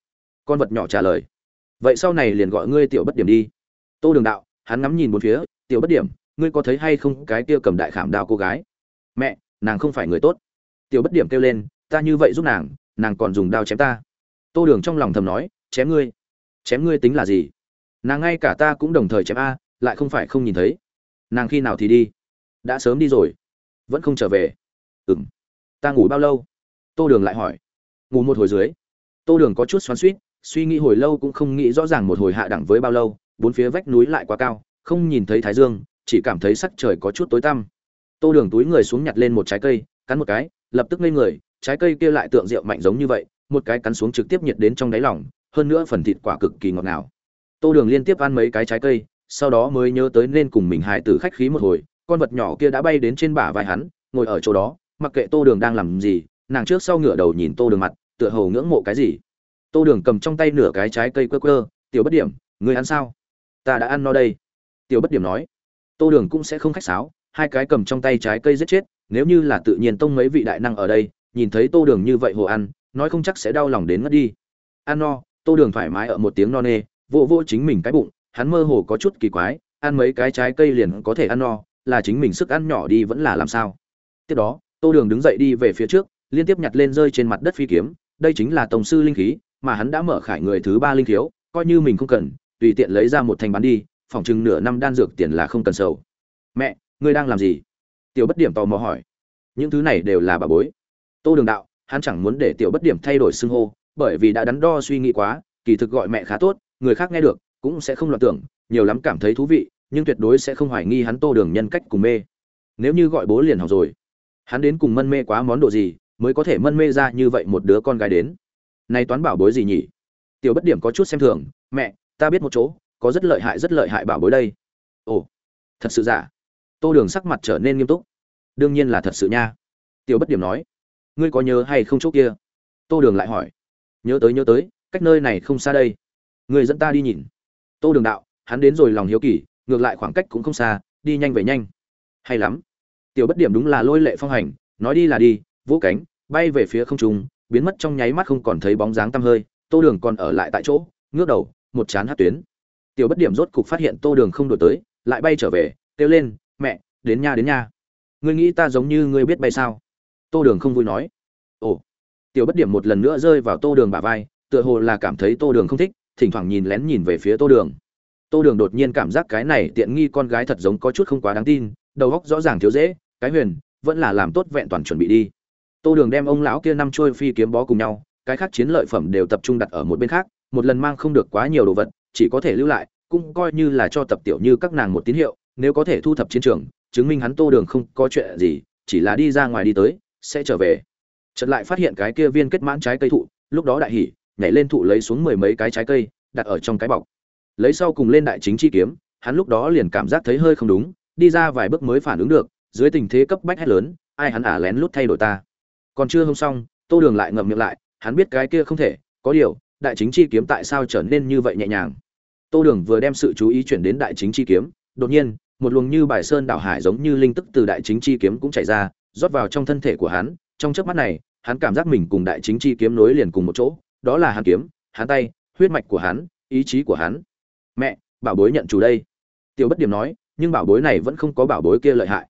Con vật nhỏ trả lời. Vậy sau này liền gọi ngươi tiểu bất điểm đi. Tô đường đạo, hắn ngắm nhìn một phía, tiểu bất điểm, ngươi có thấy hay không cái kia cầm đại khảm đao cô gái? Mẹ, nàng không phải người tốt. Tiểu bất điểm kêu lên, ta như vậy giúp nàng nàng còn dùng đao chém ta. Tô đường trong lòng thầm nói, chém ngươi. Chém ngươi tính là gì? Nàng ngay cả ta cũng đồng thời chém a, lại không phải không nhìn thấy. Nàng khi nào thì đi? Đã sớm đi rồi. Vẫn không trở về. Ừ m ta ngủ bao lâu? Tô đường lại hỏi. Ngủ một hồi dưới tô đường có chút xoắn suýt suy nghĩ hồi lâu cũng không nghĩ rõ ràng một hồi hạ đẳng với bao lâu, bốn phía vách núi lại quá cao, không nhìn thấy thái dương, chỉ cảm thấy sắc trời có chút tối tăm. Tô đường túi người xuống nhặt lên một trái cây, cắn một cái, lập tức ngây người, trái cây kia lại tượng rượu mạnh giống như vậy, một cái cắn xuống trực tiếp nhiệt đến trong đáy lòng, hơn nữa phần thịt quả cực kỳ ngọt ngào. Tô đường liên tiếp ăn mấy cái trái cây, sau đó mới nhớ tới nên cùng mình hại tử khách khí một hồi, con vật nhỏ kia đã bay đến trên bả vai hắn, ngồi ở chỗ đó, mặc kệ tô đường đang làm gì, nàng trước sau ngửa đầu nhìn tô đường mặt tựa hồ ngưỡng mộ cái gì? Tô đường cầm trong tay nửa cái trái cây quơ quơ, tiểu bất điểm người ăn sao? Ta đã ăn no đây. Tiểu bất điểm nói. Tô đường cũng sẽ không khách sáo, hai cái cầm trong tay trái cây giết chết, nếu như là tự nhiên tông mấy vị đại năng ở đây, nhìn thấy tô đường như vậy hồ ăn, nói không chắc sẽ đau lòng đến mất đi. Ăn no, tô đường thoải mái ở một tiếng no nê vô vô chính mình cái bụng, hắn mơ hồ có chút kỳ quái, ăn mấy cái trái cây liền có thể ăn no, là chính mình sức ăn nhỏ đi vẫn là làm sao? Tiếp đó, tô đường đứng dậy đi về phía trước, liên tiếp nhặt lên rơi trên mặt đất phi kiếm đây chính là tổng sư linh khí, mà hắn đã mở khải người thứ ba linh thiếu coi như mình không cần, tùy tiện lấy ra một thành bán đi phòng chừng nửa năm đan dược tiền là không cần sầu. Mẹ, ngươi đang làm gì? Tiểu bất điểm tò mò hỏi. Những thứ này đều là bà bối. Tô đường đạo, hắn chẳng muốn để tiểu bất điểm thay đổi xưng hô, bởi vì đã đắn đo suy nghĩ quá, kỳ thực gọi mẹ khá tốt, người khác nghe được, cũng sẽ không loạn tưởng, nhiều lắm cảm thấy thú vị, nhưng tuyệt đối sẽ không hoài nghi hắn tô đường nhân cách cùng mê. Nếu như gọi bố liền học rồi, hắn đến cùng mân mê quá món đồ gì mới có thể mân mê ra như vậy một đứa con gái đến. Nay toán bảo bối gì nhỉ? Tiểu bất điểm có chút xem thường, mẹ, ta biết một chỗ, có rất lợi hại rất lợi hại bảo bối đây. Ồ, thật sự giả? Tô đường sắc mặt trở nên nghiêm túc. Đương nhiên là thật sự nha. Tiểu bất điểm nói. Ngươi có nhớ hay không chỗ kia? Tô đường lại hỏi. Nhớ tới nhớ tới, cách nơi này không xa đây. Người dẫn ta đi nhìn. Tô đường đạo, hắn đến rồi lòng hiếu kỳ, ngược lại khoảng cách cũng không xa, đi nhanh về nhanh. Hay lắm. Tiểu bất điểm đúng là lôi lệ phong hành, nói đi là đi vỗ cánh, bay về phía không trung, biến mất trong nháy mắt không còn thấy bóng dáng tăm hơi, tô đường còn ở lại tại chỗ, ngước đầu, một chán hát tuyến. Tiểu bất điểm rốt cục phát hiện tô đường không đổi tới, lại bay trở về, kêu lên, mẹ, đến nha đến nha ngươi nghĩ ta giống như ngươi biết bay sao? Tô đường không vui nói. Ồ. Tiểu bất điểm một lần nữa rơi vào tô đường bả vai, tựa hồ là cảm thấy tô đường không thích, thỉnh thoảng nhìn lén nhìn về phía tô đường. Tô đường đột nhiên cảm giác cái này tiện nghi con gái thật giống có chút không quá đáng tin, đầu óc rõ ràng thiếu dễ, cái huyền, vẫn là làm tốt vẹn toàn chuẩn bị đi tô đường đem ông lão kia năm trôi phi kiếm bó cùng nhau, cái khác chiến lợi phẩm đều tập trung đặt ở một bên khác, một lần mang không được quá nhiều đồ vật, chỉ có thể lưu lại, cũng coi như là cho tập tiểu như các nàng một tín hiệu, nếu có thể thu thập chiến trường, chứng minh hắn tô đường không có chuyện gì, chỉ là đi ra ngoài đi tới, sẽ trở về. Chợt lại phát hiện cái kia viên kết mãn trái cây thụ, lúc đó đại hỉ, nhảy lên thụ lấy xuống mười mấy cái trái cây, đặt ở trong cái bọc. Lấy sau cùng lên đại chính chi kiếm, hắn lúc đó liền cảm giác thấy hơi không đúng, đi ra vài bước mới phản ứng được, dưới tình thế cấp bách hét lớn, ai hắn ả à lén lút thay đổi ta còn chưa hôm xong, tô đường lại ngậm miệng lại, hắn biết cái kia không thể, có điều, đại chính chi kiếm tại sao trở nên như vậy nhẹ nhàng? Tô đường vừa đem sự chú ý chuyển đến đại chính chi kiếm, đột nhiên, một luồng như bài sơn đảo hải giống như linh tức từ đại chính chi kiếm cũng chảy ra, rót vào trong thân thể của hắn. Trong chớp mắt này, hắn cảm giác mình cùng đại chính chi kiếm nối liền cùng một chỗ, đó là hắn kiếm, hắn tay, huyết mạch của hắn, ý chí của hắn. Mẹ, bảo bối nhận chủ đây. Tiểu bất điểm nói, nhưng bảo bối này vẫn không có bảo bối kia lợi hại.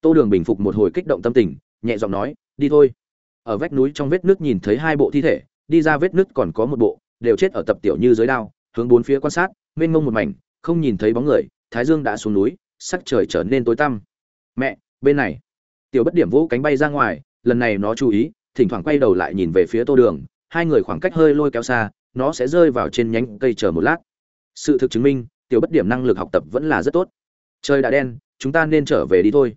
Tô đường bình phục một hồi kích động tâm tình, nhẹ giọng nói, đi thôi ở vách núi trong vết nước nhìn thấy hai bộ thi thể, đi ra vết nước còn có một bộ, đều chết ở tập tiểu như dưới đao, hướng bốn phía quan sát, mênh mông một mảnh, không nhìn thấy bóng người, thái dương đã xuống núi, sắc trời trở nên tối tăm. Mẹ, bên này. Tiểu bất điểm vỗ cánh bay ra ngoài, lần này nó chú ý, thỉnh thoảng quay đầu lại nhìn về phía tô đường, hai người khoảng cách hơi lôi kéo xa, nó sẽ rơi vào trên nhánh cây chờ một lát. Sự thực chứng minh, tiểu bất điểm năng lực học tập vẫn là rất tốt. Trời đã đen, chúng ta nên trở về đi thôi.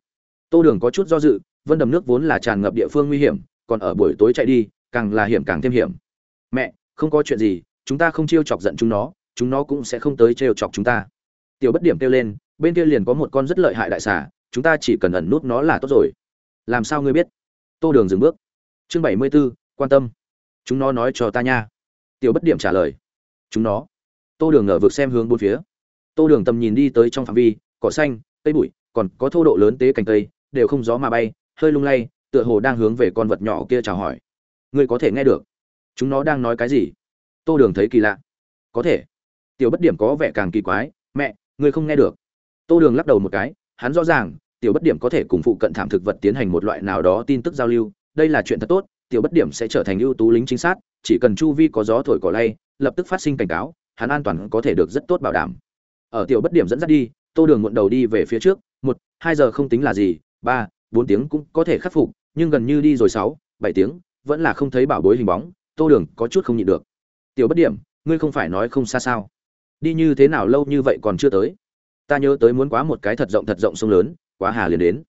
Tô đường có chút do dự, vân đầm nước vốn là tràn ngập địa phương nguy hiểm còn ở buổi tối chạy đi, càng là hiểm càng thêm hiểm. Mẹ, không có chuyện gì, chúng ta không chiêu chọc giận chúng nó chúng nó cũng sẽ không tới trêu chọc chúng ta. Tiểu bất điểm kêu lên, bên kia liền có một con rất lợi hại đại xà, chúng ta chỉ cần ẩn nút nó là tốt rồi. Làm sao ngươi biết? Tô đường dừng bước. Chương bảy mươi b ố quan tâm. Chúng nó nói cho ta nha. Tiểu bất điểm trả lời. Chúng nó. Tô đường ngờ vực xem hướng bốn phía. Tô đường tầm nhìn đi tới trong phạm vi, cỏ xanh, cây bụi, còn có thô độ lớn tế cành cây, đều không gió mà bay, hơi lung lay tựa hồ đang hướng về con vật nhỏ kia chào hỏi. Ngươi có thể nghe được. Chúng nó đang nói cái gì? Tô đường thấy kỳ lạ. Có thể. Tiểu bất điểm có vẻ càng kỳ quái. Mẹ, ngươi không nghe được. Tô đường lắc đầu một cái. Hắn rõ ràng, tiểu bất điểm có thể cùng phụ cận thảm thực vật tiến hành một loại nào đó tin tức giao lưu. Đây là chuyện thật tốt. Tiểu bất điểm sẽ trở thành ưu tú lính chính xác chỉ cần chu vi có gió thổi cỏ lay, lập tức phát sinh cảnh cáo, hắn an toàn có thể được rất tốt bảo đảm. Ở tiểu bất điểm dẫn dắt đi, tô đường muộn đầu đi về phía trước. Một, hai giờ không tính là gì. Ba, bốn tiếng cũng có thể khắc phục nhưng gần như đi rồi sáu, bảy tiếng, vẫn là không thấy bảo bối hình bóng, tô đường có chút không nhịn được. Tiểu bất điểm, ngươi không phải nói không xa sao? Đi như thế nào lâu như vậy còn chưa tới? Ta nhớ tới muốn quá một cái thật rộng thật rộng sông lớn, quá hà liền đến.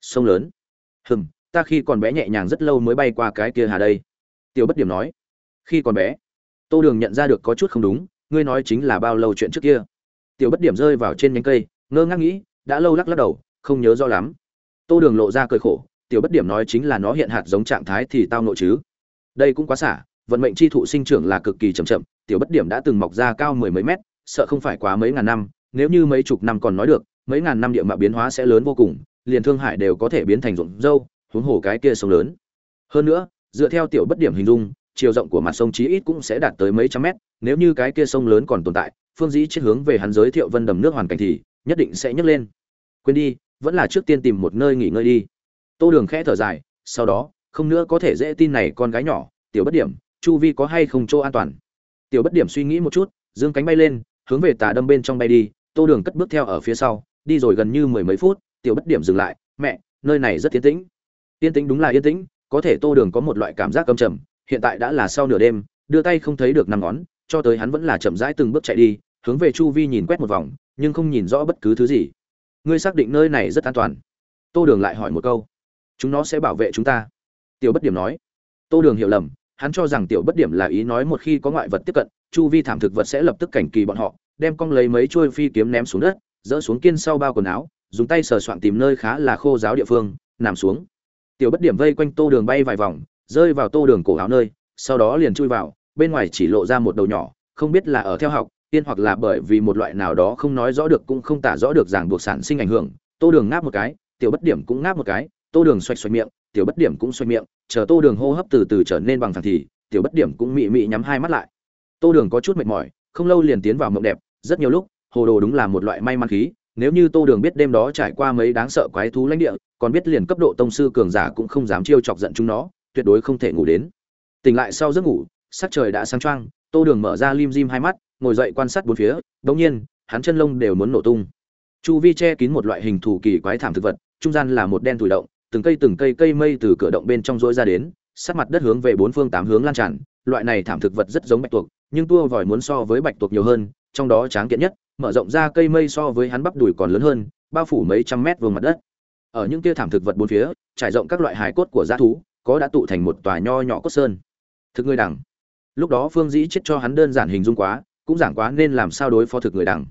Sông lớn? Hừm, ta khi còn bé nhẹ nhàng rất lâu mới bay qua cái kia hà đây. Tiểu bất điểm nói. Khi còn bé, tô đường nhận ra được có chút không đúng, ngươi nói chính là bao lâu chuyện trước kia. Tiểu bất điểm rơi vào trên nhánh cây, ngơ ngác nghĩ, đã lâu lắc lắc đầu, không nhớ rõ lắm. Tô đường lộ ra cười khổ tiểu bất điểm nói chính là nó hiện hạt giống trạng thái thì tao nội chứ. Đây cũng quá xả, vận mệnh chi thụ sinh trưởng là cực kỳ chậm chậm, tiểu bất điểm đã từng mọc ra cao mười mấy mét, sợ không phải quá mấy ngàn năm, nếu như mấy chục năm còn nói được, mấy ngàn năm địa mạo biến hóa sẽ lớn vô cùng, liền thương hải đều có thể biến thành ruộng dâu, huống hồ cái kia sông lớn. Hơn nữa, dựa theo tiểu bất điểm hình dung, chiều rộng của mặt sông chí ít cũng sẽ đạt tới mấy trăm mét, nếu như cái kia sông lớn còn tồn tại, phương dĩ chết hướng về hắn giới thiệu vân đầm nước hoàn cảnh thì nhất định sẽ nhấc lên. Quên đi, vẫn là trước tiên tìm một nơi nghỉ ngơi đi tô đường khẽ thở dài, sau đó, không nữa có thể dễ tin này con gái nhỏ, tiểu bất điểm, chu vi có hay không chỗ an toàn? Tiểu bất điểm suy nghĩ một chút, dương cánh bay lên, hướng về tà đâm bên trong bay đi, tô đường cất bước theo ở phía sau, đi rồi gần như mười mấy phút, tiểu bất điểm dừng lại, mẹ, nơi này rất yên tĩnh. Yên tĩnh đúng là yên tĩnh, có thể tô đường có một loại cảm giác cầm trầm, hiện tại đã là sau nửa đêm, đưa tay không thấy được năm ngón, cho tới hắn vẫn là chậm rãi từng bước chạy đi, hướng về chu vi nhìn quét một vòng, nhưng không nhìn rõ bất cứ thứ gì. Ngươi xác định nơi này rất an toàn? Tô đường lại hỏi một câu chúng nó sẽ bảo vệ chúng ta. Tiểu bất điểm nói. Tô đường hiểu lầm, hắn cho rằng tiểu bất điểm là ý nói một khi có ngoại vật tiếp cận, chu vi thảm thực vật sẽ lập tức cảnh kỳ bọn họ, đem cong lấy mấy chuôi phi kiếm ném xuống đất, dỡ xuống kiên sau bao quần áo, dùng tay sờ soạn tìm nơi khá là khô giáo địa phương, nằm xuống. Tiểu bất điểm vây quanh tô đường bay vài vòng, rơi vào tô đường cổ áo nơi, sau đó liền chui vào, bên ngoài chỉ lộ ra một đầu nhỏ, không biết là ở theo học tiên hoặc là bởi vì một loại nào đó không nói rõ được cũng không tả rõ được ràng buộc sản sinh ảnh hưởng. Tô đường ngáp một cái, tiểu bất điểm cũng ngáp một cái tô đường xoạch xoạch miệng, tiểu bất điểm cũng xoạch miệng, chờ tô đường hô hấp từ từ trở nên bằng thẳng thì, tiểu bất điểm cũng mị mị nhắm hai mắt lại. Tô đường có chút mệt mỏi, không lâu liền tiến vào mộng đẹp, rất nhiều lúc, hồ đồ đúng là một loại may mắn khí, nếu như tô đường biết đêm đó trải qua mấy đáng sợ quái thú lãnh địa, còn biết liền cấp độ tông sư cường giả cũng không dám chiêu chọc giận chúng nó, tuyệt đối không thể ngủ đến. Tỉnh lại sau giấc ngủ, sắc trời đã sáng choang, tô đường mở ra lim dim hai mắt, ngồi dậy quan sát bốn phía, bỗng nhiên, hắn chân lông đều muốn nổ tung. Chu vi che kín một loại hình thù kỳ quái thảm thực vật, trung gian là một đen thủi động từng cây từng cây cây mây từ cửa động bên trong rỗi ra đến sát mặt đất hướng về bốn phương tám hướng lan tràn, loại này thảm thực vật rất giống bạch tuộc, nhưng tua vòi muốn so với bạch tuộc nhiều hơn, trong đó tráng kiện nhất, mở rộng ra cây mây so với hắn bắp đùi còn lớn hơn, bao phủ mấy trăm mét vuông mặt đất. Ở những kia thảm thực vật bốn phía, trải rộng các loại hài cốt của dã thú, có đã tụ thành một tòa nho nhỏ cốt sơn. Thực người đẳng lúc đó phương dĩ chết cho hắn đơn giản hình dung quá, cũng giảng quá nên làm sao đối phó thực người đẳng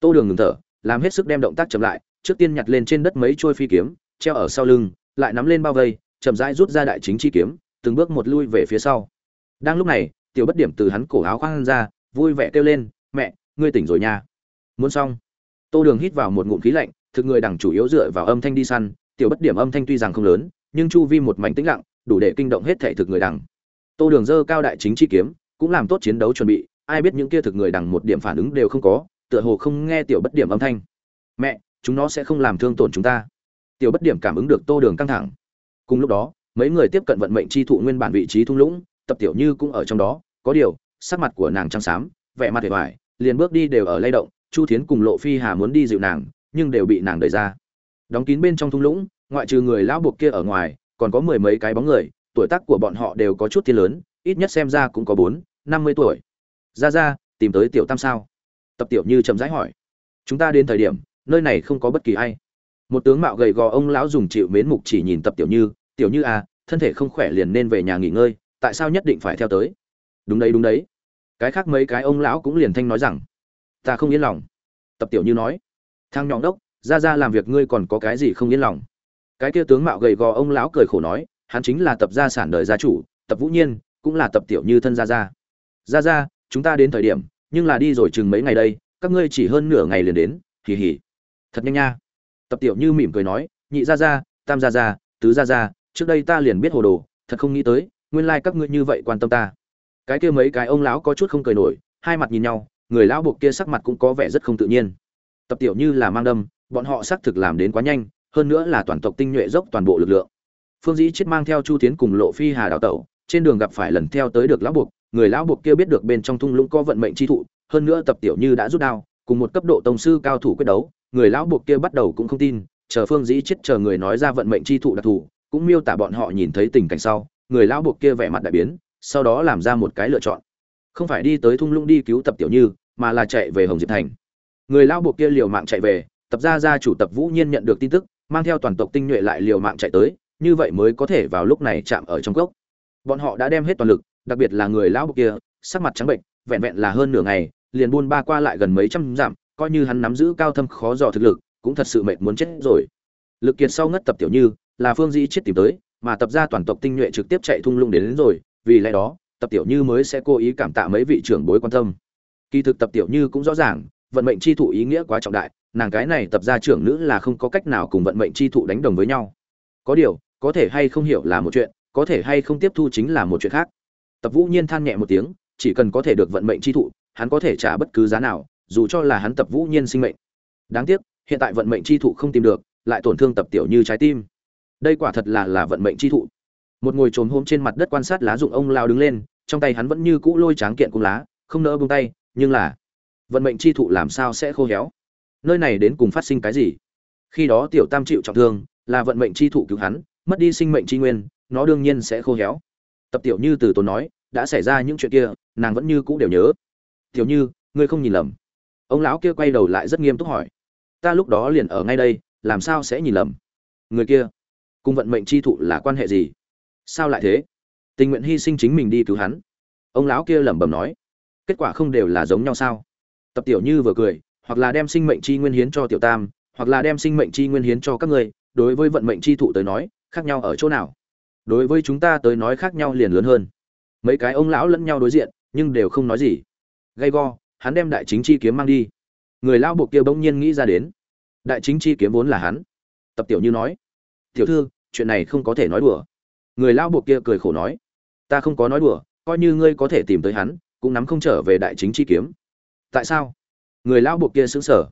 tô đường ngừng thở, làm hết sức đem động tác chậm lại, trước tiên nhặt lên trên đất mấy trôi phi kiếm treo ở sau lưng, lại nắm lên bao vây, chậm rãi rút ra đại chính chi kiếm, từng bước một lui về phía sau. Đang lúc này, tiểu bất điểm từ hắn cổ áo khoang ra, vui vẻ kêu lên, mẹ, ngươi tỉnh rồi nha. Muốn xong. Tô đường hít vào một ngụm khí lạnh, thực người đằng chủ yếu dựa vào âm thanh đi săn, tiểu bất điểm âm thanh tuy rằng không lớn, nhưng chu vi một mảnh tĩnh lặng, đủ để kinh động hết thể thực người đằng. Tô đường dơ cao đại chính chi kiếm, cũng làm tốt chiến đấu chuẩn bị, ai biết những kia thực người đằng một điểm phản ứng đều không có, tựa hồ không nghe tiểu bất điểm âm thanh. Mẹ, chúng nó sẽ không làm thương tổn chúng ta tiểu bất điểm cảm ứng được tô đường căng thẳng. Cùng lúc đó mấy người tiếp cận vận mệnh chi thụ nguyên bản vị trí thung lũng tập tiểu như cũng ở trong đó. Có điều sắc mặt của nàng trắng xám vẻ mặt hề vải, liền bước đi đều ở lay động chu thiến cùng lộ phi hà muốn đi dịu nàng nhưng đều bị nàng đẩy ra. Đóng kín bên trong thung lũng ngoại trừ người lão buộc kia ở ngoài còn có mười mấy cái bóng người tuổi tác của bọn họ đều có chút thiên lớn ít nhất xem ra cũng có bốn năm mươi tuổi. Ra ra tìm tới tiểu tam sao? Tập tiểu như chậm rãi hỏi. Chúng ta đến thời điểm nơi này không có bất kỳ ai một tướng mạo gầy gò ông lão dùng chịu mến mục chỉ nhìn tập tiểu như tiểu như à thân thể không khỏe liền nên về nhà nghỉ ngơi, tại sao nhất định phải theo tới? Đúng đấy đúng đấy. Cái khác mấy cái ông lão cũng liền thanh nói rằng, ta không yên lòng. Tập tiểu như nói thang nhọn đốc, ra ra làm việc ngươi còn có cái gì không yên lòng? Cái kia tướng mạo gầy gò ông lão cười khổ nói, hắn chính là tập gia sản đời gia chủ, tập vũ nhiên, cũng là tập tiểu như thân gia gia. Gia gia, chúng ta đến thời điểm, nhưng là đi rồi chừng mấy ngày đây, các ngươi chỉ hơn nửa ngày liền đến, hì hì. Thật nhanh nha tập tiểu như mỉm cười nói, nhị gia gia, tam gia gia, tứ gia gia, trước đây ta liền biết hồ đồ, thật không nghĩ tới, nguyên lai các ngươi như vậy quan tâm ta. Cái kia mấy cái ông lão có chút không cười nổi, hai mặt nhìn nhau, người lão buộc kia sắc mặt cũng có vẻ rất không tự nhiên. Tập tiểu như là mang đâm, bọn họ xác thực làm đến quá nhanh, hơn nữa là toàn tộc tinh nhuệ dốc toàn bộ lực lượng. Phương dĩ chết mang theo chu tiến cùng lộ phi hà đào tẩu, trên đường gặp phải lần theo tới được lão buộc, người lão buộc kia biết được bên trong thung lũng có vận mệnh chi thụ, hơn nữa tập tiểu như đã rút đao, cùng một cấp độ tông sư cao thủ quyết đấu người lão buộc kia bắt đầu cũng không tin, chờ phương dĩ chết chờ người nói ra vận mệnh chi thụ đặc thù, cũng miêu tả bọn họ nhìn thấy tình cảnh sau, người lão buộc kia vẻ mặt đại biến, sau đó làm ra một cái lựa chọn. Không phải đi tới thung lũng đi cứu tập tiểu như, mà là chạy về hồng diệp thành. Người lão buộc kia liều mạng chạy về, tập gia gia chủ tập vũ nhiên nhận được tin tức, mang theo toàn tộc tinh nhuệ lại liều mạng chạy tới, như vậy mới có thể vào lúc này chạm ở trong gốc bọn họ đã đem hết toàn lực, đặc biệt là người lão buộc kia, sắc mặt trắng bệnh vẹn vẹn là hơn nửa ngày, liền buôn ba qua lại gần mấy trăm dặm coi như hắn nắm giữ cao thâm khó dò thực lực cũng thật sự mệt muốn chết rồi. Lực kiệt sau ngất tập tiểu như là phương dĩ chết tìm tới mà tập gia toàn tộc tinh nhuệ trực tiếp chạy thung lũng đến, đến rồi vì lẽ đó tập tiểu như mới sẽ cố ý cảm tạ mấy vị trưởng bối quan tâm. Kỳ thực tập tiểu như cũng rõ ràng vận mệnh chi thụ ý nghĩa quá trọng đại nàng cái này tập gia trưởng nữ là không có cách nào cùng vận mệnh chi thụ đánh đồng với nhau. Có điều có thể hay không hiểu là một chuyện có thể hay không tiếp thu chính là một chuyện khác. Tập vũ nhiên than nhẹ một tiếng chỉ cần có thể được vận mệnh chi thụ hắn có thể trả bất cứ giá nào dù cho là hắn tập vũ nhiên sinh mệnh. Đáng tiếc, hiện tại vận mệnh chi thụ không tìm được, lại tổn thương tập tiểu như trái tim. Đây quả thật là là vận mệnh chi thụ. Một ngồi trồm hôm trên mặt đất quan sát lá dụng ông lao đứng lên, trong tay hắn vẫn như cũ lôi tráng kiện cung lá, không nỡ buông tay, nhưng là, vận mệnh chi thụ làm sao sẽ khô héo? Nơi này đến cùng phát sinh cái gì? Khi đó tiểu tam chịu trọng thương, là vận mệnh chi thụ cứu hắn, mất đi sinh mệnh chi nguyên, nó đương nhiên sẽ khô héo. Tập tiểu như từ tốn nói, đã xảy ra những chuyện kia, nàng vẫn như cũ đều nhớ. Tiểu như, ngươi không nhìn lầm ông lão kia quay đầu lại rất nghiêm túc hỏi. Ta lúc đó liền ở ngay đây, làm sao sẽ nhìn lầm? Người kia, cùng vận mệnh chi thụ là quan hệ gì? Sao lại thế? Tình nguyện hy sinh chính mình đi cứu hắn. Ông lão kia lẩm bẩm nói. Kết quả không đều là giống nhau sao? Tập tiểu như vừa cười, hoặc là đem sinh mệnh chi nguyên hiến cho tiểu tam, hoặc là đem sinh mệnh chi nguyên hiến cho các người đối với vận mệnh chi thụ tới nói, khác nhau ở chỗ nào? Đối với chúng ta tới nói khác nhau liền lớn hơn. Mấy cái ông lão lẫn nhau đối diện, nhưng đều không nói gì. Gay go hắn đem đại chính chi kiếm mang đi. Người lao buộc kia bỗng nhiên nghĩ ra đến. Đại chính chi kiếm vốn là hắn. Tập tiểu như nói, tiểu thư, chuyện này không có thể nói đùa. Người lao buộc kia cười khổ nói, ta không có nói đùa, coi như ngươi có thể tìm tới hắn, cũng nắm không trở về đại chính chi kiếm. Tại sao? Người lao buộc kia xứng sở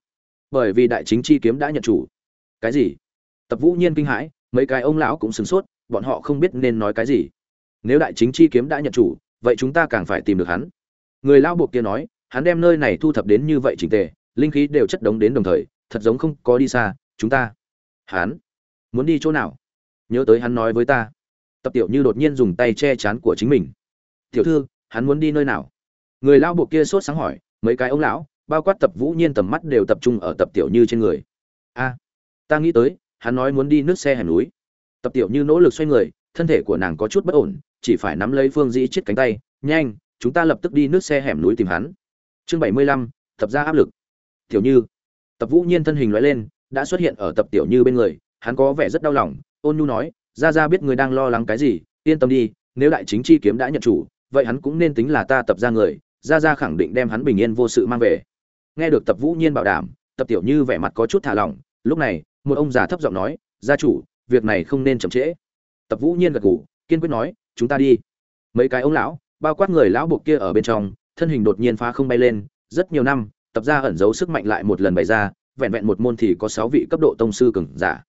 bởi vì đại chính chi kiếm đã nhận chủ. Cái gì? Tập vũ nhiên kinh hãi, mấy cái ông lão cũng sửng sốt, bọn họ không biết nên nói cái gì. Nếu đại chính chi kiếm đã nhận chủ, vậy chúng ta càng phải tìm được hắn. Người lao buộc kia nói hắn đem nơi này thu thập đến như vậy chỉnh tề, linh khí đều chất đống đến đồng thời, thật giống không có đi xa, chúng ta. Hắn, muốn đi chỗ nào? Nhớ tới hắn nói với ta. Tập tiểu như đột nhiên dùng tay che chắn của chính mình. Tiểu thư, hắn muốn đi nơi nào? Người lão bộ kia sốt sáng hỏi, mấy cái ông lão, bao quát tập vũ nhiên tầm mắt đều tập trung ở tập tiểu như trên người. A, ta nghĩ tới, hắn nói muốn đi nước xe hẻm núi. Tập tiểu như nỗ lực xoay người, thân thể của nàng có chút bất ổn, chỉ phải nắm lấy phương dĩ chết cánh tay, nhanh, chúng ta lập tức đi nước xe hẻm núi tìm hắn chương bảy mươi lăm, tập ra áp lực. Tiểu như. Tập vũ nhiên thân hình loại lên, đã xuất hiện ở tập tiểu như bên người, hắn có vẻ rất đau lòng. Ôn nhu nói, ra ra biết người đang lo lắng cái gì, yên tâm đi, nếu đại chính chi kiếm đã nhận chủ, vậy hắn cũng nên tính là ta tập ra người. Ra ra khẳng định đem hắn bình yên vô sự mang về. Nghe được tập vũ nhiên bảo đảm, tập tiểu như vẻ mặt có chút thả lỏng. Lúc này, một ông già thấp giọng nói, gia chủ, việc này không nên chậm trễ. Tập vũ nhiên gật gù, kiên quyết nói, chúng ta đi. Mấy cái ông lão, bao quát người lão buộc kia ở bên trong thân hình đột nhiên phá không bay lên, rất nhiều năm, tập gia ẩn giấu sức mạnh lại một lần bày ra, vẹn vẹn một môn thì có sáu vị cấp độ tông sư cường giả.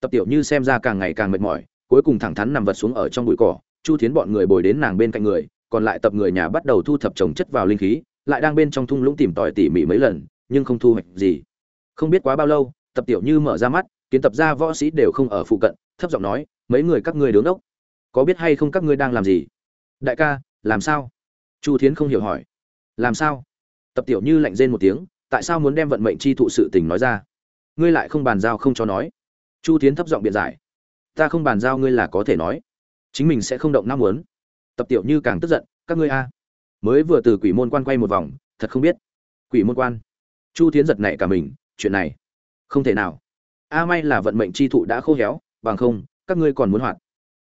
Tập tiểu như xem ra càng ngày càng mệt mỏi, cuối cùng thẳng thắn nằm vật xuống ở trong bụi cỏ, chu thiến bọn người bồi đến nàng bên cạnh người, còn lại tập người nhà bắt đầu thu thập trồng chất vào linh khí, lại đang bên trong thung lũng tìm tòi tỉ mỉ mấy lần, nhưng không thu hoạch gì. Không biết quá bao lâu, tập tiểu như mở ra mắt, kiến tập gia võ sĩ đều không ở phụ cận, thấp giọng nói, mấy người các ngươi đứng đốc, có biết hay không các ngươi đang làm gì? Đại ca, làm sao? Chu thiến không hiểu hỏi. Làm sao? Tập tiểu như lạnh rên một tiếng, tại sao muốn đem vận mệnh chi thụ sự tình nói ra? Ngươi lại không bàn giao không cho nói. Chu thiến thấp giọng biện giải. Ta không bàn giao ngươi là có thể nói. Chính mình sẽ không động nam muốn. Tập tiểu như càng tức giận, các ngươi a. Mới vừa từ quỷ môn quan quay một vòng, thật không biết. Quỷ môn quan. Chu Thiến giật nảy cả mình, chuyện này. Không thể nào. A may là vận mệnh chi thụ đã khô héo, bằng không, các ngươi còn muốn hoạt.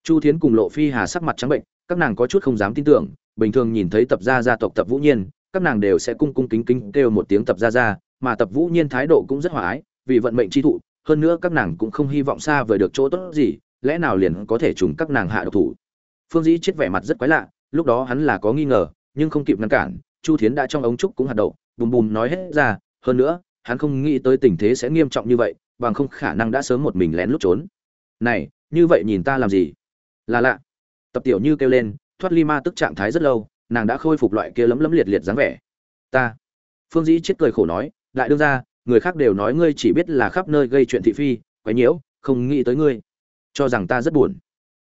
Chu Thiến cùng lộ phi hà sắc mặt trắng bệnh, các nàng có chút không dám tin tưởng bình thường nhìn thấy tập gia gia tộc tập vũ nhiên, các nàng đều sẽ cung cung kính kính kêu một tiếng tập gia gia, mà tập vũ nhiên thái độ cũng rất hòa ái, vì vận mệnh chi thụ, hơn nữa các nàng cũng không hy vọng xa vời được chỗ tốt gì, lẽ nào liền có thể trùng các nàng hạ độc thủ. Phương dĩ chết vẻ mặt rất quái lạ, lúc đó hắn là có nghi ngờ, nhưng không kịp ngăn cản, chu thiến đã trong ống trúc cũng hạt đậu bùm bùm nói hết ra, hơn nữa, hắn không nghĩ tới tình thế sẽ nghiêm trọng như vậy, bằng không khả năng đã sớm một mình lén lút trốn. Này, như vậy nhìn ta làm gì? Là lạ. Tập tiểu như kêu lên thoát ly ma tức trạng thái rất lâu, nàng đã khôi phục loại kia lấm lấm liệt liệt dáng vẻ. Ta. Phương dĩ chết cười khổ nói đại đương ra, người khác đều nói ngươi chỉ biết là khắp nơi gây chuyện thị phi quấy nhiễu, không nghĩ tới ngươi. Cho rằng ta rất buồn.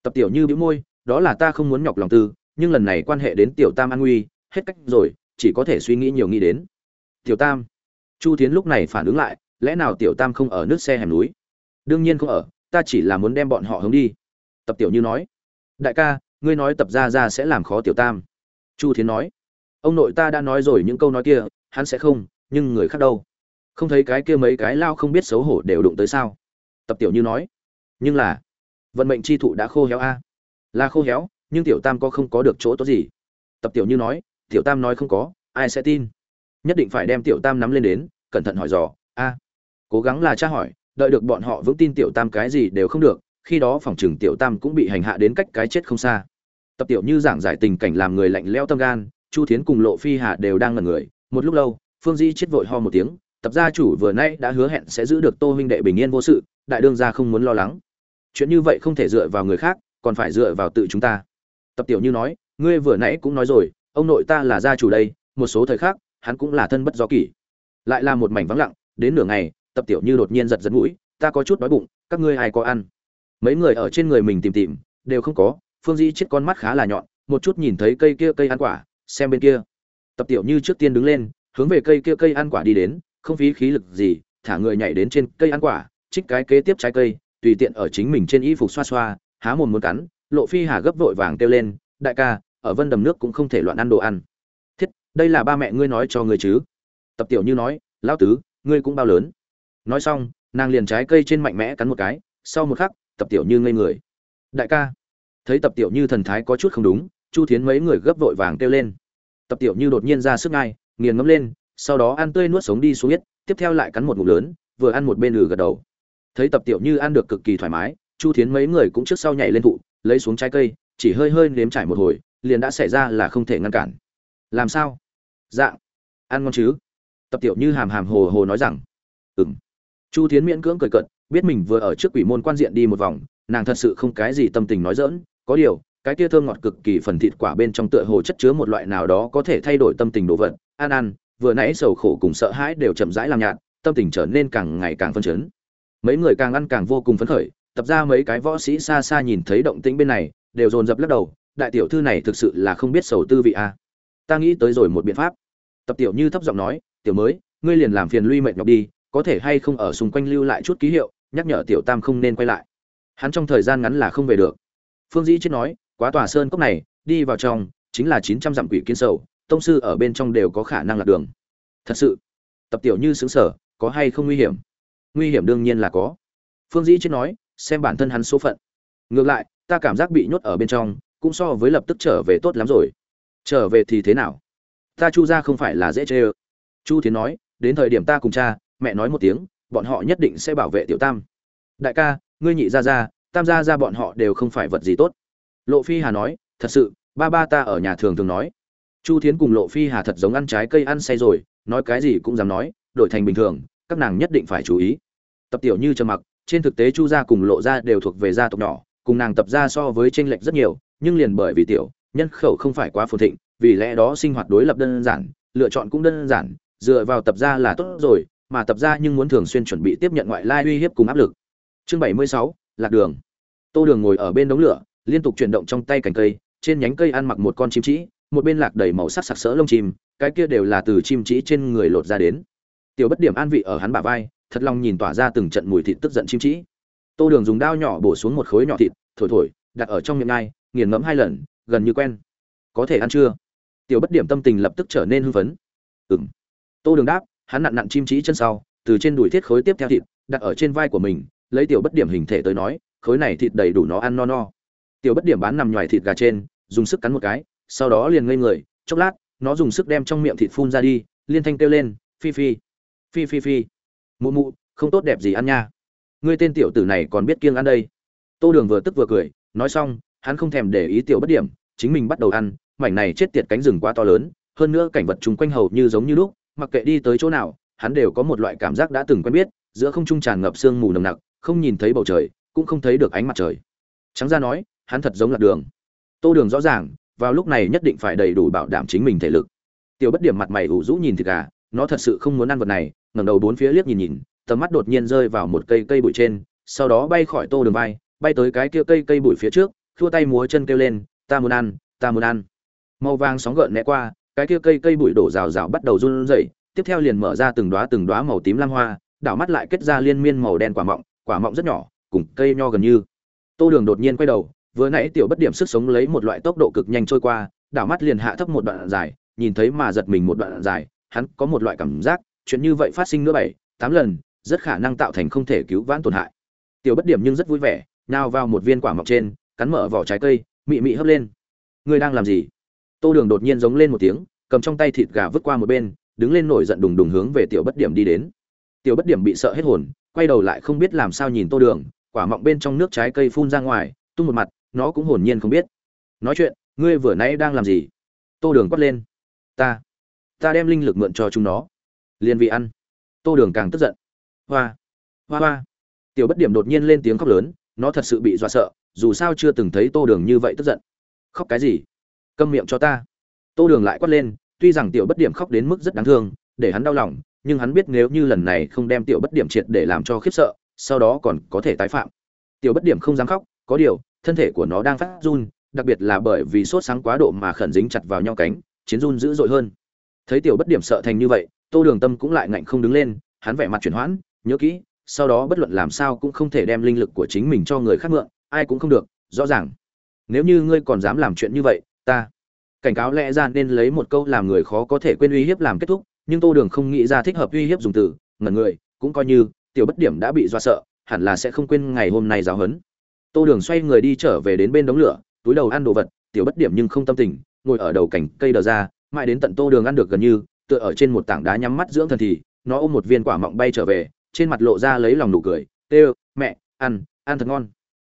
Tập tiểu như bĩu môi, đó là ta không muốn nhọc lòng tư, nhưng lần này quan hệ đến tiểu tam an nguy, hết cách rồi, chỉ có thể suy nghĩ nhiều nghĩ đến. Tiểu tam. Chu tiến lúc này phản ứng lại, lẽ nào tiểu tam không ở nước xe hẻm núi? Đương nhiên không ở, ta chỉ là muốn đem bọn họ hướng đi. Tập tiểu như nói, đại ca ngươi nói tập ra ra sẽ làm khó tiểu tam. Chu thiến nói, ông nội ta đã nói rồi những câu nói kia, hắn sẽ không, nhưng người khác đâu. Không thấy cái kia mấy cái lao không biết xấu hổ đều đụng tới sao? Tập tiểu như nói, nhưng là, vận mệnh chi thụ đã khô héo a. Là khô héo, nhưng tiểu tam có không có được chỗ tốt gì? Tập tiểu như nói, tiểu tam nói không có, ai sẽ tin? Nhất định phải đem tiểu tam nắm lên đến, cẩn thận hỏi dò, a. Cố gắng là tra hỏi, đợi được bọn họ vững tin tiểu tam cái gì đều không được, khi đó phòng chừng tiểu tam cũng bị hành hạ đến cách cái chết không xa tập tiểu như giảng giải tình cảnh làm người lạnh lẽo tâm gan, chu thiến cùng lộ phi hà đều đang ngẩn người. Một lúc lâu, phương di chết vội ho một tiếng, tập gia chủ vừa nay đã hứa hẹn sẽ giữ được tô huynh đệ bình yên vô sự, đại đương gia không muốn lo lắng. Chuyện như vậy không thể dựa vào người khác, còn phải dựa vào tự chúng ta. Tập tiểu như nói, ngươi vừa nãy cũng nói rồi, ông nội ta là gia chủ đây, một số thời khác hắn cũng là thân bất do kỷ. Lại là một mảnh vắng lặng, đến nửa ngày, tập tiểu như đột nhiên giật giật mũi, ta có chút đói bụng, các ngươi ai có ăn? Mấy người ở trên người mình tìm tìm, đều không có phương dĩ chết con mắt khá là nhọn, một chút nhìn thấy cây kia cây ăn quả, xem bên kia. Tập tiểu như trước tiên đứng lên, hướng về cây kia cây ăn quả đi đến, không phí khí lực gì, thả người nhảy đến trên cây ăn quả, trích cái kế tiếp trái cây, tùy tiện ở chính mình trên y phục xoa xoa, há mồm muốn cắn, lộ phi hà gấp vội vàng kêu lên, đại ca, ở vân đầm nước cũng không thể loạn ăn đồ ăn. Thiết, đây là ba mẹ ngươi nói cho ngươi chứ? Tập tiểu như nói, lão tứ, ngươi cũng bao lớn. Nói xong, nàng liền trái cây trên mạnh mẽ cắn một cái, sau một khắc, tập tiểu như ngây người. Đại ca thấy tập tiểu như thần thái có chút không đúng, chu thiến mấy người gấp vội vàng kêu lên. Tập tiểu như đột nhiên ra sức ngay, nghiền ngấm lên, sau đó ăn tươi nuốt sống đi xuống biết tiếp theo lại cắn một ngụm lớn, vừa ăn một bên lừ gật đầu. Thấy tập tiểu như ăn được cực kỳ thoải mái, chu thiến mấy người cũng trước sau nhảy lên thụ, lấy xuống trái cây, chỉ hơi hơi nếm trải một hồi, liền đã xảy ra là không thể ngăn cản. Làm sao? Dạng ăn ngon chứ? Tập tiểu như hàm hàm hồ hồ nói rằng. Ừng chu thiến miễn cưỡng cười cợt, biết mình vừa ở trước quỷ môn quan diện đi một vòng, nàng thật sự không cái gì tâm tình nói dỡn có điều, cái tia thơm ngọt cực kỳ phần thịt quả bên trong tựa hồ chất chứa một loại nào đó có thể thay đổi tâm tình đồ vật. An an, vừa nãy sầu khổ cùng sợ hãi đều chậm rãi làm nhạt, tâm tình trở nên càng ngày càng phân chấn. Mấy người càng ăn càng vô cùng phấn khởi, tập ra mấy cái võ sĩ xa xa nhìn thấy động tĩnh bên này, đều dồn dập lắc đầu, đại tiểu thư này thực sự là không biết sầu tư vị a à. ta nghĩ tới rồi một biện pháp. Tập tiểu như thấp giọng nói, tiểu mới, ngươi liền làm phiền lui mệt nhọc đi, có thể hay không ở xung quanh lưu lại chút ký hiệu, nhắc nhở tiểu tam không nên quay lại. Hắn trong thời gian ngắn là không về được phương dĩ chết nói, quá tòa sơn cốc này, đi vào trong, chính là chín trăm dặm quỷ kiến sầu, tông sư ở bên trong đều có khả năng lạc đường. Thật sự? Tập tiểu như xứng sở, có hay không nguy hiểm? Nguy hiểm đương nhiên là có. Phương dĩ chết nói, xem bản thân hắn số phận. Ngược lại, ta cảm giác bị nhốt ở bên trong, cũng so với lập tức trở về tốt lắm rồi. Trở về thì thế nào? Ta chu ra không phải là dễ chê ơ. Chu tiến nói, đến thời điểm ta cùng cha, mẹ nói một tiếng, bọn họ nhất định sẽ bảo vệ tiểu tam. Đại ca, ngươi nhị ra ra tam gia ra bọn họ đều không phải vật gì tốt. Lộ phi hà nói, thật sự, ba ba ta ở nhà thường thường nói. Chu thiến cùng lộ phi hà thật giống ăn trái cây ăn say rồi, nói cái gì cũng dám nói, đổi thành bình thường, các nàng nhất định phải chú ý. Tập tiểu như trầm mặc, trên thực tế chu gia cùng lộ gia đều thuộc về gia tộc nhỏ, cùng nàng tập gia so với tranh lệch rất nhiều, nhưng liền bởi vì tiểu, nhân khẩu không phải quá phồn thịnh, vì lẽ đó sinh hoạt đối lập đơn giản, lựa chọn cũng đơn giản, dựa vào tập gia là tốt rồi, mà tập gia nhưng muốn thường xuyên chuẩn bị tiếp nhận ngoại lai uy hiếp cùng áp lực. Chương bảy mươi sáu lạc đường. Tô đường ngồi ở bên đống lửa, liên tục chuyển động trong tay cành cây, trên nhánh cây ăn mặc một con chim trĩ, một bên lạc đầy màu sắc sặc sỡ lông chim, cái kia đều là từ chim trĩ trên người lột ra đến. Tiểu bất điểm an vị ở hắn bả vai, thật lòng nhìn tỏa ra từng trận mùi thịt tức giận chim trĩ. Tô đường dùng dao nhỏ bổ xuống một khối nhỏ thịt, thổi thổi, đặt ở trong miệng ngai nghiền ngẫm hai lần, gần như quen. Có thể ăn chưa? Tiểu bất điểm tâm tình lập tức trở nên hưng phấn. Ừm. Tô đường đáp, hắn nặn nặn chim trĩ chân sau, từ trên đùi thiết khối tiếp theo thịt, đặt ở trên vai của mình lấy tiểu bất điểm hình thể tới nói, khối này thịt đầy đủ nó ăn no no. Tiểu bất điểm bán nằm ngoài thịt gà trên, dùng sức cắn một cái, sau đó liền ngây người, chốc lát, nó dùng sức đem trong miệng thịt phun ra đi, liên thanh kêu lên, phi phi phi phi phi, mụ mụ, không tốt đẹp gì ăn nha. Ngươi tên tiểu tử này còn biết kiêng ăn đây. Tô đường vừa tức vừa cười, nói xong, hắn không thèm để ý tiểu bất điểm, chính mình bắt đầu ăn, mảnh này chết tiệt cánh rừng quá to lớn, hơn nữa cảnh vật chung quanh hầu như giống như lúc, mặc kệ đi tới chỗ nào, hắn đều có một loại cảm giác đã từng quen biết, giữa không trung tràn ngập sương mù nồng nặc không nhìn thấy bầu trời, cũng không thấy được ánh mặt trời. Trắng ra nói, hắn thật giống lạc đường. Tô đường rõ ràng, vào lúc này nhất định phải đầy đủ bảo đảm chính mình thể lực. Tiểu bất điểm mặt mày ủ rũ nhìn thịt gà, nó thật sự không muốn ăn vật này, ngẩng đầu bốn phía liếc nhìn nhìn, tầm mắt đột nhiên rơi vào một cây cây bụi trên, sau đó bay khỏi tô đường vai, bay tới cái kia cây cây bụi phía trước thua tay múa chân kêu lên, ta muốn ăn, ta muốn ăn. Màu vàng sóng gợn né qua, cái kia cây cây bụi đổ rào rào bắt đầu run rẩy, tiếp theo liền mở ra từng đóa từng đóa màu tím lam hoa, đảo mắt lại kết ra liên miên màu đen quả mọng quả mọng rất nhỏ, cùng cây nho gần như. Tô đường đột nhiên quay đầu, vừa nãy tiểu bất điểm sức sống lấy một loại tốc độ cực nhanh trôi qua, đảo mắt liền hạ thấp một đoạn dài, nhìn thấy mà giật mình một đoạn dài, hắn có một loại cảm giác, chuyện như vậy phát sinh nữa bảy, tám lần, rất khả năng tạo thành không thể cứu vãn tổn hại. Tiểu bất điểm nhưng rất vui vẻ, nào vào một viên quả mọng trên, cắn mở vỏ trái cây, mị mị hấp lên. Ngươi đang làm gì? Tô đường đột nhiên giống lên một tiếng, cầm trong tay thịt gà vứt qua một bên, đứng lên nổi giận đùng đùng hướng về tiểu bất điểm đi đến. Tiểu bất điểm bị sợ hết hồn quay đầu lại không biết làm sao nhìn tô đường, quả mọng bên trong nước trái cây phun ra ngoài, tung một mặt, nó cũng hồn nhiên không biết. Nói chuyện, ngươi vừa nãy đang làm gì? Tô đường quát lên. Ta ta đem linh lực mượn cho chúng nó. Liền vì ăn. Tô đường càng tức giận. Hoa hoa hoa. Tiểu bất điểm đột nhiên lên tiếng khóc lớn, nó thật sự bị dọa sợ, dù sao chưa từng thấy tô đường như vậy tức giận. Khóc cái gì? Câm miệng cho ta. Tô đường lại quát lên, tuy rằng tiểu bất điểm khóc đến mức rất đáng thương, để hắn đau lòng nhưng hắn biết nếu như lần này không đem tiểu bất điểm triệt để làm cho khiếp sợ, sau đó còn có thể tái phạm. Tiểu bất điểm không dám khóc, có điều, thân thể của nó đang phát run, đặc biệt là bởi vì sốt sáng quá độ mà khẩn dính chặt vào nhau cánh, chiến run dữ dội hơn. Thấy tiểu bất điểm sợ thành như vậy, tô đường tâm cũng lại ngạnh không đứng lên, hắn vẻ mặt chuyển hoãn, nhớ kỹ, sau đó bất luận làm sao cũng không thể đem linh lực của chính mình cho người khác mượn, ai cũng không được, rõ ràng. Nếu như ngươi còn dám làm chuyện như vậy, ta cảnh cáo lẽ ra nên lấy một câu làm người khó có thể quên uy hiếp làm kết thúc nhưng tô đường không nghĩ ra thích hợp uy hiếp dùng từ, ngẩn người, cũng coi như, tiểu bất điểm đã bị do sợ, hẳn là sẽ không quên ngày hôm nay giáo hấn tô đường xoay người đi trở về đến bên đống lửa, túi đầu ăn đồ vật, tiểu bất điểm nhưng không tâm tình, ngồi ở đầu cảnh cây đờ ra, mãi đến tận tô đường ăn được gần như, tựa ở trên một tảng đá nhắm mắt dưỡng thần thì, nó ôm một viên quả mọng bay trở về, trên mặt lộ ra lấy lòng nụ cười tê mẹ, ăn ăn thật ngon.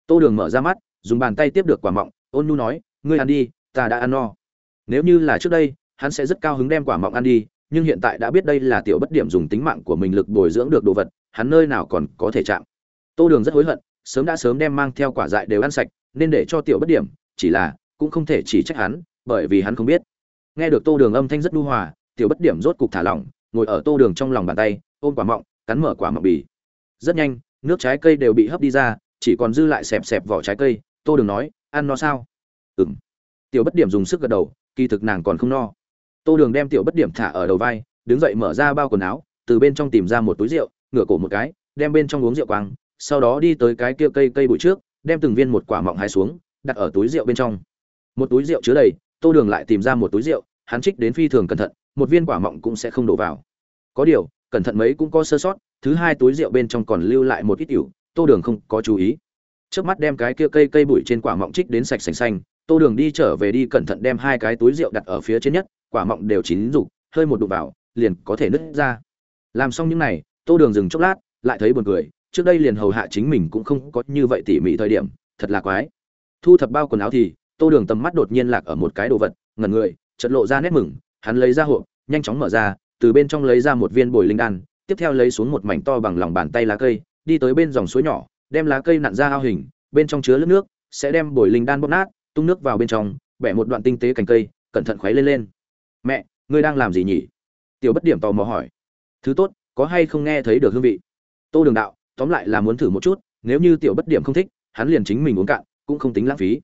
Tô đường mở ra mắt, dùng bàn tay tiếp được quả mọng, ôn nhu nói, ngươi ăn đi, ta đã ăn no. Nếu như là trước đây, hắn sẽ rất cao hứng đem quả mọng ăn đi nhưng hiện tại đã biết đây là tiểu bất điểm dùng tính mạng của mình lực bồi dưỡng được đồ vật, hắn nơi nào còn có thể chạm. Tô đường rất hối hận, sớm đã sớm đem mang theo quả dại đều ăn sạch, nên để cho tiểu bất điểm, chỉ là, cũng không thể chỉ trách hắn, bởi vì hắn không biết. Nghe được tô đường âm thanh rất nhu hòa, tiểu bất điểm rốt cục thả lỏng, ngồi ở tô đường trong lòng bàn tay, ôm quả mọng, cắn mở quả mọng bì. Rất nhanh, nước trái cây đều bị hấp đi ra, chỉ còn dư lại xẹp xẹp vỏ trái cây, tô đường nói, ăn nó sao? Ừng tiểu bất điểm dùng sức gật đầu, kỳ thực nàng còn không no tô đường đem tiểu bất điểm thả ở đầu vai, đứng dậy mở ra bao quần áo, từ bên trong tìm ra một túi rượu, ngửa cổ một cái, đem bên trong uống rượu quang, sau đó đi tới cái kia cây cây bụi trước, đem từng viên một quả mọng hái xuống, đặt ở túi rượu bên trong. Một túi rượu chứa đầy, tô đường lại tìm ra một túi rượu, hắn trích đến phi thường cẩn thận, một viên quả mọng cũng sẽ không đổ vào. Có điều, cẩn thận mấy cũng có sơ sót, thứ hai túi rượu bên trong còn lưu lại một ít ỉu, tô đường không có chú ý. Trước mắt đem cái kia cây cây bụi trên quả mọng trích đến sạch sành xanh, tô đường đi trở về đi cẩn thận đem hai cái túi rượu đặt ở phía trên nhất quả mọng đều chín rục hơi một đụng vào, liền có thể nứt ra. Làm xong những này, tô đường dừng chốc lát, lại thấy buồn cười, trước đây liền hầu hạ chính mình cũng không có như vậy tỉ mỉ thời điểm, thật là quái. Thu thập bao quần áo thì, tô đường tầm mắt đột nhiên lạc ở một cái đồ vật, ngẩn người chật lộ ra nét mừng, hắn lấy ra hộp, nhanh chóng mở ra, từ bên trong lấy ra một viên bồi linh đan, tiếp theo lấy xuống một mảnh to bằng lòng bàn tay lá cây, đi tới bên dòng suối nhỏ, đem lá cây nặn ra ao hình, bên trong chứa lớp nước, sẽ đem bồi linh đan bóp nát, tung nước vào bên trong, bẻ một đoạn tinh tế cành cây, cẩn thận khuấy lên lên mẹ, ngươi đang làm gì nhỉ? Tiểu bất điểm tò mò hỏi. Thứ tốt, có hay không nghe thấy được hương vị? Tô đường đạo, tóm lại là muốn thử một chút, nếu như tiểu bất điểm không thích, hắn liền chính mình uống cạn, cũng không tính lãng phí.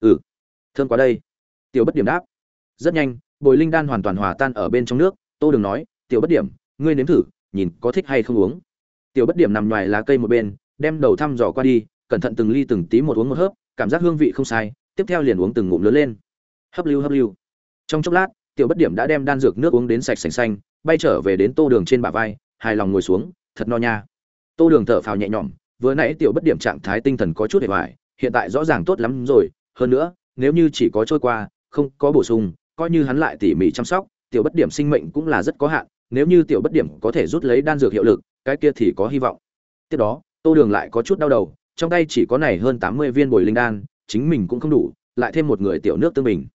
Ừ. Thơm quá đây. Tiểu bất điểm đáp. Rất nhanh, bồi linh đan hoàn toàn hòa tan ở bên trong nước. Tô đường nói, tiểu bất điểm, ngươi nếm thử, nhìn có thích hay không uống. Tiểu bất điểm nằm ngoài lá cây một bên, đem đầu thăm dò qua đi, cẩn thận từng ly từng tí một uống một hớp, cảm giác hương vị không sai, tiếp theo liền uống từng ngụm lớn lên. Hấp lưu hấp lưu. Trong chốc lát tiểu bất điểm đã đem đan dược nước uống đến sạch sành xanh, bay trở về đến tô đường trên bả vai, hài lòng ngồi xuống, thật no nha. Tô đường thở phào nhẹ nhõm, vừa nãy tiểu bất điểm trạng thái tinh thần có chút hề hoài, hiện tại rõ ràng tốt lắm rồi, hơn nữa, nếu như chỉ có trôi qua, không có bổ sung, coi như hắn lại tỉ mỉ chăm sóc, tiểu bất điểm sinh mệnh cũng là rất có hạn, nếu như tiểu bất điểm có thể rút lấy đan dược hiệu lực, cái kia thì có hy vọng. Tiếp đó, tô đường lại có chút đau đầu, trong tay chỉ có này hơn tám mươi viên bồi linh đan, chính mình cũng không đủ, lại thêm một người tiểu nước tương bình.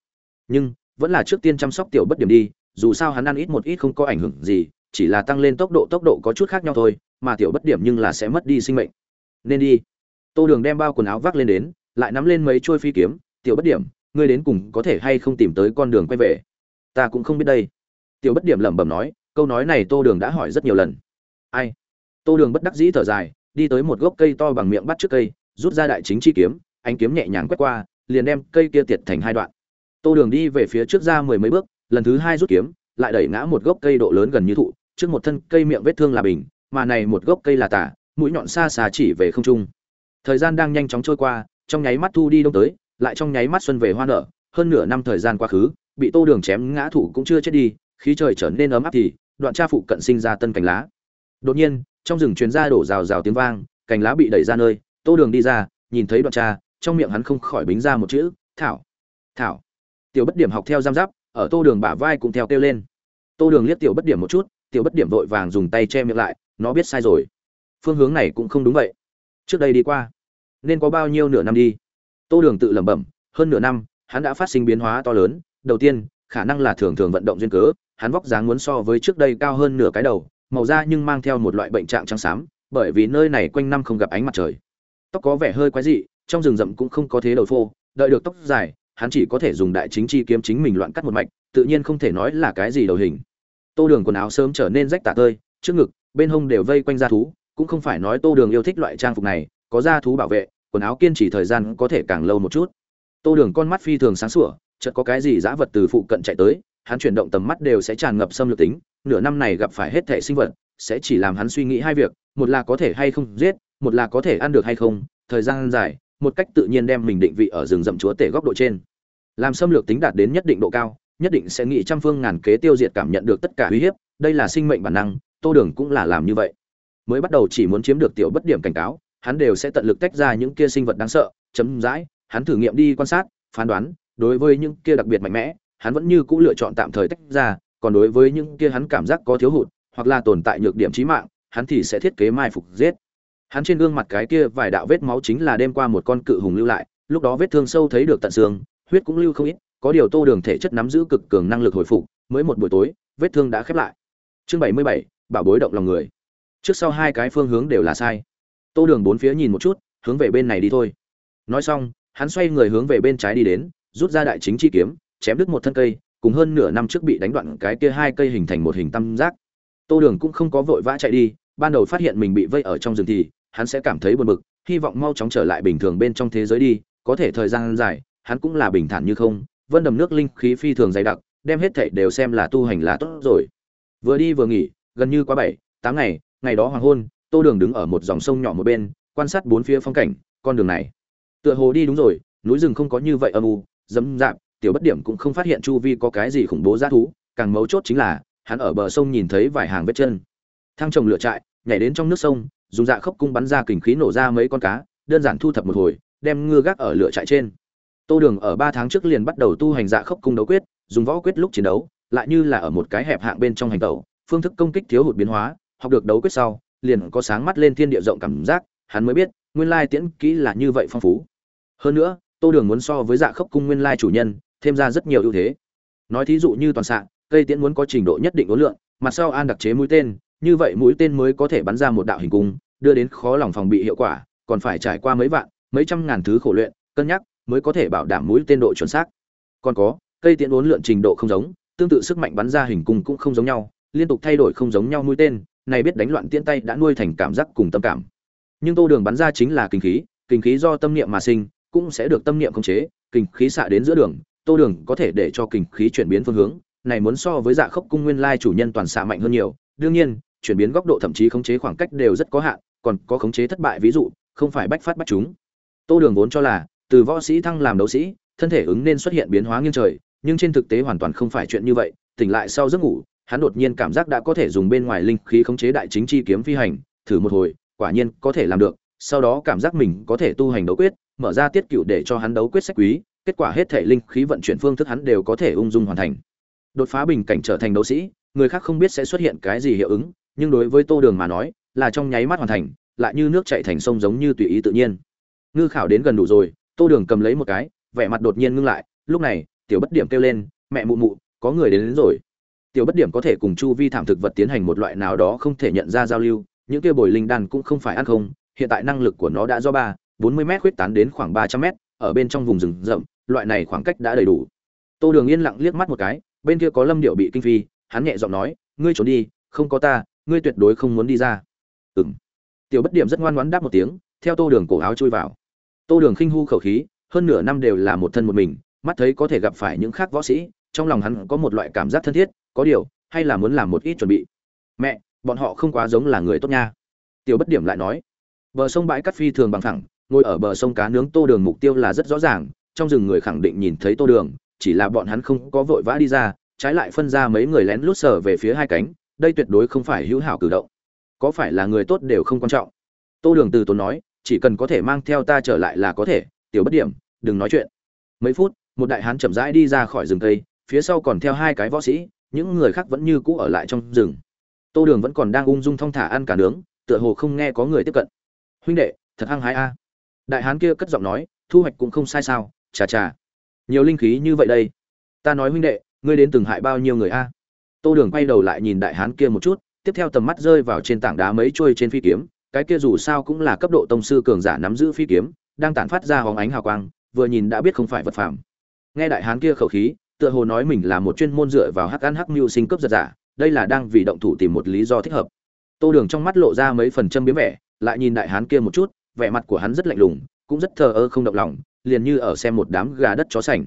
Nhưng vẫn là trước tiên chăm sóc tiểu bất điểm đi, dù sao hắn ăn ít một ít không có ảnh hưởng gì, chỉ là tăng lên tốc độ tốc độ có chút khác nhau thôi, mà tiểu bất điểm nhưng là sẽ mất đi sinh mệnh. Nên đi. Tô đường đem bao quần áo vác lên đến, lại nắm lên mấy trôi phi kiếm, tiểu bất điểm, ngươi đến cùng có thể hay không tìm tới con đường quay về? Ta cũng không biết đây. Tiểu bất điểm lẩm bẩm nói, câu nói này tô đường đã hỏi rất nhiều lần. Ai? Tô đường bất đắc dĩ thở dài, đi tới một gốc cây to bằng miệng bắt trước cây, rút ra đại chính chi kiếm, ánh kiếm nhẹ nhàng quét qua, liền đem cây kia tiệt thành hai đoạn tô đường đi về phía trước ra mười mấy bước, lần thứ hai rút kiếm, lại đẩy ngã một gốc cây độ lớn gần như thụ, trước một thân cây miệng vết thương là bình, mà này một gốc cây là tả, mũi nhọn xa xa chỉ về không trung. Thời gian đang nhanh chóng trôi qua, trong nháy mắt thu đi đông tới, lại trong nháy mắt xuân về hoa nở, hơn nửa năm thời gian quá khứ, bị tô đường chém ngã thủ cũng chưa chết đi, khí trời trở nên ấm áp thì, đoạn cha phụ cận sinh ra tân cành lá. Đột nhiên, trong rừng truyền ra đổ rào rào tiếng vang, cành lá bị đẩy ra nơi, tô đường đi ra, nhìn thấy đoạn cha trong miệng hắn không khỏi bính ra một chữ, thảo thảo tiểu bất điểm học theo giam giáp, ở tô đường bả vai cũng theo kêu lên. Tô đường liếc tiểu bất điểm một chút, tiểu bất điểm vội vàng dùng tay che miệng lại, nó biết sai rồi. Phương hướng này cũng không đúng vậy. Trước đây đi qua, nên có bao nhiêu nửa năm đi? Tô đường tự lẩm bẩm, hơn nửa năm, hắn đã phát sinh biến hóa to lớn. Đầu tiên, khả năng là thường thường vận động duyên cớ, hắn vóc dáng muốn so với trước đây cao hơn nửa cái đầu, màu da nhưng mang theo một loại bệnh trạng trắng xám, bởi vì nơi này quanh năm không gặp ánh mặt trời. Tóc có vẻ hơi quái dị, trong rừng rậm cũng không có thế đầu phô, đợi được tóc dài hắn chỉ có thể dùng đại chính chi kiếm chính mình loạn cắt một mạch, tự nhiên không thể nói là cái gì đầu hình. Tô đường quần áo sớm trở nên rách tả tơi, trước ngực, bên hông đều vây quanh da thú, cũng không phải nói tô đường yêu thích loại trang phục này, có da thú bảo vệ, quần áo kiên trì thời gian có thể càng lâu một chút. Tô đường con mắt phi thường sáng sủa, chợt có cái gì dã vật từ phụ cận chạy tới, hắn chuyển động tầm mắt đều sẽ tràn ngập xâm lược tính, nửa năm này gặp phải hết thể sinh vật, sẽ chỉ làm hắn suy nghĩ hai việc, một là có thể hay không giết, một là có thể ăn được hay không, thời gian dài, một cách tự nhiên đem mình định vị ở rừng rậm chúa tể góc độ trên làm xâm lược tính đạt đến nhất định độ cao, nhất định sẽ nghĩ trăm phương ngàn kế tiêu diệt cảm nhận được tất cả uy hiếp, đây là sinh mệnh bản năng, tô đường cũng là làm như vậy. Mới bắt đầu chỉ muốn chiếm được tiểu bất điểm cảnh cáo, hắn đều sẽ tận lực tách ra những kia sinh vật đáng sợ, chấm dãi, hắn thử nghiệm đi quan sát, phán đoán, đối với những kia đặc biệt mạnh mẽ, hắn vẫn như cũ lựa chọn tạm thời tách ra, còn đối với những kia hắn cảm giác có thiếu hụt, hoặc là tồn tại nhược điểm trí mạng, hắn thì sẽ thiết kế mai phục giết. Hắn trên gương mặt cái kia vài đạo vết máu chính là đêm qua một con cự hùng lưu lại, lúc đó vết thương sâu thấy được tận xương huyết cũng lưu không ít, có điều tô đường thể chất nắm giữ cực cường năng lực hồi phục, mới một buổi tối, vết thương đã khép lại. Chương bảy mươi bảy, bảo bối động lòng người. Trước sau hai cái phương hướng đều là sai. Tô đường bốn phía nhìn một chút, hướng về bên này đi thôi. Nói xong, hắn xoay người hướng về bên trái đi đến, rút ra đại chính chi kiếm, chém đứt một thân cây, cùng hơn nửa năm trước bị đánh đoạn cái kia hai cây hình thành một hình tam giác. Tô đường cũng không có vội vã chạy đi, ban đầu phát hiện mình bị vây ở trong rừng thì, hắn sẽ cảm thấy buồn bực, hy vọng mau chóng trở lại bình thường bên trong thế giới đi, có thể thời gian dài hắn cũng là bình thản như không, vân đầm nước linh khí phi thường dày đặc, đem hết thảy đều xem là tu hành là tốt rồi. Vừa đi vừa nghỉ, gần như quá bảy, tám ngày ngày đó hoàng hôn, tô đường đứng ở một dòng sông nhỏ một bên, quan sát bốn phía phong cảnh, con đường này. Tựa hồ đi đúng rồi, núi rừng không có như vậy âm u dẫm dạp tiểu bất điểm cũng không phát hiện chu vi có cái gì khủng bố g thú, càng mấu chốt chính là, hắn ở bờ sông nhìn thấy vài hàng vết chân. Thang trồng lửa trại, nhảy đến trong nước sông, dùng dạ khốc cung bắn ra kình khí nổ ra mấy con cá, đơn giản thu thập một hồi, đem ngư gác ở lửa trại trên tô đường ở ba tháng trước liền bắt đầu tu hành dạ khốc cung đấu quyết, dùng võ quyết lúc chiến đấu, lại như là ở một cái hẹp hạng bên trong hành tẩu, phương thức công kích thiếu hụt biến hóa, học được đấu quyết sau, liền có sáng mắt lên thiên địa rộng cảm giác, hắn mới biết, nguyên lai tiễn kỹ là như vậy phong phú. Hơn nữa, tô đường muốn so với dạ khốc cung nguyên lai chủ nhân, thêm ra rất nhiều ưu thế. Nói thí dụ như toàn xạ, cây tiễn muốn có trình độ nhất định ối lượng mặt sau an đặc chế mũi tên, như vậy mũi tên mới có thể bắn ra một đạo hình cung, đưa đến khó lòng phòng bị hiệu quả, còn phải trải qua mấy vạn, mấy trăm ngàn thứ khổ luyện, cân nhắc mới có thể bảo đảm mũi tên độ chuẩn xác. Còn có, cây tiễn uốn lượn trình độ không giống, tương tự sức mạnh bắn ra hình cung cũng không giống nhau, liên tục thay đổi không giống nhau mũi tên, này biết đánh loạn tiễn tay đã nuôi thành cảm giác cùng tâm cảm. Nhưng tô đường bắn ra chính là kinh khí kinh khí do tâm niệm mà sinh, cũng sẽ được tâm niệm khống chế, kinh khí xạ đến giữa đường, tô đường có thể để cho kinh khí chuyển biến phương hướng, này muốn so với dạ khốc cung nguyên lai chủ nhân toàn xạ mạnh hơn nhiều. Đương nhiên, chuyển biến góc độ thậm chí khống chế khoảng cách đều rất có hạn, còn có khống chế thất bại ví dụ, không phải bách phát bách chúng. Tô đường vốn cho là từ võ sĩ thăng làm đấu sĩ, thân thể ứng nên xuất hiện biến hóa nghiêng trời, nhưng trên thực tế hoàn toàn không phải chuyện như vậy, tỉnh lại sau giấc ngủ, hắn đột nhiên cảm giác đã có thể dùng bên ngoài linh khí khống chế đại chính chi kiếm phi hành, thử một hồi, quả nhiên có thể làm được, sau đó cảm giác mình có thể tu hành đấu quyết, mở ra tiết cựu để cho hắn đấu quyết sách quý, kết quả hết thể linh khí vận chuyển phương thức hắn đều có thể ung dung hoàn thành. Đột phá bình cảnh trở thành đấu sĩ, người khác không biết sẽ xuất hiện cái gì hiệu ứng, nhưng đối với tô đường mà nói, là trong nháy mắt hoàn thành, lại như nước chạy thành sông giống như tùy ý tự nhiên. Ngư khảo đến gần đủ rồi tô đường cầm lấy một cái vẻ mặt đột nhiên ngưng lại lúc này tiểu bất điểm kêu lên mẹ mụ mụ có người đến, đến rồi. Tiểu bất điểm có thể cùng chu vi thảm thực vật tiến hành một loại nào đó không thể nhận ra giao lưu những kia bồi linh đan cũng không phải ăn không hiện tại năng lực của nó đã do ba bốn mươi m khuyết tán đến khoảng ba trăm m ở bên trong vùng rừng rậm loại này khoảng cách đã đầy đủ. Tô đường yên lặng liếc mắt một cái bên kia có lâm điệu bị kinh phi hắn nhẹ giọng nói ngươi trốn đi không có ta ngươi tuyệt đối không muốn đi ra. Ừng tiểu bất điểm rất ngoan ngoãn đáp một tiếng theo tô đường cổ áo chui vào tô đường khinh hu khẩu khí, hơn nửa năm đều là một thân một mình, mắt thấy có thể gặp phải những khác võ sĩ, trong lòng hắn có một loại cảm giác thân thiết, có điều, hay là muốn làm một ít chuẩn bị. Mẹ, bọn họ không quá giống là người tốt nha. Tiểu bất điểm lại nói. Bờ sông bãi cắt phi thường bằng thẳng ngồi ở bờ sông cá nướng tô đường mục tiêu là rất rõ ràng, trong rừng người khẳng định nhìn thấy tô đường, chỉ là bọn hắn không có vội vã đi ra, trái lại phân ra mấy người lén lút sở về phía hai cánh, đây tuyệt đối không phải hữu hảo cử động. Có phải là người tốt đều không quan trọng. Tô đường từ tốn nói chỉ cần có thể mang theo ta trở lại là có thể, tiểu bất điểm, đừng nói chuyện. Mấy phút, một đại hán chậm rãi đi ra khỏi rừng cây, phía sau còn theo hai cái võ sĩ, những người khác vẫn như cũ ở lại trong rừng. Tô đường vẫn còn đang ung dung thong thả ăn cả nướng, tựa hồ không nghe có người tiếp cận. Huynh đệ, thật hăng hái a. Đại hán kia cất giọng nói, thu hoạch cũng không sai sao, chà chà. Nhiều linh khí như vậy đây. Ta nói huynh đệ, ngươi đến từng hại bao nhiêu người a? Tô đường quay đầu lại nhìn đại hán kia một chút, tiếp theo tầm mắt rơi vào trên tảng đá mấy trôi trên phi kiếm cái kia dù sao cũng là cấp độ tông sư cường giả nắm giữ phi kiếm, đang tản phát ra hóng ánh hào quang, vừa nhìn đã biết không phải vật phàm. nghe đại hán kia khẩu khí, tựa hồ nói mình là một chuyên môn dựa vào hắc ăn hắc mưu sinh cấp giật giả, đây là đang vì động thủ tìm một lý do thích hợp tô đường trong mắt lộ ra mấy phần châm biếm vẻ, lại nhìn đại hán kia một chút, vẻ mặt của hắn rất lạnh lùng, cũng rất thờ ơ không động lòng, liền như ở xem một đám gà đất chó sành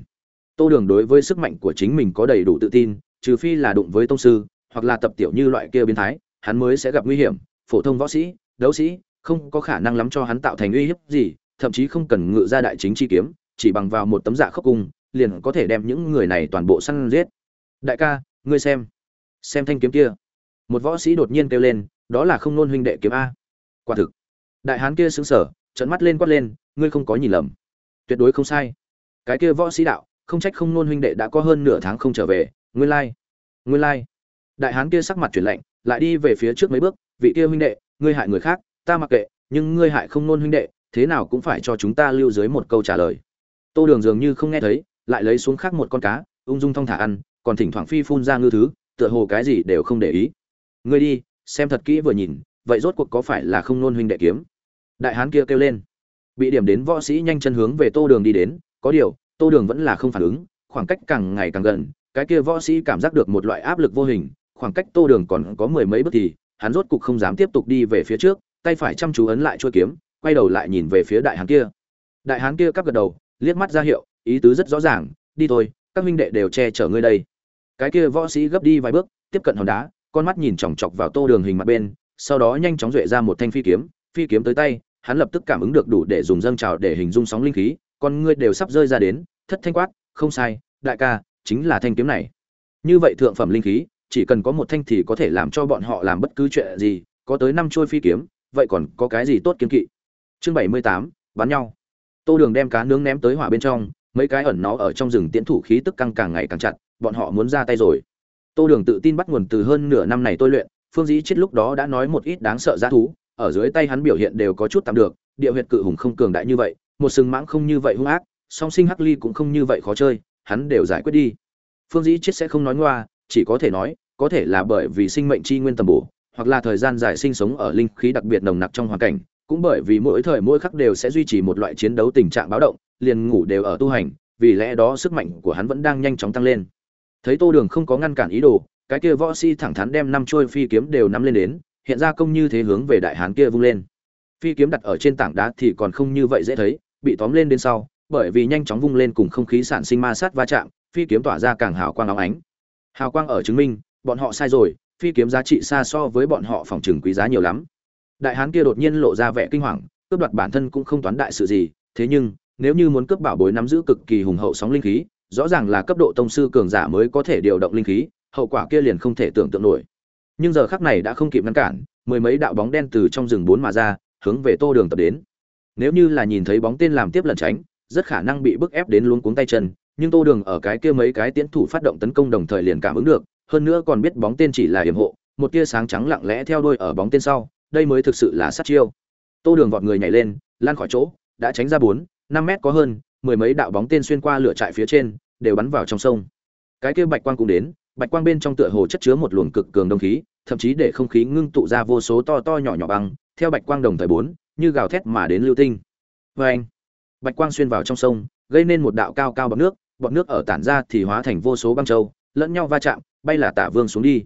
tô đường đối với sức mạnh của chính mình có đầy đủ tự tin, trừ phi là đụng với tông sư, hoặc là tập tiểu như loại kia biến thái, hắn mới sẽ gặp nguy hiểm, phổ thông võ sĩ đấu sĩ, không có khả năng lắm cho hắn tạo thành uy hiếp gì, thậm chí không cần ngự ra đại chính chi kiếm, chỉ bằng vào một tấm dạ khốc cung liền có thể đem những người này toàn bộ săn giết. Đại ca, ngươi xem xem thanh kiếm kia. Một võ sĩ đột nhiên kêu lên, đó là không nôn huynh đệ kiếm a. Quả thực. Đại hán kia sững sờ trận mắt lên quát lên, ngươi không có nhìn lầm. Tuyệt đối không sai. Cái kia võ sĩ đạo, không trách không nôn huynh đệ đã có hơn nửa tháng không trở về nguyên lai nguyên lai. Đại hán kia sắc mặt chuyển lạnh, lại đi về phía trước mấy bước, vị kia huynh đệ ngươi hại người khác, ta mặc kệ, nhưng ngươi hại không nôn huynh đệ, thế nào cũng phải cho chúng ta lưu dưới một câu trả lời. Tô đường dường như không nghe thấy, lại lấy xuống khác một con cá, ung dung thong thả ăn, còn thỉnh thoảng phi phun ra ngư thứ, tựa hồ cái gì đều không để ý. Ngươi đi, xem thật kỹ vừa nhìn, vậy rốt cuộc có phải là không nôn huynh đệ kiếm? Đại hán kia kêu lên. Bị điểm đến võ sĩ nhanh chân hướng về tô đường đi đến, có điều, tô đường vẫn là không phản ứng, khoảng cách càng ngày càng gần, cái kia võ sĩ cảm giác được một loại áp lực vô hình, khoảng cách tô đường còn có mười mấy bước thì hắn rốt cục không dám tiếp tục đi về phía trước, tay phải chăm chú ấn lại chuôi kiếm, quay đầu lại nhìn về phía đại hán kia. Đại hán kia cắp gật đầu, liếc mắt ra hiệu, ý tứ rất rõ ràng, đi thôi, các minh đệ đều che chở ngươi đây. Cái kia võ sĩ gấp đi vài bước, tiếp cận hòn đá, con mắt nhìn chòng chọc vào tô đường hình mặt bên, sau đó nhanh chóng duệ ra một thanh phi kiếm phi kiếm tới tay, hắn lập tức cảm ứng được đủ để dùng dâng trào để hình dung sóng linh khí, con ngươi đều sắp rơi ra đến, thất thanh quát, không sai, đại ca, chính là thanh kiếm này. Như vậy thượng phẩm linh khí chỉ cần có một thanh thì có thể làm cho bọn họ làm bất cứ chuyện gì, có tới năm trôi phi kiếm, vậy còn có cái gì tốt kiên kỵ? Chương bảy mươi tám, bắn nhau. Tô đường đem cá nướng ném tới hỏa bên trong, mấy cái ẩn nó ở trong rừng tiễn thủ khí tức căng càng ngày càng chặt, bọn họ muốn ra tay rồi. Tô đường tự tin bắt nguồn từ hơn nửa năm này tôi luyện, phương dĩ chết lúc đó đã nói một ít đáng sợ giá thú, ở dưới tay hắn biểu hiện đều có chút tạm được, địa huyệt cự hùng không cường đại như vậy, một sừng mãng không như vậy hung ác, song sinh hắc ly cũng không như vậy khó chơi, hắn đều giải quyết đi. Phương dĩ chết sẽ không nói ngoa, chỉ có thể nói có thể là bởi vì sinh mệnh chi nguyên tầm bổ, hoặc là thời gian dài sinh sống ở linh khí đặc biệt nồng nặc trong hoàn cảnh, cũng bởi vì mỗi thời mỗi khắc đều sẽ duy trì một loại chiến đấu tình trạng báo động, liền ngủ đều ở tu hành, vì lẽ đó sức mạnh của hắn vẫn đang nhanh chóng tăng lên. Thấy tô đường không có ngăn cản ý đồ, cái kia võ si thẳng thắn đem năm chuôi phi kiếm đều nắm lên đến, hiện ra công như thế hướng về đại hán kia vung lên. Phi kiếm đặt ở trên tảng đá thì còn không như vậy dễ thấy, bị tóm lên đến sau, bởi vì nhanh chóng vung lên cùng không khí sản sinh ma sát va chạm, phi kiếm tỏa ra càng hào quang óng ánh. Hào quang ở chứng minh bọn họ sai rồi, phi kiếm giá trị xa so với bọn họ phòng trừng quý giá nhiều lắm. Đại hán kia đột nhiên lộ ra vẻ kinh hoàng, cướp đoạt bản thân cũng không toán đại sự gì, thế nhưng, nếu như muốn cướp bảo bối nắm giữ cực kỳ hùng hậu sóng linh khí, rõ ràng là cấp độ tông sư cường giả mới có thể điều động linh khí, hậu quả kia liền không thể tưởng tượng nổi. Nhưng giờ khắc này đã không kịp ngăn cản, mười mấy đạo bóng đen từ trong rừng bốn mà ra, hướng về tô đường tập đến. Nếu như là nhìn thấy bóng tên làm tiếp lẩn tránh, rất khả năng bị bức ép đến luống cuống tay chân, nhưng tô đường ở cái kia mấy cái tiến thủ phát động tấn công đồng thời liền cảm ứng được hơn nữa còn biết bóng tên chỉ là hiểm hộ, một tia sáng trắng lặng lẽ theo đuôi ở bóng tên sau, đây mới thực sự là sát chiêu. Tô đường vọt người nhảy lên, lan khỏi chỗ, đã tránh ra bốn, năm mét có hơn, mười mấy đạo bóng tên xuyên qua lửa trại phía trên, đều bắn vào trong sông. Cái kia bạch quang cũng đến, bạch quang bên trong tựa hồ chất chứa một luồng cực cường đông khí, thậm chí để không khí ngưng tụ ra vô số to to nhỏ nhỏ băng, theo bạch quang đồng thời bốn, như gào thét mà đến lưu tinh. Vê anh, bạch quang xuyên vào trong sông, gây nên một đạo cao cao bọt nước bọt nước ở tản ra thì hóa thành vô số băng châu, lẫn nhau va chạm bay là tả vương xuống đi.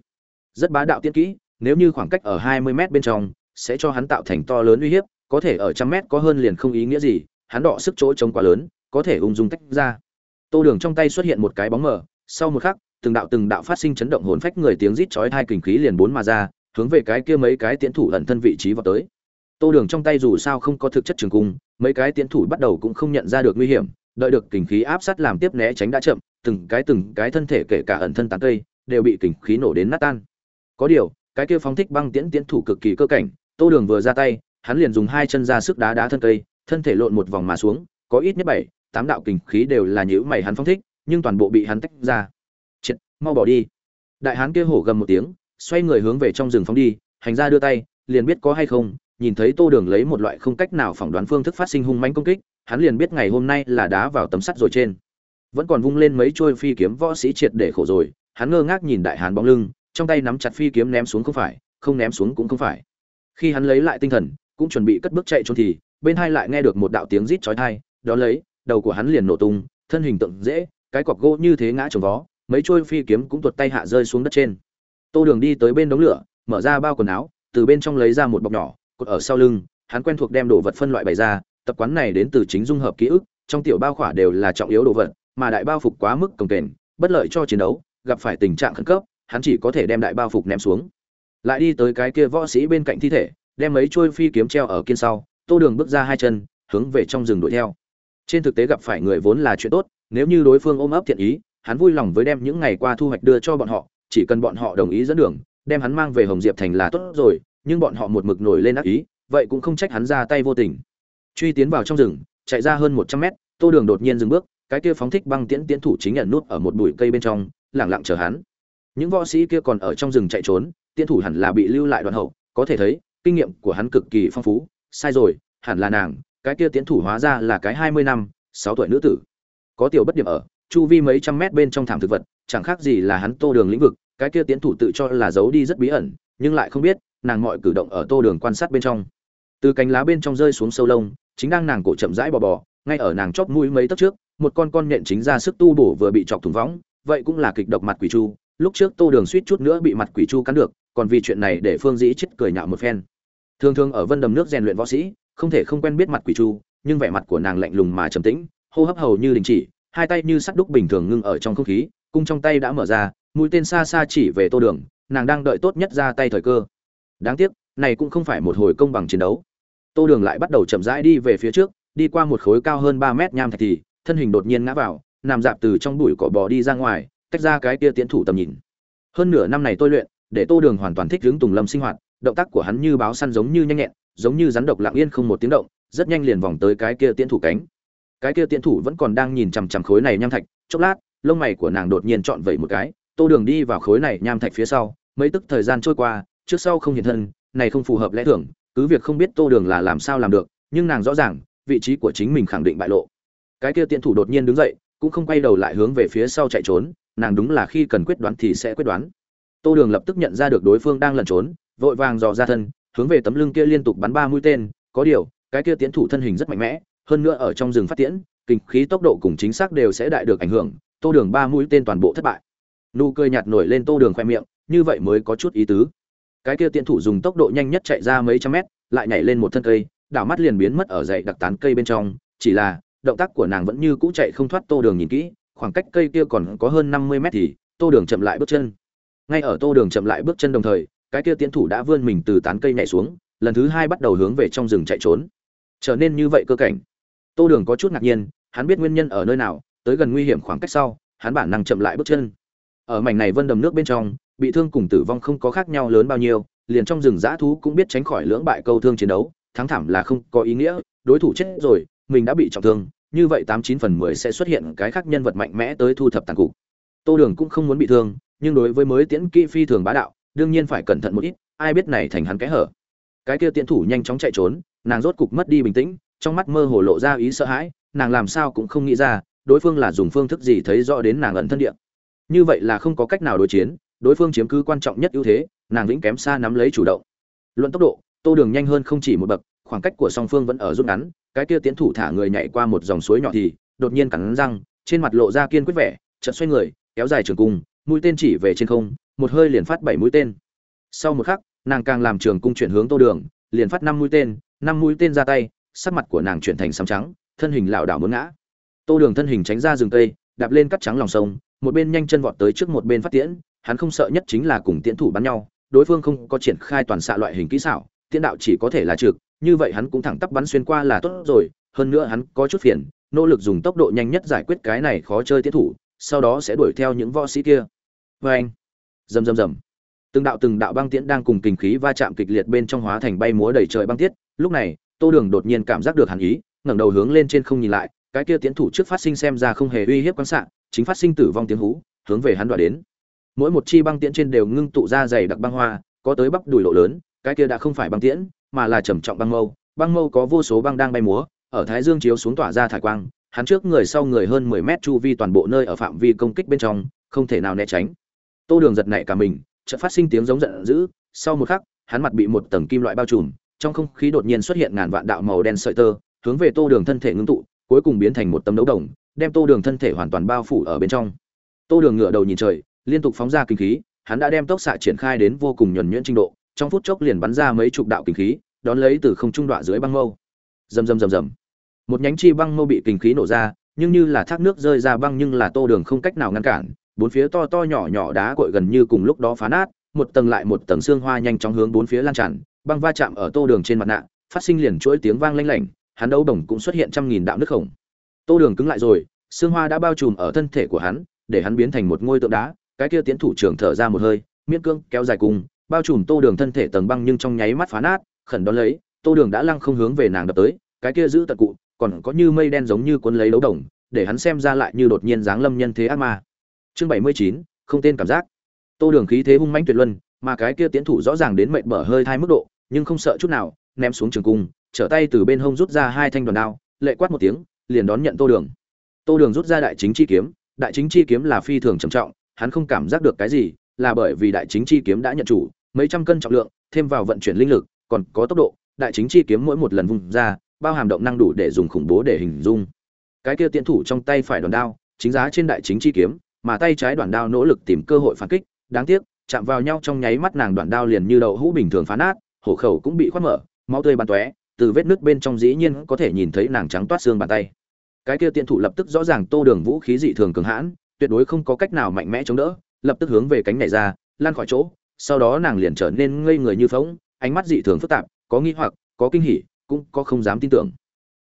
Rất bá đạo tiết kỹ, nếu như khoảng cách ở 20 mét bên trong, sẽ cho hắn tạo thành to lớn uy hiếp, có thể ở trăm mét có hơn liền không ý nghĩa gì, hắn đọ sức chỗ trống quá lớn, có thể ung dung tách ra. Tô đường trong tay xuất hiện một cái bóng mờ, sau một khắc, từng đạo từng đạo phát sinh chấn động hồn phách người tiếng rít chói hai kình khí liền bốn mà ra, hướng về cái kia mấy cái tiến thủ ẩn thân vị trí vào tới. Tô đường trong tay dù sao không có thực chất trường cung, mấy cái tiến thủ bắt đầu cũng không nhận ra được nguy hiểm, đợi được kình khí áp sát làm tiếp né tránh đã chậm, từng cái từng cái thân thể kể cả ẩn thân tán cây đều bị kình khí nổ đến nát tan. Có điều, cái kia phóng thích băng tiễn tiễn thủ cực kỳ cơ cảnh, tô đường vừa ra tay, hắn liền dùng hai chân ra sức đá đá thân cây, thân thể lộn một vòng mà xuống, có ít nhất bảy, tám đạo kình khí đều là nhữ mày hắn phóng thích, nhưng toàn bộ bị hắn tách ra. Triệt, mau bỏ đi. Đại hán kia hổ gầm một tiếng, xoay người hướng về trong rừng phóng đi, hành ra đưa tay, liền biết có hay không, nhìn thấy tô đường lấy một loại không cách nào phỏng đoán phương thức phát sinh hung manh công kích, hắn liền biết ngày hôm nay là đá vào tấm sắt rồi trên. Vẫn còn vung lên mấy trôi phi kiếm võ sĩ triệt để khổ rồi hắn ngơ ngác nhìn đại hán bóng lưng, trong tay nắm chặt phi kiếm ném xuống không phải, không ném xuống cũng không phải. Khi hắn lấy lại tinh thần, cũng chuẩn bị cất bước chạy trốn thì, bên hai lại nghe được một đạo tiếng rít chói tai, đó lấy, đầu của hắn liền nổ tung, thân hình tượng dễ, cái cọc gỗ như thế ngã trồng vó, mấy trôi phi kiếm cũng tuột tay hạ rơi xuống đất trên. Tô đường đi tới bên đống lửa, mở ra bao quần áo, từ bên trong lấy ra một bọc nhỏ, cột ở sau lưng, hắn quen thuộc đem đồ vật phân loại bày ra, tập quán này đến từ chính dung hợp ký ức, trong tiểu bao khỏa đều là trọng yếu đồ vật, mà đại bao phục quá mức cồng kềnh, bất lợi cho chiến đấu gặp phải tình trạng khẩn cấp, hắn chỉ có thể đem đại bao phục ném xuống. Lại đi tới cái kia võ sĩ bên cạnh thi thể, đem mấy chuôi phi kiếm treo ở kiên sau, tô đường bước ra hai chân, hướng về trong rừng đuổi theo. Trên thực tế gặp phải người vốn là chuyện tốt, nếu như đối phương ôm ấp thiện ý, hắn vui lòng với đem những ngày qua thu hoạch đưa cho bọn họ, chỉ cần bọn họ đồng ý dẫn đường, đem hắn mang về hồng diệp thành là tốt rồi, nhưng bọn họ một mực nổi lên ác ý, vậy cũng không trách hắn ra tay vô tình. Truy tiến vào trong rừng, chạy ra hơn một trăm mét, tô đường đột nhiên dừng bước, cái kia phóng thích băng tiễn tiễn thủ chính nhận nút ở một bụi cây bên trong lẳng lặng chờ hắn. Những võ sĩ kia còn ở trong rừng chạy trốn, tiên thủ hẳn là bị lưu lại đoạn hậu, có thể thấy, kinh nghiệm của hắn cực kỳ phong phú. Sai rồi, hẳn là nàng, cái kia tiến thủ hóa ra là cái hai mươi năm, sáu tuổi nữ tử. Có tiểu bất điểm ở, chu vi mấy trăm mét bên trong thảm thực vật, chẳng khác gì là hắn tô đường lĩnh vực, cái kia tiến thủ tự cho là giấu đi rất bí ẩn, nhưng lại không biết, nàng mọi cử động ở tô đường quan sát bên trong. Từ cánh lá bên trong rơi xuống sâu lông, chính đang nàng cổ chậm rãi bò bò, ngay ở nàng chóp mũi mấy tấc trước, một con con nhện chính ra sức tu bổ vừa bị chọc thủng võng vậy cũng là kịch độc mặt quỷ chu, lúc trước tô đường suýt chút nữa bị mặt quỷ chu cắn được, còn vì chuyện này để phương dĩ chết cười nhạo một phen. Thường thường ở vân đầm nước rèn luyện võ sĩ, không thể không quen biết mặt quỷ chu, nhưng vẻ mặt của nàng lạnh lùng mà trầm tĩnh, hô hấp hầu như đình chỉ, hai tay như sắt đúc bình thường ngưng ở trong không khí, cung trong tay đã mở ra, mũi tên xa xa chỉ về tô đường, nàng đang đợi tốt nhất ra tay thời cơ. Đáng tiếc, này cũng không phải một hồi công bằng chiến đấu. Tô đường lại bắt đầu chậm rãi đi về phía trước, đi qua một khối cao hơn ba mét nham thạch thì, thân hình đột nhiên ngã vào nằm dạp từ trong bụi cỏ bò đi ra ngoài, tách ra cái kia tiến thủ tầm nhìn. Hơn nửa năm này tôi luyện, để tô đường hoàn toàn thích hướng tùng lâm sinh hoạt, động tác của hắn như báo săn giống như nhanh nhẹn, giống như rắn độc lặng yên không một tiếng động, rất nhanh liền vòng tới cái kia tiến thủ cánh. Cái kia tiến thủ vẫn còn đang nhìn chằm chằm khối này nham thạch, chốc lát, lông mày của nàng đột nhiên trọn vẩy một cái, tô đường đi vào khối này nham thạch phía sau, mấy tức thời gian trôi qua, trước sau không hiện thân, này không phù hợp lẽ thường, cứ việc không biết tô đường là làm sao làm được, nhưng nàng rõ ràng, vị trí của chính mình khẳng định bại lộ. Cái kia tiện thủ đột nhiên đứng dậy cũng không quay đầu lại hướng về phía sau chạy trốn, nàng đúng là khi cần quyết đoán thì sẽ quyết đoán. Tô đường lập tức nhận ra được đối phương đang lẩn trốn, vội vàng dò ra thân, hướng về tấm lưng kia liên tục bắn ba mũi tên, có điều, cái kia tiến thủ thân hình rất mạnh mẽ, hơn nữa ở trong rừng phát tiễn, kinh khí tốc độ cùng chính xác đều sẽ đại được ảnh hưởng, tô đường ba mũi tên toàn bộ thất bại. Nụ cười nhạt nổi lên tô đường khoe miệng, như vậy mới có chút ý tứ. Cái kia tiến thủ dùng tốc độ nhanh nhất chạy ra mấy trăm mét, lại nhảy lên một thân cây, đảo mắt liền biến mất ở dậy đặc tán cây bên trong, chỉ là động tác của nàng vẫn như cũ chạy không thoát tô đường nhìn kỹ, khoảng cách cây kia còn có hơn năm mươi mét thì tô đường chậm lại bước chân. Ngay ở tô đường chậm lại bước chân đồng thời, cái kia tiến thủ đã vươn mình từ tán cây nhảy xuống, lần thứ hai bắt đầu hướng về trong rừng chạy trốn. Trở nên như vậy cơ cảnh. Tô đường có chút ngạc nhiên, hắn biết nguyên nhân ở nơi nào, tới gần nguy hiểm khoảng cách sau, hắn bản năng chậm lại bước chân. Ở mảnh này vân đầm nước bên trong, bị thương cùng tử vong không có khác nhau lớn bao nhiêu, liền trong rừng dã thú cũng biết tránh khỏi lưỡng bại câu thương chiến đấu, thắng thảm là không có ý nghĩa, đối thủ chết rồi mình đã bị trọng thương, như vậy tám chín phần mười sẽ xuất hiện cái khác nhân vật mạnh mẽ tới thu thập tàn cục tô đường cũng không muốn bị thương, nhưng đối với mới tiễn kỹ phi thường bá đạo, đương nhiên phải cẩn thận một ít, ai biết này thành hắn cái hở. Cái kia tiễn thủ nhanh chóng chạy trốn, nàng rốt cục mất đi bình tĩnh, trong mắt mơ hồ lộ ra ý sợ hãi, nàng làm sao cũng không nghĩ ra, đối phương là dùng phương thức gì thấy rõ đến nàng ẩn thân địa. Như vậy là không có cách nào đối chiến, đối phương chiếm cứ quan trọng nhất ưu thế, nàng vĩnh kém xa nắm lấy chủ động. Luận tốc độ, tô đường nhanh hơn không chỉ một bậc, khoảng cách của song phương vẫn ở rút ngắn cái kia tiến thủ thả người nhảy qua một dòng suối nhỏ thì, đột nhiên cắn răng, trên mặt lộ ra kiên quyết vẻ, chợt xoay người, kéo dài trường cung, mũi tên chỉ về trên không, một hơi liền phát bảy mũi tên. Sau một khắc, nàng càng làm trường cung chuyển hướng tô đường, liền phát năm mũi tên, năm mũi tên ra tay, sắc mặt của nàng chuyển thành sám trắng, thân hình lảo đảo muốn ngã. Tô đường thân hình tránh ra rừng tây đạp lên cắt trắng lòng sông, một bên nhanh chân vọt tới trước một bên phát tiễn, hắn không sợ nhất chính là cùng tiễn thủ bắn nhau, đối phương không có triển khai toàn xạ loại hình kỹ xảo, tiễn đạo chỉ có thể là trực như vậy hắn cũng thẳng tắp bắn xuyên qua là tốt rồi, hơn nữa hắn có chút phiền, nỗ lực dùng tốc độ nhanh nhất giải quyết cái này khó chơi tiến thủ, sau đó sẽ đuổi theo những võ sĩ kia. Vê anh, rầm rầm rầm. Từng đạo từng đạo băng tiễn đang cùng kinh khí va chạm kịch liệt bên trong hóa thành bay múa đầy trời băng tiết, lúc này, tô đường đột nhiên cảm giác được hàn ý, ngẩng đầu hướng lên trên không nhìn lại, cái kia tiến thủ trước phát sinh xem ra không hề uy hiếp quan xạ, chính phát sinh tử vong tiếng hú, hướng về hắn đoạt đến. Mỗi một chi băng tiễn trên đều ngưng tụ ra dày đặc băng hoa, có tới bắp đùi lộ lớn, cái kia đã không phải băng tiễn mà là trầm trọng băng mâu. Băng mâu có vô số băng đang bay múa, ở thái dương chiếu xuống tỏa ra thải quang, hắn trước người sau người hơn 10 mét chu vi toàn bộ nơi ở phạm vi công kích bên trong, không thể nào né tránh. Tô đường giật nảy cả mình, chợt phát sinh tiếng giống giận dữ. Sau một khắc, hắn mặt bị một tầng kim loại bao trùm, trong không khí đột nhiên xuất hiện ngàn vạn đạo màu đen sợi tơ, hướng về tô đường thân thể ngưng tụ, cuối cùng biến thành một tấm đấu đồng, đem tô đường thân thể hoàn toàn bao phủ ở bên trong. Tô đường ngửa đầu nhìn trời, liên tục phóng ra kinh khí, hắn đã đem tốc xạ triển khai đến vô cùng nhuẩn nhuyễn trình độ trong phút chốc liền bắn ra mấy chục đạo kinh khí, đón lấy từ không trung đoạn dưới băng mâu. Rầm rầm rầm rầm. Một nhánh chi băng mâu bị kinh khí nổ ra, nhưng như là thác nước rơi ra băng nhưng là tô đường không cách nào ngăn cản, bốn phía to to nhỏ nhỏ đá cội gần như cùng lúc đó phá nát, một tầng lại một tầng xương hoa nhanh chóng hướng bốn phía lan tràn, băng va chạm ở tô đường trên mặt nạ, phát sinh liền chuỗi tiếng vang lanh lảnh, hắn đấu đồng cũng xuất hiện trăm nghìn đạo nước khổng. Tô đường cứng lại rồi, xương hoa đã bao trùm ở thân thể của hắn, để hắn biến thành một ngôi tượng đá, cái kia tiến thủ trưởng thở ra một hơi, miễn cưỡng kéo dài cùng bao trùm tô đường thân thể tầng băng nhưng trong nháy mắt phá nát, khẩn đón lấy, tô đường đã lăng không hướng về nàng đập tới, cái kia giữ tật cụ, còn có như mây đen giống như cuốn lấy đấu đồng, để hắn xem ra lại như đột nhiên giáng lâm nhân thế ác ma. Chương bảy mươi chín, không tên cảm giác. Tô đường khí thế hung mãnh tuyệt luân, mà cái kia tiến thủ rõ ràng đến mệnh mở hơi thai mức độ, nhưng không sợ chút nào, ném xuống trường cung, trở tay từ bên hông rút ra hai thanh đoàn đao, lệ quát một tiếng, liền đón nhận tô đường. Tô đường rút ra đại chính chi kiếm, đại chính chi kiếm là phi thường trầm trọng, hắn không cảm giác được cái gì, là bởi vì đại chính chi kiếm đã nhận chủ mấy trăm cân trọng lượng, thêm vào vận chuyển linh lực, còn có tốc độ, đại chính chi kiếm mỗi một lần vung ra, bao hàm động năng đủ để dùng khủng bố để hình dung. Cái kia tiễn thủ trong tay phải đoàn đao, chính giá trên đại chính chi kiếm, mà tay trái đoàn đao nỗ lực tìm cơ hội phản kích, đáng tiếc, chạm vào nhau trong nháy mắt nàng đoàn đao liền như đậu hũ bình thường phá nát, hổ khẩu cũng bị khoét mở, máu tươi bắn tóe, từ vết nứt bên trong dĩ nhiên có thể nhìn thấy nàng trắng toát xương bàn tay. Cái kia tiện thủ lập tức rõ ràng tô đường vũ khí dị thường cường hãn, tuyệt đối không có cách nào mạnh mẽ chống đỡ, lập tức hướng về cánh này ra, lan khỏi chỗ sau đó nàng liền trở nên ngây người như phóng ánh mắt dị thường phức tạp, có nghi hoặc, có kinh hỉ, cũng có không dám tin tưởng.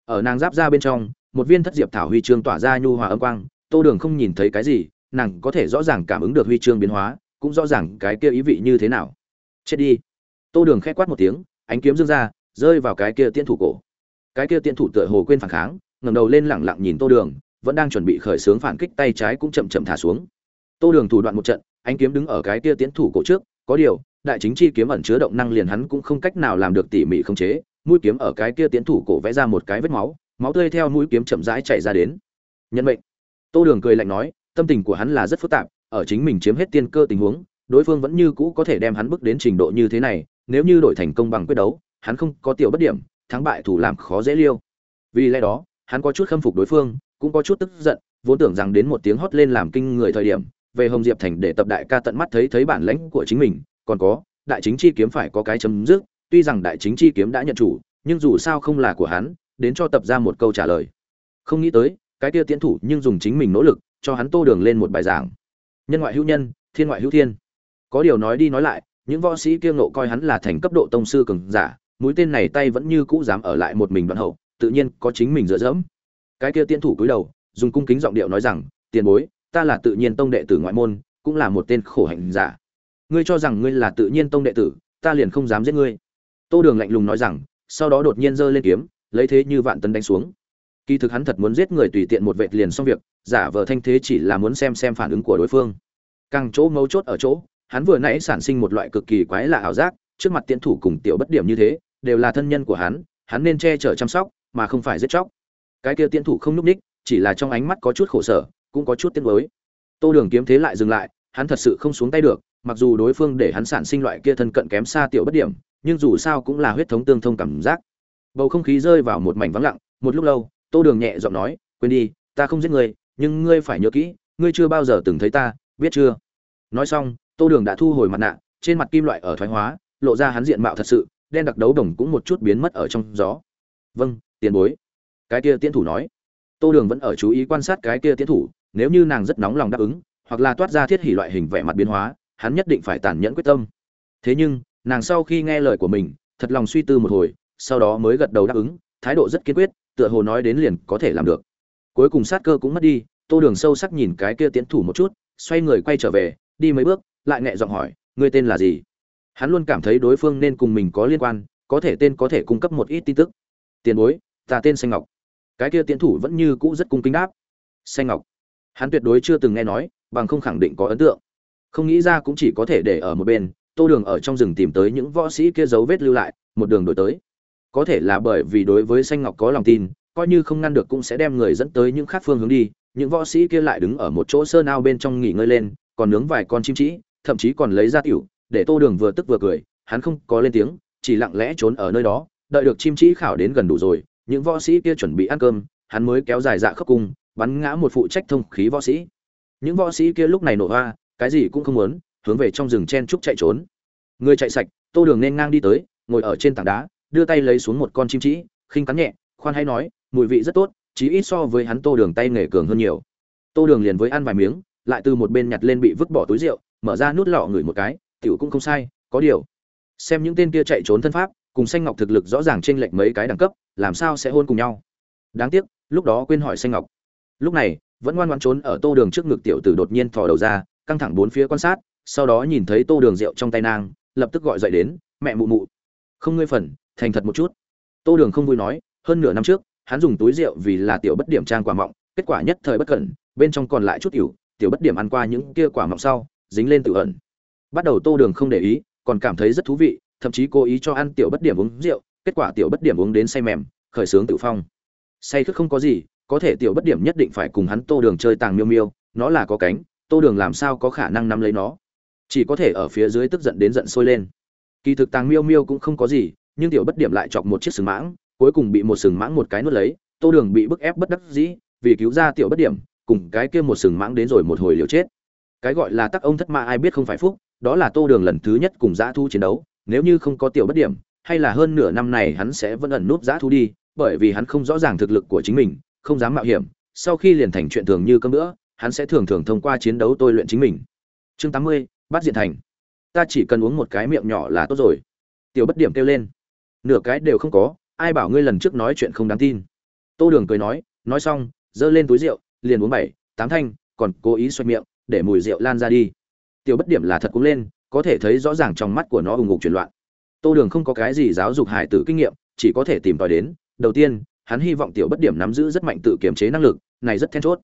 Ở nàng giáp ra bên trong, một viên thất diệp thảo huy chương tỏa ra nhu hòa âm quang, tô đường không nhìn thấy cái gì, nàng có thể rõ ràng cảm ứng được huy chương biến hóa, cũng rõ ràng cái kia ý vị như thế nào. Chết đi. Tô đường khẽ quát một tiếng, ánh kiếm dương ra, rơi vào cái kia tiễn thủ cổ. Cái kia tiễn thủ tựa hồ quên phản kháng, ngẩng đầu lên lẳng lặng nhìn tô đường, vẫn đang chuẩn bị khởi xướng phản kích, tay trái cũng chậm chậm thả xuống. Tô đường thủ đoạn một trận, ánh kiếm đứng ở cái kia tiễn thủ cổ trước có điều, đại chính chi kiếm ẩn chứa động năng liền hắn cũng không cách nào làm được tỉ mỉ khống chế, mũi kiếm ở cái kia tiến thủ cổ vẽ ra một cái vết máu máu tươi theo mũi kiếm chậm rãi chảy ra đến. Nhân mệnh. Tô đường cười lạnh nói, tâm tình của hắn là rất phức tạp, ở chính mình chiếm hết tiên cơ tình huống, đối phương vẫn như cũ có thể đem hắn bước đến trình độ như thế này, nếu như đổi thành công bằng quyết đấu, hắn không có tiểu bất điểm, thắng bại thủ làm khó dễ liêu. Vì lẽ đó, hắn có chút khâm phục đối phương, cũng có chút tức giận, vốn tưởng rằng đến một tiếng hót lên làm kinh người thời điểm về hồng diệp thành để tập đại ca tận mắt thấy thấy bản lãnh của chính mình, còn có, đại chính chi kiếm phải có cái chấm dứt, tuy rằng đại chính chi kiếm đã nhận chủ, nhưng dù sao không là của hắn, đến cho tập ra một câu trả lời. Không nghĩ tới, cái kia tiến thủ nhưng dùng chính mình nỗ lực, cho hắn tô đường lên một bài giảng. Nhân ngoại hữu nhân, thiên ngoại hữu thiên. Có điều nói đi nói lại, những võ sĩ kia ngộ coi hắn là thành cấp độ tông sư cường giả, mũi tên này tay vẫn như cũ dám ở lại một mình đoạn hậu, tự nhiên có chính mình dựa dẫm. Cái kia tiên thủ cúi đầu, dùng cung kính giọng điệu nói rằng, tiền bối ta là tự nhiên tông đệ tử ngoại môn, cũng là một tên khổ hạnh giả. Ngươi cho rằng ngươi là tự nhiên tông đệ tử, ta liền không dám giết ngươi. Tô đường lạnh lùng nói rằng, sau đó đột nhiên giơ lên kiếm, lấy thế như vạn tấn đánh xuống. Kỳ thực hắn thật muốn giết người tùy tiện một vệt liền xong việc, giả vờ thanh thế chỉ là muốn xem xem phản ứng của đối phương. Càng chỗ mấu chốt ở chỗ, hắn vừa nãy sản sinh một loại cực kỳ quái lạ ảo giác, trước mặt tiến thủ cùng tiểu bất điểm như thế, đều là thân nhân của hắn hắn nên che chở chăm sóc, mà không phải giết chóc. Cái kia tiến thủ không núp ních, chỉ là trong ánh mắt có chút khổ sở cũng có chút tiếc nuối. Tô đường kiếm thế lại dừng lại, hắn thật sự không xuống tay được, mặc dù đối phương để hắn sản sinh loại kia thân cận kém xa tiểu bất điểm, nhưng dù sao cũng là huyết thống tương thông cảm giác. Bầu không khí rơi vào một mảnh vắng lặng, một lúc lâu, tô đường nhẹ giọng nói, quên đi, ta không giết ngươi, nhưng ngươi phải nhớ kỹ, ngươi chưa bao giờ từng thấy ta, biết chưa? Nói xong, tô đường đã thu hồi mặt nạ, trên mặt kim loại ở thoái hóa, lộ ra hắn diện mạo thật sự, đen đặc đấu đồng cũng một chút biến mất ở trong gió. Vâng tiền bối. Cái kia tiến thủ nói. Tô đường vẫn ở chú ý quan sát cái kia tiến thủ nếu như nàng rất nóng lòng đáp ứng, hoặc là toát ra thiết hỉ loại hình vẻ mặt biến hóa, hắn nhất định phải tàn nhẫn quyết tâm. Thế nhưng, nàng sau khi nghe lời của mình, thật lòng suy tư một hồi, sau đó mới gật đầu đáp ứng, thái độ rất kiên quyết, tựa hồ nói đến liền có thể làm được. Cuối cùng sát cơ cũng mất đi, tô đường sâu sắc nhìn cái kia tiến thủ một chút, xoay người quay trở về, đi mấy bước, lại nhẹ giọng hỏi, ngươi tên là gì? Hắn luôn cảm thấy đối phương nên cùng mình có liên quan, có thể tên có thể cung cấp một ít tin tức. Tiền bối, ta tên xanh ngọc. Cái kia tiến thủ vẫn như cũ rất cung kính đáp. Xanh ngọc hắn tuyệt đối chưa từng nghe nói, bằng không khẳng định có ấn tượng. Không nghĩ ra cũng chỉ có thể để ở một bên, tô đường ở trong rừng tìm tới những võ sĩ kia dấu vết lưu lại, một đường đổi tới. Có thể là bởi vì đối với xanh ngọc có lòng tin, coi như không ngăn được cũng sẽ đem người dẫn tới những khác phương hướng đi, những võ sĩ kia lại đứng ở một chỗ sơn ao bên trong nghỉ ngơi lên, còn nướng vài con chim trĩ thậm chí còn lấy ra tiểu, để tô đường vừa tức vừa cười, hắn không có lên tiếng, chỉ lặng lẽ trốn ở nơi đó, đợi được chim trĩ khảo đến gần đủ rồi, những võ sĩ kia chuẩn bị ăn cơm, hắn mới kéo dài dạ khớp cung bắn ngã một phụ trách thông khí võ sĩ. Những võ sĩ kia lúc này nổ hoa, cái gì cũng không muốn, hướng về trong rừng chen trúc chạy trốn. Người chạy sạch, tô đường nên ngang đi tới, ngồi ở trên tảng đá, đưa tay lấy xuống một con chim trĩ khinh cắn nhẹ, khoan hay nói, mùi vị rất tốt, chí ít so với hắn tô đường tay nghề cường hơn nhiều. Tô đường liền với ăn vài miếng, lại từ một bên nhặt lên bị vứt bỏ túi rượu, mở ra nút lọ ngửi một cái, tiểu cũng không sai, có điều. Xem những tên kia chạy trốn thân pháp, cùng xanh ngọc thực lực rõ ràng trên lệch mấy cái đẳng cấp, làm sao sẽ hôn cùng nhau? Đáng tiếc, lúc đó quên hỏi xanh ngọc lúc này, vẫn ngoan ngoan trốn ở tô đường trước ngực tiểu tử đột nhiên thò đầu ra, căng thẳng bốn phía quan sát, sau đó nhìn thấy tô đường rượu trong tay nang lập tức gọi dậy đến, mẹ mụ mụ, không ngươi phần, thành thật một chút. Tô đường không vui nói, hơn nửa năm trước, hắn dùng túi rượu vì là tiểu bất điểm trang quả mọng, kết quả nhất thời bất cẩn, bên trong còn lại chút ỉu, tiểu bất điểm ăn qua những kia quả mọng sau, dính lên tự ẩn. Bắt đầu tô đường không để ý, còn cảm thấy rất thú vị, thậm chí cố ý cho ăn tiểu bất điểm uống rượu, kết quả tiểu bất điểm uống đến say mềm, khởi sướng tự phong. Say thức không có gì có thể tiểu bất điểm nhất định phải cùng hắn tô đường chơi tàng miêu miêu, nó là có cánh, tô đường làm sao có khả năng nắm lấy nó? Chỉ có thể ở phía dưới tức giận đến giận sôi lên. Kỳ thực tàng miêu miêu cũng không có gì, nhưng tiểu bất điểm lại chọc một chiếc sừng mãng, cuối cùng bị một sừng mãng một cái nuốt lấy, tô đường bị bức ép bất đắc dĩ, vì cứu ra tiểu bất điểm, cùng cái kia một sừng mãng đến rồi một hồi liều chết. Cái gọi là tắc ông thất ma ai biết không phải phúc, đó là tô đường lần thứ nhất cùng giã thu chiến đấu, nếu như không có tiểu bất điểm, hay là hơn nửa năm này hắn sẽ vẫn ẩn núp giã thu đi, bởi vì hắn không rõ ràng thực lực của chính mình không dám mạo hiểm, sau khi liền thành chuyện thường như cơm nữa hắn sẽ thường thường thông qua chiến đấu tôi luyện chính mình. Chương tám mươi, bắt diện thành. Ta chỉ cần uống một cái miệng nhỏ là tốt rồi. Tiểu bất điểm kêu lên. Nửa cái đều không có, ai bảo ngươi lần trước nói chuyện không đáng tin. Tô đường cười nói nói xong, giơ lên túi rượu, liền uống bảy, tám thanh, còn cố ý xoay miệng, để mùi rượu lan ra đi. Tiểu bất điểm là thật cũng lên, có thể thấy rõ ràng trong mắt của nó ủng ngục chuyển loạn. Tô đường không có cái gì giáo dục hải tử kinh nghiệm, chỉ có thể tìm tòi đến. Đầu tiên hắn hy vọng tiểu bất điểm nắm giữ rất mạnh tự kiểm chế năng lực, này rất then chốt.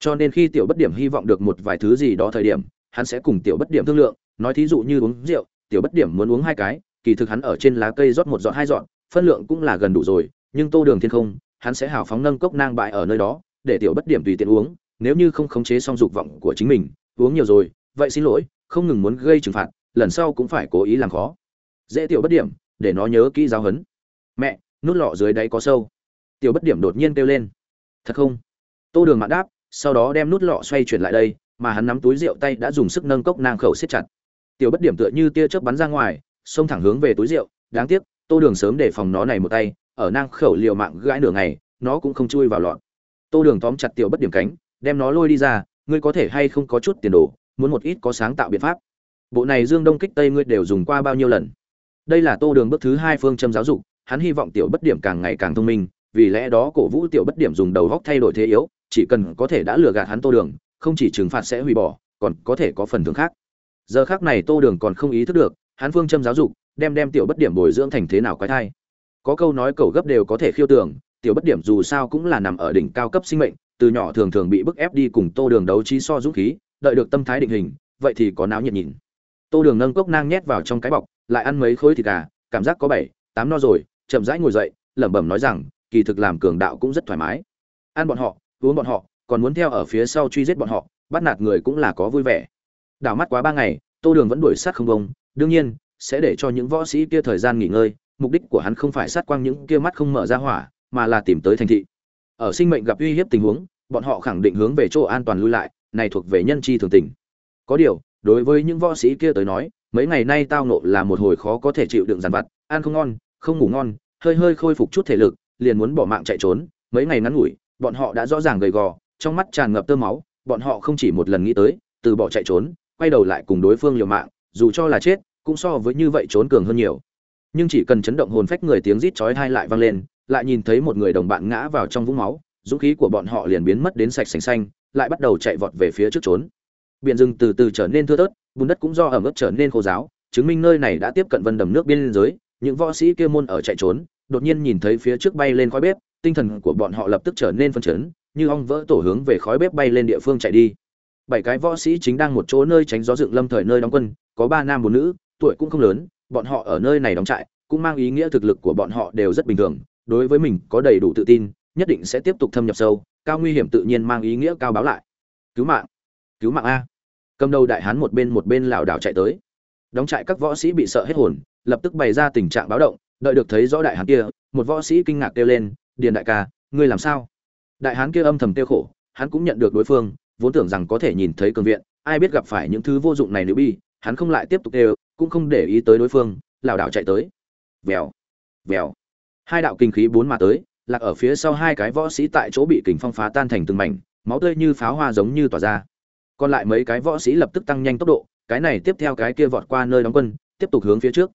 Cho nên khi tiểu bất điểm hy vọng được một vài thứ gì đó thời điểm, hắn sẽ cùng tiểu bất điểm thương lượng, nói thí dụ như uống rượu, tiểu bất điểm muốn uống hai cái, kỳ thực hắn ở trên lá cây rót một giọt hai giọt, phân lượng cũng là gần đủ rồi, nhưng tô đường thiên không, hắn sẽ hào phóng nâng cốc nang bại ở nơi đó, để tiểu bất điểm tùy tiện uống, nếu như không khống chế xong dục vọng của chính mình, uống nhiều rồi, vậy xin lỗi, không ngừng muốn gây trừng phạt, lần sau cũng phải cố ý làm khó. Dễ tiểu bất điểm, để nó nhớ kỹ giáo huấn. Mẹ, nút lọ dưới đáy có sâu tiểu bất điểm đột nhiên kêu lên. Thật không? Tô đường mạn đáp, sau đó đem nút lọ xoay chuyển lại đây, mà hắn nắm túi rượu tay đã dùng sức nâng cốc nang khẩu siết chặt. Tiểu bất điểm tựa như tia chớp bắn ra ngoài, xông thẳng hướng về túi rượu. Đáng tiếc, tô đường sớm để phòng nó này một tay, ở nang khẩu liều mạng gãi nửa ngày, nó cũng không chui vào lọn tô đường tóm chặt tiểu bất điểm cánh, đem nó lôi đi ra, ngươi có thể hay không có chút tiền đồ, muốn một ít có sáng tạo biện pháp. Bộ này dương đông kích tây ngươi đều dùng qua bao nhiêu lần? Đây là tô đường bước thứ hai phương châm giáo dục, hắn hy vọng tiểu bất điểm càng ngày càng thông minh vì lẽ đó cổ vũ tiểu bất điểm dùng đầu góc thay đổi thế yếu, chỉ cần có thể đã lừa gạt hắn tô đường, không chỉ trừng phạt sẽ hủy bỏ, còn có thể có phần thưởng khác. Giờ khác này tô đường còn không ý thức được, hắn phương châm giáo dục, đem đem tiểu bất điểm bồi dưỡng thành thế nào quái thai. Có câu nói cầu gấp đều có thể khiêu tưởng, tiểu bất điểm dù sao cũng là nằm ở đỉnh cao cấp sinh mệnh, từ nhỏ thường thường bị bức ép đi cùng tô đường đấu trí so dũng khí, đợi được tâm thái định hình, vậy thì có náo nhiệt nhìn. Tô đường nâng cốc nang nhét vào trong cái bọc, lại ăn mấy khối thịt gà, cảm giác có bảy, tám no rồi, chậm rãi ngồi dậy, lẩm bẩm nói rằng kỳ thực làm cường đạo cũng rất thoải mái. Ăn bọn họ, uống bọn họ, còn muốn theo ở phía sau truy giết bọn họ, bắt nạt người cũng là có vui vẻ. Đảo mắt quá ba ngày, tô đường vẫn đuổi sát không bông đương nhiên, sẽ để cho những võ sĩ kia thời gian nghỉ ngơi, mục đích của hắn không phải sát quang những kia mắt không mở ra hỏa, mà là tìm tới thành thị. Ở sinh mệnh gặp uy hiếp tình huống, bọn họ khẳng định hướng về chỗ an toàn lui lại, này thuộc về nhân chi thường tình. Có điều, đối với những võ sĩ kia tới nói, mấy ngày nay tao nộ là một hồi khó có thể chịu đựng dằn vặt, ăn không ngon, không ngủ ngon, hơi hơi khôi phục chút thể lực liền muốn bỏ mạng chạy trốn, mấy ngày ngắn ngủi, bọn họ đã rõ ràng gầy gò, trong mắt tràn ngập tơ máu, bọn họ không chỉ một lần nghĩ tới, từ bỏ chạy trốn, quay đầu lại cùng đối phương liều mạng, dù cho là chết, cũng so với như vậy trốn cường hơn nhiều. Nhưng chỉ cần chấn động hồn phách người tiếng rít chói tai lại vang lên, lại nhìn thấy một người đồng bạn ngã vào trong vũng máu, dũng khí của bọn họ liền biến mất đến sạch sành xanh, lại bắt đầu chạy vọt về phía trước trốn. Biển rừng từ từ trở nên thưa thớt, bùn đất cũng do ẩm ướt trở nên khô giáo chứng minh nơi này đã tiếp cận vân đầm nước biên giới, những võ sĩ kia môn ở chạy trốn đột nhiên nhìn thấy phía trước bay lên khói bếp, tinh thần của bọn họ lập tức trở nên phân chấn, như ong vỡ tổ hướng về khói bếp bay lên địa phương chạy đi. Bảy cái võ sĩ chính đang một chỗ nơi tránh gió dựng lâm thời nơi đóng quân, có ba nam bốn nữ, tuổi cũng không lớn, bọn họ ở nơi này đóng trại, cũng mang ý nghĩa thực lực của bọn họ đều rất bình thường, đối với mình có đầy đủ tự tin, nhất định sẽ tiếp tục thâm nhập sâu, cao nguy hiểm tự nhiên mang ý nghĩa cao báo lại. Cứu mạng cứu mạng a. Cầm đầu đại hán một bên một bên lảo đảo chạy tới. Đóng trại các võ sĩ bị sợ hết hồn, lập tức bày ra tình trạng báo động đợi được thấy rõ đại hán kia, một võ sĩ kinh ngạc kêu lên, điền đại ca, ngươi làm sao? Đại hán kia âm thầm tiêu khổ, hắn cũng nhận được đối phương, vốn tưởng rằng có thể nhìn thấy cường viện, ai biết gặp phải những thứ vô dụng này nữ bi, hắn không lại tiếp tục đều cũng không để ý tới đối phương, lảo đảo chạy tới. Vèo vèo. Hai đạo kinh khí bốn mà tới, lạc ở phía sau hai cái võ sĩ tại chỗ bị kình phong phá tan thành từng mảnh, máu tươi như pháo hoa giống như tỏa ra. Còn lại mấy cái võ sĩ lập tức tăng nhanh tốc độ, cái này tiếp theo cái kia vọt qua nơi đóng quân, tiếp tục hướng phía trước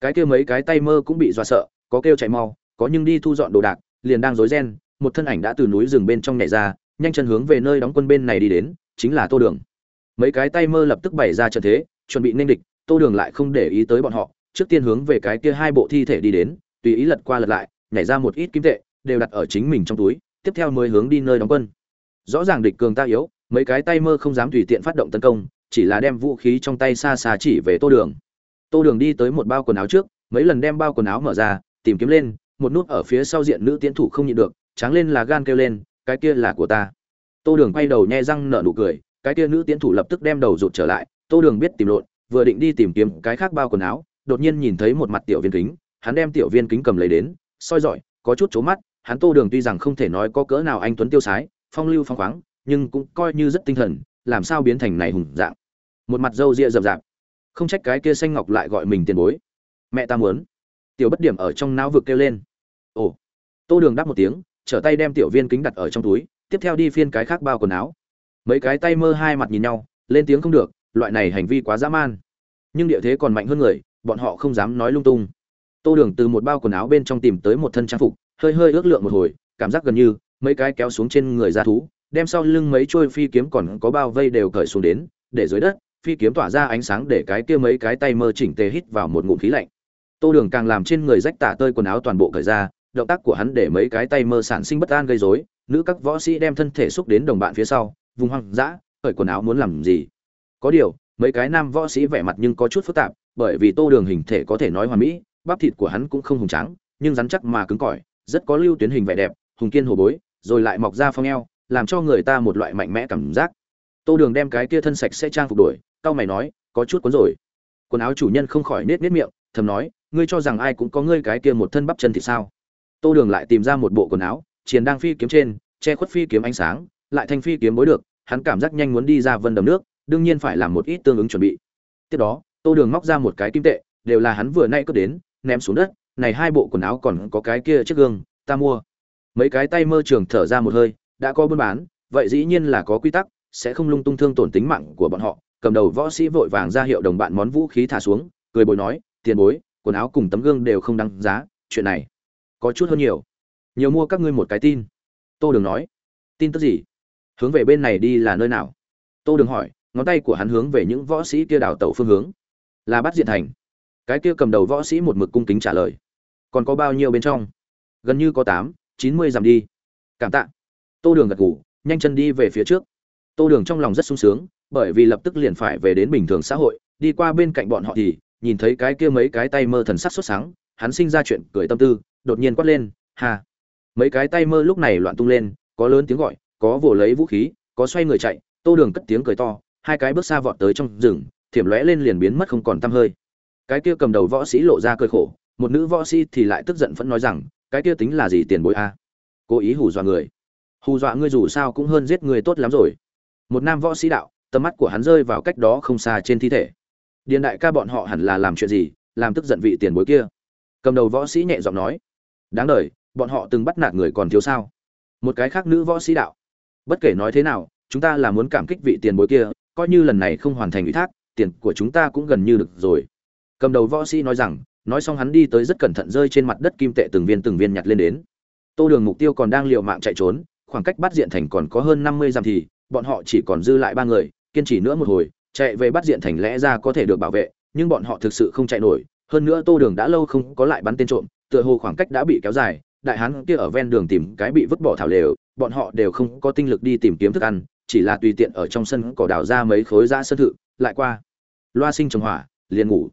cái kia mấy cái tay mơ cũng bị dọa sợ, có kêu chạy mau, có nhưng đi thu dọn đồ đạc, liền đang rối ren, một thân ảnh đã từ núi rừng bên trong nhảy ra, nhanh chân hướng về nơi đóng quân bên này đi đến, chính là tô đường. Mấy cái tay mơ lập tức bày ra trận thế, chuẩn bị nên địch, tô đường lại không để ý tới bọn họ, trước tiên hướng về cái kia hai bộ thi thể đi đến, tùy ý lật qua lật lại, nhảy ra một ít kim tệ, đều đặt ở chính mình trong túi, tiếp theo mới hướng đi nơi đóng quân. Rõ ràng địch cường ta yếu, mấy cái tay mơ không dám tùy tiện phát động tấn công, chỉ là đem vũ khí trong tay xa xa chỉ về tô đường tô đường đi tới một bao quần áo trước, mấy lần đem bao quần áo mở ra, tìm kiếm lên, một nút ở phía sau diện nữ tiến thủ không nhịn được, tráng lên là gan kêu lên, cái kia là của ta. Tô đường quay đầu nhe răng nở nụ cười, cái kia nữ tiến thủ lập tức đem đầu rụt trở lại. Tô đường biết tìm lộn, vừa định đi tìm kiếm cái khác bao quần áo, đột nhiên nhìn thấy một mặt tiểu viên kính, hắn đem tiểu viên kính cầm lấy đến, soi giỏi, có chút chố mắt, hắn tô đường tuy rằng không thể nói có cỡ nào anh tuấn tiêu sái, phong lưu phong khoáng, nhưng cũng coi như rất tinh thần, làm sao biến thành này hùng dạng. Một mặt râu ria rậm rạp không trách cái kia xanh ngọc lại gọi mình tiền bối. Mẹ ta muốn. Tiểu bất điểm ở trong não vực kêu lên. Ồ. Tô đường đáp một tiếng, trở tay đem tiểu viên kính đặt ở trong túi, tiếp theo đi phiên cái khác bao quần áo. Mấy cái tay mơ hai mặt nhìn nhau, lên tiếng không được, loại này hành vi quá dã man. Nhưng địa thế còn mạnh hơn người, bọn họ không dám nói lung tung. Tô đường từ một bao quần áo bên trong tìm tới một thân trang phục, hơi hơi ước lượng một hồi, cảm giác gần như, mấy cái kéo xuống trên người ra thú, đem sau lưng mấy trôi phi kiếm còn có bao vây đều cởi xuống đến, để dưới đất phi kiếm tỏa ra ánh sáng để cái kia mấy cái tay mơ chỉnh tề hít vào một ngụm khí lạnh. Tô đường càng làm trên người rách tả tơi quần áo toàn bộ cởi ra, động tác của hắn để mấy cái tay mơ sản sinh bất an gây rối, nữ các võ sĩ đem thân thể xúc đến đồng bạn phía sau, vùng hoang dã cởi quần áo muốn làm gì? Có điều, mấy cái nam võ sĩ vẻ mặt nhưng có chút phức tạp, bởi vì tô đường hình thể có thể nói hoàn mỹ, bắp thịt của hắn cũng không hùng trắng nhưng rắn chắc mà cứng cỏi, rất có lưu tuyến hình vẻ đẹp, hùng kiên hồ bối, rồi lại mọc ra phong eo, làm cho người ta một loại mạnh mẽ cảm giác tô đường đem cái kia thân sạch sẽ trang phục đổi, cau mày nói, có chút cuốn rồi. Quần áo chủ nhân không khỏi nết nết miệng, thầm nói, ngươi cho rằng ai cũng có ngươi cái kia một thân bắp chân thì sao? Tô đường lại tìm ra một bộ quần áo chiến đang phi kiếm trên, che khuất phi kiếm ánh sáng, lại thanh phi kiếm bối được, hắn cảm giác nhanh muốn đi ra vân đầm nước, đương nhiên phải làm một ít tương ứng chuẩn bị. Tiếp đó, tô đường móc ra một cái kim tệ, đều là hắn vừa nay cướp đến, ném xuống đất, này hai bộ quần áo còn có cái kia chiếc gương, ta mua. Mấy cái tay mơ trường thở ra một hơi, đã có buôn bán, vậy dĩ nhiên là có quy tắc sẽ không lung tung thương tổn tính mạng của bọn họ. Cầm đầu võ sĩ vội vàng ra hiệu đồng bạn món vũ khí thả xuống, cười bồi nói, tiền bối, quần áo cùng tấm gương đều không đăng giá, chuyện này có chút hơn nhiều. Nhiều mua các ngươi một cái tin. Tô đường nói, tin tức gì? Hướng về bên này đi là nơi nào? Tô đường hỏi, ngón tay của hắn hướng về những võ sĩ kia đào tẩu phương hướng. Là bắt diện thành. Cái kia cầm đầu võ sĩ một mực cung kính trả lời, còn có bao nhiêu bên trong? Gần như có tám, chín mươi dặm đi. Cảm tạ. Tô đường gật ngủ nhanh chân đi về phía trước tô đường trong lòng rất sung sướng, bởi vì lập tức liền phải về đến bình thường xã hội, đi qua bên cạnh bọn họ thì, nhìn thấy cái kia mấy cái tay mơ thần sắc xuất sáng, hắn sinh ra chuyện cười tâm tư, đột nhiên quát lên hà mấy cái tay mơ lúc này loạn tung lên, có lớn tiếng gọi, có vồ lấy vũ khí, có xoay người chạy, tô đường cất tiếng cười to, hai cái bước xa vọt tới trong rừng, thiểm lóe lên liền biến mất không còn tăm hơi. Cái kia cầm đầu võ sĩ lộ ra cơi khổ, một nữ võ sĩ thì lại tức giận phẫn nói rằng, cái kia tính là gì tiền bối a? Cố ý hù dọa người. Hù dọa ngươi dù sao cũng hơn giết người tốt lắm rồi một nam võ sĩ đạo, tầm mắt của hắn rơi vào cách đó không xa trên thi thể. Điền đại ca bọn họ hẳn là làm chuyện gì, làm tức giận vị tiền bối kia? Cầm đầu võ sĩ nhẹ giọng nói. Đáng đ bọn họ từng bắt nạt người còn thiếu sao? Một cái khác nữ võ sĩ đạo. Bất kể nói thế nào, chúng ta là muốn cảm kích vị tiền bối kia, coi như lần này không hoàn thành ủy thác, tiền của chúng ta cũng gần như được rồi. Cầm đầu võ sĩ nói rằng, nói xong hắn đi tới rất cẩn thận rơi trên mặt đất kim tệ từng viên từng viên nhặt lên đến. Tô đường mục tiêu còn đang l i ề u mạng chạy trốn, khoảng cách bắt diện thành còn có hơn năm mươi dặm thì bọn họ chỉ còn dư lại ba người, kiên trì nữa một hồi, chạy về bắt diện thành lẽ ra có thể được bảo vệ, nhưng bọn họ thực sự không chạy nổi. Hơn nữa tô đường đã lâu không có lại bắn tên trộm, tựa hồ khoảng cách đã bị kéo dài, đại hán kia ở ven đường tìm cái bị vứt bỏ thảo lều, bọn họ đều không có tinh lực đi tìm kiếm thức ăn, chỉ là tùy tiện ở trong sân cỏ đào ra mấy khối da sân thự, lại qua. Loa sinh trồng hỏa, liền ngủ.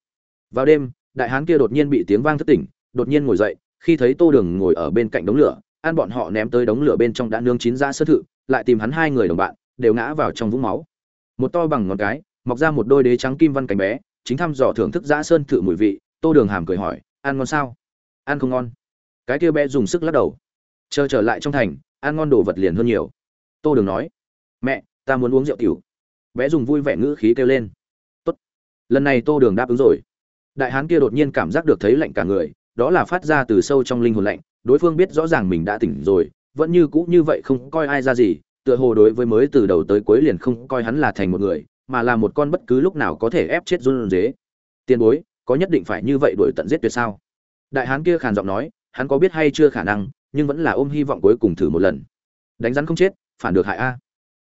Vào đêm, đại hán kia đột nhiên bị tiếng vang thức tỉnh, đột nhiên ngồi dậy, khi thấy tô đường ngồi ở bên cạnh đống lửa, ăn bọn họ ném tới đống lửa bên trong đã nướng chín da sơ thự, lại tìm hắn hai người đồng bạn đều ngã vào trong vũng máu. Một to bằng ngón cái, mọc ra một đôi đế trắng kim văn cánh bé, chính thăm dò thưởng thức dã sơn thử mùi vị, tô đường hàm cười hỏi, ăn ngon sao? Ăn không ngon? Cái kia bé dùng sức lắc đầu. Chờ trở lại trong thành, ăn ngon đồ vật liền hơn nhiều. Tô đường nói, mẹ, ta muốn uống rượu tiểu. Bé dùng vui vẻ ngữ khí kêu lên, tốt. Lần này tô đường đáp ứng rồi. Đại hán kia đột nhiên cảm giác được thấy lạnh cả người, đó là phát ra từ sâu trong linh hồn lạnh, đối phương biết rõ ràng mình đã tỉnh rồi, vẫn như cũ như vậy không coi ai ra gì tựa hồ đối với mới từ đầu tới cuối liền không coi hắn là thành một người, mà là một con bất cứ lúc nào có thể ép chết run dế. Tiền bối, có nhất định phải như vậy đuổi tận giết tuyệt sao? Đại hán kia khàn giọng nói, hắn có biết hay chưa khả năng, nhưng vẫn là ôm hy vọng cuối cùng thử một lần. Đánh rắn không chết, phản được hại a.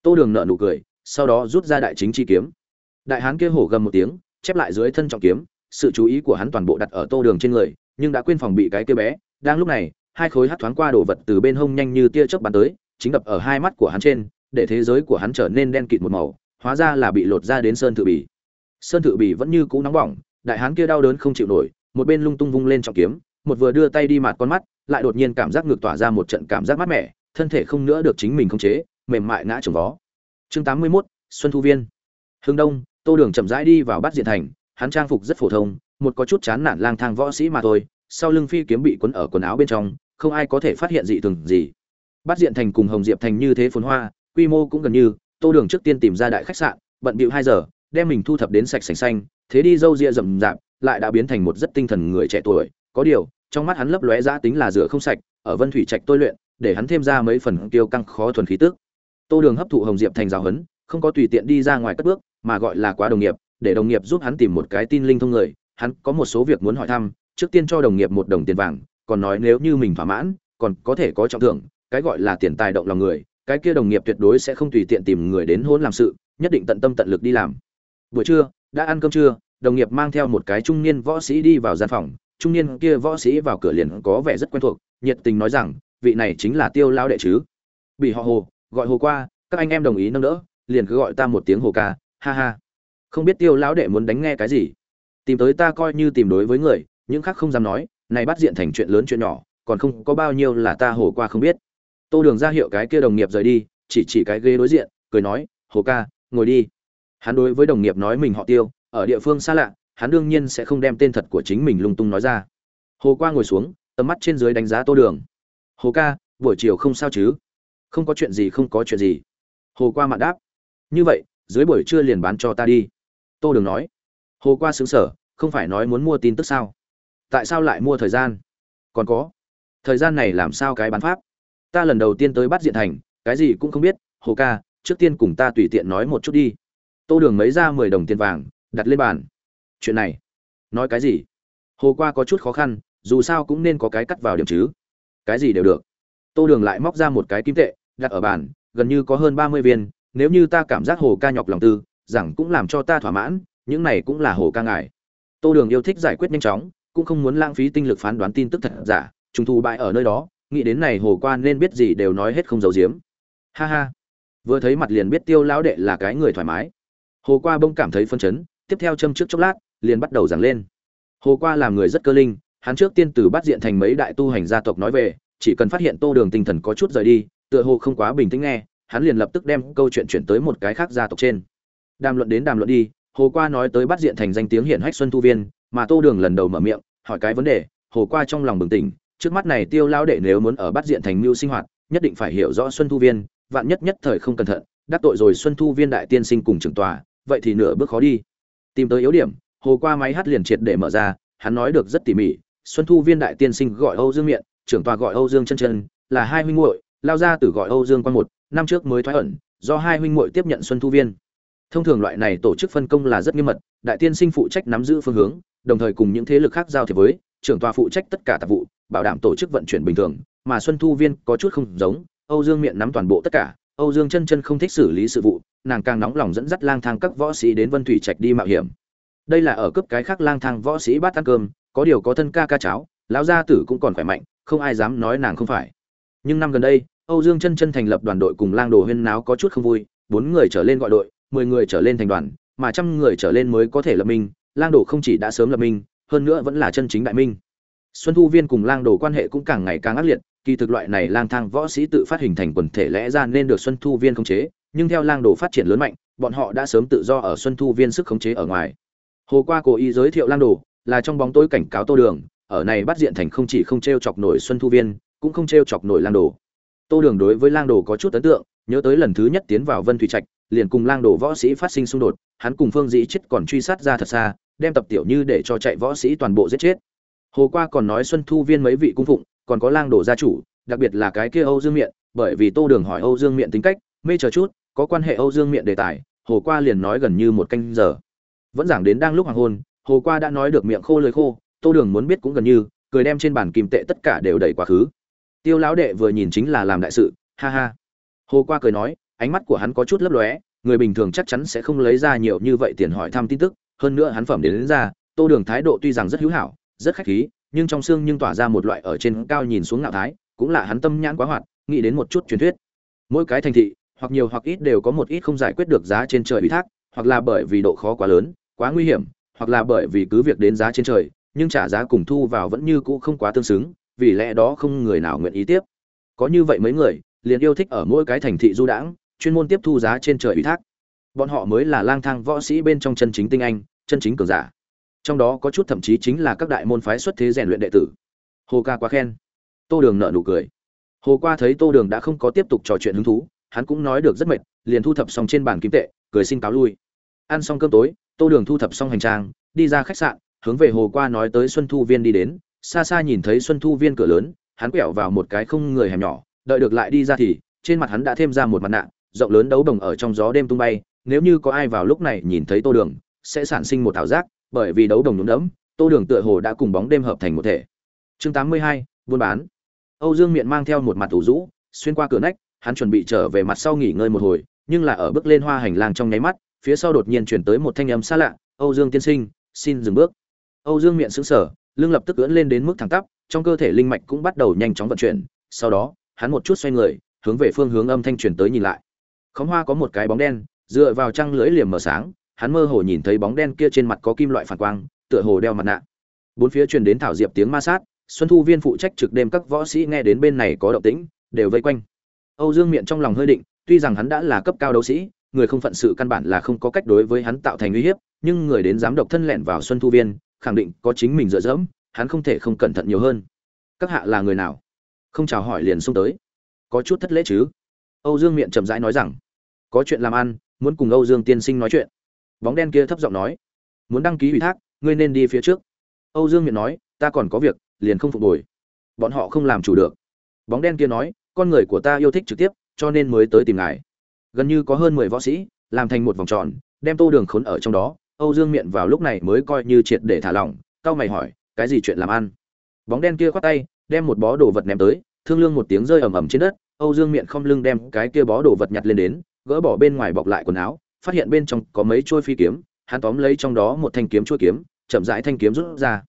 Tô đường nợ nụ cười, sau đó rút ra đại chính chi kiếm. Đại hán kia hổ gầm một tiếng, chép lại dưới thân trọng kiếm, sự chú ý của hắn toàn bộ đặt ở tô đường trên người, nhưng đã quên phòng bị cái kia bé. Đang lúc này, hai khối hát thoáng qua đồ vật từ bên hông nhanh như tia chớp bắn tới chính đập ở hai mắt của hắn trên để thế giới của hắn trở nên đen kịt một màu hóa ra là bị lột ra đến sơn thự bì. Sơn thự bì vẫn như cũ nóng bỏng đại hán kia đau đớn không chịu nổi một bên lung tung vung lên trọng kiếm một vừa đưa tay đi mạt con mắt lại đột nhiên cảm giác ngược tỏa ra một trận cảm giác mát mẻ thân thể không nữa được chính mình khống chế mềm mại ngã trồng vó. Chương tám mươi 81, xuân thu viên. Hương đông tô đường chậm rãi đi vào bắt diện thành hắn trang phục rất phổ thông một có chút chán nản lang thang võ sĩ mà thôi sau lưng phi kiếm bị quấn ở quần áo bên trong không ai có thể phát hiện dị thường gì bắt diện thành cùng hồng diệp thành như thế phồn hoa, quy mô cũng gần như, tô đường trước tiên tìm ra đại khách sạn, bận bịu hai giờ, đem mình thu thập đến sạch sành xanh, thế đi dâu ria rậm rạp, lại đã biến thành một rất tinh thần người trẻ tuổi. Có điều, trong mắt hắn lấp lóe ra tính là rửa không sạch, ở vân thủy trạch tôi luyện, để hắn thêm ra mấy phần tiêu căng khó thuần khí tức. Tô đường hấp thụ hồng diệp thành giáo huấn, không có tùy tiện đi ra ngoài cất bước, mà gọi là quá đồng nghiệp, để đồng nghiệp giúp hắn tìm một cái tin linh thông người. Hắn có một số việc muốn hỏi thăm, trước tiên cho đồng nghiệp một đồng tiền vàng, còn nói nếu như mình thỏa mãn, còn có thể có trọng thưởng cái gọi là tiền tài động lòng người, cái kia đồng nghiệp tuyệt đối sẽ không tùy tiện tìm người đến hôn làm sự, nhất định tận tâm tận lực đi làm. Buổi trưa, đã ăn cơm trưa, đồng nghiệp mang theo một cái trung niên võ sĩ đi vào gian phòng, trung niên kia võ sĩ vào cửa liền có vẻ rất quen thuộc, nhiệt tình nói rằng, vị này chính là tiêu lao đệ chứ. Bị họ hồ, gọi hồ qua, các anh em đồng ý nâng đỡ, liền cứ gọi ta một tiếng hồ ca, ha ha. Không biết tiêu lão đệ muốn đánh nghe cái gì. Tìm tới ta coi như tìm đối với người, những khác không dám nói, này bắt diện thành chuyện lớn chuyện nhỏ, còn không có bao nhiêu là ta hồ qua không biết tô đường ra hiệu cái kia đồng nghiệp rời đi, chỉ chỉ cái ghế đối diện, cười nói, hồ ca, ngồi đi. Hắn đối với đồng nghiệp nói mình họ tiêu, ở địa phương xa lạ, hắn đương nhiên sẽ không đem tên thật của chính mình lung tung nói ra. Hồ qua ngồi xuống, tầm mắt trên dưới đánh giá tô đường. Hồ ca, buổi chiều không sao chứ? Không có chuyện gì, không có chuyện gì. Hồ qua mạn đáp. Như vậy, dưới buổi trưa liền bán cho ta đi. Tô đường nói. Hồ qua xứng sở không phải nói muốn mua tin tức sao? Tại sao lại mua thời gian? Còn có. Thời gian này làm sao cái bán pháp? Ta lần đầu tiên tới bắt diện thành, cái gì cũng không biết, hồ ca, trước tiên cùng ta tùy tiện nói một chút đi. Tô đường mấy ra mười đồng tiền vàng, đặt lên bàn. Chuyện này, nói cái gì? Hồ qua có chút khó khăn, dù sao cũng nên có cái cắt vào điểm chứ. Cái gì đều được. Tô đường lại móc ra một cái kim tệ, đặt ở bàn, gần như có hơn ba mươi viên, nếu như ta cảm giác hồ ca nhọc lòng tư, rằng cũng làm cho ta thỏa mãn, những này cũng là hồ ca ngài tô đường yêu thích giải quyết nhanh chóng, cũng không muốn lãng phí tinh lực phán đoán tin tức thật giả, trùng thu bại ở nơi đó nghĩ đến này hồ quan nên biết gì đều nói hết không giấu giếm. Ha ha. Vừa thấy mặt liền biết tiêu lão đệ là cái người thoải mái. Hồ qua bỗng cảm thấy phân chấn, tiếp theo châm trước chốc lát, liền bắt đầu giảng lên. Hồ qua làm người rất cơ linh, hắn trước tiên từ bắt diện thành mấy đại tu hành gia tộc nói về, chỉ cần phát hiện tô đường tinh thần có chút rời đi, tựa hồ không quá bình tĩnh nghe, hắn liền lập tức đem câu chuyện chuyển tới một cái khác gia tộc trên. Đàm luận đến đàm luận đi, hồ qua nói tới bắt diện thành danh tiếng hiển hách xuân thu viên, mà tô đường lần đầu mở miệng, hỏi cái vấn đề, hồ qua trong lòng bừng tỉnh trước mắt này tiêu lao đệ nếu muốn ở bắt diện thành mưu sinh hoạt, nhất định phải hiểu rõ xuân thu viên, vạn nhất nhất thời không cẩn thận, đắc tội rồi xuân thu viên đại tiên sinh cùng trưởng tòa, vậy thì nửa bước khó đi. Tìm tới yếu điểm, hồ qua máy hát liền triệt để mở ra, hắn nói được rất tỉ mỉ, xuân thu viên đại tiên sinh gọi âu dương miện, trưởng tòa gọi âu dương chân chân, là hai huynh muội, lao ra từ gọi âu dương quan một, năm trước mới thoái ẩn, do hai huynh muội tiếp nhận xuân thu viên. Thông thường loại này tổ chức phân công là rất nghiêm mật, đại tiên sinh phụ trách nắm giữ phương hướng, đồng thời cùng những thế lực khác giao thiệp với trưởng tòa phụ trách tất cả tạp vụ, bảo đảm tổ chức vận chuyển bình thường, mà xuân thu viên có chút không giống, âu dương miệng nắm toàn bộ tất cả, âu dương chân chân không thích xử lý sự vụ, nàng càng nóng lòng dẫn dắt lang thang các võ sĩ đến vân thủy trạch đi mạo hiểm. Đây là ở cấp cái khác lang thang võ sĩ bát ăn cơm, có điều có thân ca ca cháo, lão gia tử cũng còn khỏe mạnh, không ai dám nói nàng không phải. Nhưng năm gần đây, âu dương chân chân thành lập đoàn đội cùng lang đồ huyên náo có chút không vui, bốn người trở lên gọi đội, mười người trở lên thành đoàn, mà trăm người trở lên mới có thể lập minh, lang đồ không chỉ đã sớm lập minh hơn nữa vẫn là chân chính đại minh. Xuân thu viên cùng lang đồ quan hệ cũng càng ngày càng ác liệt, kỳ thực loại này lang thang võ sĩ tự phát hình thành quần thể lẽ ra nên được xuân thu viên khống chế, nhưng theo lang đồ phát triển lớn mạnh, bọn họ đã sớm tự do ở xuân thu viên sức khống chế ở ngoài. Hồ qua cố ý giới thiệu lang đồ, là trong bóng tối cảnh cáo tô đường, ở này bắt diện thành không chỉ không t r e o chọc nổi xuân thu viên, cũng không t r e o chọc nổi lang đồ. Tô đường đối với lang đồ có chút ấn tượng, nhớ tới lần thứ nhất tiến vào vân thủy trạch, liền cùng lang đồ võ sĩ phát sinh xung đột, hắn cùng phương dĩ chết còn truy sát ra thật xa đem tập tiểu như để cho chạy võ sĩ toàn bộ giết chết. Hồ qua còn nói xuân thu viên mấy vị cung phụng, còn có lang đồ gia chủ, đặc biệt là cái kia âu dương miện, bởi vì tô đường hỏi âu dương miện tính cách, mê chờ chút, có quan hệ âu dương miện đề tài, hồ qua liền nói gần như một canh giờ. Vẫn giảng đến đang lúc hoàng hôn, hồ qua đã nói được miệng khô lời khô, tô đường muốn biết cũng gần như, cười đem trên bàn kim tệ tất cả đều đẩy quá khứ. Tiêu lão đệ vừa nhìn chính là làm đại sự, ha ha. Hồ qua cười nói, ánh mắt của hắn có chút lấp lóe, người bình thường chắc chắn sẽ không lấy ra nhiều như vậy tiền hỏi thăm tin tức hơn nữa hắn phẩm đến, đến ra tô đường thái độ tuy rằng rất hữu hảo rất khách khí nhưng trong xương nhưng tỏa ra một loại ở trên cao nhìn xuống ngạo thái cũng là hắn tâm nhãn quá hoạt nghĩ đến một chút truyền thuyết. Mỗi cái thành thị hoặc nhiều hoặc ít đều có một ít không giải quyết được giá trên trời ủy thác hoặc là bởi vì độ khó quá lớn quá nguy hiểm hoặc là bởi vì cứ việc đến giá trên trời nhưng trả giá cùng thu vào vẫn như cũ không quá tương xứng vì lẽ đó không người nào nguyện ý tiếp. Có như vậy mấy người liền yêu thích ở mỗi cái thành thị du đãng chuyên môn tiếp thu giá trên trời ủy thác bọn họ mới là lang thang võ sĩ bên trong chân chính tinh anh, chân chính cường giả. Trong đó có chút thậm chí chính là các đại môn phái xuất thế rèn luyện đệ tử. Hồ ca quá khen. Tô đường nợ nụ cười. Hồ qua thấy tô đường đã không có tiếp tục trò chuyện hứng thú, hắn cũng nói được rất mệt, liền thu thập xong trên bàn kim tệ, cười xin cáo lui. Ăn xong cơm tối, tô đường thu thập xong hành trang, đi ra khách sạn, hướng về hồ qua nói tới xuân thu viên đi đến. Xa xa nhìn thấy xuân thu viên cửa lớn, hắn quẹo vào một cái không người hẻm nhỏ, đợi được lại đi ra thì, trên mặt hắn đã thêm ra một mặt nạ, rộng lớn đấu đồng ở trong gió đêm tung bay nếu như có ai vào lúc này nhìn thấy tô đường sẽ sản sinh một ảo giác bởi vì đấu đồng nhúng đẫm, Tô Đường tựa hồ đã cùng bóng đêm hợp thành một thể. Chương 82, buôn bán. Âu Dương Miện mang theo một mặt ủ rũ, xuyên qua cửa nách, hắn chuẩn bị trở về mặt sau nghỉ ngơi một hồi, nhưng là ở bước lên hoa hành lang trong nháy mắt, phía sau đột nhiên truyền tới một thanh âm xa lạ, "Âu Dương tiên sinh, xin dừng bước." Âu Dương Miện sững sờ, lưng lập tức ưỡn lên đến mức thẳng tắp, trong cơ thể linh mạch cũng bắt đầu nhanh chóng vận chuyển, sau đó, hắn một chút xoay người, hướng về phương hướng âm thanh truyền tới nhìn lại. Khóm hoa có một cái bóng đen, dựa vào trăng lưỡi liềm mờ sáng, hắn mơ hồ nhìn thấy bóng đen kia trên mặt có kim loại phản quang, tựa hồ đeo mặt nạ. Bốn phía truyền đến thảo diệp tiếng ma sát, Xuân Thu Viên phụ trách trực đêm các võ sĩ nghe đến bên này có động tĩnh, đều vây quanh. Âu Dương miệng trong lòng hơi định, tuy rằng hắn đã là cấp cao đấu sĩ, người không phận sự căn bản là không có cách đối với hắn tạo thành uy hiếp, nhưng người đến dám độc thân lẻn vào Xuân Thu Viên, khẳng định có chính mình dựa dẫm, hắn không thể không cẩn thận nhiều hơn. Các hạ là người nào? Không chào hỏi liền xông tới. Có chút thất lễ chứ? Âu Dương miệng chậm rãi nói rằng, có chuyện làm ăn, muốn cùng Âu Dương tiên sinh nói chuyện. Bóng đen kia thấp giọng nói, muốn đăng ký ủy thác, ngươi nên đi phía trước. Âu dương miện nói, ta còn có việc, liền không phục hồi. Bọn họ không làm chủ được. Bóng đen kia nói, con người của ta yêu thích trực tiếp, cho nên mới tới tìm ngài. Gần như có hơn mười võ sĩ, làm thành một vòng tròn, đem tô đường khốn ở trong đó. Âu dương miện vào lúc này mới coi như triệt để thả lỏng cao mày hỏi, cái gì chuyện làm ăn? Bóng đen kia khoát tay, đem một bó đồ vật ném tới, thương lương một tiếng rơi ầm ầm trên đất. Âu dương miệng không lưng đem cái kia bó đồ vật nhặt lên đến gỡ bỏ bên ngoài bọc lại quần áo, phát hiện bên trong có mấy trôi phi kiếm, hắn tóm lấy trong đó một thanh kiếm chuôi kiếm, chậm rãi thanh kiếm rút ra.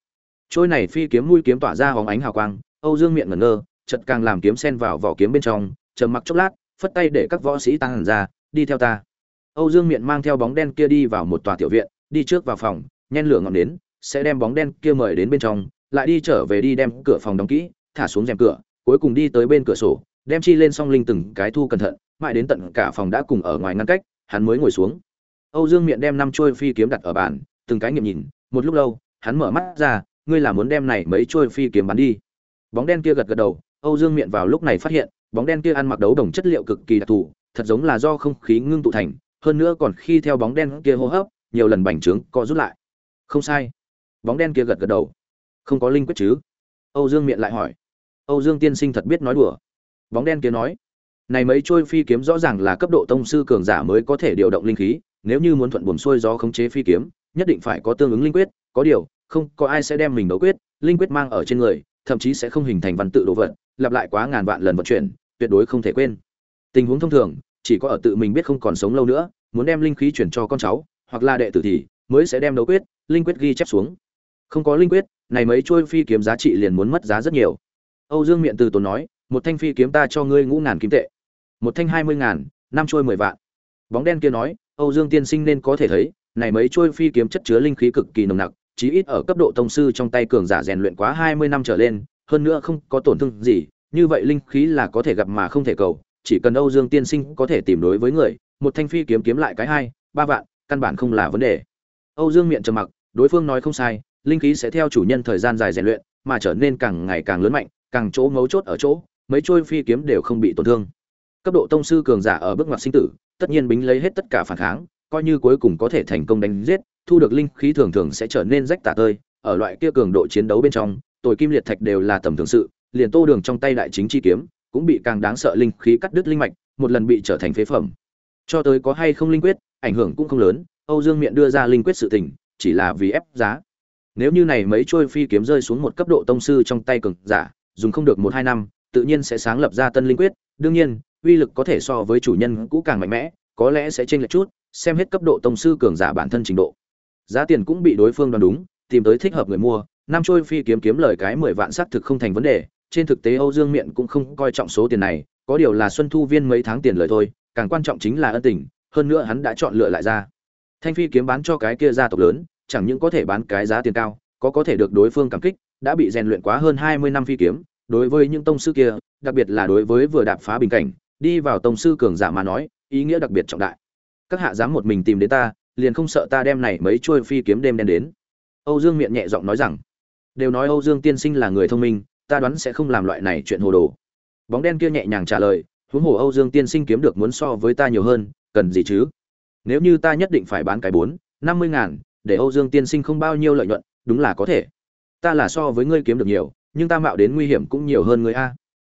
Trôi này phi kiếm mũi kiếm tỏa ra hóng ánh hào quang, âu dương miệng ngẩn ngơ, chợt càng làm kiếm sen vào vỏ kiếm bên trong, trầm mặc chốc lát, phất tay để các võ sĩ tăng hẳn ra, đi theo ta. Âu dương miệng mang theo bóng đen kia đi vào một tòa tiểu viện, đi trước vào phòng, nhen lửa ngọn đến sẽ đem bóng đen kia mời đến bên trong, lại đi trở về đi đem cửa phòng đóng kỹ, thả xuống rèm cửa, cuối cùng đi tới bên cửa sổ, đem chi lên song linh từng cái thu cẩn thận mãi đến tận cả phòng đã cùng ở ngoài ngăn cách, hắn mới ngồi xuống. Âu dương miệng đem năm chuôi phi kiếm đặt ở bàn, từng cái nghiệm nhìn, một lúc lâu, hắn mở mắt ra, ngươi là muốn đem này mấy chuôi phi kiếm bắn đi? Bóng đen kia gật gật đầu, âu dương miệng vào lúc này phát hiện, bóng đen kia ăn mặc đấu đồng chất liệu cực kỳ đặc thù, thật giống là do không khí ngưng tụ thành, hơn nữa còn khi theo bóng đen kia hô hấp, nhiều lần bành trướng, co rút lại. Không sai. Bóng đen kia gật gật đầu. Không có linh quyết chứ? Âu dương miệng lại hỏi. Âu dương tiên sinh thật biết nói đùa. Bóng đen kia nói này mấy trôi phi kiếm rõ ràng là cấp độ tông sư cường giả mới có thể điều động linh khí, nếu như muốn thuận buồm xuôi gió khống chế phi kiếm, nhất định phải có tương ứng linh quyết, có điều, không, có ai sẽ đem mình đấu quyết, linh quyết mang ở trên người, thậm chí sẽ không hình thành văn tự đồ vật, lặp lại quá ngàn vạn lần vận chuyển, tuyệt đối không thể quên. Tình huống thông thường, chỉ có ở tự mình biết không còn sống lâu nữa, muốn đem linh khí chuyển cho con cháu, hoặc là đệ tử thì, mới sẽ đem đấu quyết, linh quyết ghi chép xuống. Không có linh quyết, này mấy trôi phi kiếm giá trị liền muốn mất giá rất nhiều. Âu dương miệng từ tốn nói, một thanh phi kiếm ta cho ngươi ngũ ngàn kim tệ một thanh hai mươi ngàn, năm trôi mười vạn. Bóng đen kia nói, âu dương tiên sinh nên có thể thấy, này mấy trôi phi kiếm chất chứa linh khí cực kỳ nồng nặc, chí ít ở cấp độ tông sư trong tay cường giả rèn luyện quá hai mươi năm trở lên, hơn nữa không có tổn thương gì, như vậy linh khí là có thể gặp mà không thể cầu, chỉ cần âu dương tiên sinh có thể tìm đối với người, một thanh phi kiếm kiếm lại cái hai, ba vạn, căn bản không là vấn đề. Âu dương miệng trầm mặc, đối phương nói không sai, linh khí sẽ theo chủ nhân thời gian dài rèn luyện, mà trở nên càng ngày càng lớn mạnh, càng chỗ ngấu chốt ở chỗ, mấy trôi phi kiếm đều không bị tổn thương cấp độ tông sư cường giả ở bước ngoặt sinh tử, tất nhiên bính lấy hết tất cả phản kháng, coi như cuối cùng có thể thành công đánh giết, thu được linh khí thường thường sẽ trở nên rách tả tơi. Ở loại kia cường độ chiến đấu bên trong tồi kim liệt thạch đều là tầm thường sự, liền tô đường trong tay đại chính chi kiếm, cũng bị càng đáng sợ linh khí cắt đứt linh mạch, một lần bị trở thành phế phẩm. Cho tới có hay không linh quyết, ảnh hưởng cũng không lớn, âu dương miện đưa ra linh quyết sự tình, chỉ là vì ép giá. Nếu như này mấy trôi phi kiếm rơi xuống một cấp độ tông sư trong tay cường giả, dùng không được một hai năm, tự nhiên sẽ sáng lập ra tân linh quyết. Đương nhiên uy lực có thể so với chủ nhân cũ càng mạnh mẽ, có lẽ sẽ chênh lệch chút, xem hết cấp độ tông sư cường giả bản thân trình độ. Giá tiền cũng bị đối phương đoán đúng, tìm tới thích hợp người mua năm trôi phi kiếm kiếm lời cái mười vạn xác thực không thành vấn đề, trên thực tế âu dương miện cũng không coi trọng số tiền này, có điều là xuân thu viên mấy tháng tiền lời thôi, càng quan trọng chính là ân tình, hơn nữa hắn đã chọn lựa lại ra. Thanh phi kiếm bán cho cái kia gia tộc lớn, chẳng những có thể bán cái giá tiền cao, có có thể được đối phương cảm kích, đã bị rèn luyện quá hơn hai mươi năm phi kiếm, đối với những tông sư kia, đặc biệt là đối với vừa đạp phá bình cảnh đi vào tông sư cường giả mà nói, ý nghĩa đặc biệt trọng đại. Các hạ dám một mình tìm đến ta, liền không sợ ta đem này mấy chuôi phi kiếm đêm đen đến? Âu dương miệng nhẹ giọng nói rằng, đều nói âu dương tiên sinh là người thông minh, ta đoán sẽ không làm loại này chuyện hồ đồ. Bóng đen kia nhẹ nhàng trả lời, huống hồ âu dương tiên sinh kiếm được muốn so với ta nhiều hơn, cần gì chứ? Nếu như ta nhất định phải bán cái bốn, năm mươi ngàn, để âu dương tiên sinh không bao nhiêu lợi nhuận, đúng là có thể. Ta là so với ngươi kiếm được nhiều, nhưng ta mạo đến nguy hiểm cũng nhiều hơn người a.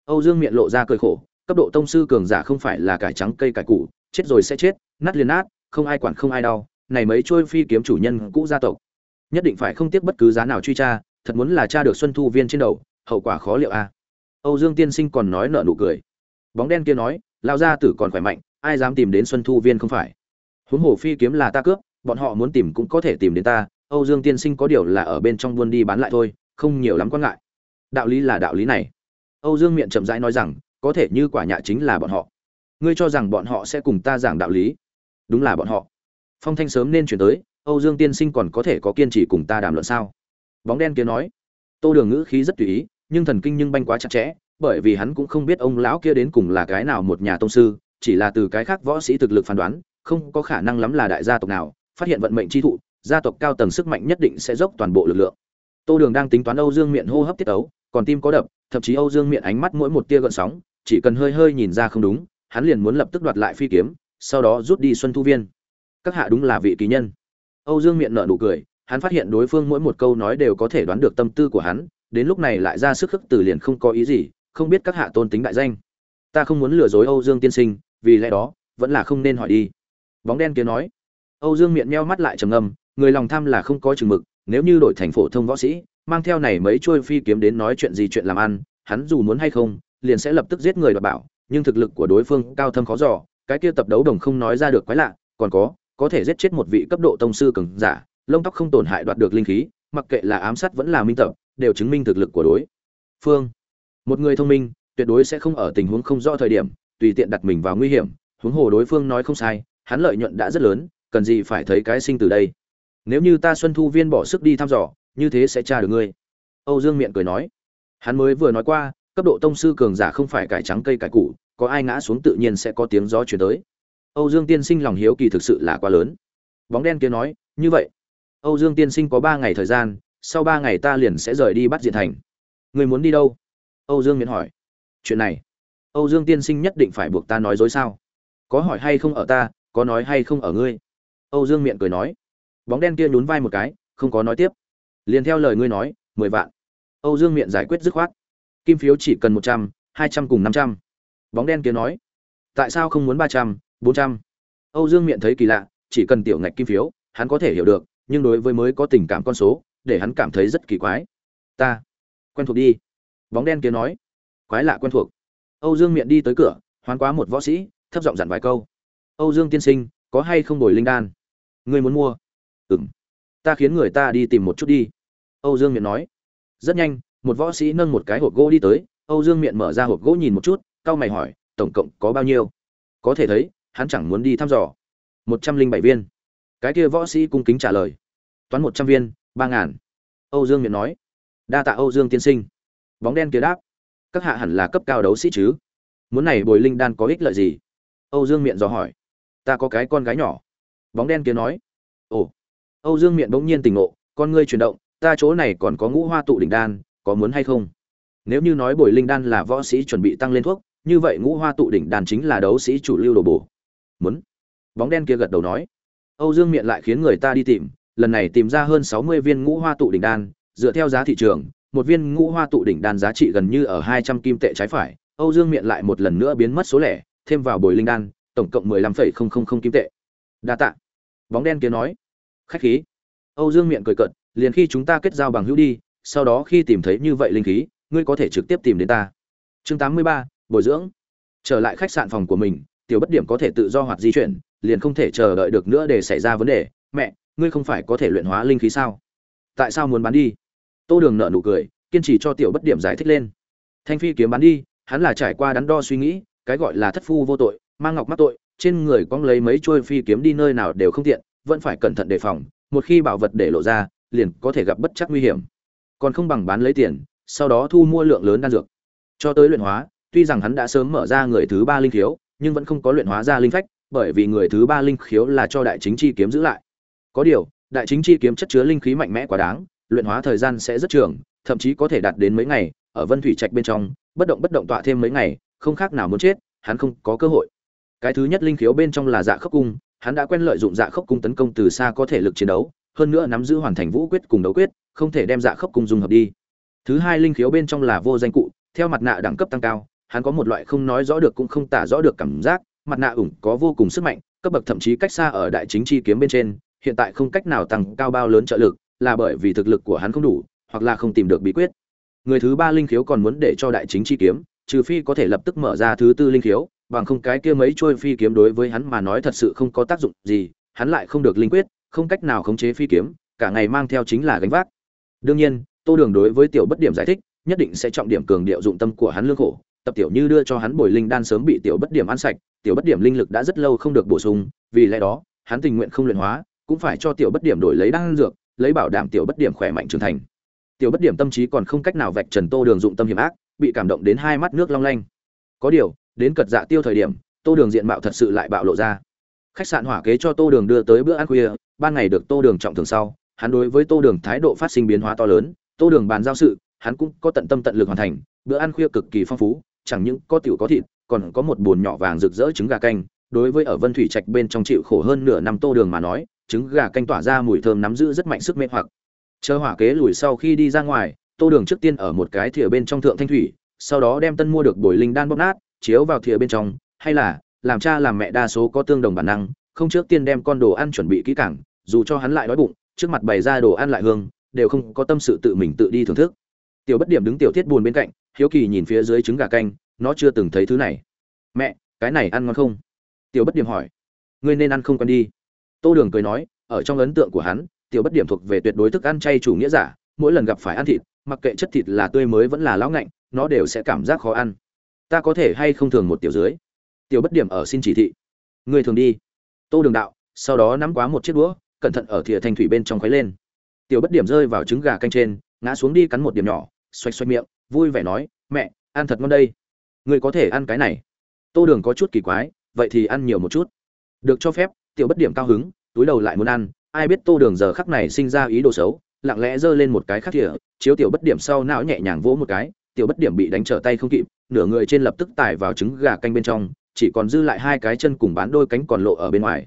Âu dương miệng lộ ra cười khổ cấp độ tông sư cường giả không phải là cải trắng, cây cải củ, chết rồi sẽ chết, nát liền nát, không ai quản, không ai đau. Này mấy trôi phi kiếm chủ nhân cũ gia tộc, nhất định phải không tiếc bất cứ giá nào truy tra, thật muốn là cha được xuân thu viên trên đầu, hậu quả khó liệu a. Âu dương tiên sinh còn nói nợ nụ cười. Bóng đen kia nói lao gia tử còn khỏe mạnh, ai dám tìm đến xuân thu viên không phải? Huống hồ phi kiếm là ta cướp, bọn họ muốn tìm cũng có thể tìm đến ta. Âu dương tiên sinh có điều là ở bên trong buôn đi bán lại thôi, không nhiều lắm quan ngại. Đạo lý là đạo lý này. Âu dương miệng chậm rãi nói rằng có thể như quả nhạ chính là bọn họ. Ngươi cho rằng bọn họ sẽ cùng ta giảng đạo lý. Đúng là bọn họ. Phong thanh sớm nên chuyển tới, âu dương tiên sinh còn có thể có kiên trì cùng ta đàm luận sao? Bóng đen kia nói, tô đường ngữ khí rất tùy ý, nhưng thần kinh nhưng banh quá chặt chẽ, bởi vì hắn cũng không biết ông lão kia đến cùng là cái nào một nhà tông sư, chỉ là từ cái khác võ sĩ thực lực phán đoán, không có khả năng lắm là đại gia tộc nào, phát hiện vận mệnh chi thụ, gia tộc cao tầng sức mạnh nhất định sẽ dốc toàn bộ lực lượng. Tô đường đang tính toán âu dương miệng hô hấp tiết ấu, còn tim có đập, thậm chí âu dương miệng ánh mắt mỗi một tia gợn sóng chỉ cần hơi hơi nhìn ra không đúng, hắn liền muốn lập tức đoạt lại phi kiếm, sau đó rút đi xuân thu viên. Các hạ đúng là vị kỳ nhân. Âu dương miệng nở nụ cười, hắn phát hiện đối phương mỗi một câu nói đều có thể đoán được tâm tư của hắn, đến lúc này lại ra sức khước từ liền không có ý gì, không biết các hạ tôn tính đại danh. Ta không muốn lừa dối âu dương tiên sinh, vì lẽ đó, vẫn là không nên hỏi đi. Bóng đen kia nói. Âu dương miệng meo mắt lại trầm ngâm, người lòng tham là không có chừng mực, nếu như đổi thành phổ thông võ sĩ, mang theo này mấy trôi phi kiếm đến nói chuyện gì chuyện làm ăn, hắn dù muốn hay không liền sẽ lập tức giết người đoạt bảo, nhưng thực lực của đối phương cao thâm khó dò, cái kia tập đấu đồng không nói ra được quái lạ, còn có có thể giết chết một vị cấp độ tông sư cường giả, lông tóc không tổn hại đoạt được linh khí, mặc kệ là ám sát vẫn là minh tập, đều chứng minh thực lực của đối phương. Một người thông minh, tuyệt đối sẽ không ở tình huống không rõ thời điểm, tùy tiện đặt mình vào nguy hiểm, huống hồ đối phương nói không sai, hắn lợi nhuận đã rất lớn, cần gì phải thấy cái sinh từ đây. Nếu như ta xuân thu viên bỏ sức đi thăm dò, như thế sẽ tra được ngươi. Âu dương miệng cười nói. Hắn mới vừa nói qua cấp độ tông sư cường giả không phải cải trắng cây cải củ, có ai ngã xuống tự nhiên sẽ có tiếng gió chuyển tới. Âu dương tiên sinh lòng hiếu kỳ thực sự là quá lớn. Bóng đen kia nói, như vậy, âu dương tiên sinh có ba ngày thời gian, sau ba ngày ta liền sẽ rời đi bắt diện thành. Người muốn đi đâu? Âu dương miễn hỏi. Chuyện này, âu dương tiên sinh nhất định phải buộc ta nói dối sao? Có hỏi hay không ở ta, có nói hay không ở ngươi? Âu dương miệng cười nói. Bóng đen kia nhún vai một cái, không có nói tiếp. Liền theo lời ngươi nói, mười vạn. Âu dương miệng giải quyết dứt khoát kim phiếu chỉ cần một trăm, hai trăm cùng năm trăm. Bóng đen kia nói, tại sao không muốn ba trăm, bốn trăm? Âu dương miệng thấy kỳ lạ, chỉ cần tiểu ngạch kim phiếu, hắn có thể hiểu được, nhưng đối với mới có tình cảm con số, để hắn cảm thấy rất kỳ quái. Ta, quen thuộc đi. Bóng đen kia nói, quái lạ quen thuộc. Âu dương miệng đi tới cửa, hoán quá một võ sĩ, thấp giọng dặn vài câu. Âu dương tiên sinh, có hay không đổi linh đan? Ngươi muốn mua. Ừm. Ta khiến người ta đi tìm một chút đi. Âu dương miệng nói. Rất nhanh một võ sĩ nâng một cái hộp gỗ đi tới, âu dương miệng mở ra hộp gỗ nhìn một chút, cau mày hỏi, tổng cộng có bao nhiêu? Có thể thấy, hắn chẳng muốn đi thăm dò. Một trăm linh bảy viên. Cái kia võ sĩ cung kính trả lời. Toán một trăm viên, ba ngàn. Âu dương miệng nói. Đa tạ âu dương tiên sinh. Bóng đen kia đáp. Các hạ hẳn là cấp cao đấu sĩ chứ? Muốn này bồi linh đan có ích lợi gì? Âu dương miệng dò hỏi. Ta có cái con gái nhỏ. Bóng đen kia nói. Ồ. Âu dương miệng bỗng nhiên tỉnh ngộ. Con ngươi chuyển động, ta chỗ này còn có ngũ hoa tụ đỉnh đan có muốn hay không? Nếu như nói bồi linh đan là võ sĩ chuẩn bị tăng lên thuốc, như vậy ngũ hoa tụ đỉnh đan chính là đấu sĩ chủ lưu đồ bổ. Muốn. Bóng đen kia gật đầu nói. Âu dương miệng lại khiến người ta đi tìm, lần này tìm ra hơn sáu mươi viên ngũ hoa tụ đỉnh đan, dựa theo giá thị trường, một viên ngũ hoa tụ đỉnh đan giá trị gần như ở hai trăm kim tệ trái phải, âu dương miệng lại một lần nữa biến mất số lẻ, thêm vào bồi linh đan, tổng cộng mười lăm phẩy không không không kim tệ. Đa tạ. Bóng đen kia nói. Khách khí. Âu dương miệng cười cợt, liền khi chúng ta kết giao bằng hữu đi sau đó khi tìm thấy như vậy linh khí, ngươi có thể trực tiếp tìm đến ta. Chương tám mươi ba, bồi dưỡng. Trở lại khách sạn phòng của mình, tiểu bất điểm có thể tự do hoạt di chuyển, liền không thể chờ đợi được nữa để xảy ra vấn đề. Mẹ, ngươi không phải có thể luyện hóa linh khí sao? Tại sao muốn bán đi? Tô đường nở nụ cười, kiên trì cho tiểu bất điểm giải thích lên. Thanh phi kiếm bán đi, hắn là trải qua đắn đo suy nghĩ, cái gọi là thất phu vô tội, mang ngọc mắc tội, trên người cong lấy mấy chuôi phi kiếm đi nơi nào đều không tiện, vẫn phải cẩn thận đề phòng, một khi bảo vật để lộ ra, liền có thể gặp bất chắc nguy hiểm còn không bằng bán lấy tiền, sau đó thu mua lượng lớn đan dược. Cho tới luyện hóa, tuy rằng hắn đã sớm mở ra người thứ ba linh khiếu, nhưng vẫn không có luyện hóa ra linh phách, bởi vì người thứ ba linh khiếu là cho đại chính chi kiếm giữ lại. Có điều, đại chính chi kiếm chất chứa linh khí mạnh mẽ quá đáng, luyện hóa thời gian sẽ rất trường, thậm chí có thể đạt đến mấy ngày, ở vân thủy trạch bên trong, bất động bất động tọa thêm mấy ngày, không khác nào muốn chết, hắn không có cơ hội. Cái thứ nhất linh khiếu bên trong là dạ khốc cung, hắn đã quen lợi dụng dạ khốc cung tấn công từ xa có thể lực chiến đấu, hơn nữa nắm giữ hoàn thành vũ quyết cùng đấu quyết không thể đem dạ khốc cung dùng hợp đi. Thứ hai linh khiếu bên trong là vô danh cụ, theo mặt nạ đẳng cấp tăng cao, hắn có một loại không nói rõ được cũng không tả rõ được cảm giác, mặt nạ ủng có vô cùng sức mạnh, cấp bậc thậm chí cách xa ở đại chính chi kiếm bên trên, hiện tại không cách nào tăng cao bao lớn trợ lực, là bởi vì thực lực của hắn không đủ, hoặc là không tìm được bí quyết. Người thứ ba linh khiếu còn muốn để cho đại chính chi kiếm, trừ phi có thể lập tức mở ra thứ tư linh khiếu, bằng không cái kia mấy trôi phi kiếm đối với hắn mà nói thật sự không có tác dụng gì, hắn lại không được linh quyết, không cách nào khống chế phi kiếm, cả ngày mang theo chính là gánh vác đương nhiên, tô đường đối với tiểu bất điểm giải thích, nhất định sẽ trọng điểm cường điệu dụng tâm của hắn lương khổ. Tập tiểu như đưa cho hắn bồi linh đan sớm bị tiểu bất điểm ăn sạch, tiểu bất điểm linh lực đã rất lâu không được bổ sung, vì lẽ đó, hắn tình nguyện không luyện hóa, cũng phải cho tiểu bất điểm đổi lấy đan dược, lấy bảo đảm tiểu bất điểm khỏe mạnh trưởng thành. Tiểu bất điểm tâm trí còn không cách nào vạch trần tô đường dụng tâm hiểm ác, bị cảm động đến hai mắt nước long lanh. Có điều, đến cật dạ tiêu thời điểm, tô đường diện mạo thật sự lại bạo lộ ra. Khách sạn hỏa kế cho tô đường đưa tới bữa ăn khuya, ban ngày được tô đường trọng thường sau hắn đối với tô đường thái độ phát sinh biến hóa to lớn, tô đường bàn giao sự, hắn cũng có tận tâm tận lực hoàn thành, bữa ăn khuya cực kỳ phong phú, chẳng những có tiểu có thịt, còn có một buồn nhỏ vàng rực rỡ trứng gà canh. Đối với ở vân thủy trạch bên trong chịu khổ hơn nửa năm tô đường mà nói, trứng gà canh tỏa ra mùi thơm nắm giữ rất mạnh sức mê hoặc. Chờ hỏa kế lùi sau khi đi ra ngoài, tô đường trước tiên ở một cái thìa bên trong thượng thanh thủy, sau đó đem tân mua được bồi linh đan bóp nát, chiếu vào thìa bên trong, hay là, làm cha làm mẹ đa số có tương đồng bản năng, không trước tiên đem con đồ ăn chuẩn bị kỹ càng, dù cho hắn lại đói bụng trước mặt bày ra đồ ăn lại hương, đều không có tâm sự tự mình tự đi thưởng thức. Tiểu bất điểm đứng tiểu thiết buồn bên cạnh, hiếu kỳ nhìn phía dưới trứng gà canh, nó chưa từng thấy thứ này. Mẹ, cái này ăn ngon không? Tiểu bất điểm hỏi. Ngươi nên ăn không còn đi. Tô đường cười nói, ở trong ấn tượng của hắn, tiểu bất điểm thuộc về tuyệt đối thức ăn chay chủ nghĩa giả, mỗi lần gặp phải ăn thịt, mặc kệ chất thịt là tươi mới vẫn là lão ngạnh, nó đều sẽ cảm giác khó ăn. Ta có thể hay không thường một tiểu dưới? Tiểu bất điểm ở xin chỉ thị. Ngươi thường đi. Tô đường đạo, sau đó nắm quá một chiếc đũa cẩn thận ở thìa thanh thủy bên trong khuấy lên. Tiểu bất điểm rơi vào trứng gà canh trên, ngã xuống đi cắn một điểm nhỏ xoay xoay miệng, vui vẻ nói, mẹ, ăn thật ngon đây. Người có thể ăn cái này. Tô đường có chút kỳ quái, vậy thì ăn nhiều một chút. Được cho phép, tiểu bất điểm cao hứng, túi đầu lại muốn ăn, ai biết tô đường giờ khắc này sinh ra ý đồ xấu, lặng lẽ giơ lên một cái khắc thìa, chiếu tiểu bất điểm sau não nhẹ nhàng vỗ một cái, tiểu bất điểm bị đánh trở tay không kịp, nửa người trên lập tức tải vào trứng gà canh bên trong, chỉ còn dư lại hai cái chân cùng bán đôi cánh còn lộ ở bên ngoài.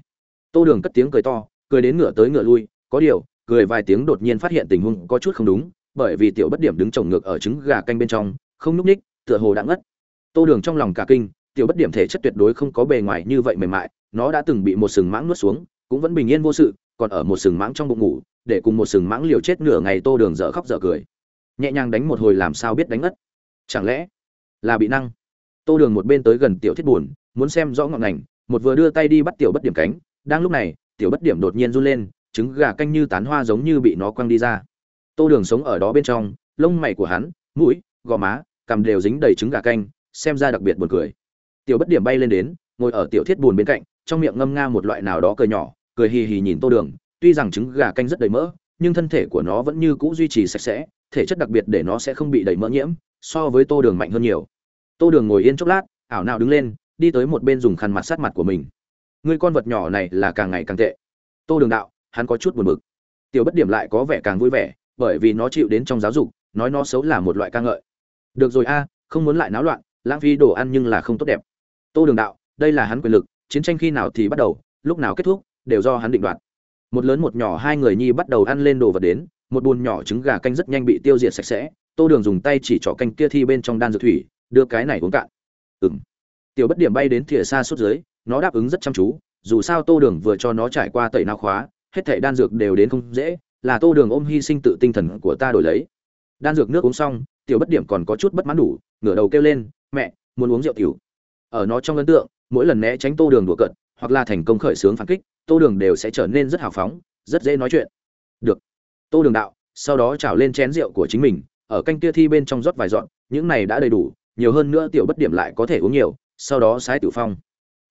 Tô đường cất tiếng cười to cười đến ngựa tới ngựa lui, có điều, cười vài tiếng đột nhiên phát hiện tình huống có chút không đúng, bởi vì tiểu bất điểm đứng trồng ngược ở trứng gà canh bên trong, không núp ních, tựa hồ đã ngất. Tô đường trong lòng cả kinh, tiểu bất điểm thể chất tuyệt đối không có bề ngoài như vậy mềm mại, nó đã từng bị một sừng mãng nuốt xuống, cũng vẫn bình yên vô sự, còn ở một sừng mãng trong bụng ngủ, để cùng một sừng mãng liều chết nửa ngày tô đường dở khóc dở cười. Nhẹ nhàng đánh một hồi làm sao biết đánh ngất? Chẳng lẽ là bị năng? Tô đường một bên tới gần tiểu thiết buồn, muốn xem rõ ngọn ngành, một vừa đưa tay đi bắt tiểu bất điểm cánh, đang lúc này tiểu bất điểm đột nhiên run lên, trứng gà canh như tán hoa giống như bị nó quăng đi ra. Tô đường sống ở đó bên trong, lông mày của hắn, mũi, gò má, cằm đều dính đầy trứng gà canh, xem ra đặc biệt buồn cười. Tiểu bất điểm bay lên đến, ngồi ở tiểu thiết buồn bên cạnh, trong miệng ngâm nga một loại nào đó cười nhỏ, cười hì hì nhìn tô đường, tuy rằng trứng gà canh rất đầy mỡ, nhưng thân thể của nó vẫn như cũ duy trì sạch sẽ, thể chất đặc biệt để nó sẽ không bị đầy mỡ nhiễm, so với tô đường mạnh hơn nhiều. Tô đường ngồi yên chốc lát, ảo nào đứng lên, đi tới một bên dùng khăn mặt sát mặt của mình người con vật nhỏ này là càng ngày càng tệ. Tô đường đạo, hắn có chút buồn bực. Tiểu bất điểm lại có vẻ càng vui vẻ, bởi vì nó chịu đến trong giáo dục, nói nó xấu là một loại ca ngợi. Được rồi a, không muốn lại náo loạn, lãng phí đồ ăn nhưng là không tốt đẹp. Tô đường đạo, đây là hắn quyền lực, chiến tranh khi nào thì bắt đầu, lúc nào kết thúc, đều do hắn định đoạt. Một lớn một nhỏ hai người nhi bắt đầu ăn lên đồ vật đến, một bùn nhỏ trứng gà canh rất nhanh bị tiêu diệt sạch sẽ. Tô đường dùng tay chỉ trỏ canh kia thi bên trong đan dược thủy, đưa cái này uống cạn. Ừng tiểu bất điểm bay đến thìa xa suốt dưới nó đáp ứng rất chăm chú, dù sao tô đường vừa cho nó trải qua tẩy nao khóa, hết thảy đan dược đều đến không dễ, là tô đường ôm hy sinh tự tinh thần của ta đổi lấy. Đan dược nước uống xong, tiểu bất điểm còn có chút bất mãn đủ, ngửa đầu kêu lên, mẹ, muốn uống rượu tiểu. Ở nó trong ấn tượng, mỗi lần né tránh tô đường đùa cận hoặc là thành công khởi xướng phản kích, tô đường đều sẽ trở nên rất hào phóng, rất dễ nói chuyện. Được. Tô đường đạo, sau đó trào lên chén rượu của chính mình, ở canh kia thi bên trong rót vài dọn, những này đã đầy đủ, nhiều hơn nữa tiểu bất điểm lại có thể uống nhiều, sau đó sái tiểu phong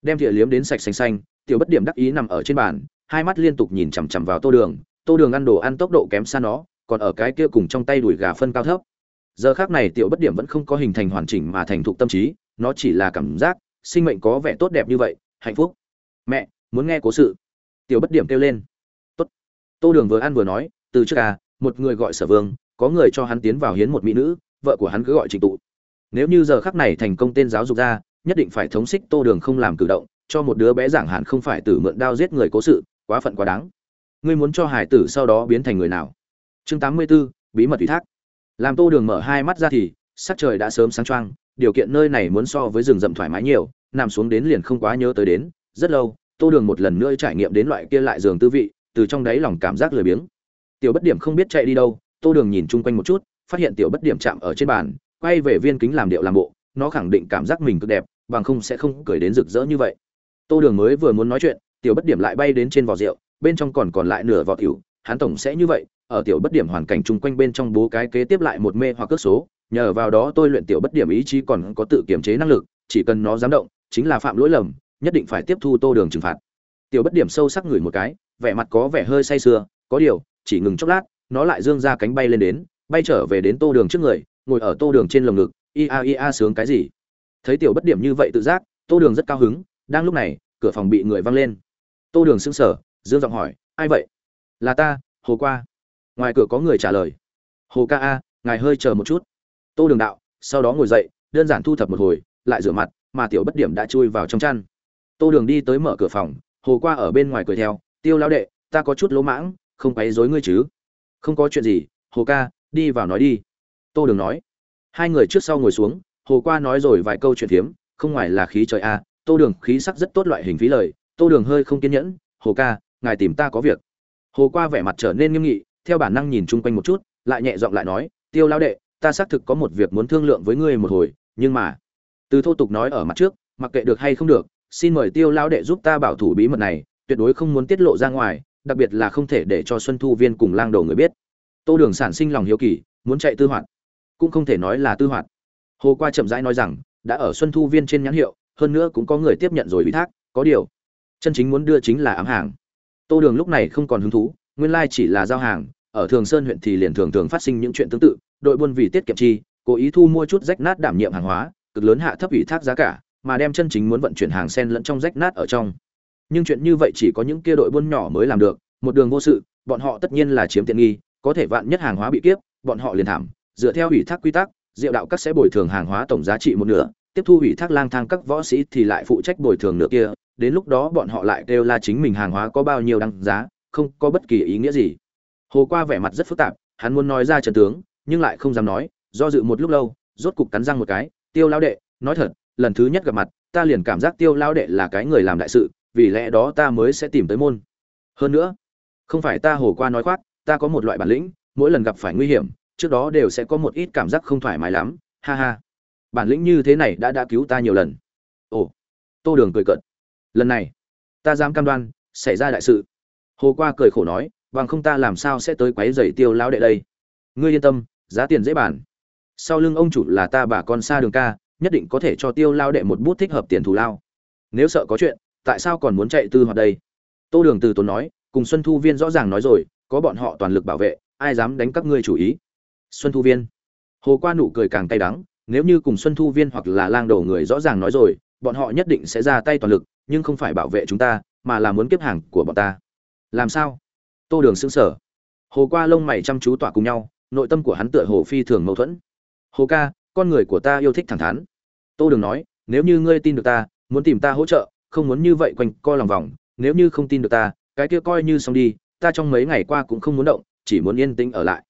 đem thìa liếm đến sạch xanh xanh, tiểu bất điểm đắc ý nằm ở trên bàn, hai mắt liên tục nhìn chằm chằm vào tô đường tô đường ăn đồ ăn tốc độ kém xa nó, còn ở cái kia cùng trong tay đùi gà phân cao thấp. Giờ khác này tiểu bất điểm vẫn không có hình thành hoàn chỉnh mà thành thục tâm trí, nó chỉ là cảm giác sinh mệnh có vẻ tốt đẹp như vậy, hạnh phúc. Mẹ, muốn nghe cố sự. Tiểu bất điểm kêu lên. Tốt. Tô đường vừa ăn vừa nói, từ trước à một người gọi sở vương, có người cho hắn tiến vào hiến một mỹ nữ, vợ của hắn cứ gọi trình tụ. Nếu như giờ khắc này thành công tên giáo dục ra nhất định phải thống xích tô đường không làm cử động cho một đứa bé giảng hàn không phải tử mượn đao giết người cố sự quá phận quá đáng. Ngươi muốn cho hải tử sau đó biến thành người nào? Chương tám mươi 84, bí mật ủy thác. Làm tô đường mở hai mắt ra thì sắc trời đã sớm sáng choang điều kiện nơi này muốn so với rừng rậm thoải mái nhiều nằm xuống đến liền không quá nhớ tới đến rất lâu tô đường một lần nữa trải nghiệm đến loại kia lại giường tư vị từ trong đáy lòng cảm giác lười biếng. Tiểu bất điểm không biết chạy đi đâu tô đường nhìn chung quanh một chút phát hiện tiểu bất điểm chạm ở trên bàn quay về viên kính làm điệu làm bộ nó khẳng định cảm giác mình cực đẹp bằng không sẽ không cười đến rực rỡ như vậy. Tô đường mới vừa muốn nói chuyện, tiểu bất điểm lại bay đến trên vò rượu, bên trong còn còn lại nửa vò tiểu, hắn tổng sẽ như vậy, ở tiểu bất điểm hoàn cảnh chung quanh bên trong bố cái kế tiếp lại một mê hoặc cước số, nhờ vào đó tôi luyện tiểu bất điểm ý chí còn có tự kiểm chế năng lực, chỉ cần nó dám động, chính là phạm lỗi lầm, nhất định phải tiếp thu tô đường trừng phạt. Tiểu bất điểm sâu sắc ngửi một cái, vẻ mặt có vẻ hơi say sưa, có điều, chỉ ngừng chốc lát, nó lại dương ra cánh bay lên đến, bay trở về đến tô đường trước người, ngồi ở tô đường trên lồng ngực ia ia, sướng cái gì? Thấy tiểu bất điểm như vậy tự giác, tô đường rất cao hứng, đang lúc này, cửa phòng bị người văng lên. Tô đường sững sờ, dương giọng hỏi, ai vậy? Là ta, hồ qua. Ngoài cửa có người trả lời, hồ ca a, ngài hơi chờ một chút. Tô đường đạo, sau đó ngồi dậy, đơn giản thu thập một hồi, lại rửa mặt, mà tiểu bất điểm đã chui vào trong chăn. Tô đường đi tới mở cửa phòng, hồ qua ở bên ngoài cười theo, tiêu lao đệ, ta có chút lỗ mãng, không quấy dối ngươi chứ? Không có chuyện gì, hồ ca, đi vào nói đi. Tô đường nói. Hai người trước sau ngồi xuống hồ qua nói rồi vài câu chuyện thiếm, không ngoài là khí trời a, tô đường khí sắc rất tốt loại hình phí lời, tô đường hơi không kiên nhẫn, hồ ca, ngài tìm ta có việc. Hồ qua vẻ mặt trở nên nghiêm nghị, theo bản năng nhìn chung quanh một chút, lại nhẹ giọng lại nói, tiêu lao đệ, ta xác thực có một việc muốn thương lượng với ngươi một hồi, nhưng mà từ thô tục nói ở mặt trước, mặc kệ được hay không được, xin mời tiêu lão đệ giúp ta bảo thủ bí mật này, tuyệt đối không muốn tiết lộ ra ngoài, đặc biệt là không thể để cho xuân thu viên cùng lang đầu người biết. Tô đường sản sinh lòng hiếu kỳ, muốn chạy tư hoạt. Cũng không thể nói là tư hoạt hồ qua chậm rãi nói rằng, đã ở xuân thu viên trên nhãn hiệu, hơn nữa cũng có người tiếp nhận rồi ủy thác, có điều, chân chính muốn đưa chính là ám hàng. Tô đường lúc này không còn hứng thú, nguyên lai chỉ là giao hàng, ở thường sơn huyện thì liền thường thường phát sinh những chuyện tương tự, đội buôn vì tiết kiệm chi, cố ý thu mua chút rách nát đảm nhiệm hàng hóa, cực lớn hạ thấp ủy thác giá cả, mà đem chân chính muốn vận chuyển hàng sen lẫn trong rách nát ở trong. Nhưng chuyện như vậy chỉ có những kia đội buôn nhỏ mới làm được, một đường vô sự, bọn họ tất nhiên là chiếm tiện nghi, có thể vạn nhất hàng hóa bị kiếp, bọn họ liền thảm, dựa theo ủy thác quy tắc diệu đạo các sẽ bồi thường hàng hóa tổng giá trị một nửa, tiếp thu ủy thác lang thang các võ sĩ thì lại phụ trách bồi thường nửa kia, đến lúc đó bọn họ lại kêu la chính mình hàng hóa có bao nhiêu đăng giá, không có bất kỳ ý nghĩa gì. Hồ qua vẻ mặt rất phức tạp, hắn muốn nói ra trận tướng, nhưng lại không dám nói, do dự một lúc lâu, rốt cục cắn răng một cái, tiêu Lão đệ, nói thật, lần thứ nhất gặp mặt, ta liền cảm giác tiêu Lão đệ là cái người làm đại sự, vì lẽ đó ta mới sẽ tìm tới môn. Hơn nữa, không phải ta hồ qua nói khoác, ta có một loại bản lĩnh, mỗi lần gặp phải nguy hiểm trước đó đều sẽ có một ít cảm giác không thoải mái lắm ha ha. Bản lĩnh như thế này đã đã cứu ta nhiều lần. Ồ tô đường cười cợt. Lần này ta dám cam đoan xảy ra đại sự. Hồ qua cười khổ nói bằng không ta làm sao sẽ tới quấy rầy tiêu lão đệ đây? Ngươi yên tâm giá tiền dễ bàn, sau lưng ông chủ là ta bà con xa đường ca nhất định có thể cho tiêu lao đệ một bút thích hợp tiền thù lao. Nếu sợ có chuyện tại sao còn muốn chạy tư hoạt đây? Tô đường từ tốn nói cùng xuân thu viên rõ ràng nói rồi có bọn họ toàn lực bảo vệ ai dám đánh các ngươi chủ ý? Xuân thu viên. Hồ qua nụ cười càng cay đắng, nếu như cùng xuân thu viên hoặc là lang đầu người rõ ràng nói rồi, bọn họ nhất định sẽ ra tay toàn lực, nhưng không phải bảo vệ chúng ta, mà là muốn kiếp hàng của bọn ta. Làm sao? Tô đường xứng sở hồ qua lông mày chăm chú tỏa cùng nhau, nội tâm của hắn tựa hồ phi thường mâu thuẫn. Hồ ca, con người của ta yêu thích thẳng thắn. Tô đường nói, nếu như ngươi tin được ta, muốn tìm ta hỗ trợ, không muốn như vậy quanh co lòng vòng, nếu như không tin được ta, cái kia coi như xong đi, ta trong mấy ngày qua cũng không muốn động, chỉ muốn yên tĩnh ở lại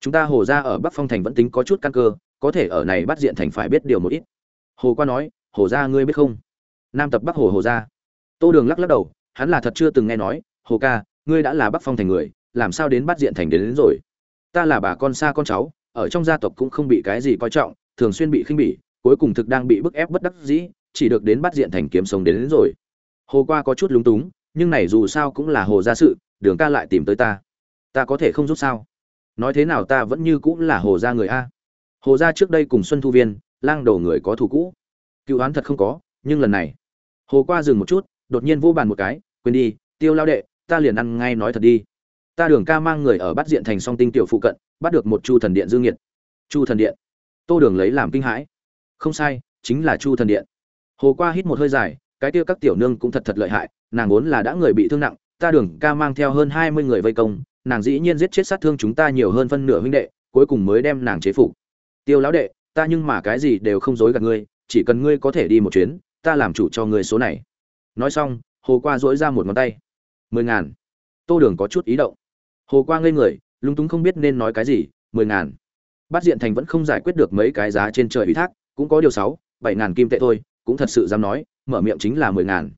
chúng ta hồ ra ở bắc phong thành vẫn tính có chút căn cơ có thể ở này bắt diện thành phải biết điều một ít. Hồ qua nói hồ ra ngươi biết không? Nam tập bắc hồ hồ ra tô đường lắc lắc đầu hắn là thật chưa từng nghe nói hồ ca ngươi đã là bắc phong thành người làm sao đến bắt diện thành đến, đến rồi? Ta là bà con xa con cháu ở trong gia tộc cũng không bị cái gì coi trọng thường xuyên bị khinh bỉ cuối cùng thực đang bị bức ép bất đắc dĩ chỉ được đến bắt diện thành kiếm sống đến, đến rồi. Hồ qua có chút lúng túng nhưng này dù sao cũng là hồ gia sự đường ca lại tìm tới ta. Ta có thể không giúp sao? Nói thế nào ta vẫn như cũng là hồ gia người a. Hồ gia trước đây cùng xuân thu viên, lang đầu người có thủ cũ. Cựu oán thật không có, nhưng lần này, hồ qua dừng một chút, đột nhiên vô bàn một cái, quên đi, tiêu lao đệ, ta liền ăn ngay nói thật đi. Ta đường ca mang người ở bắt diện thành song tinh tiểu phụ cận, bắt được một chu thần điện dương nhiệt chu thần điện. Tô đường lấy làm kinh hãi. Không sai, chính là chu thần điện. Hồ qua hít một hơi dài, cái tiêu các tiểu nương cũng thật thật lợi hại, nàng vốn là đã người bị thương nặng, ta đường ca mang theo hơn hai mươi người vây công nàng dĩ nhiên giết chết sát thương chúng ta nhiều hơn phân nửa huynh đệ, cuối cùng mới đem nàng chế phục. Tiêu lão đệ, ta nhưng mà cái gì đều không dối gạt ngươi, chỉ cần ngươi có thể đi một chuyến, ta làm chủ cho ngươi số này. Nói xong, hồ qua dỗi ra một ngón tay. Mười ngàn. Tô đường có chút ý động. Hồ qua ngây người, lúng túng không biết nên nói cái gì, mười ngàn. Bắt diện thành vẫn không giải quyết được mấy cái giá trên trời ủy thác, cũng có điều sáu, bảy ngàn kim tệ thôi, cũng thật sự dám nói, mở miệng chính là mười ngàn.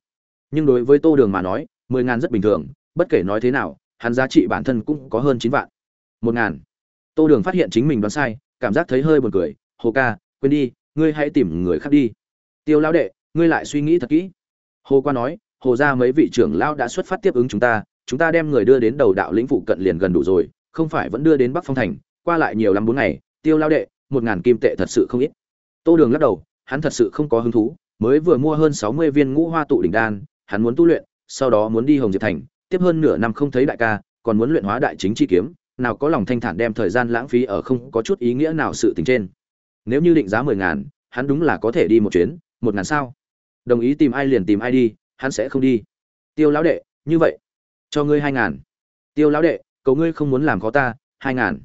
Nhưng đối với tô đường mà nói, mười ngàn rất bình thường, bất kể nói thế nào hắn giá trị bản thân cũng có hơn chín vạn. Một ngàn. Tô đường phát hiện chính mình đoán sai, cảm giác thấy hơi buồn cười. Hồ ca, quên đi, ngươi hãy tìm người khác đi. Tiêu lão đệ, ngươi lại suy nghĩ thật kỹ. Hồ qua nói, hồ ra mấy vị trưởng lão đã xuất phát tiếp ứng chúng ta chúng ta đem người đưa đến đầu đạo lĩnh phụ cận liền gần đủ rồi, không phải vẫn đưa đến bắc phong thành, qua lại nhiều lắm bốn ngày, tiêu lao đệ, một ngàn kim tệ thật sự không ít. Tô đường lắc đầu, hắn thật sự không có hứng thú, mới vừa mua hơn sáu mươi viên ngũ hoa tụ đỉnh đan, hắn muốn tu luyện, sau đó muốn đi hồng diệp thành tiếp hơn nửa năm không thấy đại ca, còn muốn luyện hóa đại chính chi kiếm, nào có lòng thanh thản đem thời gian lãng phí ở không có chút ý nghĩa nào sự tình trên. Nếu như định giá mười ngàn, hắn đúng là có thể đi một chuyến, một ngàn sao? Đồng ý tìm ai liền tìm ai đi, hắn sẽ không đi. Tiêu lão đệ, như vậy, cho ngươi hai ngàn. Tiêu lão đệ, cầu ngươi không muốn làm khó ta, hai ngàn.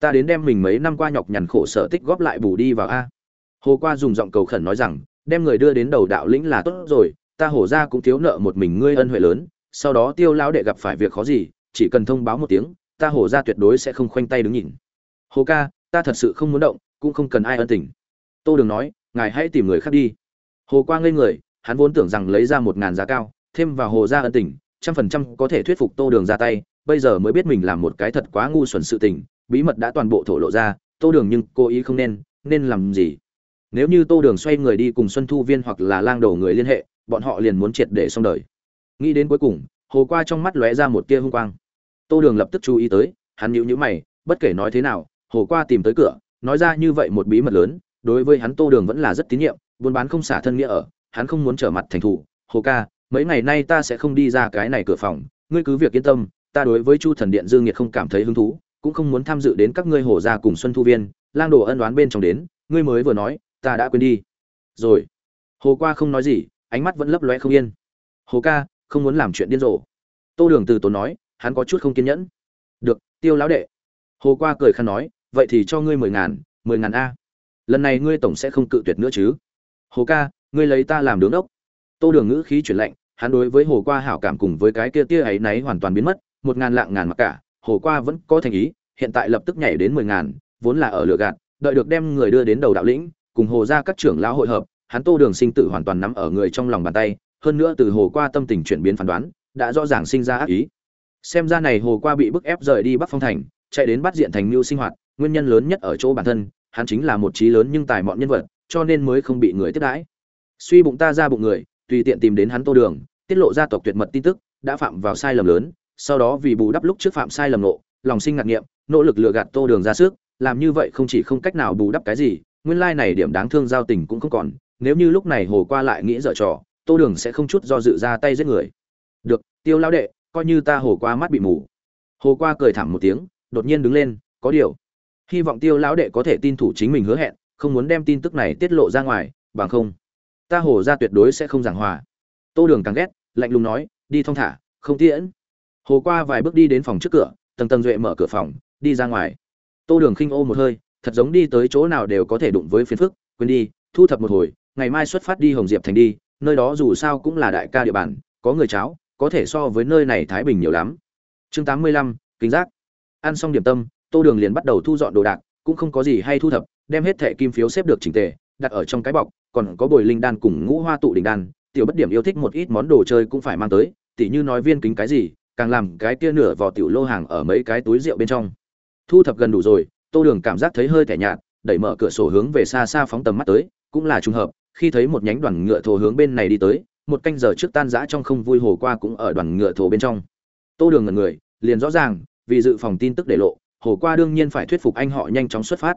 Ta đến đem mình mấy năm qua nhọc nhằn khổ sở tích góp lại bù đi vào a. Hồ qua dùng giọng cầu khẩn nói rằng, đem người đưa đến đầu đạo lĩnh là tốt rồi, ta hổ ra cũng thiếu nợ một mình ngươi ân huệ lớn sau đó tiêu lão đệ gặp phải việc khó gì, chỉ cần thông báo một tiếng, ta hổ ra tuyệt đối sẽ không khoanh tay đứng nhìn. Hồ ca, ta thật sự không muốn động, cũng không cần ai ân tình. Tô đường nói, ngài hãy tìm người khác đi. Hồ qua ngây người, hắn vốn tưởng rằng lấy ra một ngàn giá cao, thêm vào hồ ra ân tình, trăm phần trăm có thể thuyết phục tô đường ra tay, bây giờ mới biết mình làm một cái thật quá ngu xuẩn sự tình, bí mật đã toàn bộ thổ lộ ra, tô đường nhưng cố ý không nên nên làm gì? Nếu như tô đường xoay người đi cùng xuân thu viên hoặc là lang đầu người liên hệ, bọn họ liền muốn triệt để xong đời nghĩ đến cuối cùng, hồ qua trong mắt lóe ra một tia hung quang. Tô đường lập tức chú ý tới, hắn nhíu nhíu mày, bất kể nói thế nào, hồ qua tìm tới cửa, nói ra như vậy một bí mật lớn, đối với hắn tô đường vẫn là rất tín nhiệm, buôn bán không xả thân nghĩa ở, hắn không muốn trở mặt thành thủ. Hồ ca, mấy ngày nay ta sẽ không đi ra cái này cửa phòng, ngươi cứ việc yên tâm, ta đối với chu thần điện dương nhiệt không cảm thấy hứng thú, cũng không muốn tham dự đến các ngươi hồ gia cùng xuân thu viên, lang đồ ân đoán bên trong đến, ngươi mới vừa nói, ta đã quên đi. Rồi, hồ qua không nói gì, ánh mắt vẫn lấp lóe không yên. Hồ ca không muốn làm chuyện điên rồ. Tô đường từ tốn nói, hắn có chút không kiên nhẫn. Được, tiêu lão đệ. Hồ qua cười khăn nói, vậy thì cho ngươi mười ngàn mười ngàn a. Lần này ngươi tổng sẽ không cự tuyệt nữa chứ. Hồ ca, ngươi lấy ta làm đứng đốc. Tô đường ngữ khí chuyển lạnh, hắn đối với hồ qua hảo cảm cùng với cái kia tia ấy náy hoàn toàn biến mất, một ngàn lạng ngàn mặc cả, hồ qua vẫn có thành ý, hiện tại lập tức nhảy đến mười ngàn, vốn là ở lửa gạt, đợi được đem người đưa đến đầu đạo lĩnh, cùng hồ ra các trưởng lão hội hợp, hắn tô đường sinh tử hoàn toàn nắm ở người trong lòng bàn tay hơn nữa từ hồ qua tâm tình chuyển biến phán đoán, đã rõ ràng sinh ra ác ý. Xem ra này hồ qua bị bức ép rời đi bắc phong thành, chạy đến bắt diện thành mưu sinh hoạt, nguyên nhân lớn nhất ở chỗ bản thân, hắn chính là một trí lớn nhưng tài mọn nhân vật, cho nên mới không bị người tiếp đãi. Suy bụng ta ra bụng người, tùy tiện tìm đến hắn tô đường, tiết lộ gia tộc tuyệt mật tin tức, đã phạm vào sai lầm lớn, sau đó vì bù đắp lúc trước phạm sai lầm nộ, lòng sinh ngạc nghiệm, nỗ lực lừa gạt tô đường ra sức, làm như vậy không chỉ không cách nào bù đắp cái gì, nguyên lai này điểm đáng thương giao tình cũng không còn, nếu như lúc này hồ qua lại nghĩ dở trò tô đường sẽ không chút do dự ra tay giết người. Được, tiêu lão đệ, coi như ta hồ qua mắt bị mù. Hồ qua cười thảm một tiếng, đột nhiên đứng lên, có điều. Hy vọng tiêu lão đệ có thể tin thủ chính mình hứa hẹn, không muốn đem tin tức này tiết lộ ra ngoài, bằng không, ta hồ ra tuyệt đối sẽ không giảng hòa. Tô đường càng ghét, lạnh lùng nói, đi thong thả, không tiễn. Hồ qua vài bước đi đến phòng trước cửa, tầng tầng duệ mở cửa phòng, đi ra ngoài. Tô đường khinh ô một hơi, thật giống đi tới chỗ nào đều có thể đụng với phiền phức, quên đi, thu thập một hồi, ngày mai xuất phát đi hồng diệp thành đi nơi đó dù sao cũng là đại ca địa bàn, có người cháo, có thể so với nơi này thái bình nhiều lắm. Chương tám mươi lăm kính giác. Ăn xong điểm tâm, tô đường liền bắt đầu thu dọn đồ đạc, cũng không có gì hay thu thập, đem hết thẻ kim phiếu xếp được chỉnh tề, đặt ở trong cái bọc, còn có bồi linh đan cùng ngũ hoa tụ đỉnh đan, tiểu bất điểm yêu thích một ít món đồ chơi cũng phải mang tới, tỉ như nói viên kính cái gì, càng làm cái kia nửa vỏ tiểu lô hàng ở mấy cái túi rượu bên trong. Thu thập gần đủ rồi, tô đường cảm giác thấy hơi tẻ nhạt, đẩy mở cửa sổ hướng về xa xa phóng tầm mắt tới, cũng là trùng hợp khi thấy một nhánh đoàn ngựa thổ hướng bên này đi tới, một canh giờ trước tan rã trong không vui hồ qua cũng ở đoàn ngựa thổ bên trong. Tô đường ngần người, liền rõ ràng, vì dự phòng tin tức để lộ, hồ qua đương nhiên phải thuyết phục anh họ nhanh chóng xuất phát.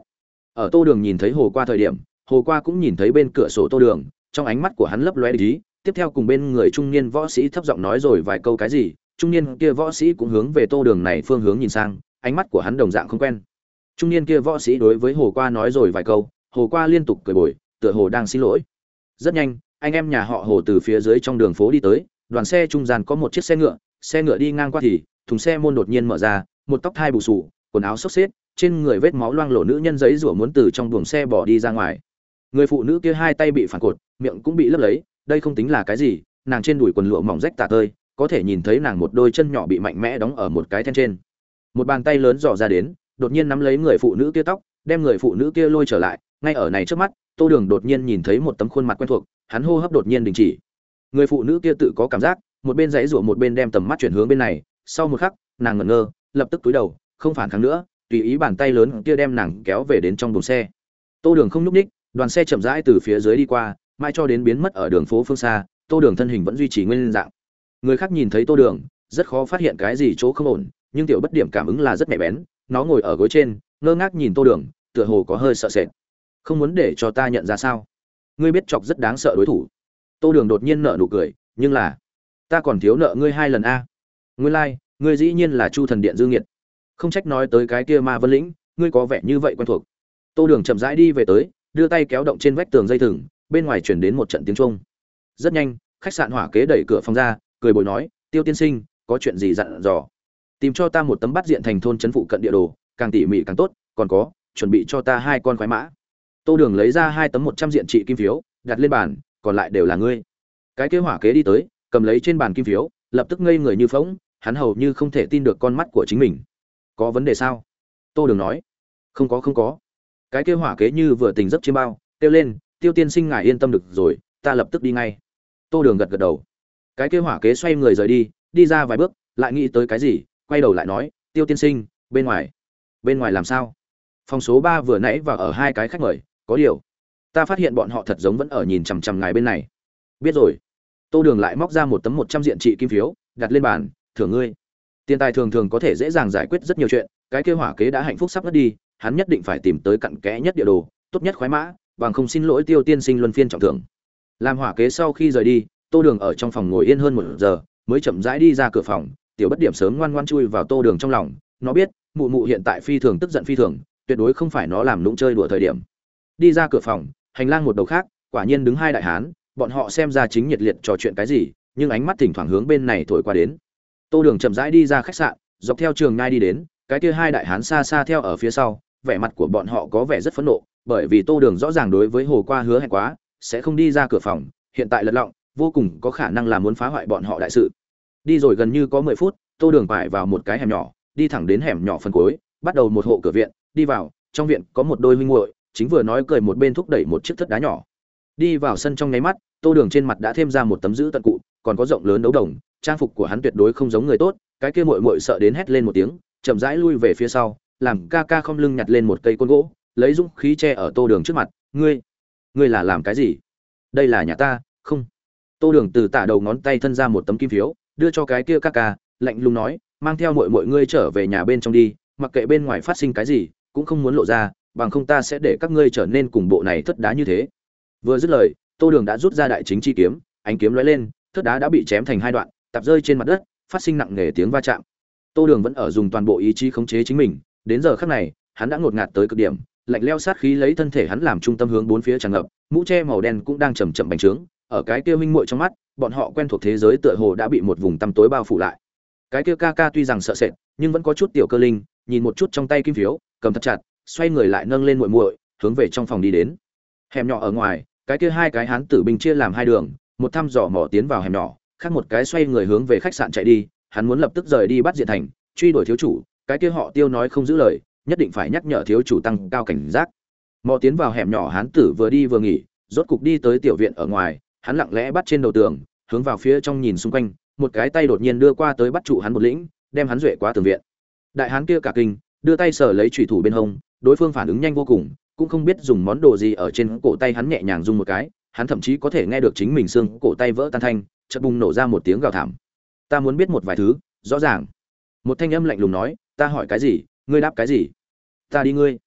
Ở tô đường nhìn thấy hồ qua thời điểm, hồ qua cũng nhìn thấy bên cửa sổ tô đường, trong ánh mắt của hắn lấp lóe ý, tiếp theo cùng bên người trung niên võ sĩ thấp giọng nói rồi vài câu cái gì, trung niên kia võ sĩ cũng hướng về tô đường này phương hướng nhìn sang, ánh mắt của hắn đồng dạng không quen. Trung niên kia võ sĩ đối với hồ qua nói rồi vài câu, hồ qua liên tục cười bồi tựa hồ đang xin lỗi. Rất nhanh, anh em nhà họ hồ từ phía dưới trong đường phố đi tới, đoàn xe trung gian có một chiếc xe ngựa xe ngựa đi ngang qua thì, thùng xe môn đột nhiên mở ra, một tóc thai bù sù quần áo xốc xếp, trên người vết máu loang lổ nữ nhân giấy rủa muốn từ trong buồng xe bỏ đi ra ngoài. Người phụ nữ kia hai tay bị phản cột, miệng cũng bị lấp lấy, đây không tính là cái gì, nàng trên đùi quần lụa mỏng rách tả tơi, có thể nhìn thấy nàng một đôi chân nhỏ bị mạnh mẽ đóng ở một cái then trên. Một bàn tay lớn dò ra đến, đột nhiên nắm lấy người phụ nữ kia tóc, đem người phụ nữ kia lôi trở lại, ngay ở này trước mắt tô đường đột nhiên nhìn thấy một tấm khuôn mặt quen thuộc, hắn hô hấp đột nhiên đình chỉ. Người phụ nữ kia tự có cảm giác, một bên dãy rủa một bên đem tầm mắt chuyển hướng bên này, sau một khắc, nàng ngẩn ngơ, lập tức túi đầu, không phản kháng nữa, tùy ý bàn tay lớn kia đem nàng kéo về đến trong đồn xe. Tô đường không nhúc ních đoàn xe chậm rãi từ phía dưới đi qua, mãi cho đến biến mất ở đường phố phương xa, tô đường thân hình vẫn duy trì nguyên dạng. Người khác nhìn thấy tô đường, rất khó phát hiện cái gì chỗ không ổn, nhưng tiểu bất điểm cảm ứng là rất mẹ bén, nó ngồi ở gối trên, ngơ ngác nhìn tô đường, tựa hồ có hơi sợ sệt không muốn để cho ta nhận ra sao? Ngươi biết chọc rất đáng sợ đối thủ. Tô đường đột nhiên nợ nụ cười nhưng là ta còn thiếu nợ ngươi hai lần a. Ngươi lai、like, ngươi dĩ nhiên là chu thần điện dương nhiệt không trách nói tới cái kia ma vân lĩnh ngươi có vẻ như vậy quen thuộc. Tô đường chậm rãi đi về tới đưa tay kéo động trên vách tường dây thừng bên ngoài chuyển đến một trận tiếng trung rất nhanh khách sạn hỏa kế đẩy cửa phòng ra cười bồi nói tiêu tiên sinh có chuyện gì dặn dò? Tìm cho ta một tấm bắt diện thành thôn trấn phụ cận địa đồ càng tỉ mỉ càng tốt còn có chuẩn bị cho ta hai con khoái mã tô đường lấy ra hai tấm một trăm diện trị kim phiếu, đặt lên bàn, còn lại đều là ngươi. Cái kế hỏa kế đi tới, cầm lấy trên bàn kim phiếu, lập tức ngây người như phóng hắn hầu như không thể tin được con mắt của chính mình. Có vấn đề sao? Tô đường nói. Không có không có. Cái kế hỏa kế như vừa tỉnh giấc chiêm bao, kêu lên, tiêu tiên sinh ngài yên tâm được rồi, ta lập tức đi ngay. Tô đường gật gật đầu. Cái kế hỏa kế xoay người rời đi đi ra vài bước, lại nghĩ tới cái gì, quay đầu lại nói, tiêu tiên sinh, bên ngoài. Bên ngoài làm sao? Phòng số ba vừa nãy và ở hai cái khách mời có điều, ta phát hiện bọn họ thật giống vẫn ở nhìn chằm chằm ngài bên này. Biết rồi. Tô đường lại móc ra một tấm một trăm diện trị kim phiếu, đặt lên bàn, thưởng ngươi. Tiền tài thường thường có thể dễ dàng giải quyết rất nhiều chuyện, cái kêu hỏa kế đã hạnh phúc sắp mất đi, hắn nhất định phải tìm tới cặn kẽ nhất địa đồ, tốt nhất khoái mã, bằng không xin lỗi tiêu tiên sinh luân phiên trọng thưởng. Làm hỏa kế sau khi rời đi, tô đường ở trong phòng ngồi yên hơn một giờ, mới chậm rãi đi ra cửa phòng, tiểu bất điểm sớm ngoan ngoan chui vào tô đường trong lòng. Nó biết, mụ mụ hiện tại phi thường tức giận phi thường, tuyệt đối không phải nó làm lũng chơi đùa thời điểm đi ra cửa phòng, hành lang một đầu khác, quả nhiên đứng hai đại hán, bọn họ xem ra chính nhiệt liệt trò chuyện cái gì, nhưng ánh mắt thỉnh thoảng hướng bên này thổi qua đến. Tô đường chậm rãi đi ra khách sạn, dọc theo trường ngai đi đến, cái kia hai đại hán xa xa theo ở phía sau, vẻ mặt của bọn họ có vẻ rất phẫn nộ, bởi vì tô đường rõ ràng đối với hồ qua hứa hẹn quá, sẽ không đi ra cửa phòng, hiện tại lật lọng, vô cùng có khả năng là muốn phá hoại bọn họ đại sự. Đi rồi gần như có mười phút, tô đường phải vào một cái hẻm nhỏ, đi thẳng đến hẻm nhỏ phần cuối, bắt đầu một hộ cửa viện, đi vào, trong viện có một đôi huynh muội chính vừa nói cười một bên thúc đẩy một chiếc thất đá nhỏ. Đi vào sân trong nháy mắt, tô đường trên mặt đã thêm ra một tấm giữ tận cụ, còn có rộng lớn đấu đồng, trang phục của hắn tuyệt đối không giống người tốt, cái kia muội muội sợ đến hét lên một tiếng, chậm rãi lui về phía sau, làm ca ca không lưng nhặt lên một cây côn gỗ, lấy dũng khí che ở tô đường trước mặt, ngươi ngươi là làm cái gì? Đây là nhà ta, không. Tô đường từ tả đầu ngón tay thân ra một tấm kim phiếu, đưa cho cái kia ca ca, lạnh lùng nói, mang theo mội mội ngươi trở về nhà bên trong đi, mặc kệ bên ngoài phát sinh cái gì, cũng không muốn lộ ra bằng không ta sẽ để các ngươi trở nên cùng bộ này thất đá như thế. Vừa dứt lời, tô đường đã rút ra đại chính chi kiếm, ánh kiếm lóe lên, thất đá đã bị chém thành hai đoạn, tạp rơi trên mặt đất, phát sinh nặng nề tiếng va chạm. Tô đường vẫn ở dùng toàn bộ ý chí khống chế chính mình, đến giờ khắc này, hắn đã ngột ngạt tới cực điểm, lạnh leo sát khí lấy thân thể hắn làm trung tâm hướng bốn phía tràn ngập, mũ che màu đen cũng đang chầm chậm bành trướng, ở cái kia minh muội trong mắt, bọn họ quen thuộc thế giới tựa hồ đã bị một vùng tăm tối bao phủ lại. Cái kia ca ca tuy rằng sợ sệt, nhưng vẫn có chút tiểu cơ linh, nhìn một chút trong tay kim phiếu, cầm thật chặt xoay người lại nâng lên muội muội, hướng về trong phòng đi đến. Hẻm nhỏ ở ngoài, cái kia hai cái hán tử binh chia làm hai đường, một thăm dò mỏ tiến vào hẻm nhỏ, khác một cái xoay người hướng về khách sạn chạy đi, hắn muốn lập tức rời đi bắt diện thành, truy đuổi thiếu chủ, cái kia họ tiêu nói không giữ lời, nhất định phải nhắc nhở thiếu chủ tăng cao cảnh giác. Mò tiến vào hẻm nhỏ hán tử vừa đi vừa nghỉ, rốt cục đi tới tiểu viện ở ngoài, hắn lặng lẽ bắt trên đầu tường, hướng vào phía trong nhìn xung quanh, một cái tay đột nhiên đưa qua tới bắt trụ hắn một lĩnh, đem hắn duệ qua tường viện. Đại hán kia cả kinh, đưa tay sờ lấy chủy thủ bên hông đối phương phản ứng nhanh vô cùng cũng không biết dùng món đồ gì ở trên cổ tay hắn nhẹ nhàng rung một cái hắn thậm chí có thể nghe được chính mình xương cổ tay vỡ tan thanh chợt bùng nổ ra một tiếng gào thảm. Ta muốn biết một vài thứ rõ ràng. Một thanh âm lạnh lùng nói ta hỏi cái gì ngươi đáp cái gì? Ta đi ngươi.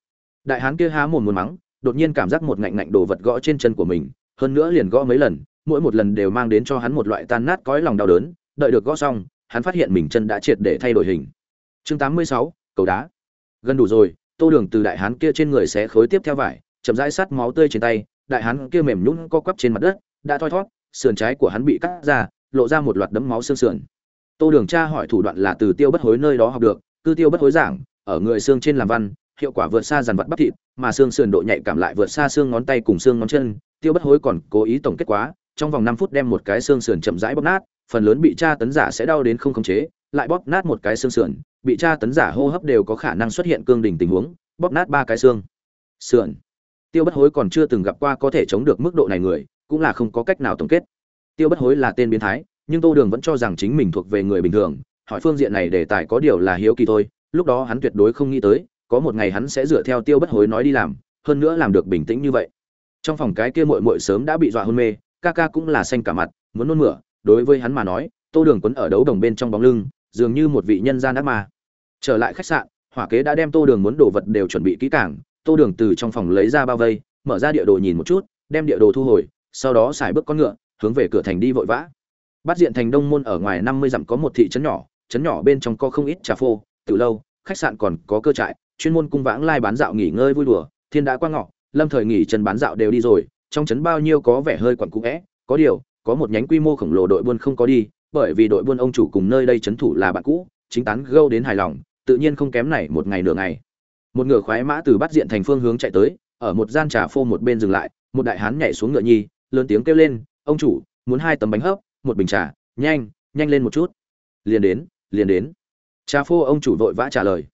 Đại hán kia há mồm muốn mắng đột nhiên cảm giác một ngạnh ngạnh đồ vật gõ trên chân của mình hơn nữa liền gõ mấy lần mỗi một lần đều mang đến cho hắn một loại tan nát cõi lòng đau đớn. Đợi được gõ xong hắn phát hiện mình chân đã triệt để thay đổi hình. Chương 86, cầu đá. Gần đủ rồi tô đường từ đại hán kia trên người xé khối tiếp theo vải, chậm rãi sát máu tươi trên tay, đại hán kia mềm nhũn co quắp trên mặt đất, đã thoi thót, sườn trái của hắn bị cắt ra, lộ ra một loạt đấm máu xương sườn. Tô đường tra hỏi thủ đoạn là từ tiêu bất hối nơi đó học được cư tiêu bất hối giảng, ở người xương trên làm văn, hiệu quả vượt xa dàn vật bắp thịt, mà xương sườn độ nhạy cảm lại vượt xa xương ngón tay cùng xương ngón chân. Tiêu bất hối còn cố ý tổng kết quá, trong vòng năm phút đem một cái xương sườn chậm rãi bóp nát, phần lớn bị tra tấn giả sẽ đau đến không khống chế lại bóp nát một cái xương sườn, bị tra tấn giả hô hấp đều có khả năng xuất hiện cương đỉnh tình huống, bóp nát ba cái xương. Sườn. Tiêu bất hối còn chưa từng gặp qua có thể chống được mức độ này người, cũng là không có cách nào tổng kết. Tiêu bất hối là tên biến thái, nhưng tô đường vẫn cho rằng chính mình thuộc về người bình thường, hỏi phương diện này để tài có điều là hiếu kỳ thôi, lúc đó hắn tuyệt đối không nghĩ tới, có một ngày hắn sẽ dựa theo tiêu bất hối nói đi làm, hơn nữa làm được bình tĩnh như vậy. Trong phòng cái kia mội mội sớm đã bị dọa hôn mê, ca ca cũng là xanh cả mặt, muốn nôn mửa, đối với hắn mà nói, tô đường quấn ở đấu đồng bên trong bóng lưng dường như một vị nhân gian ác ma. Trở lại khách sạn, hỏa kế đã đem tô đường muốn đồ vật đều chuẩn bị kỹ càng. Tô đường từ trong phòng lấy ra bao vây, mở ra địa đồ nhìn một chút, đem địa đồ thu hồi, sau đó xài bước con ngựa, hướng về cửa thành đi vội vã. Bắt diện thành đông môn ở ngoài năm mươi dặm có một thị trấn nhỏ trấn nhỏ bên trong có không ít trà phô từ lâu, khách sạn còn có cơ trại, chuyên môn cung vãng lai bán dạo nghỉ ngơi vui đùa, thiên đã qua ngọ, lâm thời nghỉ chân bán dạo đều đi rồi, trong trấn bao nhiêu có vẻ hơi quặn cũ vẽ có điều, có một nhánh quy mô khổng lồ đội buôn không có đi bởi vì đội buôn ông chủ cùng nơi đây trấn thủ là bạn cũ, chính tán gâu đến hài lòng, tự nhiên không kém này một ngày nửa ngày. Một ngựa khoái mã từ bắt diện thành phương hướng chạy tới, ở một gian trà phô một bên dừng lại, một đại hán nhảy xuống ngựa nhi, lớn tiếng kêu lên, ông chủ, muốn hai tấm bánh hấp, một bình trà, nhanh nhanh lên một chút. Liền đến liền đến. Trà phô ông chủ vội vã trả lời.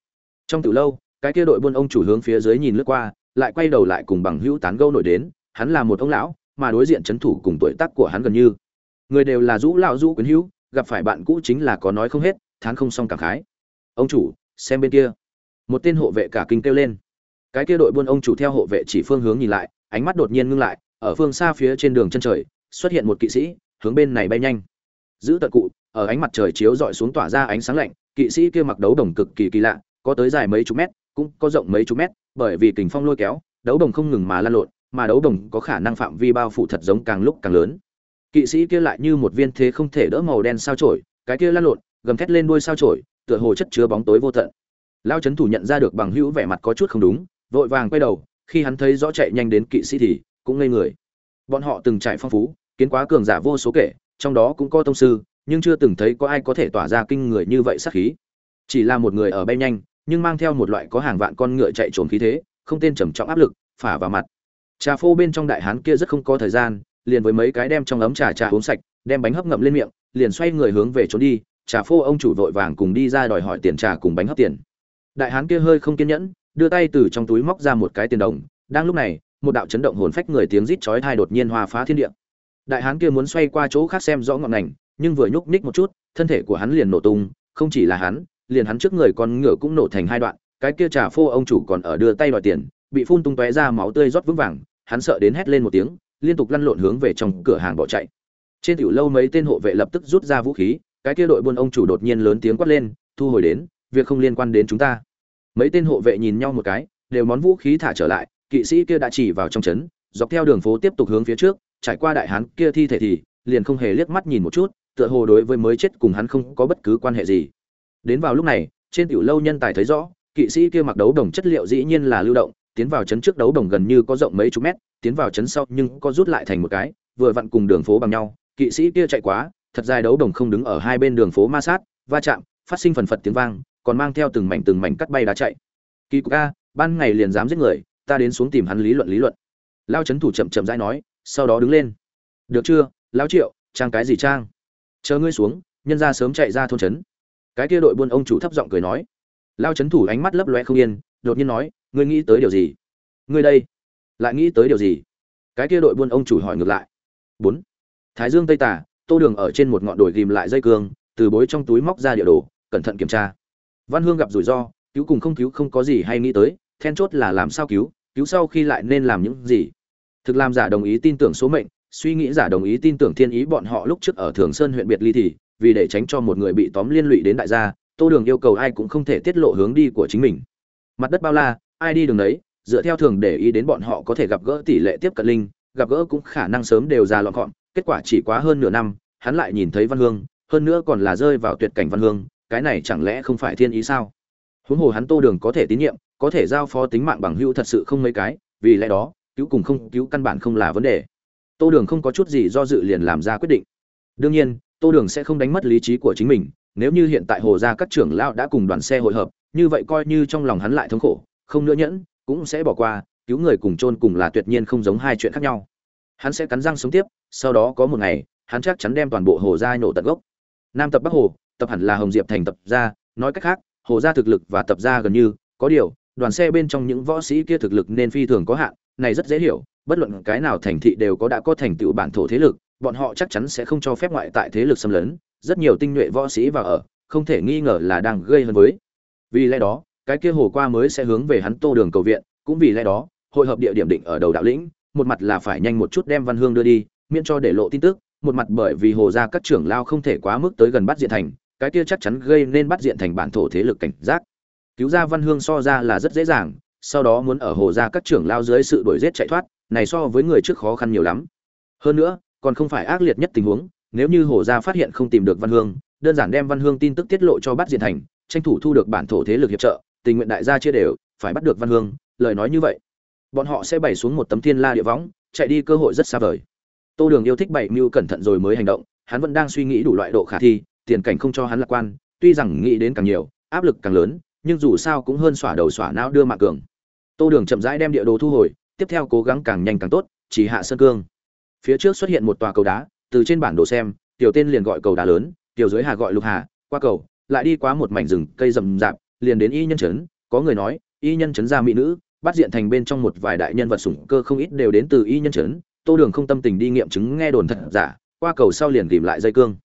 Trong từ lâu, cái kia đội buôn ông chủ hướng phía dưới nhìn lướt qua, lại quay đầu lại cùng bằng hữu tán gẫu nổi đến, hắn là một ông lão, mà đối diện chấn thủ cùng tuổi tác của hắn gần như người đều là rũ lão rũ quyến hữu, gặp phải bạn cũ chính là có nói không hết, thán không xong cảm khái. Ông chủ, xem bên kia. Một tên hộ vệ cả kinh kêu lên. Cái kia đội buôn ông chủ theo hộ vệ chỉ phương hướng nhìn lại, ánh mắt đột nhiên ngưng lại, ở phương xa phía trên đường chân trời, xuất hiện một kỵ sĩ, hướng bên này bay nhanh. Giữ tận cụ, ở ánh mặt trời chiếu rọi xuống tỏa ra ánh sáng lạnh, kỵ sĩ kia mặc đấu đồng cực kỳ kỳ lạ, có tới dài mấy chục mét, cũng có rộng mấy chục mét, bởi vì kình phong lôi kéo, đấu đồng không ngừng mà lan lộn, mà đấu đồng có khả năng phạm vi bao phủ thật giống càng lúc càng lớn kỵ sĩ kia lại như một viên thế không thể đỡ màu đen sao chổi, cái kia lăn lộn, gầm thét lên đuôi sao chổi, tựa hồ chất chứa bóng tối vô tận. Lao chấn thủ nhận ra được bằng hữu vẻ mặt có chút không đúng, vội vàng quay đầu, khi hắn thấy rõ chạy nhanh đến kỵ sĩ thì cũng ngây người. Bọn họ từng trải phong phú, kiến quá cường giả vô số kể, trong đó cũng có tông sư, nhưng chưa từng thấy có ai có thể tỏa ra kinh người như vậy sát khí. Chỉ là một người ở bay nhanh, nhưng mang theo một loại có hàng vạn con ngựa chạy trốn khí thế, không tên trầm trọng áp lực, phả vào mặt. Trà phô bên trong đại hán kia rất không có thời gian liền với mấy cái đem trong ấm trà trà uống sạch, đem bánh hấp ngậm lên miệng, liền xoay người hướng về trốn đi, trà phô ông chủ vội vàng cùng đi ra đòi hỏi tiền trà cùng bánh hấp tiền. Đại hán kia hơi không kiên nhẫn, đưa tay từ trong túi móc ra một cái tiền đồng, đang lúc này, một đạo chấn động hồn phách người tiếng rít chói tai đột nhiên hòa phá thiên địa. Đại hán kia muốn xoay qua chỗ khác xem rõ ngọn ngành nhưng vừa nhúc nhích một chút, thân thể của hắn liền nổ tung, không chỉ là hắn, liền hắn trước người con ngựa cũng nổ thành hai đoạn, cái kia trà phô ông chủ còn ở đưa tay đòi tiền, bị phun tung tóe ra máu tươi rót vững vàng, hắn sợ đến hét lên một tiếng liên tục lăn lộn hướng về trong cửa hàng bỏ chạy. Trên tiểu lâu mấy tên hộ vệ lập tức rút ra vũ khí, cái kia đội buôn ông chủ đột nhiên lớn tiếng quát lên, thu hồi đến, việc không liên quan đến chúng ta. Mấy tên hộ vệ nhìn nhau một cái, đều món vũ khí thả trở lại, kỵ sĩ kia đã chỉ vào trong trấn, dọc theo đường phố tiếp tục hướng phía trước, trải qua đại hán kia thi thể thì, liền không hề liếc mắt nhìn một chút, tựa hồ đối với mới chết cùng hắn không có bất cứ quan hệ gì. Đến vào lúc này, trên tiểu lâu nhân tài thấy rõ, kỵ sĩ kia mặc đấu đồng chất liệu dĩ nhiên là lưu động, tiến vào trấn trước đấu đồng gần như có rộng mấy chục mét tiến vào trấn sau nhưng có rút lại thành một cái, vừa vặn cùng đường phố bằng nhau, kỵ sĩ kia chạy quá, thật dài đấu đồng không đứng ở hai bên đường phố ma sát, va chạm, phát sinh phần phật tiếng vang, còn mang theo từng mảnh từng mảnh cắt bay đá chạy. Kỳ cục a, ban ngày liền dám giết người, ta đến xuống tìm hắn lý luận lý luận. Lao chấn thủ chậm chậm rãi nói, sau đó đứng lên. Được chưa lão triệu, trang cái gì trang? Chờ ngươi xuống, nhân ra sớm chạy ra thôn trấn cái kia đội buôn ông chủ thấp giọng cười nói. Lao chấn thủ ánh mắt lấp loé không yên, đột nhiên nói, ngươi nghĩ tới điều gì? Ngươi đây lại nghĩ tới điều gì? Cái kia đội buôn ông chủ hỏi ngược lại. Bốn. Thái dương tây tả tô đường ở trên một ngọn đồi ghìm lại dây cương, từ bối trong túi móc ra địa đồ, cẩn thận kiểm tra. Văn hương gặp rủi ro, cứu cùng không cứu không có gì hay nghĩ tới, then chốt là làm sao cứu cứu sau khi lại nên làm những gì? Thực làm giả đồng ý tin tưởng số mệnh, suy nghĩ giả đồng ý tin tưởng thiên ý bọn họ lúc trước ở thường sơn huyện biệt ly thì, vì để tránh cho một người bị tóm liên lụy đến đại gia, tô đường yêu cầu ai cũng không thể tiết lộ hướng đi của chính mình. Mặt đất bao la, ai đi đường đấy dựa theo thường để ý đến bọn họ có thể gặp gỡ tỷ lệ tiếp cận linh, gặp gỡ cũng khả năng sớm đều ra lọn gọn kết quả chỉ quá hơn nửa năm, hắn lại nhìn thấy văn hương, hơn nữa còn là rơi vào tuyệt cảnh văn hương, cái này chẳng lẽ không phải thiên ý sao? Huống hồ hắn tô đường có thể tín nhiệm, có thể giao phó tính mạng bằng hữu thật sự không mấy cái, vì lẽ đó, cứu cùng không cứu căn bản không là vấn đề. Tô đường không có chút gì do dự liền làm ra quyết định. Đương nhiên, tô đường sẽ không đánh mất lý trí của chính mình, nếu như hiện tại hồ gia các trưởng lão đã cùng đoàn xe hội hợp, như vậy coi như trong lòng hắn lại thống khổ, không nữa nhẫn cũng sẽ bỏ qua, cứu người cùng chôn cùng là tuyệt nhiên không giống hai chuyện khác nhau. Hắn sẽ cắn răng sống tiếp, sau đó có một ngày, hắn chắc chắn đem toàn bộ hồ gia nổ tận gốc. Nam tập bắc hồ, tập hẳn là hồng diệp thành tập gia, nói cách khác, hồ gia thực lực và tập gia gần như, có điều, đoàn xe bên trong những võ sĩ kia thực lực nên phi thường có hạn, này rất dễ hiểu, bất luận cái nào thành thị đều có đã có thành tựu bản thổ thế lực, bọn họ chắc chắn sẽ không cho phép ngoại tại thế lực xâm lấn, rất nhiều tinh nhuệ võ sĩ vào ở, không thể nghi ngờ là đang gây hơn với. Vì lẽ đó cái kia hồ qua mới sẽ hướng về hắn tô đường cầu viện, cũng vì lẽ đó, hội hợp địa điểm định ở đầu đạo lĩnh, một mặt là phải nhanh một chút đem văn hương đưa đi, miễn cho để lộ tin tức, một mặt bởi vì hồ gia các trưởng lao không thể quá mức tới gần bắt diện thành, cái kia chắc chắn gây nên bắt diện thành bản thổ thế lực cảnh giác. Cứu ra văn hương so ra là rất dễ dàng, sau đó muốn ở hồ gia các trưởng lao dưới sự đuổi giết chạy thoát, này so với người trước khó khăn nhiều lắm. Hơn nữa, còn không phải ác liệt nhất tình huống, nếu như hồ gia phát hiện không tìm được văn hương, đơn giản đem văn hương tin tức tiết lộ cho bắt diện thành, tranh thủ thu được bản thổ thế lực hiệp trợ tình nguyện đại gia chia đều, phải bắt được văn hương, lời nói như vậy. Bọn họ sẽ bày xuống một tấm thiên la địa võng, chạy đi cơ hội rất xa vời. Tô đường yêu thích bảy mưu cẩn thận rồi mới hành động, hắn vẫn đang suy nghĩ đủ loại độ khả thi, tiền cảnh không cho hắn lạc quan, tuy rằng nghĩ đến càng nhiều, áp lực càng lớn, nhưng dù sao cũng hơn xỏa đầu xỏa não đưa mạng cường. Tô đường chậm rãi đem địa đồ thu hồi, tiếp theo cố gắng càng nhanh càng tốt, chỉ hạ sơn cương. Phía trước xuất hiện một tòa cầu đá, từ trên bản đồ xem, tiểu tên liền gọi cầu đá lớn, tiểu dưới hà gọi lục hà, qua cầu, lại đi qua một mảnh rừng cây rậm rạp liền đến y nhân trấn có người nói, y nhân trấn ra mỹ nữ, bắt diện thành bên trong một vài đại nhân vật sủng cơ không ít đều đến từ y nhân trấn tô đường không tâm tình đi nghiệm chứng nghe đồn thật giả, qua cầu sau liền tìm lại dây cương.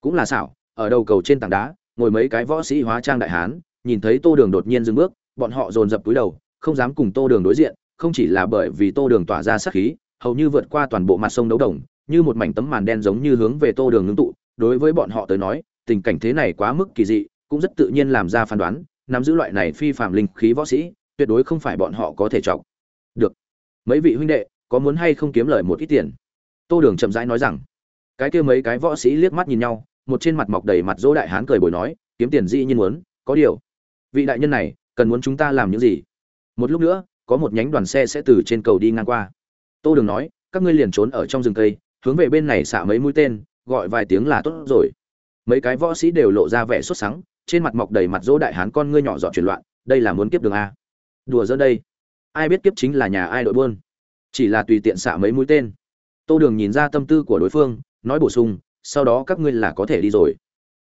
Cũng là xảo, ở đầu cầu trên tảng đá, ngồi mấy cái võ sĩ hóa trang đại hán, nhìn thấy tô đường đột nhiên dừng bước, bọn họ dồn dập túi đầu, không dám cùng tô đường đối diện, không chỉ là bởi vì tô đường tỏa ra sát khí, hầu như vượt qua toàn bộ mặt sông đấu đồng, như một mảnh tấm màn đen giống như hướng về tô đường ngưng tụ, đối với bọn họ tới nói, tình cảnh thế này quá mức kỳ dị, cũng rất tự nhiên làm ra phán đoán nắm giữ loại này phi phàm linh khí võ sĩ, tuyệt đối không phải bọn họ có thể chọc. Được. Mấy vị huynh đệ, có muốn hay không kiếm lời một ít tiền? Tô đường chậm rãi nói rằng. Cái kia mấy cái võ sĩ liếc mắt nhìn nhau, một trên mặt mọc đầy mặt dỗ đại hán cười bồi nói, kiếm tiền dĩ nhiên muốn, có điều. Vị đại nhân này, cần muốn chúng ta làm những gì? Một lúc nữa, có một nhánh đoàn xe sẽ từ trên cầu đi ngang qua. Tô đường nói, các ngươi liền trốn ở trong rừng cây, hướng về bên này xạ mấy mũi tên, gọi vài tiếng là tốt rồi. Mấy cái võ sĩ đều lộ ra vẻ sốt sắng trên mặt mọc đầy mặt dỗ đại hán con ngươi nhỏ dọn chuyển loạn, đây là muốn kiếp đường a. Đùa giữa đây. Ai biết kiếp chính là nhà ai đội buôn? Chỉ là tùy tiện xạ mấy mũi tên. Tô đường nhìn ra tâm tư của đối phương, nói bổ sung, sau đó các ngươi là có thể đi rồi.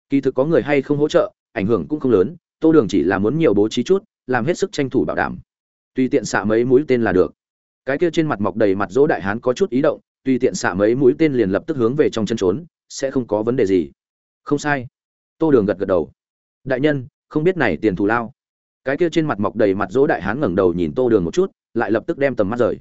Kỳ thực có người hay không hỗ trợ, ảnh hưởng cũng không lớn, tô đường chỉ là muốn nhiều bố trí chút, làm hết sức tranh thủ bảo đảm. Tùy tiện xạ mấy mũi tên là được. Cái kia trên mặt mọc đầy mặt dỗ đại hán có chút ý động, tùy tiện xạ mấy mũi tên liền lập tức hướng về trong chân trốn, sẽ không có vấn đề gì. Không sai. Tô đường gật gật đầu đại nhân, không biết này tiền thù lao. Cái kia trên mặt mọc đầy mặt dỗ đại hán ngẩng đầu nhìn tô đường một chút, lại lập tức đem tầm mắt rời.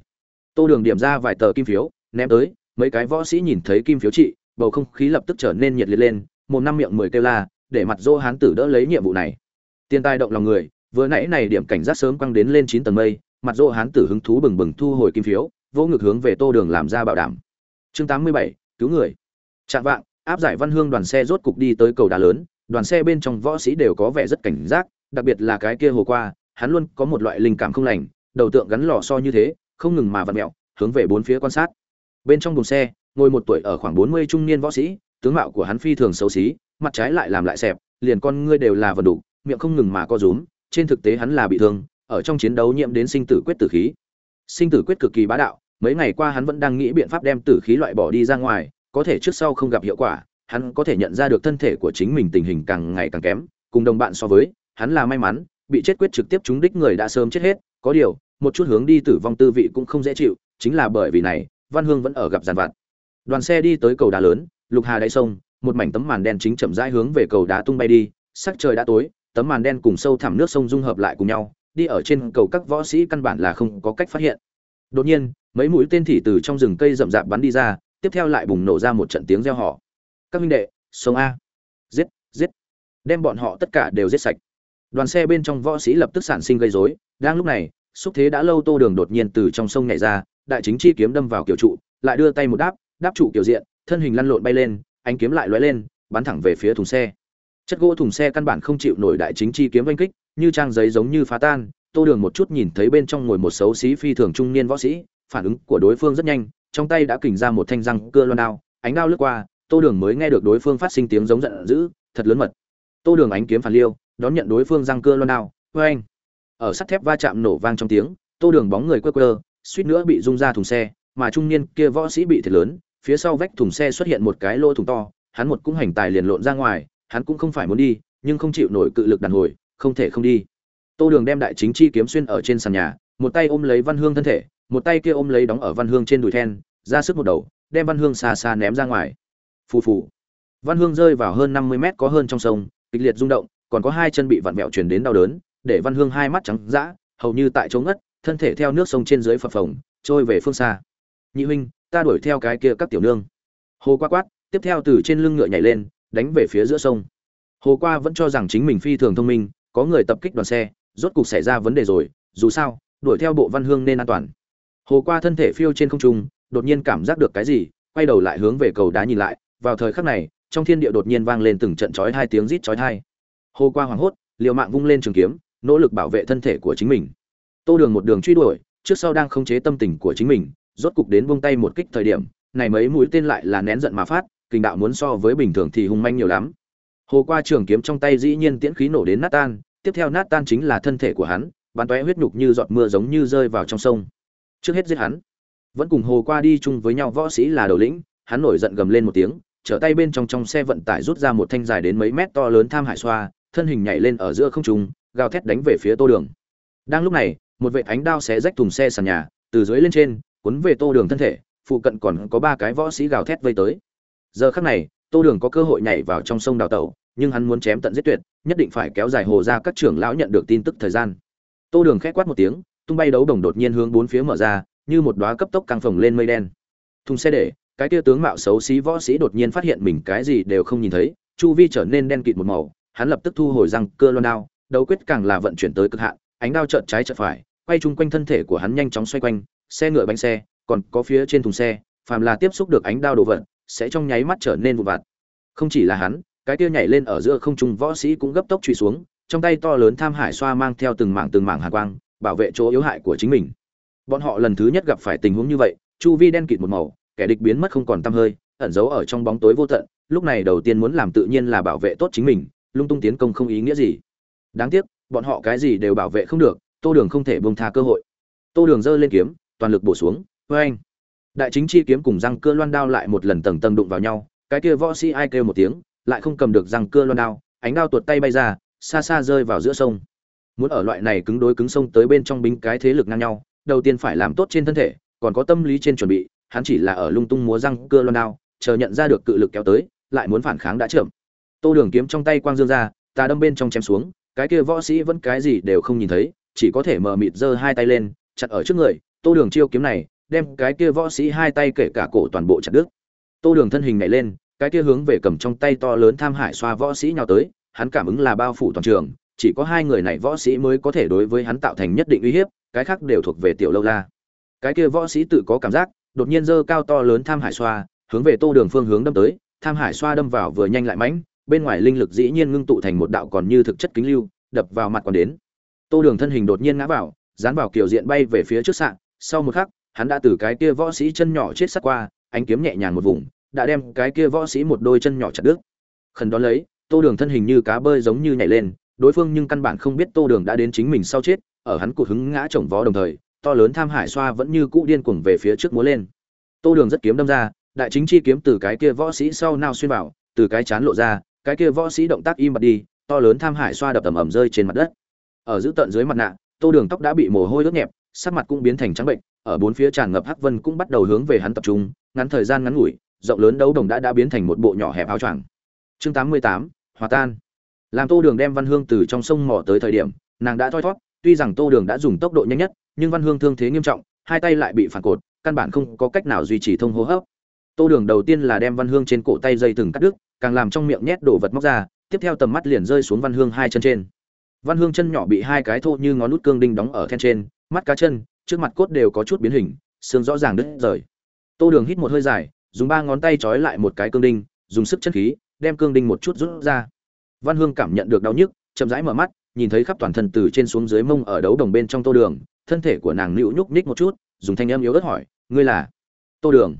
Tô đường điểm ra vài tờ kim phiếu, ném tới, mấy cái võ sĩ nhìn thấy kim phiếu trị, bầu không khí lập tức trở nên nhiệt liệt lên, một năm miệng mười kêu la, để mặt dỗ hán tử đỡ lấy nhiệm vụ này. Tiền tài động lòng người, vừa nãy này điểm cảnh giác sớm quăng đến lên chín tầng mây, mặt dỗ hán tử hứng thú bừng bừng thu hồi kim phiếu, vô ngực hướng về tô đường làm ra bảo đảm. Chương tám mươi bảy, cứu người. Chạm vạng, áp giải văn hương đoàn xe rốt cục đi tới cầu đá lớn đoàn xe bên trong võ sĩ đều có vẻ rất cảnh giác, đặc biệt là cái kia hồ qua, hắn luôn có một loại linh cảm không lành, đầu tượng gắn lò so như thế, không ngừng mà vặn mẹo, hướng về bốn phía quan sát. Bên trong buồng xe, ngồi một tuổi ở khoảng bốn mươi trung niên võ sĩ, tướng mạo của hắn phi thường xấu xí, mặt trái lại làm lại xẹp, liền con ngươi đều là vần đủ, miệng không ngừng mà co rúm, trên thực tế hắn là bị thương, ở trong chiến đấu nhiễm đến sinh tử quyết tử khí. Sinh tử quyết cực kỳ bá đạo, mấy ngày qua hắn vẫn đang nghĩ biện pháp đem tử khí loại bỏ đi ra ngoài, có thể trước sau không gặp hiệu quả hắn có thể nhận ra được thân thể của chính mình tình hình càng ngày càng kém, cùng đồng bạn so với, hắn là may mắn, bị chết quyết trực tiếp trúng đích người đã sớm chết hết, có điều, một chút hướng đi tử vong tư vị cũng không dễ chịu, chính là bởi vì này, văn hương vẫn ở gặp giàn vặt đoàn xe đi tới cầu đá lớn, lục hà đáy sông, một mảnh tấm màn đen chính chậm rãi hướng về cầu đá tung bay đi, sắc trời đã tối, tấm màn đen cùng sâu thẳm nước sông dung hợp lại cùng nhau, đi ở trên cầu các võ sĩ căn bản là không có cách phát hiện. Đột nhiên, mấy mũi tên thị từ trong rừng cây rậm rạp bắn đi ra, tiếp theo lại bùng nổ ra một trận tiếng reo hò các huynh đệ, sông a. Giết giết. Đem bọn họ tất cả đều giết sạch. Đoàn xe bên trong võ sĩ lập tức sản sinh gây rối. Đang lúc này, xúc thế đã lâu tô đường đột nhiên từ trong sông nhảy ra, đại chính chi kiếm đâm vào kiểu trụ, lại đưa tay một đáp đáp trụ kiểu diện, thân hình lăn lộn bay lên, ánh kiếm lại lóe lên, bắn thẳng về phía thùng xe. Chất gỗ thùng xe căn bản không chịu nổi đại chính chi kiếm oanh kích, như trang giấy giống như phá tan. Tô đường một chút nhìn thấy bên trong ngồi một xấu xí phi thường trung niên võ sĩ, phản ứng của đối phương rất nhanh, trong tay đã kình ra một thanh răng cưa loan đao, ánh đao lướt qua tô đường mới nghe được đối phương phát sinh tiếng giống giận dữ, thật lớn mật. Tô đường ánh kiếm phản liêu, đón nhận đối phương răng cưa loan đao, vê anh. Ở sắt thép va chạm nổ vang trong tiếng, tô đường bóng người quơ quơ, suýt nữa bị rung ra thùng xe, mà trung niên kia võ sĩ bị thiệt lớn, phía sau vách thùng xe xuất hiện một cái lỗ thùng to, hắn một cũng hành tài liền lộn ra ngoài, hắn cũng không phải muốn đi, nhưng không chịu nổi cự lực đàn hồi, không thể không đi. Tô đường đem đại chính chi kiếm xuyên ở trên sàn nhà, một tay ôm lấy văn hương thân thể, một tay kia ôm lấy đóng ở văn hương trên đùi then, ra sức một đầu, đem văn hương xa xa ném ra ngoài phù phù. Văn hương rơi vào hơn năm mươi mét có hơn trong sông, kịch liệt rung động, còn có hai chân bị vặn vẹo truyền đến đau đớn, để văn hương hai mắt trắng dã, hầu như tại chỗ ngất, thân thể theo nước sông trên dưới phập phồng, trôi về phương xa. Nhị huynh, ta đuổi theo cái kia các tiểu nương. Hồ qua quát, tiếp theo từ trên lưng ngựa nhảy lên, đánh về phía giữa sông. Hồ qua vẫn cho rằng chính mình phi thường thông minh, có người tập kích đoàn xe, rốt cục xảy ra vấn đề rồi, dù sao, đuổi theo bộ văn hương nên an toàn. Hồ qua thân thể phiêu trên không trung, đột nhiên cảm giác được cái gì, quay đầu lại hướng về cầu đá nhìn lại vào thời khắc này, trong thiên địa đột nhiên vang lên từng trận chói hai tiếng rít chói tai. Hồ qua hoảng hốt, liều mạng vung lên trường kiếm, nỗ lực bảo vệ thân thể của chính mình. Tô đường một đường truy đuổi, trước sau đang khống chế tâm tình của chính mình, rốt cục đến buông tay một kích thời điểm, này mấy mũi tên lại là nén giận mà phát kình đạo muốn so với bình thường thì hung manh nhiều lắm. Hồ qua trường kiếm trong tay dĩ nhiên tiễn khí nổ đến nát tan, tiếp theo nát tan chính là thân thể của hắn, bắn tóe huyết nhục như giọt mưa giống như rơi vào trong sông. Trước hết giết hắn. Vẫn cùng hồ qua đi chung với nhau, võ sĩ là đầu lĩnh hắn nổi giận gầm lên một tiếng, trở tay bên trong trong xe vận tải rút ra một thanh dài đến mấy mét to lớn tham hải xoa, thân hình nhảy lên ở giữa không trung, gào thét đánh về phía tô đường. Đang lúc này, một vệ ánh đao xé rách thùng xe sàn nhà, từ dưới lên trên, cuốn về tô đường thân thể, phụ cận còn có ba cái võ sĩ gào thét vây tới. Giờ khắc này, tô đường có cơ hội nhảy vào trong sông đào tẩu, nhưng hắn muốn chém tận giết tuyệt, nhất định phải kéo dài hồ ra các trưởng lão nhận được tin tức thời gian. Tô đường khẽ quát một tiếng, tung bay đấu đồng đột nhiên hướng bốn phía mở ra, như một đóa cấp tốc căng phồng lên mây đen. Thùng xe để cái kia tướng mạo xấu xí võ sĩ đột nhiên phát hiện mình cái gì đều không nhìn thấy, chu vi trở nên đen kịt một màu, hắn lập tức thu hồi răng, cơ loan đao, đấu quyết càng là vận chuyển tới cực hạn, ánh đao chợt trái chợt phải, quay chung quanh thân thể của hắn nhanh chóng xoay quanh, xe ngựa bánh xe, còn có phía trên thùng xe, phàm là tiếp xúc được ánh đao đồ vật, sẽ trong nháy mắt trở nên vụn vặt. Không chỉ là hắn, cái kia nhảy lên ở giữa không trung võ sĩ cũng gấp tốc truy xuống, trong tay to lớn tham hải xoa mang theo từng mảng từng mảng hàn quang, bảo vệ chỗ yếu hại của chính mình. Bọn họ lần thứ nhất gặp phải tình huống như vậy, chu vi đen kịt một màu kẻ địch biến mất không còn tăm hơi, ẩn giấu ở trong bóng tối vô tận, lúc này đầu tiên muốn làm tự nhiên là bảo vệ tốt chính mình, lung tung tiến công không ý nghĩa gì. Đáng tiếc, bọn họ cái gì đều bảo vệ không được, tô đường không thể bông tha cơ hội. Tô đường giơ lên kiếm, toàn lực bổ xuống vê anh đại chính chi kiếm cùng răng cưa loan đao lại một lần tầng tầng đụng vào nhau, cái kia võ sĩ ai kêu một tiếng, lại không cầm được răng cưa loan đao, ánh đao tuột tay bay ra, xa xa rơi vào giữa sông. Muốn ở loại này cứng đối cứng sông tới bên trong binh cái thế lực ngang nhau, đầu tiên phải làm tốt trên thân thể, còn có tâm lý trên chuẩn bị hắn chỉ là ở lung tung múa răng cưa loan đao, chờ nhận ra được cự lực kéo tới, lại muốn phản kháng đã chậm. Tô đường kiếm trong tay quang dương ra ta đâm bên trong chém xuống, cái kia võ sĩ vẫn cái gì đều không nhìn thấy, chỉ có thể mờ mịt giơ hai tay lên, chặt ở trước người, tô đường chiêu kiếm này, đem cái kia võ sĩ hai tay kể cả cổ toàn bộ chặt đứt. Tô đường thân hình nhảy lên, cái kia hướng về cầm trong tay to lớn tham hải xoa võ sĩ nhào tới, hắn cảm ứng là bao phủ toàn trường, chỉ có hai người này võ sĩ mới có thể đối với hắn tạo thành nhất định uy hiếp, cái khác đều thuộc về tiểu lâu la. Cái kia võ sĩ tự có cảm giác đột nhiên giơ cao to lớn tham hải xoa, hướng về tô đường phương hướng đâm tới, tham hải xoa đâm vào vừa nhanh lại mãnh, bên ngoài linh lực dĩ nhiên ngưng tụ thành một đạo còn như thực chất kính lưu, đập vào mặt còn đến. Tô đường thân hình đột nhiên ngã vào, dán vào kiểu diện bay về phía trước sạn, sau một khắc, hắn đã từ cái kia võ sĩ chân nhỏ chết sát qua, ánh kiếm nhẹ nhàng một vùng, đã đem cái kia võ sĩ một đôi chân nhỏ chặt đứt. Khẩn đón lấy, tô đường thân hình như cá bơi giống như nhảy lên, đối phương nhưng căn bản không biết tô đường đã đến chính mình sau chết, ở hắn cụt hứng ngã chồng vó đồng thời to lớn tham hải xoa vẫn như cũ điên cuồng về phía trước múa lên. Tô đường rất kiếm đâm ra, đại chính chi kiếm từ cái kia võ sĩ sau nao xuyên vào, từ cái chán lộ ra, cái kia võ sĩ động tác im bặt đi, to lớn tham hải xoa đập tầm ầm rơi trên mặt đất. Ở giữ tận dưới mặt nạ, tô đường tóc đã bị mồ hôi ướt nhẹp, sắc mặt cũng biến thành trắng bệnh, ở bốn phía tràn ngập hắc vân cũng bắt đầu hướng về hắn tập trung, ngắn thời gian ngắn ngủi, rộng lớn đấu đồng đã đã biến thành một bộ nhỏ hẹp áo choàng. Chương tám mươi tám, hòa tan. Làm tô đường đem văn hương từ trong sông mỏ tới thời điểm, nàng đã thoi thót tuy rằng tô đường đã dùng tốc độ nhanh nhất nhưng văn hương thương thế nghiêm trọng, hai tay lại bị phản cột, căn bản không có cách nào duy trì thông hô hấp. Tô đường đầu tiên là đem văn hương trên cổ tay dây từng cắt đứt, càng làm trong miệng nhét đồ vật móc ra, tiếp theo tầm mắt liền rơi xuống văn hương hai chân trên. Văn hương chân nhỏ bị hai cái thô như ngón nút cương đinh đóng ở then trên, mắt cá chân, trước mặt cốt đều có chút biến hình, xương rõ ràng đứt rời. Tô đường hít một hơi dài, dùng ba ngón tay trói lại một cái cương đinh, dùng sức chân khí, đem cương đinh một chút rút ra. Văn hương cảm nhận được đau nhức, chậm rãi mở mắt, nhìn thấy khắp toàn thân từ trên xuống dưới mông ở đấu đồng bên trong tô đường thân thể của nàng nữu nhúc nhích một chút, dùng thanh âm yếu ớt hỏi, ngươi là? Tô đường.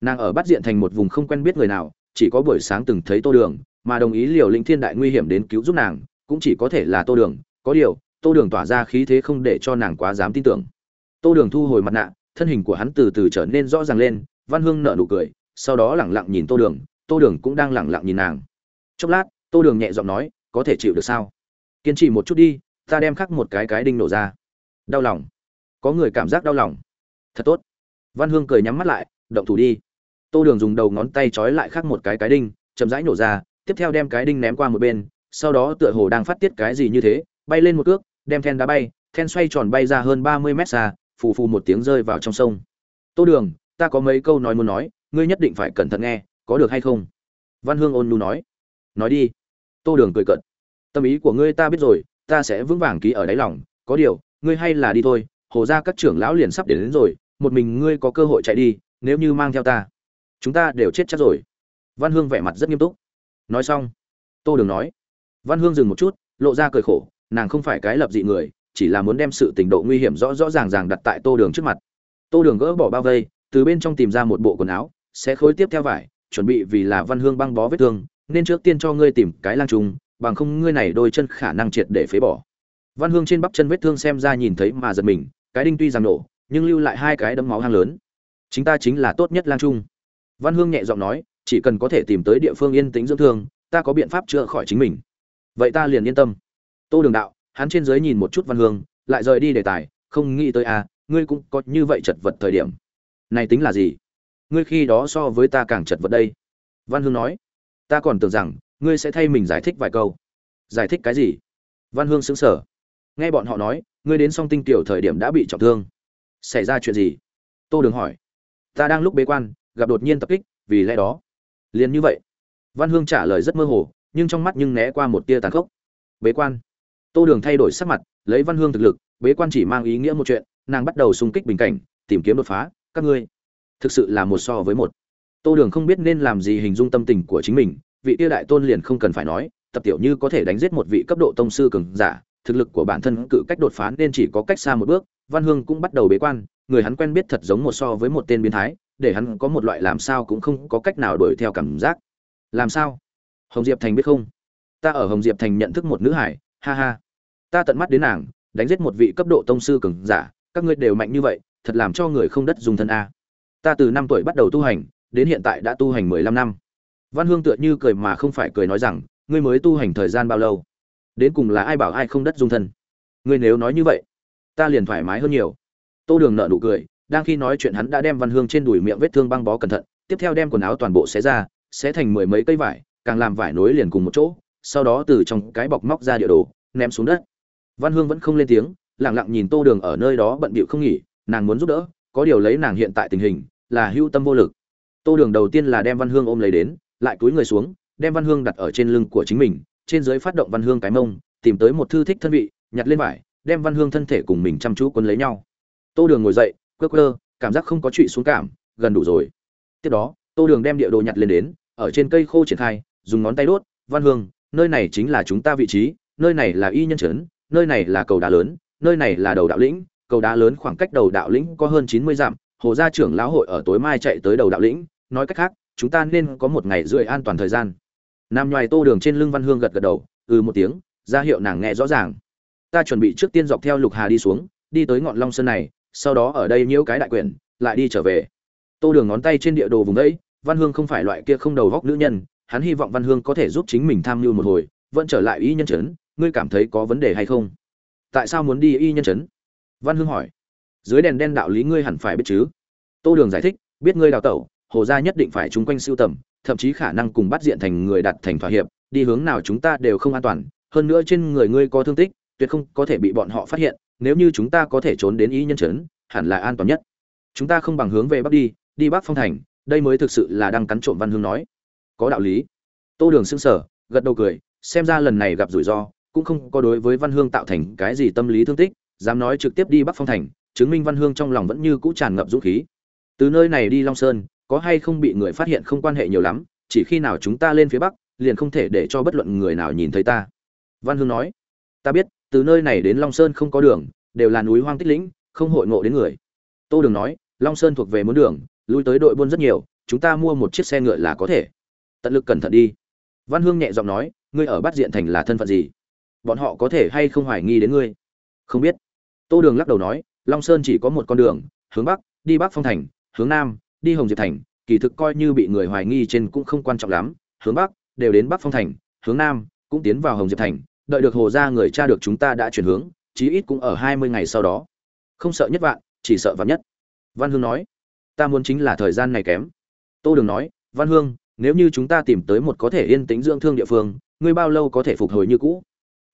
Nàng ở bắt diện thành một vùng không quen biết người nào, chỉ có buổi sáng từng thấy tô đường, mà đồng ý liều lĩnh thiên đại nguy hiểm đến cứu giúp nàng, cũng chỉ có thể là tô đường. Có điều, tô đường tỏa ra khí thế không để cho nàng quá dám tin tưởng. Tô đường thu hồi mặt nạ, thân hình của hắn từ từ trở nên rõ ràng lên, văn hương nở nụ cười, sau đó lẳng lặng nhìn tô đường tô đường cũng đang lẳng lặng nhìn nàng. Chốc lát, tô đường nhẹ giọng nói, có thể chịu được sao? Kiên trì một chút đi, ta đem khắc một cái cái đinh nổ ra đau lòng. Có người cảm giác đau lòng. Thật tốt. Văn hương cười nhắm mắt lại, động thủ đi. Tô đường dùng đầu ngón tay trói lại khắc một cái cái đinh, chậm rãi nổ ra, tiếp theo đem cái đinh ném qua một bên, sau đó tựa hồ đang phát tiết cái gì như thế, bay lên một cước, đem then đá bay, then xoay tròn bay ra hơn ba mươi mét xa, phù phù một tiếng rơi vào trong sông. Tô đường, ta có mấy câu nói muốn nói, ngươi nhất định phải cẩn thận nghe, có được hay không? Văn hương ôn nhu nói. Nói đi. Tô đường cười cận tâm ý của ngươi ta biết rồi, ta sẽ vững vàng ký ở đáy lòng, có điều ngươi hay là đi thôi hồ ra các trưởng lão liền sắp đến, đến rồi một mình ngươi có cơ hội chạy đi nếu như mang theo ta chúng ta đều chết chắc rồi. Văn hương vẻ mặt rất nghiêm túc. Nói xong tô đường nói văn hương dừng một chút lộ ra cười khổ nàng không phải cái lập dị người chỉ là muốn đem sự tình độ nguy hiểm rõ rõ ràng ràng đặt tại tô đường trước mặt. Tô đường gỡ bỏ bao vây từ bên trong tìm ra một bộ quần áo sẽ khối tiếp theo vải chuẩn bị vì là văn hương băng bó vết thương nên trước tiên cho ngươi tìm cái lang trùng bằng không ngươi này đôi chân khả năng triệt để phế bỏ văn hương trên bắp chân vết thương xem ra nhìn thấy mà giật mình, cái đinh tuy rằng nổ, nhưng lưu lại hai cái đấm máu hang lớn. Chính ta chính là tốt nhất lang trung. Văn hương nhẹ giọng nói, chỉ cần có thể tìm tới địa phương yên tĩnh dưỡng thương, ta có biện pháp chữa khỏi chính mình. Vậy ta liền yên tâm. Tô đường đạo, hắn trên dưới nhìn một chút văn hương, lại rời đi đề tài, không nghĩ tới à ngươi cũng có như vậy chật vật thời điểm. Này tính là gì? Ngươi khi đó so với ta càng chật vật đây. Văn hương nói, ta còn tưởng rằng, ngươi sẽ thay mình giải thích vài câu. Giải thích cái gì? Văn hương sững sờ nghe bọn họ nói, ngươi đến song tinh tiểu thời điểm đã bị trọng thương. Xảy ra chuyện gì? Tô đường hỏi. Ta đang lúc bế quan, gặp đột nhiên tập kích, vì lẽ đó. Liền như vậy. Văn hương trả lời rất mơ hồ, nhưng trong mắt nhưng né qua một tia tàn khốc. Bế quan. Tô đường thay đổi sắc mặt, lấy văn hương thực lực, bế quan chỉ mang ý nghĩa một chuyện, nàng bắt đầu xung kích bình cảnh, tìm kiếm đột phá, các ngươi. Thực sự là một so với một. Tô đường không biết nên làm gì hình dung tâm tình của chính mình, vị tia đại tôn liền không cần phải nói, tập tiểu như có thể đánh giết một vị cấp độ tông sư cường giả thực lực của bản thân cự cách đột phá nên chỉ có cách xa một bước, văn hương cũng bắt đầu bế quan, người hắn quen biết thật giống một so với một tên biến thái, để hắn có một loại làm sao cũng không có cách nào đuổi theo cảm giác. Làm sao? Hồng diệp thành biết không? Ta ở hồng diệp thành nhận thức một nữ hải, ha ha. Ta tận mắt đến nàng, đánh giết một vị cấp độ tông sư cường giả, các ngươi đều mạnh như vậy, thật làm cho người không đất dùng thân a. Ta từ năm tuổi bắt đầu tu hành, đến hiện tại đã tu hành mười lăm năm. Văn hương tựa như cười mà không phải cười nói rằng, ngươi mới tu hành thời gian bao lâu? Đến cùng là ai bảo ai không đất dung thân? Ngươi nếu nói như vậy, ta liền thoải mái hơn nhiều. Tô đường nợ nụ cười, đang khi nói chuyện hắn đã đem văn hương trên đùi miệng vết thương băng bó cẩn thận, tiếp theo đem quần áo toàn bộ xé ra, xé thành mười mấy cây vải, càng làm vải nối liền cùng một chỗ, sau đó từ trong cái bọc móc ra địa đồ, ném xuống đất. Văn hương vẫn không lên tiếng lẳng lặng nhìn tô đường ở nơi đó bận bịu không nghỉ, nàng muốn giúp đỡ, có điều lấy nàng hiện tại tình hình, là hưu tâm vô lực. Tô đường đầu tiên là đem văn hương ôm lấy đến, lại cúi người xuống, đem văn hương đặt ở trên lưng của chính mình trên dưới phát động văn hương cái mông, tìm tới một thư thích thân vị, nhặt lên vải, đem văn hương thân thể cùng mình chăm chú quấn lấy nhau. Tô đường ngồi dậy, quơ quơ, cảm giác không có trụy xuống cảm, gần đủ rồi. Tiếp đó, tô đường đem địa đồ nhặt lên đến, ở trên cây khô triển khai, dùng ngón tay đốt, văn hương, nơi này chính là chúng ta vị trí, nơi này là y nhân trấn, nơi này là cầu đá lớn, nơi này là đầu đạo lĩnh, cầu đá lớn khoảng cách đầu đạo lĩnh có hơn chín mươi dặm, hồ gia trưởng lão hội ở tối mai chạy tới đầu đạo lĩnh, nói cách khác, chúng ta nên có một ngày rưỡi an toàn thời gian nam nhoài tô đường trên lưng văn hương gật gật đầu ừ một tiếng, ra hiệu nàng nghe rõ ràng. Ta chuẩn bị trước tiên dọc theo lục hà đi xuống, đi tới ngọn long sơn này, sau đó ở đây nhiễu cái đại quyển, lại đi trở về. Tô đường ngón tay trên địa đồ vùng đấy, văn hương không phải loại kia không đầu góc nữ nhân, hắn hy vọng văn hương có thể giúp chính mình tham mưu một hồi, vẫn trở lại y nhân chấn, ngươi cảm thấy có vấn đề hay không? Tại sao muốn đi y nhân chấn? Văn hương hỏi. Dưới đèn đen đạo lý ngươi hẳn phải biết chứ. Tô đường giải thích, biết ngươi đào tẩu, hồ gia nhất định phải chung quanh siêu tầm thậm chí khả năng cùng bắt diện thành người đặt thành thỏa hiệp đi hướng nào chúng ta đều không an toàn. Hơn nữa trên người ngươi có thương tích tuyệt không có thể bị bọn họ phát hiện. Nếu như chúng ta có thể trốn đến y nhân Trấn, hẳn là an toàn nhất. Chúng ta không bằng hướng về bắc đi đi bắc phong thành đây mới thực sự là đang cắn trộm văn hương nói. Có đạo lý. Tô đường sững sờ gật đầu cười xem ra lần này gặp rủi ro cũng không có đối với văn hương tạo thành cái gì tâm lý thương tích dám nói trực tiếp đi bắc phong thành chứng minh văn hương trong lòng vẫn như cũ tràn ngập dũng khí. Từ nơi này đi long sơn có hay không bị người phát hiện không quan hệ nhiều lắm, chỉ khi nào chúng ta lên phía bắc, liền không thể để cho bất luận người nào nhìn thấy ta. Văn hương nói. Ta biết, từ nơi này đến long sơn không có đường, đều là núi hoang tích lĩnh, không hội ngộ đến người. Tô đường nói, long sơn thuộc về muốn đường, lui tới đội buôn rất nhiều, chúng ta mua một chiếc xe ngựa là có thể. Tận lực cẩn thận đi. Văn hương nhẹ giọng nói, ngươi ở bát diện thành là thân phận gì? Bọn họ có thể hay không hoài nghi đến ngươi? Không biết. Tô đường lắc đầu nói, long sơn chỉ có một con đường, hướng bắc, đi bắc phong thành, hướng nam đi hồng diệp thành, kỳ thực coi như bị người hoài nghi trên cũng không quan trọng lắm, hướng bắc, đều đến bắc phong thành, hướng nam, cũng tiến vào hồng diệp thành, đợi được hồ ra người cha được chúng ta đã chuyển hướng, chí ít cũng ở hai mươi ngày sau đó. Không sợ nhất vạn, chỉ sợ vạn nhất. Văn hương nói, ta muốn chính là thời gian này kém. Tô đường nói, văn hương, nếu như chúng ta tìm tới một có thể yên tĩnh dưỡng thương địa phương, ngươi bao lâu có thể phục hồi như cũ?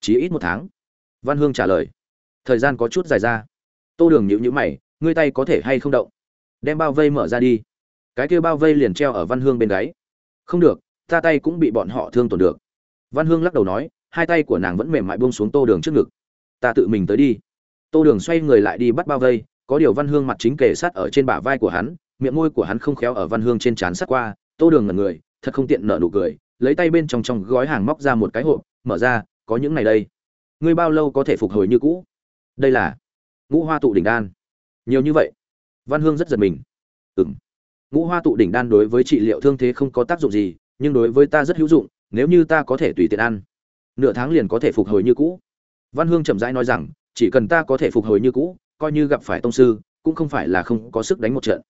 Chí ít một tháng. Văn hương trả lời, thời gian có chút dài ra. Tô đường nhịu nhữ mày, ngươi tay có thể hay không động? Đem bao vây mở ra đi. Cái kia bao vây liền treo ở văn hương bên gáy. Không được, ta tay cũng bị bọn họ thương tổn được. Văn hương lắc đầu nói, hai tay của nàng vẫn mềm mại buông xuống tô đường trước ngực. Ta tự mình tới đi. Tô đường xoay người lại đi bắt bao vây, có điều văn hương mặt chính kề sát ở trên bả vai của hắn, miệng môi của hắn không khéo ở văn hương trên trán sát qua. Tô đường ngẩn người, thật không tiện nở nụ cười, lấy tay bên trong trong gói hàng móc ra một cái hộp, mở ra, có những này đây. Ngươi bao lâu có thể phục hồi như cũ? Đây là ngũ hoa tụ đỉnh đan. Nhiều như vậy văn hương rất giật mình. Ừng ngũ hoa tụ đỉnh đan đối với trị liệu thương thế không có tác dụng gì, nhưng đối với ta rất hữu dụng, nếu như ta có thể tùy tiện ăn, nửa tháng liền có thể phục hồi như cũ. Văn hương chậm rãi nói rằng, chỉ cần ta có thể phục hồi như cũ, coi như gặp phải tông sư, cũng không phải là không có sức đánh một trận.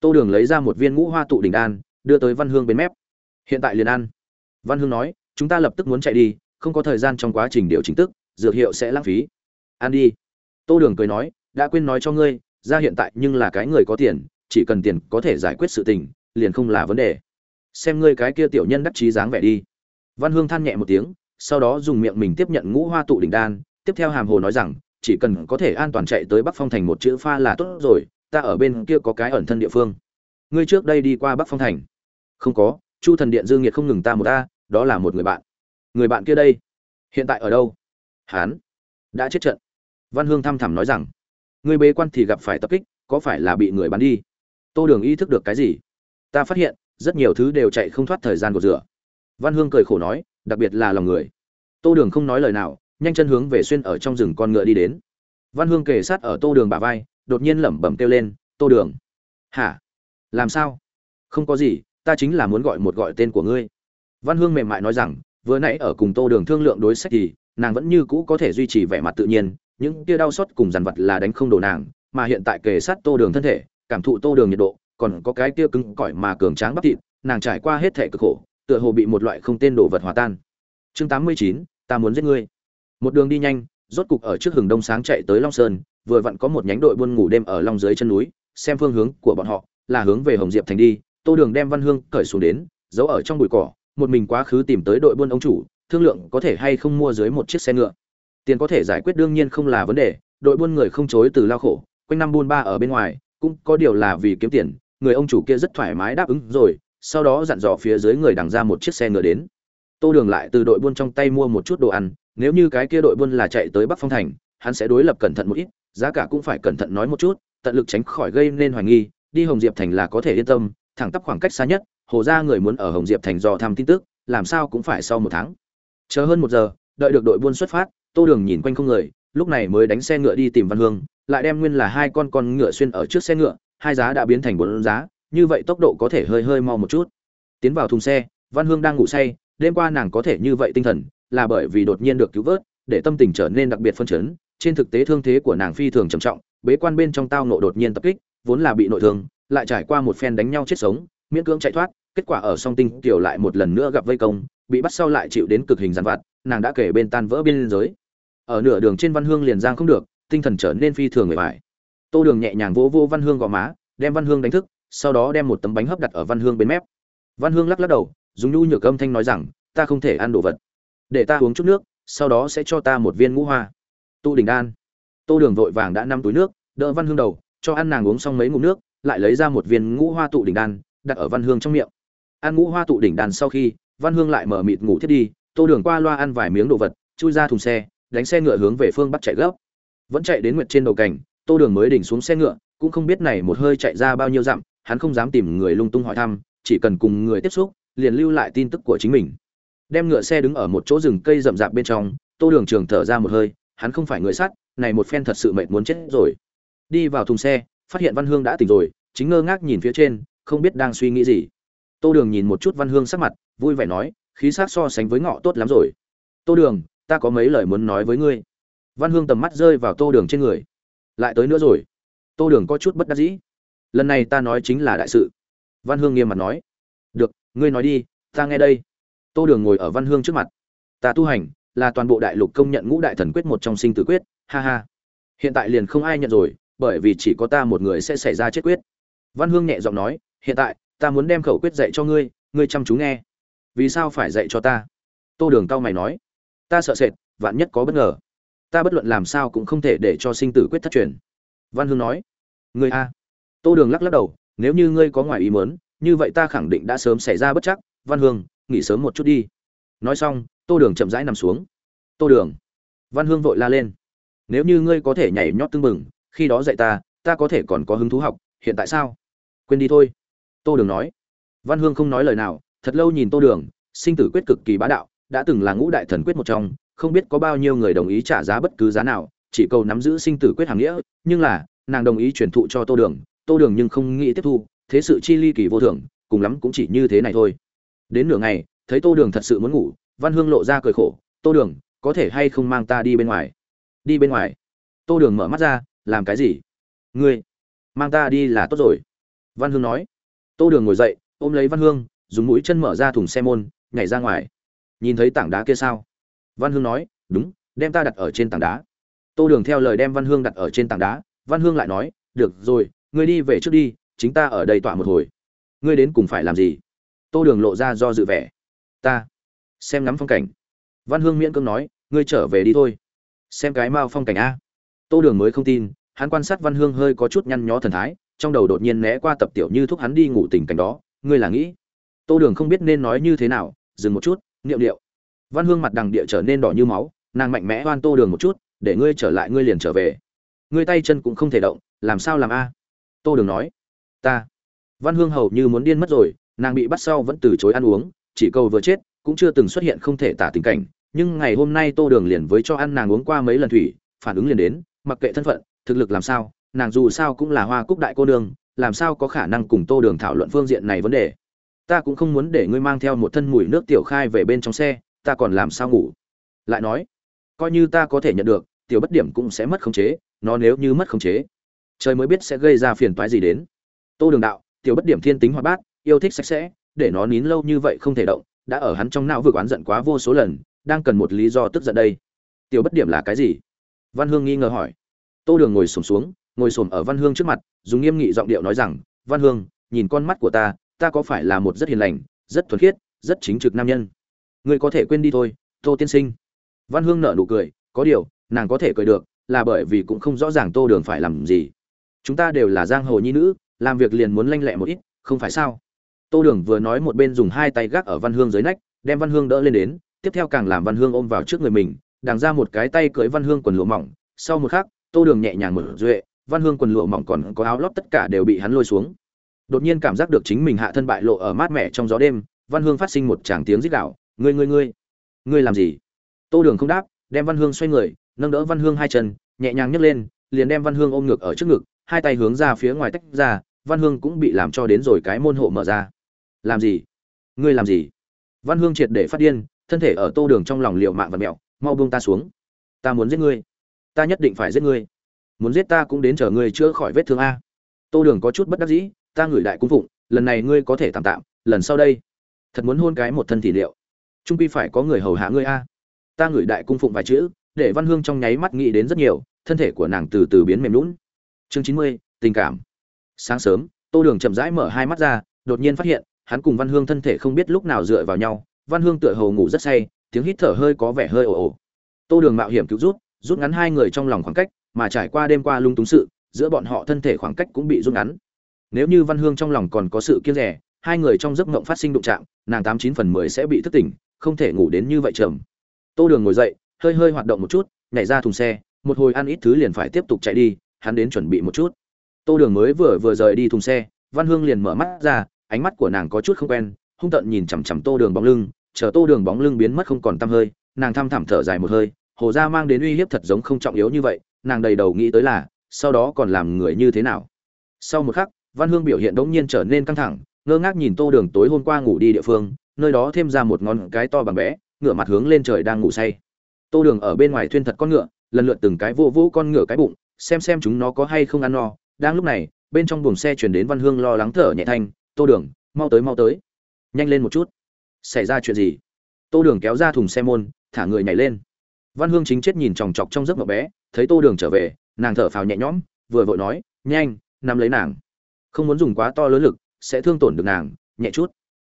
Tô đường lấy ra một viên ngũ hoa tụ đỉnh đan, đưa tới văn hương bên mép. Hiện tại liền ăn. Văn hương nói, chúng ta lập tức muốn chạy đi, không có thời gian trong quá trình điều chỉnh tức, dược hiệu sẽ lãng phí. Ăn đi. Tô đường cười nói, đã quên nói cho ngươi ra hiện tại nhưng là cái người có tiền, chỉ cần tiền có thể giải quyết sự tình, liền không là vấn đề. Xem ngươi cái kia tiểu nhân đắc chí dáng vẻ đi. Văn hương than nhẹ một tiếng, sau đó dùng miệng mình tiếp nhận ngũ hoa tụ đỉnh đan, tiếp theo hàm hồ nói rằng, chỉ cần có thể an toàn chạy tới bắc phong thành một chữ pha là tốt rồi, ta ở bên kia có cái ẩn thân địa phương. Ngươi trước đây đi qua bắc phong thành. Không có, chu thần điện dương nhiệt không ngừng ta một ta, đó là một người bạn. Người bạn kia đây, hiện tại ở đâu? Hán đã chết trận. Văn hương thăm thẳm nói rằng người bế quan thì gặp phải tập kích, có phải là bị người bắn đi? Tô đường ý thức được cái gì? Ta phát hiện, rất nhiều thứ đều chạy không thoát thời gian của rửa. Văn hương cười khổ nói, đặc biệt là lòng người. Tô đường không nói lời nào, nhanh chân hướng về xuyên ở trong rừng con ngựa đi đến. Văn hương kề sát ở tô đường bả vai, đột nhiên lẩm bẩm kêu lên, tô đường. Hả? Làm sao? Không có gì, ta chính là muốn gọi một gọi tên của ngươi. Văn hương mềm mại nói rằng, vừa nãy ở cùng tô đường thương lượng đối sách thì, nàng vẫn như cũ có thể duy trì vẻ mặt tự nhiên những tia đau xót cùng dằn vặt là đánh không đổ nàng, mà hiện tại kề sát tô đường thân thể, cảm thụ tô đường nhiệt độ, còn có cái tia cứng cỏi mà cường tráng bắp thịt, nàng trải qua hết thể cực khổ, tựa hồ bị một loại không tên đồ vật hòa tan. Chương tám mươi chín, ta muốn giết ngươi. Một đường đi nhanh, rốt cục ở trước hừng đông sáng chạy tới long sơn, vừa vặn có một nhánh đội buôn ngủ đêm ở long dưới chân núi, xem phương hướng của bọn họ, là hướng về hồng diệp thành đi, tô đường đem văn hương cởi xuống đến, giấu ở trong bụi cỏ, một mình quá khứ tìm tới đội buôn ông chủ, thương lượng có thể hay không mua dưới một chiếc xe ngựa tiền có thể giải quyết đương nhiên không là vấn đề, đội buôn người không chối từ lao khổ, quanh năm buôn ba ở bên ngoài, cũng có điều là vì kiếm tiền, người ông chủ kia rất thoải mái đáp ứng rồi, sau đó dặn dò phía dưới người đằng ra một chiếc xe ngựa đến. Tô đường lại từ đội buôn trong tay mua một chút đồ ăn, nếu như cái kia đội buôn là chạy tới bắc phong thành, hắn sẽ đối lập cẩn thận một ít, giá cả cũng phải cẩn thận nói một chút, tận lực tránh khỏi gây nên hoài nghi, đi hồng diệp thành là có thể yên tâm, thẳng tắp khoảng cách xa nhất, hồ ra người muốn ở hồng diệp thành dò thăm tin tức, làm sao cũng phải sau một tháng. Chờ hơn một giờ, đợi được đội buôn xuất phát tô đường nhìn quanh không người, lúc này mới đánh xe ngựa đi tìm văn hương, lại đem nguyên là hai con con ngựa xuyên ở trước xe ngựa, hai giá đã biến thành bốn giá, như vậy tốc độ có thể hơi hơi mau một chút. Tiến vào thùng xe, văn hương đang ngủ say, đêm qua nàng có thể như vậy tinh thần, là bởi vì đột nhiên được cứu vớt, để tâm tình trở nên đặc biệt phân chấn. Trên thực tế thương thế của nàng phi thường trầm trọng, bế quan bên trong tao nộ đột nhiên tập kích, vốn là bị nội thương, lại trải qua một phen đánh nhau chết sống, miễn cưỡng chạy thoát, kết quả ở song tinh tiểu lại một lần nữa gặp vây công, bị bắt sau lại chịu đến cực hình giàn vặt, nàng đã kể bên tan vỡ biên giới ở nửa đường trên văn hương liền giang không được, tinh thần trở nên phi thường người bại tô đường nhẹ nhàng vỗ vô văn hương gò má, đem văn hương đánh thức, sau đó đem một tấm bánh hấp đặt ở văn hương bên mép. Văn hương lắc lắc đầu, dùng nhu nhược âm thanh nói rằng, ta không thể ăn đồ vật. Để ta uống chút nước, sau đó sẽ cho ta một viên ngũ hoa. Tu đình đan. Tô đường vội vàng đã năm túi nước, đỡ văn hương đầu, cho ăn nàng uống xong mấy ngụm nước, lại lấy ra một viên ngũ hoa tụ đỉnh đan, đặt ở văn hương trong miệng. Ăn ngũ hoa tụ đỉnh đan sau khi, văn hương lại mở mịt ngủ thiết đi, tô đường qua loa ăn vài miếng đồ vật, chui ra thùng xe đánh xe ngựa hướng về phương bắc chạy gấp. Vẫn chạy đến nguyệt trên đầu cảnh tô đường mới đỉnh xuống xe ngựa, cũng không biết này một hơi chạy ra bao nhiêu dặm, hắn không dám tìm người lung tung hỏi thăm, chỉ cần cùng người tiếp xúc, liền lưu lại tin tức của chính mình. Đem ngựa xe đứng ở một chỗ rừng cây rậm rạp bên trong, tô đường trường thở ra một hơi, hắn không phải người sắt, này một phen thật sự mệt muốn chết rồi. Đi vào thùng xe, phát hiện văn hương đã tỉnh rồi, chính ngơ ngác nhìn phía trên, không biết đang suy nghĩ gì. Tô đường nhìn một chút văn hương sắc mặt, vui vẻ nói, khí sắc so sánh với ngọ tốt lắm rồi. Tô đường ta có mấy lời muốn nói với ngươi. Văn hương tầm mắt rơi vào tô đường trên người. Lại tới nữa rồi. Tô đường có chút bất đắc dĩ. Lần này ta nói chính là đại sự. Văn hương nghiêm mặt nói. Được, ngươi nói đi, ta nghe đây. Tô đường ngồi ở văn hương trước mặt. Ta tu hành, là toàn bộ đại lục công nhận ngũ đại thần quyết một trong sinh tử quyết. Ha ha. Hiện tại liền không ai nhận rồi, bởi vì chỉ có ta một người sẽ xảy ra chết quyết. Văn hương nhẹ giọng nói, hiện tại, ta muốn đem khẩu quyết dạy cho ngươi ngươi chăm chú nghe. Vì sao phải dạy cho ta? Tô đường cao mày nói ta sợ sệt, vạn nhất có bất ngờ. Ta bất luận làm sao cũng không thể để cho sinh tử quyết thất truyền. Văn hương nói, ngươi a. Tô đường lắc lắc đầu, nếu như ngươi có ngoài ý mớn như vậy ta khẳng định đã sớm xảy ra bất chắc. Văn hương nghỉ sớm một chút đi. Nói xong, tô đường chậm rãi nằm xuống. Tô đường. Văn hương vội la lên, nếu như ngươi có thể nhảy nhót tưng bừng, khi đó dạy ta ta có thể còn có hứng thú học, hiện tại sao? Quên đi thôi. Tô đường nói. Văn hương không nói lời nào, thật lâu nhìn tô đường, sinh tử quyết cực kỳ bá đạo đã từng là ngũ đại thần quyết một trong, không biết có bao nhiêu người đồng ý trả giá bất cứ giá nào, chỉ cầu nắm giữ sinh tử quyết hàng nghĩa, nhưng là, nàng đồng ý truyền thụ cho tô đường tô đường nhưng không nghĩ tiếp thu, thế sự chi ly kỳ vô thường cùng lắm cũng chỉ như thế này thôi. Đến nửa ngày, thấy tô đường thật sự muốn ngủ, văn hương lộ ra cười khổ, tô đường, có thể hay không mang ta đi bên ngoài? Đi bên ngoài? Tô đường mở mắt ra, làm cái gì? Ngươi, mang ta đi là tốt rồi. Văn hương nói. Tô đường ngồi dậy, ôm lấy văn hương, dùng mũi chân mở ra thùng xe môn, nhảy ra ngoài nhìn thấy tảng đá kia sao? Văn hương nói, đúng, đem ta đặt ở trên tảng đá. Tô đường theo lời đem văn hương đặt ở trên tảng đá, văn hương lại nói, được rồi, ngươi đi về trước đi, chính ta ở đây tọa một hồi. Ngươi đến cùng phải làm gì? Tô đường lộ ra do dự vẻ. Ta, xem ngắm phong cảnh. Văn hương miễn cưỡng nói, ngươi trở về đi thôi. Xem cái mao phong cảnh a. Tô đường mới không tin, hắn quan sát văn hương hơi có chút nhăn nhó thần thái, trong đầu đột nhiên né qua tập tiểu như thúc hắn đi ngủ tình cảnh đó. Ngươi là nghĩ? Tô đường không biết nên nói như thế nào, dừng một chút niệm điệu văn hương mặt đằng địa trở nên đỏ như máu nàng mạnh mẽ oan tô đường một chút để ngươi trở lại ngươi liền trở về. Ngươi tay chân cũng không thể động làm sao làm a? Tô đường nói. Ta. Văn hương hầu như muốn điên mất rồi nàng bị bắt sau vẫn từ chối ăn uống chỉ cầu vừa chết cũng chưa từng xuất hiện không thể tả tình cảnh. Nhưng ngày hôm nay tô đường liền với cho ăn nàng uống qua mấy lần thủy phản ứng liền đến mặc kệ thân phận thực lực làm sao nàng dù sao cũng là hoa cúc đại cô Đường, làm sao có khả năng cùng tô đường thảo luận phương diện này vấn đề ta cũng không muốn để ngươi mang theo một thân mùi nước tiểu khai về bên trong xe, ta còn làm sao ngủ? Lại nói, coi như ta có thể nhận được, tiểu bất điểm cũng sẽ mất khống chế, nó nếu như mất khống chế, trời mới biết sẽ gây ra phiền toái gì đến. Tô đường đạo, tiểu bất điểm thiên tính hoạt bát, yêu thích sạch sẽ, để nó nín lâu như vậy không thể động, đã ở hắn trong não vừa oán giận quá vô số lần, đang cần một lý do tức giận đây. Tiểu bất điểm là cái gì? Văn hương nghi ngờ hỏi. Tô đường ngồi sổm xuống, ngồi sổm ở văn hương trước mặt, dùng nghiêm nghị giọng điệu nói rằng, văn hương, nhìn con mắt của ta ta có phải là một rất hiền lành, rất thuần khiết, rất chính trực nam nhân? Ngươi có thể quên đi thôi, tô tiên sinh. Văn hương nở nụ cười, có điều, nàng có thể cười được, là bởi vì cũng không rõ ràng tô đường phải làm gì. Chúng ta đều là giang hồ nhi nữ, làm việc liền muốn lanh lẹ một ít, không phải sao? Tô đường vừa nói một bên dùng hai tay gác ở văn hương dưới nách, đem văn hương đỡ lên đến, tiếp theo càng làm văn hương ôm vào trước người mình đàng ra một cái tay cưới văn hương quần lụa mỏng. Sau một khắc, tô đường nhẹ nhàng mở duệ, văn hương quần lụa mỏng còn có áo lót tất cả đều bị hắn lôi xuống đột nhiên cảm giác được chính mình hạ thân bại lộ ở mát mẻ trong gió đêm, văn hương phát sinh một tràng tiếng rít gạo ngươi ngươi ngươi ngươi làm gì? Tô đường không đáp, đem văn hương xoay người, nâng đỡ văn hương hai chân, nhẹ nhàng nhấc lên, liền đem văn hương ôm ngược ở trước ngực, hai tay hướng ra phía ngoài tách ra, văn hương cũng bị làm cho đến rồi cái môn hộ mở ra. Làm gì? Ngươi làm gì? Văn hương triệt để phát điên, thân thể ở tô đường trong lòng liệu mạng và mẹo, mau buông ta xuống. Ta muốn giết ngươi. Ta nhất định phải giết ngươi. Muốn giết ta cũng đến chờ ngươi chữa khỏi vết thương a. Tô đường có chút bất đắc dĩ ta ngửi đại cung phụng, lần này ngươi có thể tạm tạm, lần sau đây. Thật muốn hôn cái một thân thì liệu. Trung pi phải có người hầu hạ ngươi a. Ta ngửi đại cung phụng vài chữ, để văn hương trong nháy mắt nghĩ đến rất nhiều, thân thể của nàng từ từ biến mềm lún chương chín mươi, tình cảm. Sáng sớm, tô đường chậm rãi mở hai mắt ra, đột nhiên phát hiện, hắn cùng văn hương thân thể không biết lúc nào dựa vào nhau. Văn hương tựa hồ ngủ rất say, tiếng hít thở hơi có vẻ hơi ồ ồ. Tô đường mạo hiểm cứu rút rút ngắn hai người trong lòng khoảng cách, mà trải qua đêm qua lung túng sự, giữa bọn họ thân thể khoảng cách cũng bị rút ngắn nếu như văn hương trong lòng còn có sự kiêng rẻ, hai người trong giấc mộng phát sinh đụng chạm, nàng tám chín phần mười sẽ bị thức tỉnh, không thể ngủ đến như vậy trầm. Tô đường ngồi dậy, hơi hơi hoạt động một chút, nhảy ra thùng xe, một hồi ăn ít thứ liền phải tiếp tục chạy đi, hắn đến chuẩn bị một chút. Tô đường mới vừa vừa rời đi thùng xe, văn hương liền mở mắt ra, ánh mắt của nàng có chút không quen, hung tợn nhìn chằm chằm tô đường bóng lưng, chờ tô đường bóng lưng biến mất không còn tăm hơi, nàng thăm thẳm thở dài một hơi, hồ gia mang đến uy hiếp thật giống không trọng yếu như vậy, nàng đầy đầu nghĩ tới là, sau đó còn làm người như thế nào. Sau một khắc văn hương biểu hiện đống nhiên trở nên căng thẳng, ngơ ngác nhìn tô đường tối hôm qua ngủ đi địa phương, nơi đó thêm ra một ngón cái to bằng bé, ngửa mặt hướng lên trời đang ngủ say. Tô đường ở bên ngoài thuyên thật con ngựa, lần lượt từng cái vô vô con ngựa cái bụng, xem xem chúng nó có hay không ăn no. Đang lúc này, bên trong buồng xe chuyển đến văn hương lo lắng thở nhẹ thanh, tô đường, mau tới mau tới. Nhanh lên một chút. Xảy ra chuyện gì? Tô đường kéo ra thùng xe môn, thả người nhảy lên. Văn hương chính chết nhìn chòng chọc trong giấc mộng bé, thấy tô đường trở về, nàng thở phào nhẹ nhõm, vừa vội nói, nhanh, nắm lấy nàng không muốn dùng quá to lớn lực, sẽ thương tổn được nàng, nhẹ chút.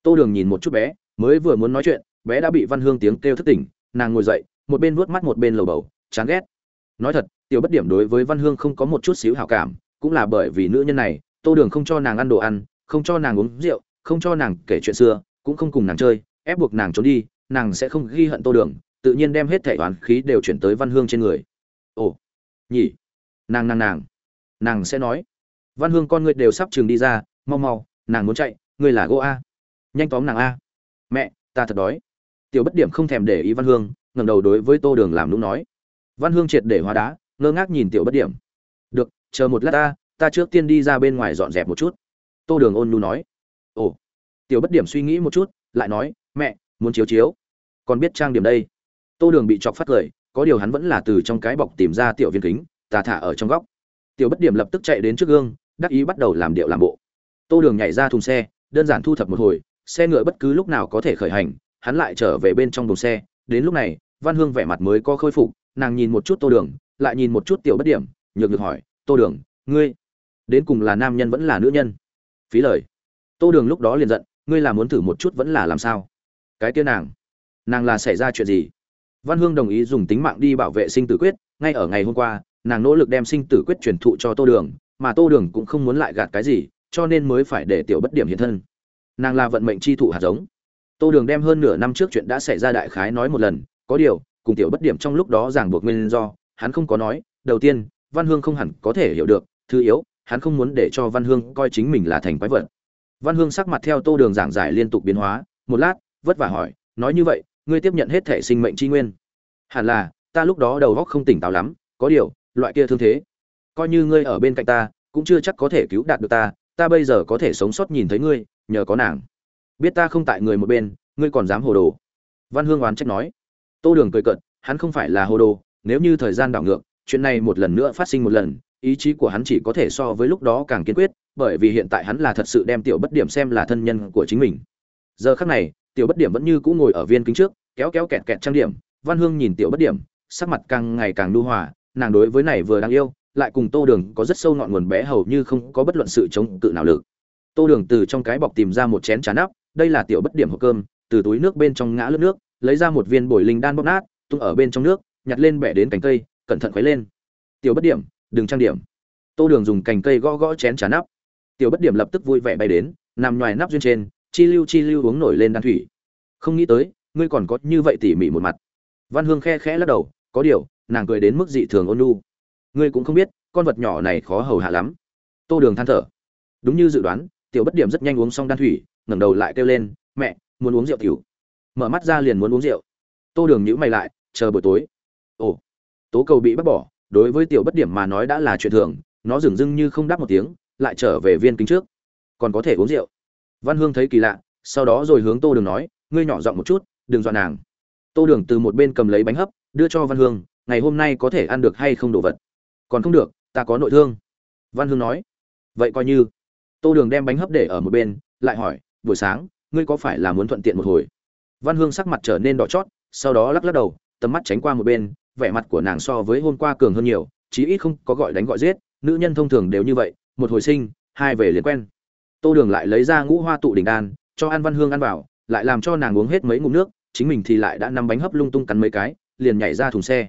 Tô đường nhìn một chút bé, mới vừa muốn nói chuyện, bé đã bị văn hương tiếng kêu thất tỉnh, nàng ngồi dậy, một bên vuốt mắt một bên lầu bầu, chán ghét. Nói thật, tiểu bất điểm đối với văn hương không có một chút xíu hảo cảm, cũng là bởi vì nữ nhân này, tô đường không cho nàng ăn đồ ăn, không cho nàng uống rượu, không cho nàng kể chuyện xưa, cũng không cùng nàng chơi, ép buộc nàng trốn đi, nàng sẽ không ghi hận tô đường, tự nhiên đem hết thể toán khí đều chuyển tới văn hương trên người. Ồ, nhỉ. Nàng nàng nàng. Nàng sẽ nói văn hương con ngươi đều sắp trường đi ra, mau mau, nàng muốn chạy, ngươi là gỗ a. Nhanh tóm nàng a. Mẹ, ta thật đói. Tiểu bất điểm không thèm để ý văn hương, ngẩng đầu đối với tô đường làm nũng nói. Văn hương triệt để hóa đá, ngơ ngác nhìn tiểu bất điểm. Được, chờ một lát ta ta trước tiên đi ra bên ngoài dọn dẹp một chút. Tô đường ôn nhu nói. Ồ. Tiểu bất điểm suy nghĩ một chút, lại nói, mẹ, muốn chiếu chiếu. Còn biết trang điểm đây. Tô đường bị chọc phát cười có điều hắn vẫn là từ trong cái bọc tìm ra tiểu viên kính tà thả ở trong góc. Tiểu bất điểm lập tức chạy đến trước gương đắc ý bắt đầu làm điệu làm bộ. Tô đường nhảy ra thùng xe, đơn giản thu thập một hồi, xe ngựa bất cứ lúc nào có thể khởi hành, hắn lại trở về bên trong đồn xe. Đến lúc này, văn hương vẻ mặt mới có khôi phục, nàng nhìn một chút tô đường, lại nhìn một chút tiểu bất điểm, nhược được hỏi, tô đường, ngươi, đến cùng là nam nhân vẫn là nữ nhân? Phí lời. Tô đường lúc đó liền giận, ngươi là muốn thử một chút vẫn là làm sao? Cái kia nàng nàng là xảy ra chuyện gì? Văn hương đồng ý dùng tính mạng đi bảo vệ sinh tử quyết, ngay ở ngày hôm qua, nàng nỗ lực đem sinh tử quyết truyền thụ cho tô đường mà tô đường cũng không muốn lại gạt cái gì, cho nên mới phải để tiểu bất điểm hiện thân. Nàng là vận mệnh chi thụ hạt giống. Tô đường đem hơn nửa năm trước chuyện đã xảy ra đại khái nói một lần, có điều, cùng tiểu bất điểm trong lúc đó giảng buộc nguyên do, hắn không có nói, đầu tiên, văn hương không hẳn có thể hiểu được, thứ yếu, hắn không muốn để cho văn hương coi chính mình là thành quái vật. Văn hương sắc mặt theo tô đường giảng giải liên tục biến hóa, một lát, vất vả hỏi, nói như vậy, ngươi tiếp nhận hết thể sinh mệnh tri nguyên? Hẳn là, ta lúc đó đầu óc không tỉnh táo lắm, có điều, loại kia thương thế coi như ngươi ở bên cạnh ta, cũng chưa chắc có thể cứu đạt được ta ta bây giờ có thể sống sót nhìn thấy ngươi, nhờ có nàng. Biết ta không tại người một bên, ngươi còn dám hồ đồ. Văn hương oán trách nói. Tô đường cười cận hắn không phải là hồ đồ, nếu như thời gian đảo ngược, chuyện này một lần nữa phát sinh một lần, ý chí của hắn chỉ có thể so với lúc đó càng kiên quyết, bởi vì hiện tại hắn là thật sự đem tiểu bất điểm xem là thân nhân của chính mình. Giờ khắc này, tiểu bất điểm vẫn như cũ ngồi ở viên kính trước, kéo kéo kẹt kẹt trang điểm. Văn hương nhìn tiểu bất điểm, sắc mặt càng ngày càng nu hòa, nàng đối với này vừa đáng yêu lại cùng tô đường có rất sâu ngọn nguồn bé hầu như không có bất luận sự chống cự nào lực. Tô đường từ trong cái bọc tìm ra một chén trà nắp, đây là tiểu bất điểm hộp cơm, từ túi nước bên trong ngã lướt nước, lấy ra một viên bồi linh đan bóp nát, tung ở bên trong nước, nhặt lên bẻ đến cành cây, cẩn thận khuấy lên. Tiểu bất điểm, đừng trang điểm. Tô đường dùng cành cây gõ gõ chén trà nắp. Tiểu bất điểm lập tức vui vẻ bay đến, nằm ngoài nắp duyên trên, chi lưu chi lưu uống nổi lên đan thủy. Không nghĩ tới, ngươi còn có như vậy tỉ mỉ một mặt. Văn hương khe khẽ lắc đầu, có điều, nàng cười đến mức dị thường ôn nhu ngươi cũng không biết, con vật nhỏ này khó hầu hạ lắm. Tô đường than thở. Đúng như dự đoán, tiểu bất điểm rất nhanh uống xong đan thủy, ngẩng đầu lại kêu lên, mẹ, muốn uống rượu tiểu. Mở mắt ra liền muốn uống rượu. Tô đường nhữ mày lại, chờ buổi tối. Ồ. Tố cầu bị bắt bỏ, đối với tiểu bất điểm mà nói đã là chuyện thường, nó dừng dưng như không đáp một tiếng, lại trở về viên kính trước. Còn có thể uống rượu. Văn hương thấy kỳ lạ, sau đó rồi hướng tô đường nói, ngươi nhỏ giọng một chút, đừng dọa nàng. Tô đường từ một bên cầm lấy bánh hấp, đưa cho văn hương, ngày hôm nay có thể ăn được hay không đồ vật? Còn không được, ta có nội thương. Văn hương nói. Vậy coi như. Tô đường đem bánh hấp để ở một bên, lại hỏi, buổi sáng, ngươi có phải là muốn thuận tiện một hồi? Văn hương sắc mặt trở nên đỏ chót, sau đó lắc lắc đầu, tầm mắt tránh qua một bên, vẻ mặt của nàng so với hôm qua cường hơn nhiều, chí ít không có gọi đánh gọi giết, nữ nhân thông thường đều như vậy, một hồi sinh, hai về liền quen. Tô đường lại lấy ra ngũ hoa tụ đỉnh đan, cho an văn hương ăn vào, lại làm cho nàng uống hết mấy ngụm nước, chính mình thì lại đã nắm bánh hấp lung tung cắn mấy cái, liền nhảy ra thùng xe.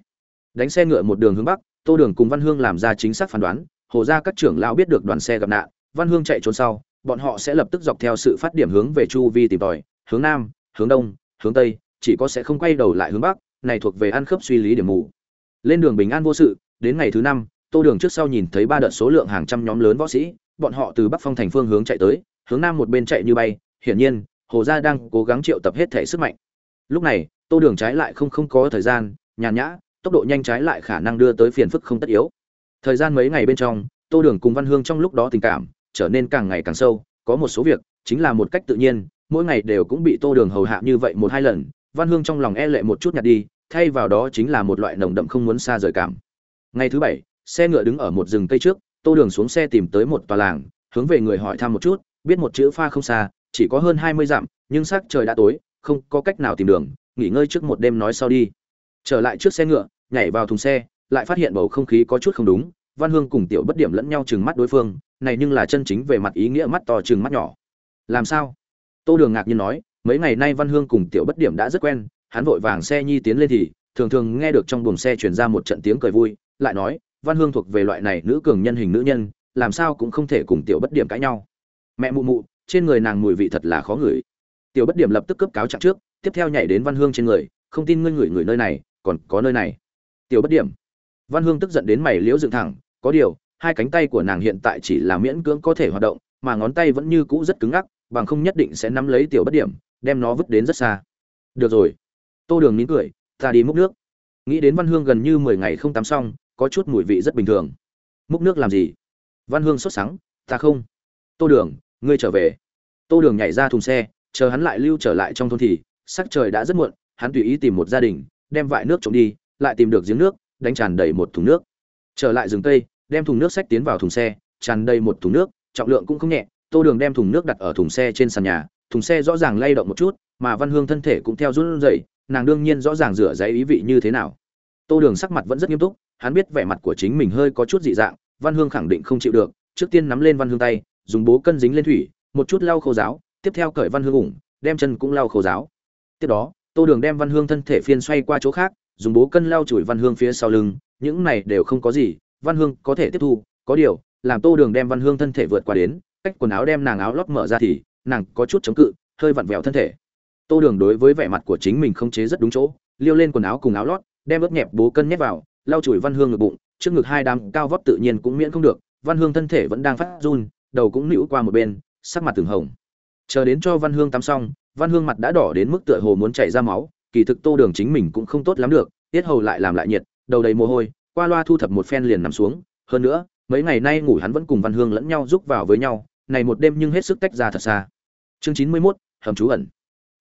Đánh xe ngựa một đường hướng bắc tô đường cùng văn hương làm ra chính xác phán đoán, hồ ra các trưởng lão biết được đoàn xe gặp nạn, văn hương chạy trốn sau, bọn họ sẽ lập tức dọc theo sự phát điểm hướng về chu vi tìm tòi, hướng nam, hướng đông, hướng tây, chỉ có sẽ không quay đầu lại hướng bắc, này thuộc về ăn khớp suy lý điểm mù. Lên đường bình an vô sự, đến ngày thứ năm, tô đường trước sau nhìn thấy ba đợt số lượng hàng trăm nhóm lớn võ sĩ, bọn họ từ bắc phong thành phương hướng chạy tới, hướng nam một bên chạy như bay, hiển nhiên, hồ gia đang cố gắng triệu tập hết thể sức mạnh. Lúc này, tô đường trái lại không không có thời gian, nhàn nhã tốc độ nhanh trái lại khả năng đưa tới phiền phức không tất yếu. Thời gian mấy ngày bên trong, tô đường cùng văn hương trong lúc đó tình cảm trở nên càng ngày càng sâu, có một số việc chính là một cách tự nhiên, mỗi ngày đều cũng bị tô đường hầu hạ như vậy một hai lần, văn hương trong lòng e lệ một chút nhạt đi, thay vào đó chính là một loại nồng đậm không muốn xa rời cảm. Ngày thứ bảy, xe ngựa đứng ở một rừng cây trước, tô đường xuống xe tìm tới một tòa làng, hướng về người hỏi thăm một chút, biết một chữ pha không xa, chỉ có hơn hai mươi dặm, nhưng sắc trời đã tối, không có cách nào tìm đường, nghỉ ngơi trước một đêm nói sau đi. Trở lại trước xe ngựa nhảy vào thùng xe, lại phát hiện bầu không khí có chút không đúng, văn hương cùng tiểu bất điểm lẫn nhau chừng mắt đối phương, này nhưng là chân chính về mặt ý nghĩa mắt to chừng mắt nhỏ. Làm sao? Tô đường ngạc nhiên nói, mấy ngày nay văn hương cùng tiểu bất điểm đã rất quen, hắn vội vàng xe nhi tiến lên thì, thường thường nghe được trong buồng xe truyền ra một trận tiếng cười vui, lại nói, văn hương thuộc về loại này nữ cường nhân hình nữ nhân, làm sao cũng không thể cùng tiểu bất điểm cãi nhau. Mẹ mụ mụ, trên người nàng mùi vị thật là khó ngửi. Tiểu bất điểm lập tức cấp cáo chặng trước, tiếp theo nhảy đến văn hương trên người, không tin ngươi ngửi người nơi này, còn có nơi này tiểu bất điểm. Văn hương tức giận đến mày liễu dựng thẳng, có điều, hai cánh tay của nàng hiện tại chỉ là miễn cưỡng có thể hoạt động, mà ngón tay vẫn như cũ rất cứng ngắc, bằng không nhất định sẽ nắm lấy tiểu bất điểm, đem nó vứt đến rất xa. Được rồi. Tô đường nín cười, ta đi múc nước. Nghĩ đến văn hương gần như mười ngày không tắm xong, có chút mùi vị rất bình thường. Múc nước làm gì? Văn hương sốt sắng, ta không. Tô đường, ngươi trở về. Tô đường nhảy ra thùng xe, chờ hắn lại lưu trở lại trong thôn thì, sắc trời đã rất muộn, hắn tùy ý tìm một gia đình, đem vại nước trộm đi lại tìm được giếng nước, đánh tràn đầy một thùng nước. Trở lại rừng cây, đem thùng nước sách tiến vào thùng xe, tràn đầy một thùng nước, trọng lượng cũng không nhẹ, tô đường đem thùng nước đặt ở thùng xe trên sàn nhà, thùng xe rõ ràng lay động một chút, mà văn hương thân thể cũng theo run rẩy, nàng đương nhiên rõ ràng rửa giấy ý vị như thế nào. Tô đường sắc mặt vẫn rất nghiêm túc, hắn biết vẻ mặt của chính mình hơi có chút dị dạng, văn hương khẳng định không chịu được, trước tiên nắm lên văn hương tay, dùng bố cân dính lên thủy, một chút lau khô giáo tiếp theo cởi văn hương ủng, đem chân cũng lau khô giáo tiếp đó, tô đường đem văn hương thân thể phiên xoay qua chỗ khác dùng bố cân lau chùi văn hương phía sau lưng, những này đều không có gì, văn hương có thể tiếp thu, có điều, làm tô đường đem văn hương thân thể vượt qua đến, cách quần áo đem nàng áo lót mở ra thì, nàng có chút chống cự, hơi vặn vẹo thân thể. Tô đường đối với vẻ mặt của chính mình không chế rất đúng chỗ, liêu lên quần áo cùng áo lót, đem ướt nhẹp bố cân nhét vào, lau chùi văn hương ngực bụng, trước ngực hai đám cao vóc tự nhiên cũng miễn không được, văn hương thân thể vẫn đang phát run, đầu cũng nữu qua một bên, sắc mặt từng hồng. Chờ đến cho văn hương tắm xong, văn hương mặt đã đỏ đến mức tựa hồ muốn chảy ra máu kỳ thực tô đường chính mình cũng không tốt lắm được, tiết hầu lại làm lại nhiệt, đầu đầy mồ hôi, qua loa thu thập một phen liền nằm xuống. Hơn nữa, mấy ngày nay ngủ hắn vẫn cùng văn hương lẫn nhau giúp vào với nhau, này một đêm nhưng hết sức tách ra thật xa. Chương chín mươi mốt, hầm trú ẩn.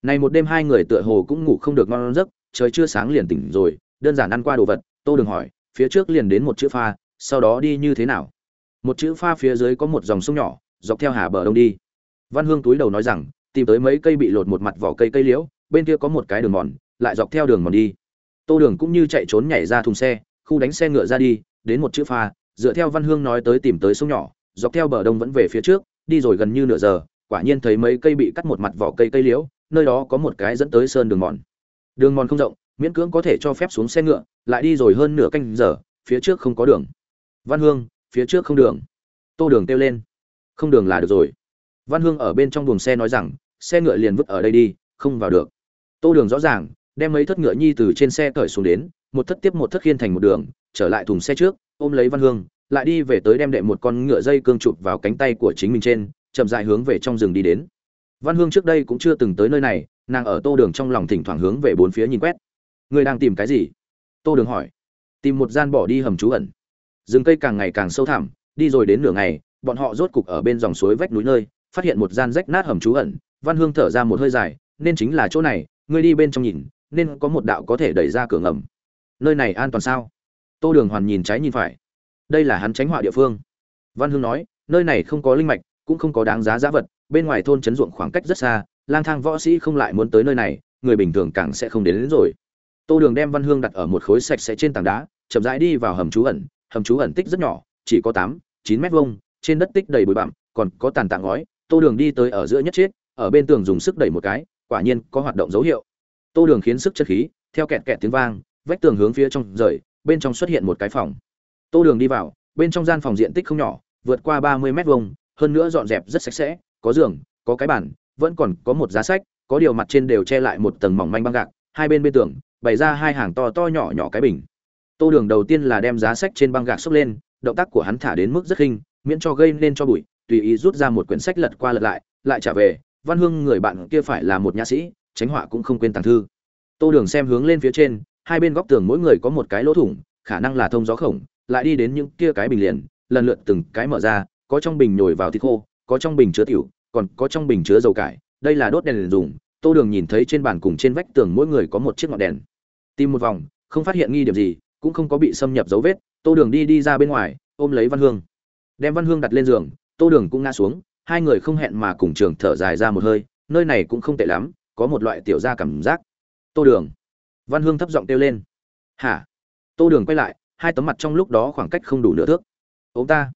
Này một đêm hai người tựa hồ cũng ngủ không được ngon giấc, trời chưa sáng liền tỉnh rồi, đơn giản ăn qua đồ vật, tô đường hỏi, phía trước liền đến một chữ pha, sau đó đi như thế nào? Một chữ pha phía dưới có một dòng sông nhỏ, dọc theo hà bờ đông đi. Văn hương túi đầu nói rằng, tìm tới mấy cây bị lột một mặt vỏ cây cây liễu, bên kia có một cái đường mòn lại dọc theo đường mòn đi. Tô đường cũng như chạy trốn nhảy ra thùng xe, khu đánh xe ngựa ra đi, đến một chữ pha, dựa theo văn hương nói tới tìm tới sông nhỏ, dọc theo bờ đông vẫn về phía trước, đi rồi gần như nửa giờ, quả nhiên thấy mấy cây bị cắt một mặt vỏ cây cây liễu, nơi đó có một cái dẫn tới sơn đường mòn. Đường mòn không rộng, miễn cưỡng có thể cho phép xuống xe ngựa, lại đi rồi hơn nửa canh giờ, phía trước không có đường. Văn hương, phía trước không đường. Tô đường kêu lên. Không đường là được rồi. Văn hương ở bên trong buồng xe nói rằng, xe ngựa liền vứt ở đây đi, không vào được. Tô đường rõ ràng đem mấy thất ngựa nhi từ trên xe cởi xuống đến, một thất tiếp một thất khiên thành một đường, trở lại thùng xe trước, ôm lấy văn hương, lại đi về tới đem đệ một con ngựa dây cương chụp vào cánh tay của chính mình trên, chậm dại hướng về trong rừng đi đến. Văn hương trước đây cũng chưa từng tới nơi này, nàng ở tô đường trong lòng thỉnh thoảng hướng về bốn phía nhìn quét. Người đang tìm cái gì? Tô đường hỏi. Tìm một gian bỏ đi hầm trú ẩn. Rừng cây càng ngày càng sâu thẳm, đi rồi đến nửa ngày, bọn họ rốt cục ở bên dòng suối vách núi nơi, phát hiện một gian rách nát hầm trú ẩn. Văn hương thở ra một hơi dài, nên chính là chỗ này, ngươi đi bên trong nhìn nên có một đạo có thể đẩy ra cửa ngầm. Nơi này an toàn sao? Tô đường hoàn nhìn trái nhìn phải. Đây là hắn tránh họa địa phương. Văn hương nói nơi này không có linh mạch cũng không có đáng giá giá vật bên ngoài thôn trấn ruộng khoảng cách rất xa lang thang võ sĩ không lại muốn tới nơi này người bình thường càng sẽ không đến, đến rồi. Tô đường đem văn hương đặt ở một khối sạch sẽ trên tảng đá chậm rãi đi vào hầm trú ẩn. Hầm trú ẩn tích rất nhỏ chỉ có tám chín mét vuông trên đất tích đầy bụi bặm còn có tàn tạ ngói. Tô đường đi tới ở giữa nhất chết ở bên tường dùng sức đẩy một cái quả nhiên có hoạt động dấu hiệu tô đường khiến sức chất khí, theo kẹt kẹt tiếng vang, vách tường hướng phía trong rời, bên trong xuất hiện một cái phòng. Tô đường đi vào, bên trong gian phòng diện tích không nhỏ, vượt qua ba mươi mét vuông, hơn nữa dọn dẹp rất sạch sẽ, có giường, có cái bàn, vẫn còn có một giá sách, có điều mặt trên đều che lại một tầng mỏng manh băng gạc, hai bên bên tường, bày ra hai hàng to to nhỏ nhỏ cái bình. Tô đường đầu tiên là đem giá sách trên băng gạc xốc lên, động tác của hắn thả đến mức rất khinh, miễn cho gây nên cho bụi, tùy ý rút ra một quyển sách lật qua lật lại lại trả về, văn hương người bạn kia phải là một nhã sĩ tránh họa cũng không quên tàng thư. Tô đường xem hướng lên phía trên, hai bên góc tường mỗi người có một cái lỗ thủng, khả năng là thông gió khổng, lại đi đến những kia cái bình liền, lần lượt từng cái mở ra, có trong bình nhồi vào thịt khô, có trong bình chứa tiểu, còn có trong bình chứa dầu cải, đây là đốt đèn liền dùng. Tô đường nhìn thấy trên bàn cùng trên vách tường mỗi người có một chiếc ngọn đèn. Tìm một vòng, không phát hiện nghi điểm gì, cũng không có bị xâm nhập dấu vết, tô đường đi đi ra bên ngoài, ôm lấy văn hương. Đem văn hương đặt lên giường, tô đường cũng ngã xuống, hai người không hẹn mà cùng trường thở dài ra một hơi, nơi này cũng không tệ lắm có một loại tiểu gia cảm giác. Tô đường. Văn hương thấp giọng kêu lên. Hả? Tô đường quay lại, hai tấm mặt trong lúc đó khoảng cách không đủ nửa thước. Ông ta.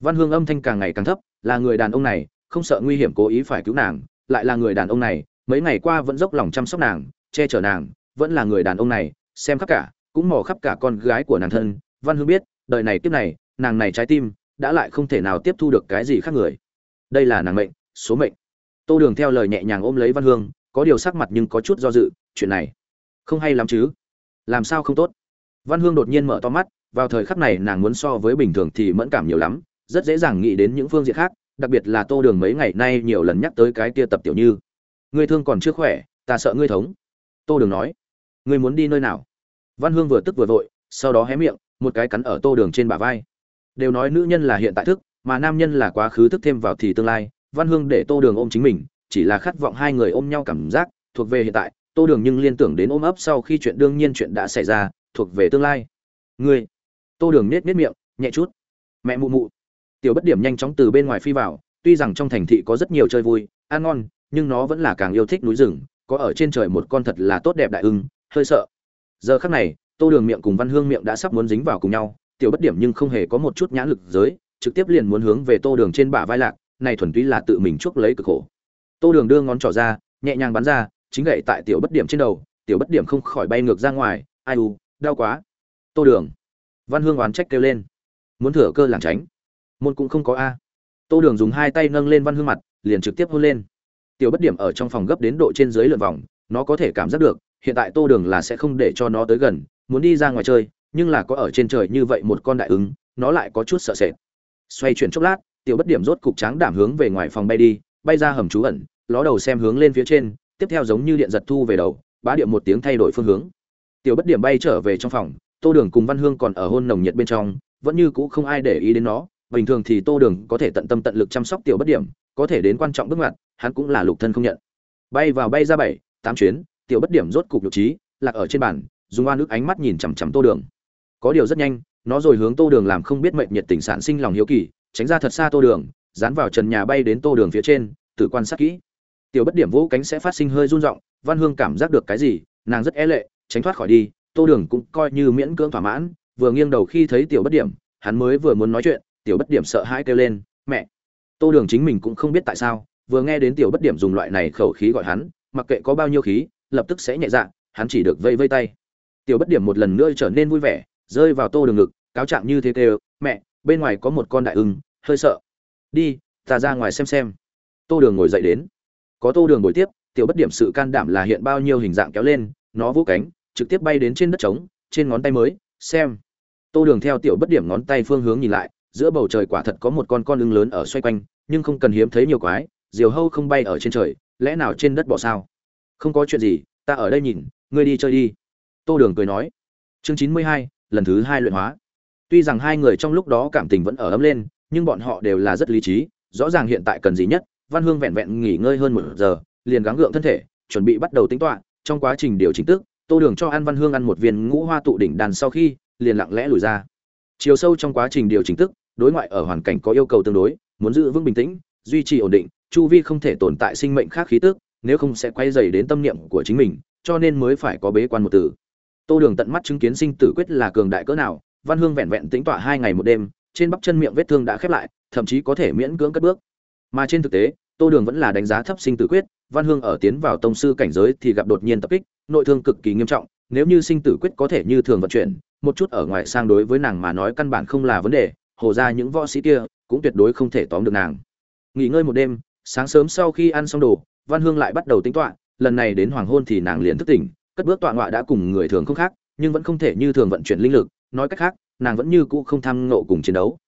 Văn hương âm thanh càng ngày càng thấp, là người đàn ông này, không sợ nguy hiểm cố ý phải cứu nàng, lại là người đàn ông này, mấy ngày qua vẫn dốc lòng chăm sóc nàng, che chở nàng, vẫn là người đàn ông này, xem khắp cả, cũng mò khắp cả con gái của nàng thân. Văn hương biết, đời này tiếp này, nàng này trái tim, đã lại không thể nào tiếp thu được cái gì khác người. Đây là nàng mệnh, số mệnh. Tô đường theo lời nhẹ nhàng ôm lấy văn hương có điều sắc mặt nhưng có chút do dự, chuyện này không hay lắm chứ? Làm sao không tốt? Văn hương đột nhiên mở to mắt, vào thời khắc này nàng muốn so với bình thường thì mẫn cảm nhiều lắm, rất dễ dàng nghĩ đến những phương diện khác, đặc biệt là tô đường mấy ngày nay nhiều lần nhắc tới cái kia tập tiểu như. Ngươi thương còn chưa khỏe, ta sợ ngươi thống. Tô đường nói. Ngươi muốn đi nơi nào? Văn hương vừa tức vừa vội, sau đó hé miệng, một cái cắn ở tô đường trên bả vai. Đều nói nữ nhân là hiện tại thức, mà nam nhân là quá khứ thức thêm vào thì tương lai. Văn hương để tô đường ôm chính mình chỉ là khát vọng hai người ôm nhau cảm giác, thuộc về hiện tại, tô đường nhưng liên tưởng đến ôm ấp sau khi chuyện đương nhiên chuyện đã xảy ra, thuộc về tương lai. Ngươi. Tô đường nết nết miệng, nhẹ chút. Mẹ mụ mụ. Tiểu bất điểm nhanh chóng từ bên ngoài phi vào, tuy rằng trong thành thị có rất nhiều chơi vui, ăn ngon, nhưng nó vẫn là càng yêu thích núi rừng, có ở trên trời một con thật là tốt đẹp đại ưng, hơi sợ. Giờ khắc này, tô đường miệng cùng văn hương miệng đã sắp muốn dính vào cùng nhau, tiểu bất điểm nhưng không hề có một chút nhãn lực giới, trực tiếp liền muốn hướng về tô đường trên bả vai lạc, này thuần túy là tự mình chuốc lấy cực khổ tô đường đưa ngón trỏ ra, nhẹ nhàng bắn ra, chính gậy tại tiểu bất điểm trên đầu, tiểu bất điểm không khỏi bay ngược ra ngoài, ai u, đau quá. Tô đường. Văn hương oán trách kêu lên. Muốn thửa cơ làng tránh. Môn cũng không có a. Tô đường dùng hai tay nâng lên văn hương mặt, liền trực tiếp hôn lên. Tiểu bất điểm ở trong phòng gấp đến độ trên dưới lượn vòng, nó có thể cảm giác được, hiện tại tô đường là sẽ không để cho nó tới gần, muốn đi ra ngoài chơi, nhưng là có ở trên trời như vậy một con đại ứng, nó lại có chút sợ sệt. Xoay chuyển chốc lát, tiểu bất điểm rốt cục tráng đảm hướng về ngoài phòng bay đi bay ra hầm trú ẩn, ló đầu xem hướng lên phía trên, tiếp theo giống như điện giật thu về đầu, bá điệu một tiếng thay đổi phương hướng. Tiểu bất điểm bay trở về trong phòng, tô đường cùng văn hương còn ở hôn nồng nhiệt bên trong, vẫn như cũ không ai để ý đến nó, bình thường thì tô đường có thể tận tâm tận lực chăm sóc tiểu bất điểm, có thể đến quan trọng bước ngoặt, hắn cũng là lục thân không nhận. Bay vào bay ra bảy, tám chuyến, tiểu bất điểm rốt cục nhục trí, lạc ở trên bàn, dùng oan ức ánh mắt nhìn chằm chằm tô đường. Có điều rất nhanh, nó rồi hướng tô đường làm không biết mệnh nhiệt tình sản sinh lòng hiếu kỳ, tránh ra thật xa tô đường dán vào trần nhà bay đến tô đường phía trên tự quan sát kỹ. Tiểu bất điểm vỗ cánh sẽ phát sinh hơi run rộng văn hương cảm giác được cái gì, nàng rất e lệ, tránh thoát khỏi đi, tô đường cũng coi như miễn cưỡng thỏa mãn, vừa nghiêng đầu khi thấy tiểu bất điểm, hắn mới vừa muốn nói chuyện, tiểu bất điểm sợ hãi kêu lên, mẹ! Tô đường chính mình cũng không biết tại sao, vừa nghe đến tiểu bất điểm dùng loại này khẩu khí gọi hắn, mặc kệ có bao nhiêu khí, lập tức sẽ nhẹ dạ hắn chỉ được vây vây tay. Tiểu bất điểm một lần nữa trở nên vui vẻ, rơi vào tô đường ngực, cáo trạng như thế kêu, mẹ, bên ngoài có một con đại ưng, hơi sợ đi, ta ra ngoài xem xem. Tô đường ngồi dậy đến. Có tô đường ngồi tiếp, tiểu bất điểm sự can đảm là hiện bao nhiêu hình dạng kéo lên, nó vỗ cánh, trực tiếp bay đến trên đất trống, trên ngón tay mới, xem. Tô đường theo tiểu bất điểm ngón tay phương hướng nhìn lại, giữa bầu trời quả thật có một con con ưng lớn ở xoay quanh, nhưng không cần hiếm thấy nhiều quái, diều hâu không bay ở trên trời, lẽ nào trên đất bỏ sao? Không có chuyện gì, ta ở đây nhìn, ngươi đi chơi đi. Tô đường cười nói. Chương chín mươi hai, lần thứ hai luyện hóa. Tuy rằng hai người trong lúc đó cảm tình vẫn ở ấm lên nhưng bọn họ đều là rất lý trí, rõ ràng hiện tại cần gì nhất, văn hương vẹn vẹn nghỉ ngơi hơn một giờ, liền gắng gượng thân thể, chuẩn bị bắt đầu tính toán, trong quá trình điều chỉnh tức, tô đường cho ăn văn hương ăn một viên ngũ hoa tụ đỉnh đàn sau khi, liền lặng lẽ lùi ra. Chiều sâu trong quá trình điều chỉnh tức, đối ngoại ở hoàn cảnh có yêu cầu tương đối, muốn giữ vững bình tĩnh, duy trì ổn định, chu vi không thể tồn tại sinh mệnh khác khí tức, nếu không sẽ quay dày đến tâm niệm của chính mình, cho nên mới phải có bế quan một tử tô đường tận mắt chứng kiến sinh tử quyết là cường đại cỡ nào, văn hương vẹn vẹn tính tọa hai ngày một đêm trên bắp chân miệng vết thương đã khép lại, thậm chí có thể miễn cưỡng cất bước. Mà trên thực tế, tô đường vẫn là đánh giá thấp sinh tử quyết, văn hương ở tiến vào tông sư cảnh giới thì gặp đột nhiên tập kích, nội thương cực kỳ nghiêm trọng, nếu như sinh tử quyết có thể như thường vận chuyển, một chút ở ngoài sang đối với nàng mà nói căn bản không là vấn đề, hồ ra những võ sĩ kia cũng tuyệt đối không thể tóm được nàng. Nghỉ ngơi một đêm, sáng sớm sau khi ăn xong đồ, văn hương lại bắt đầu tính toán lần này đến hoàng hôn thì nàng liền thức tỉnh, cất bước tọa ngọa đã cùng người thường không khác, nhưng vẫn không thể như thường vận chuyển linh lực, nói cách khác nàng vẫn như cũ không tham ngộ cùng chiến đấu.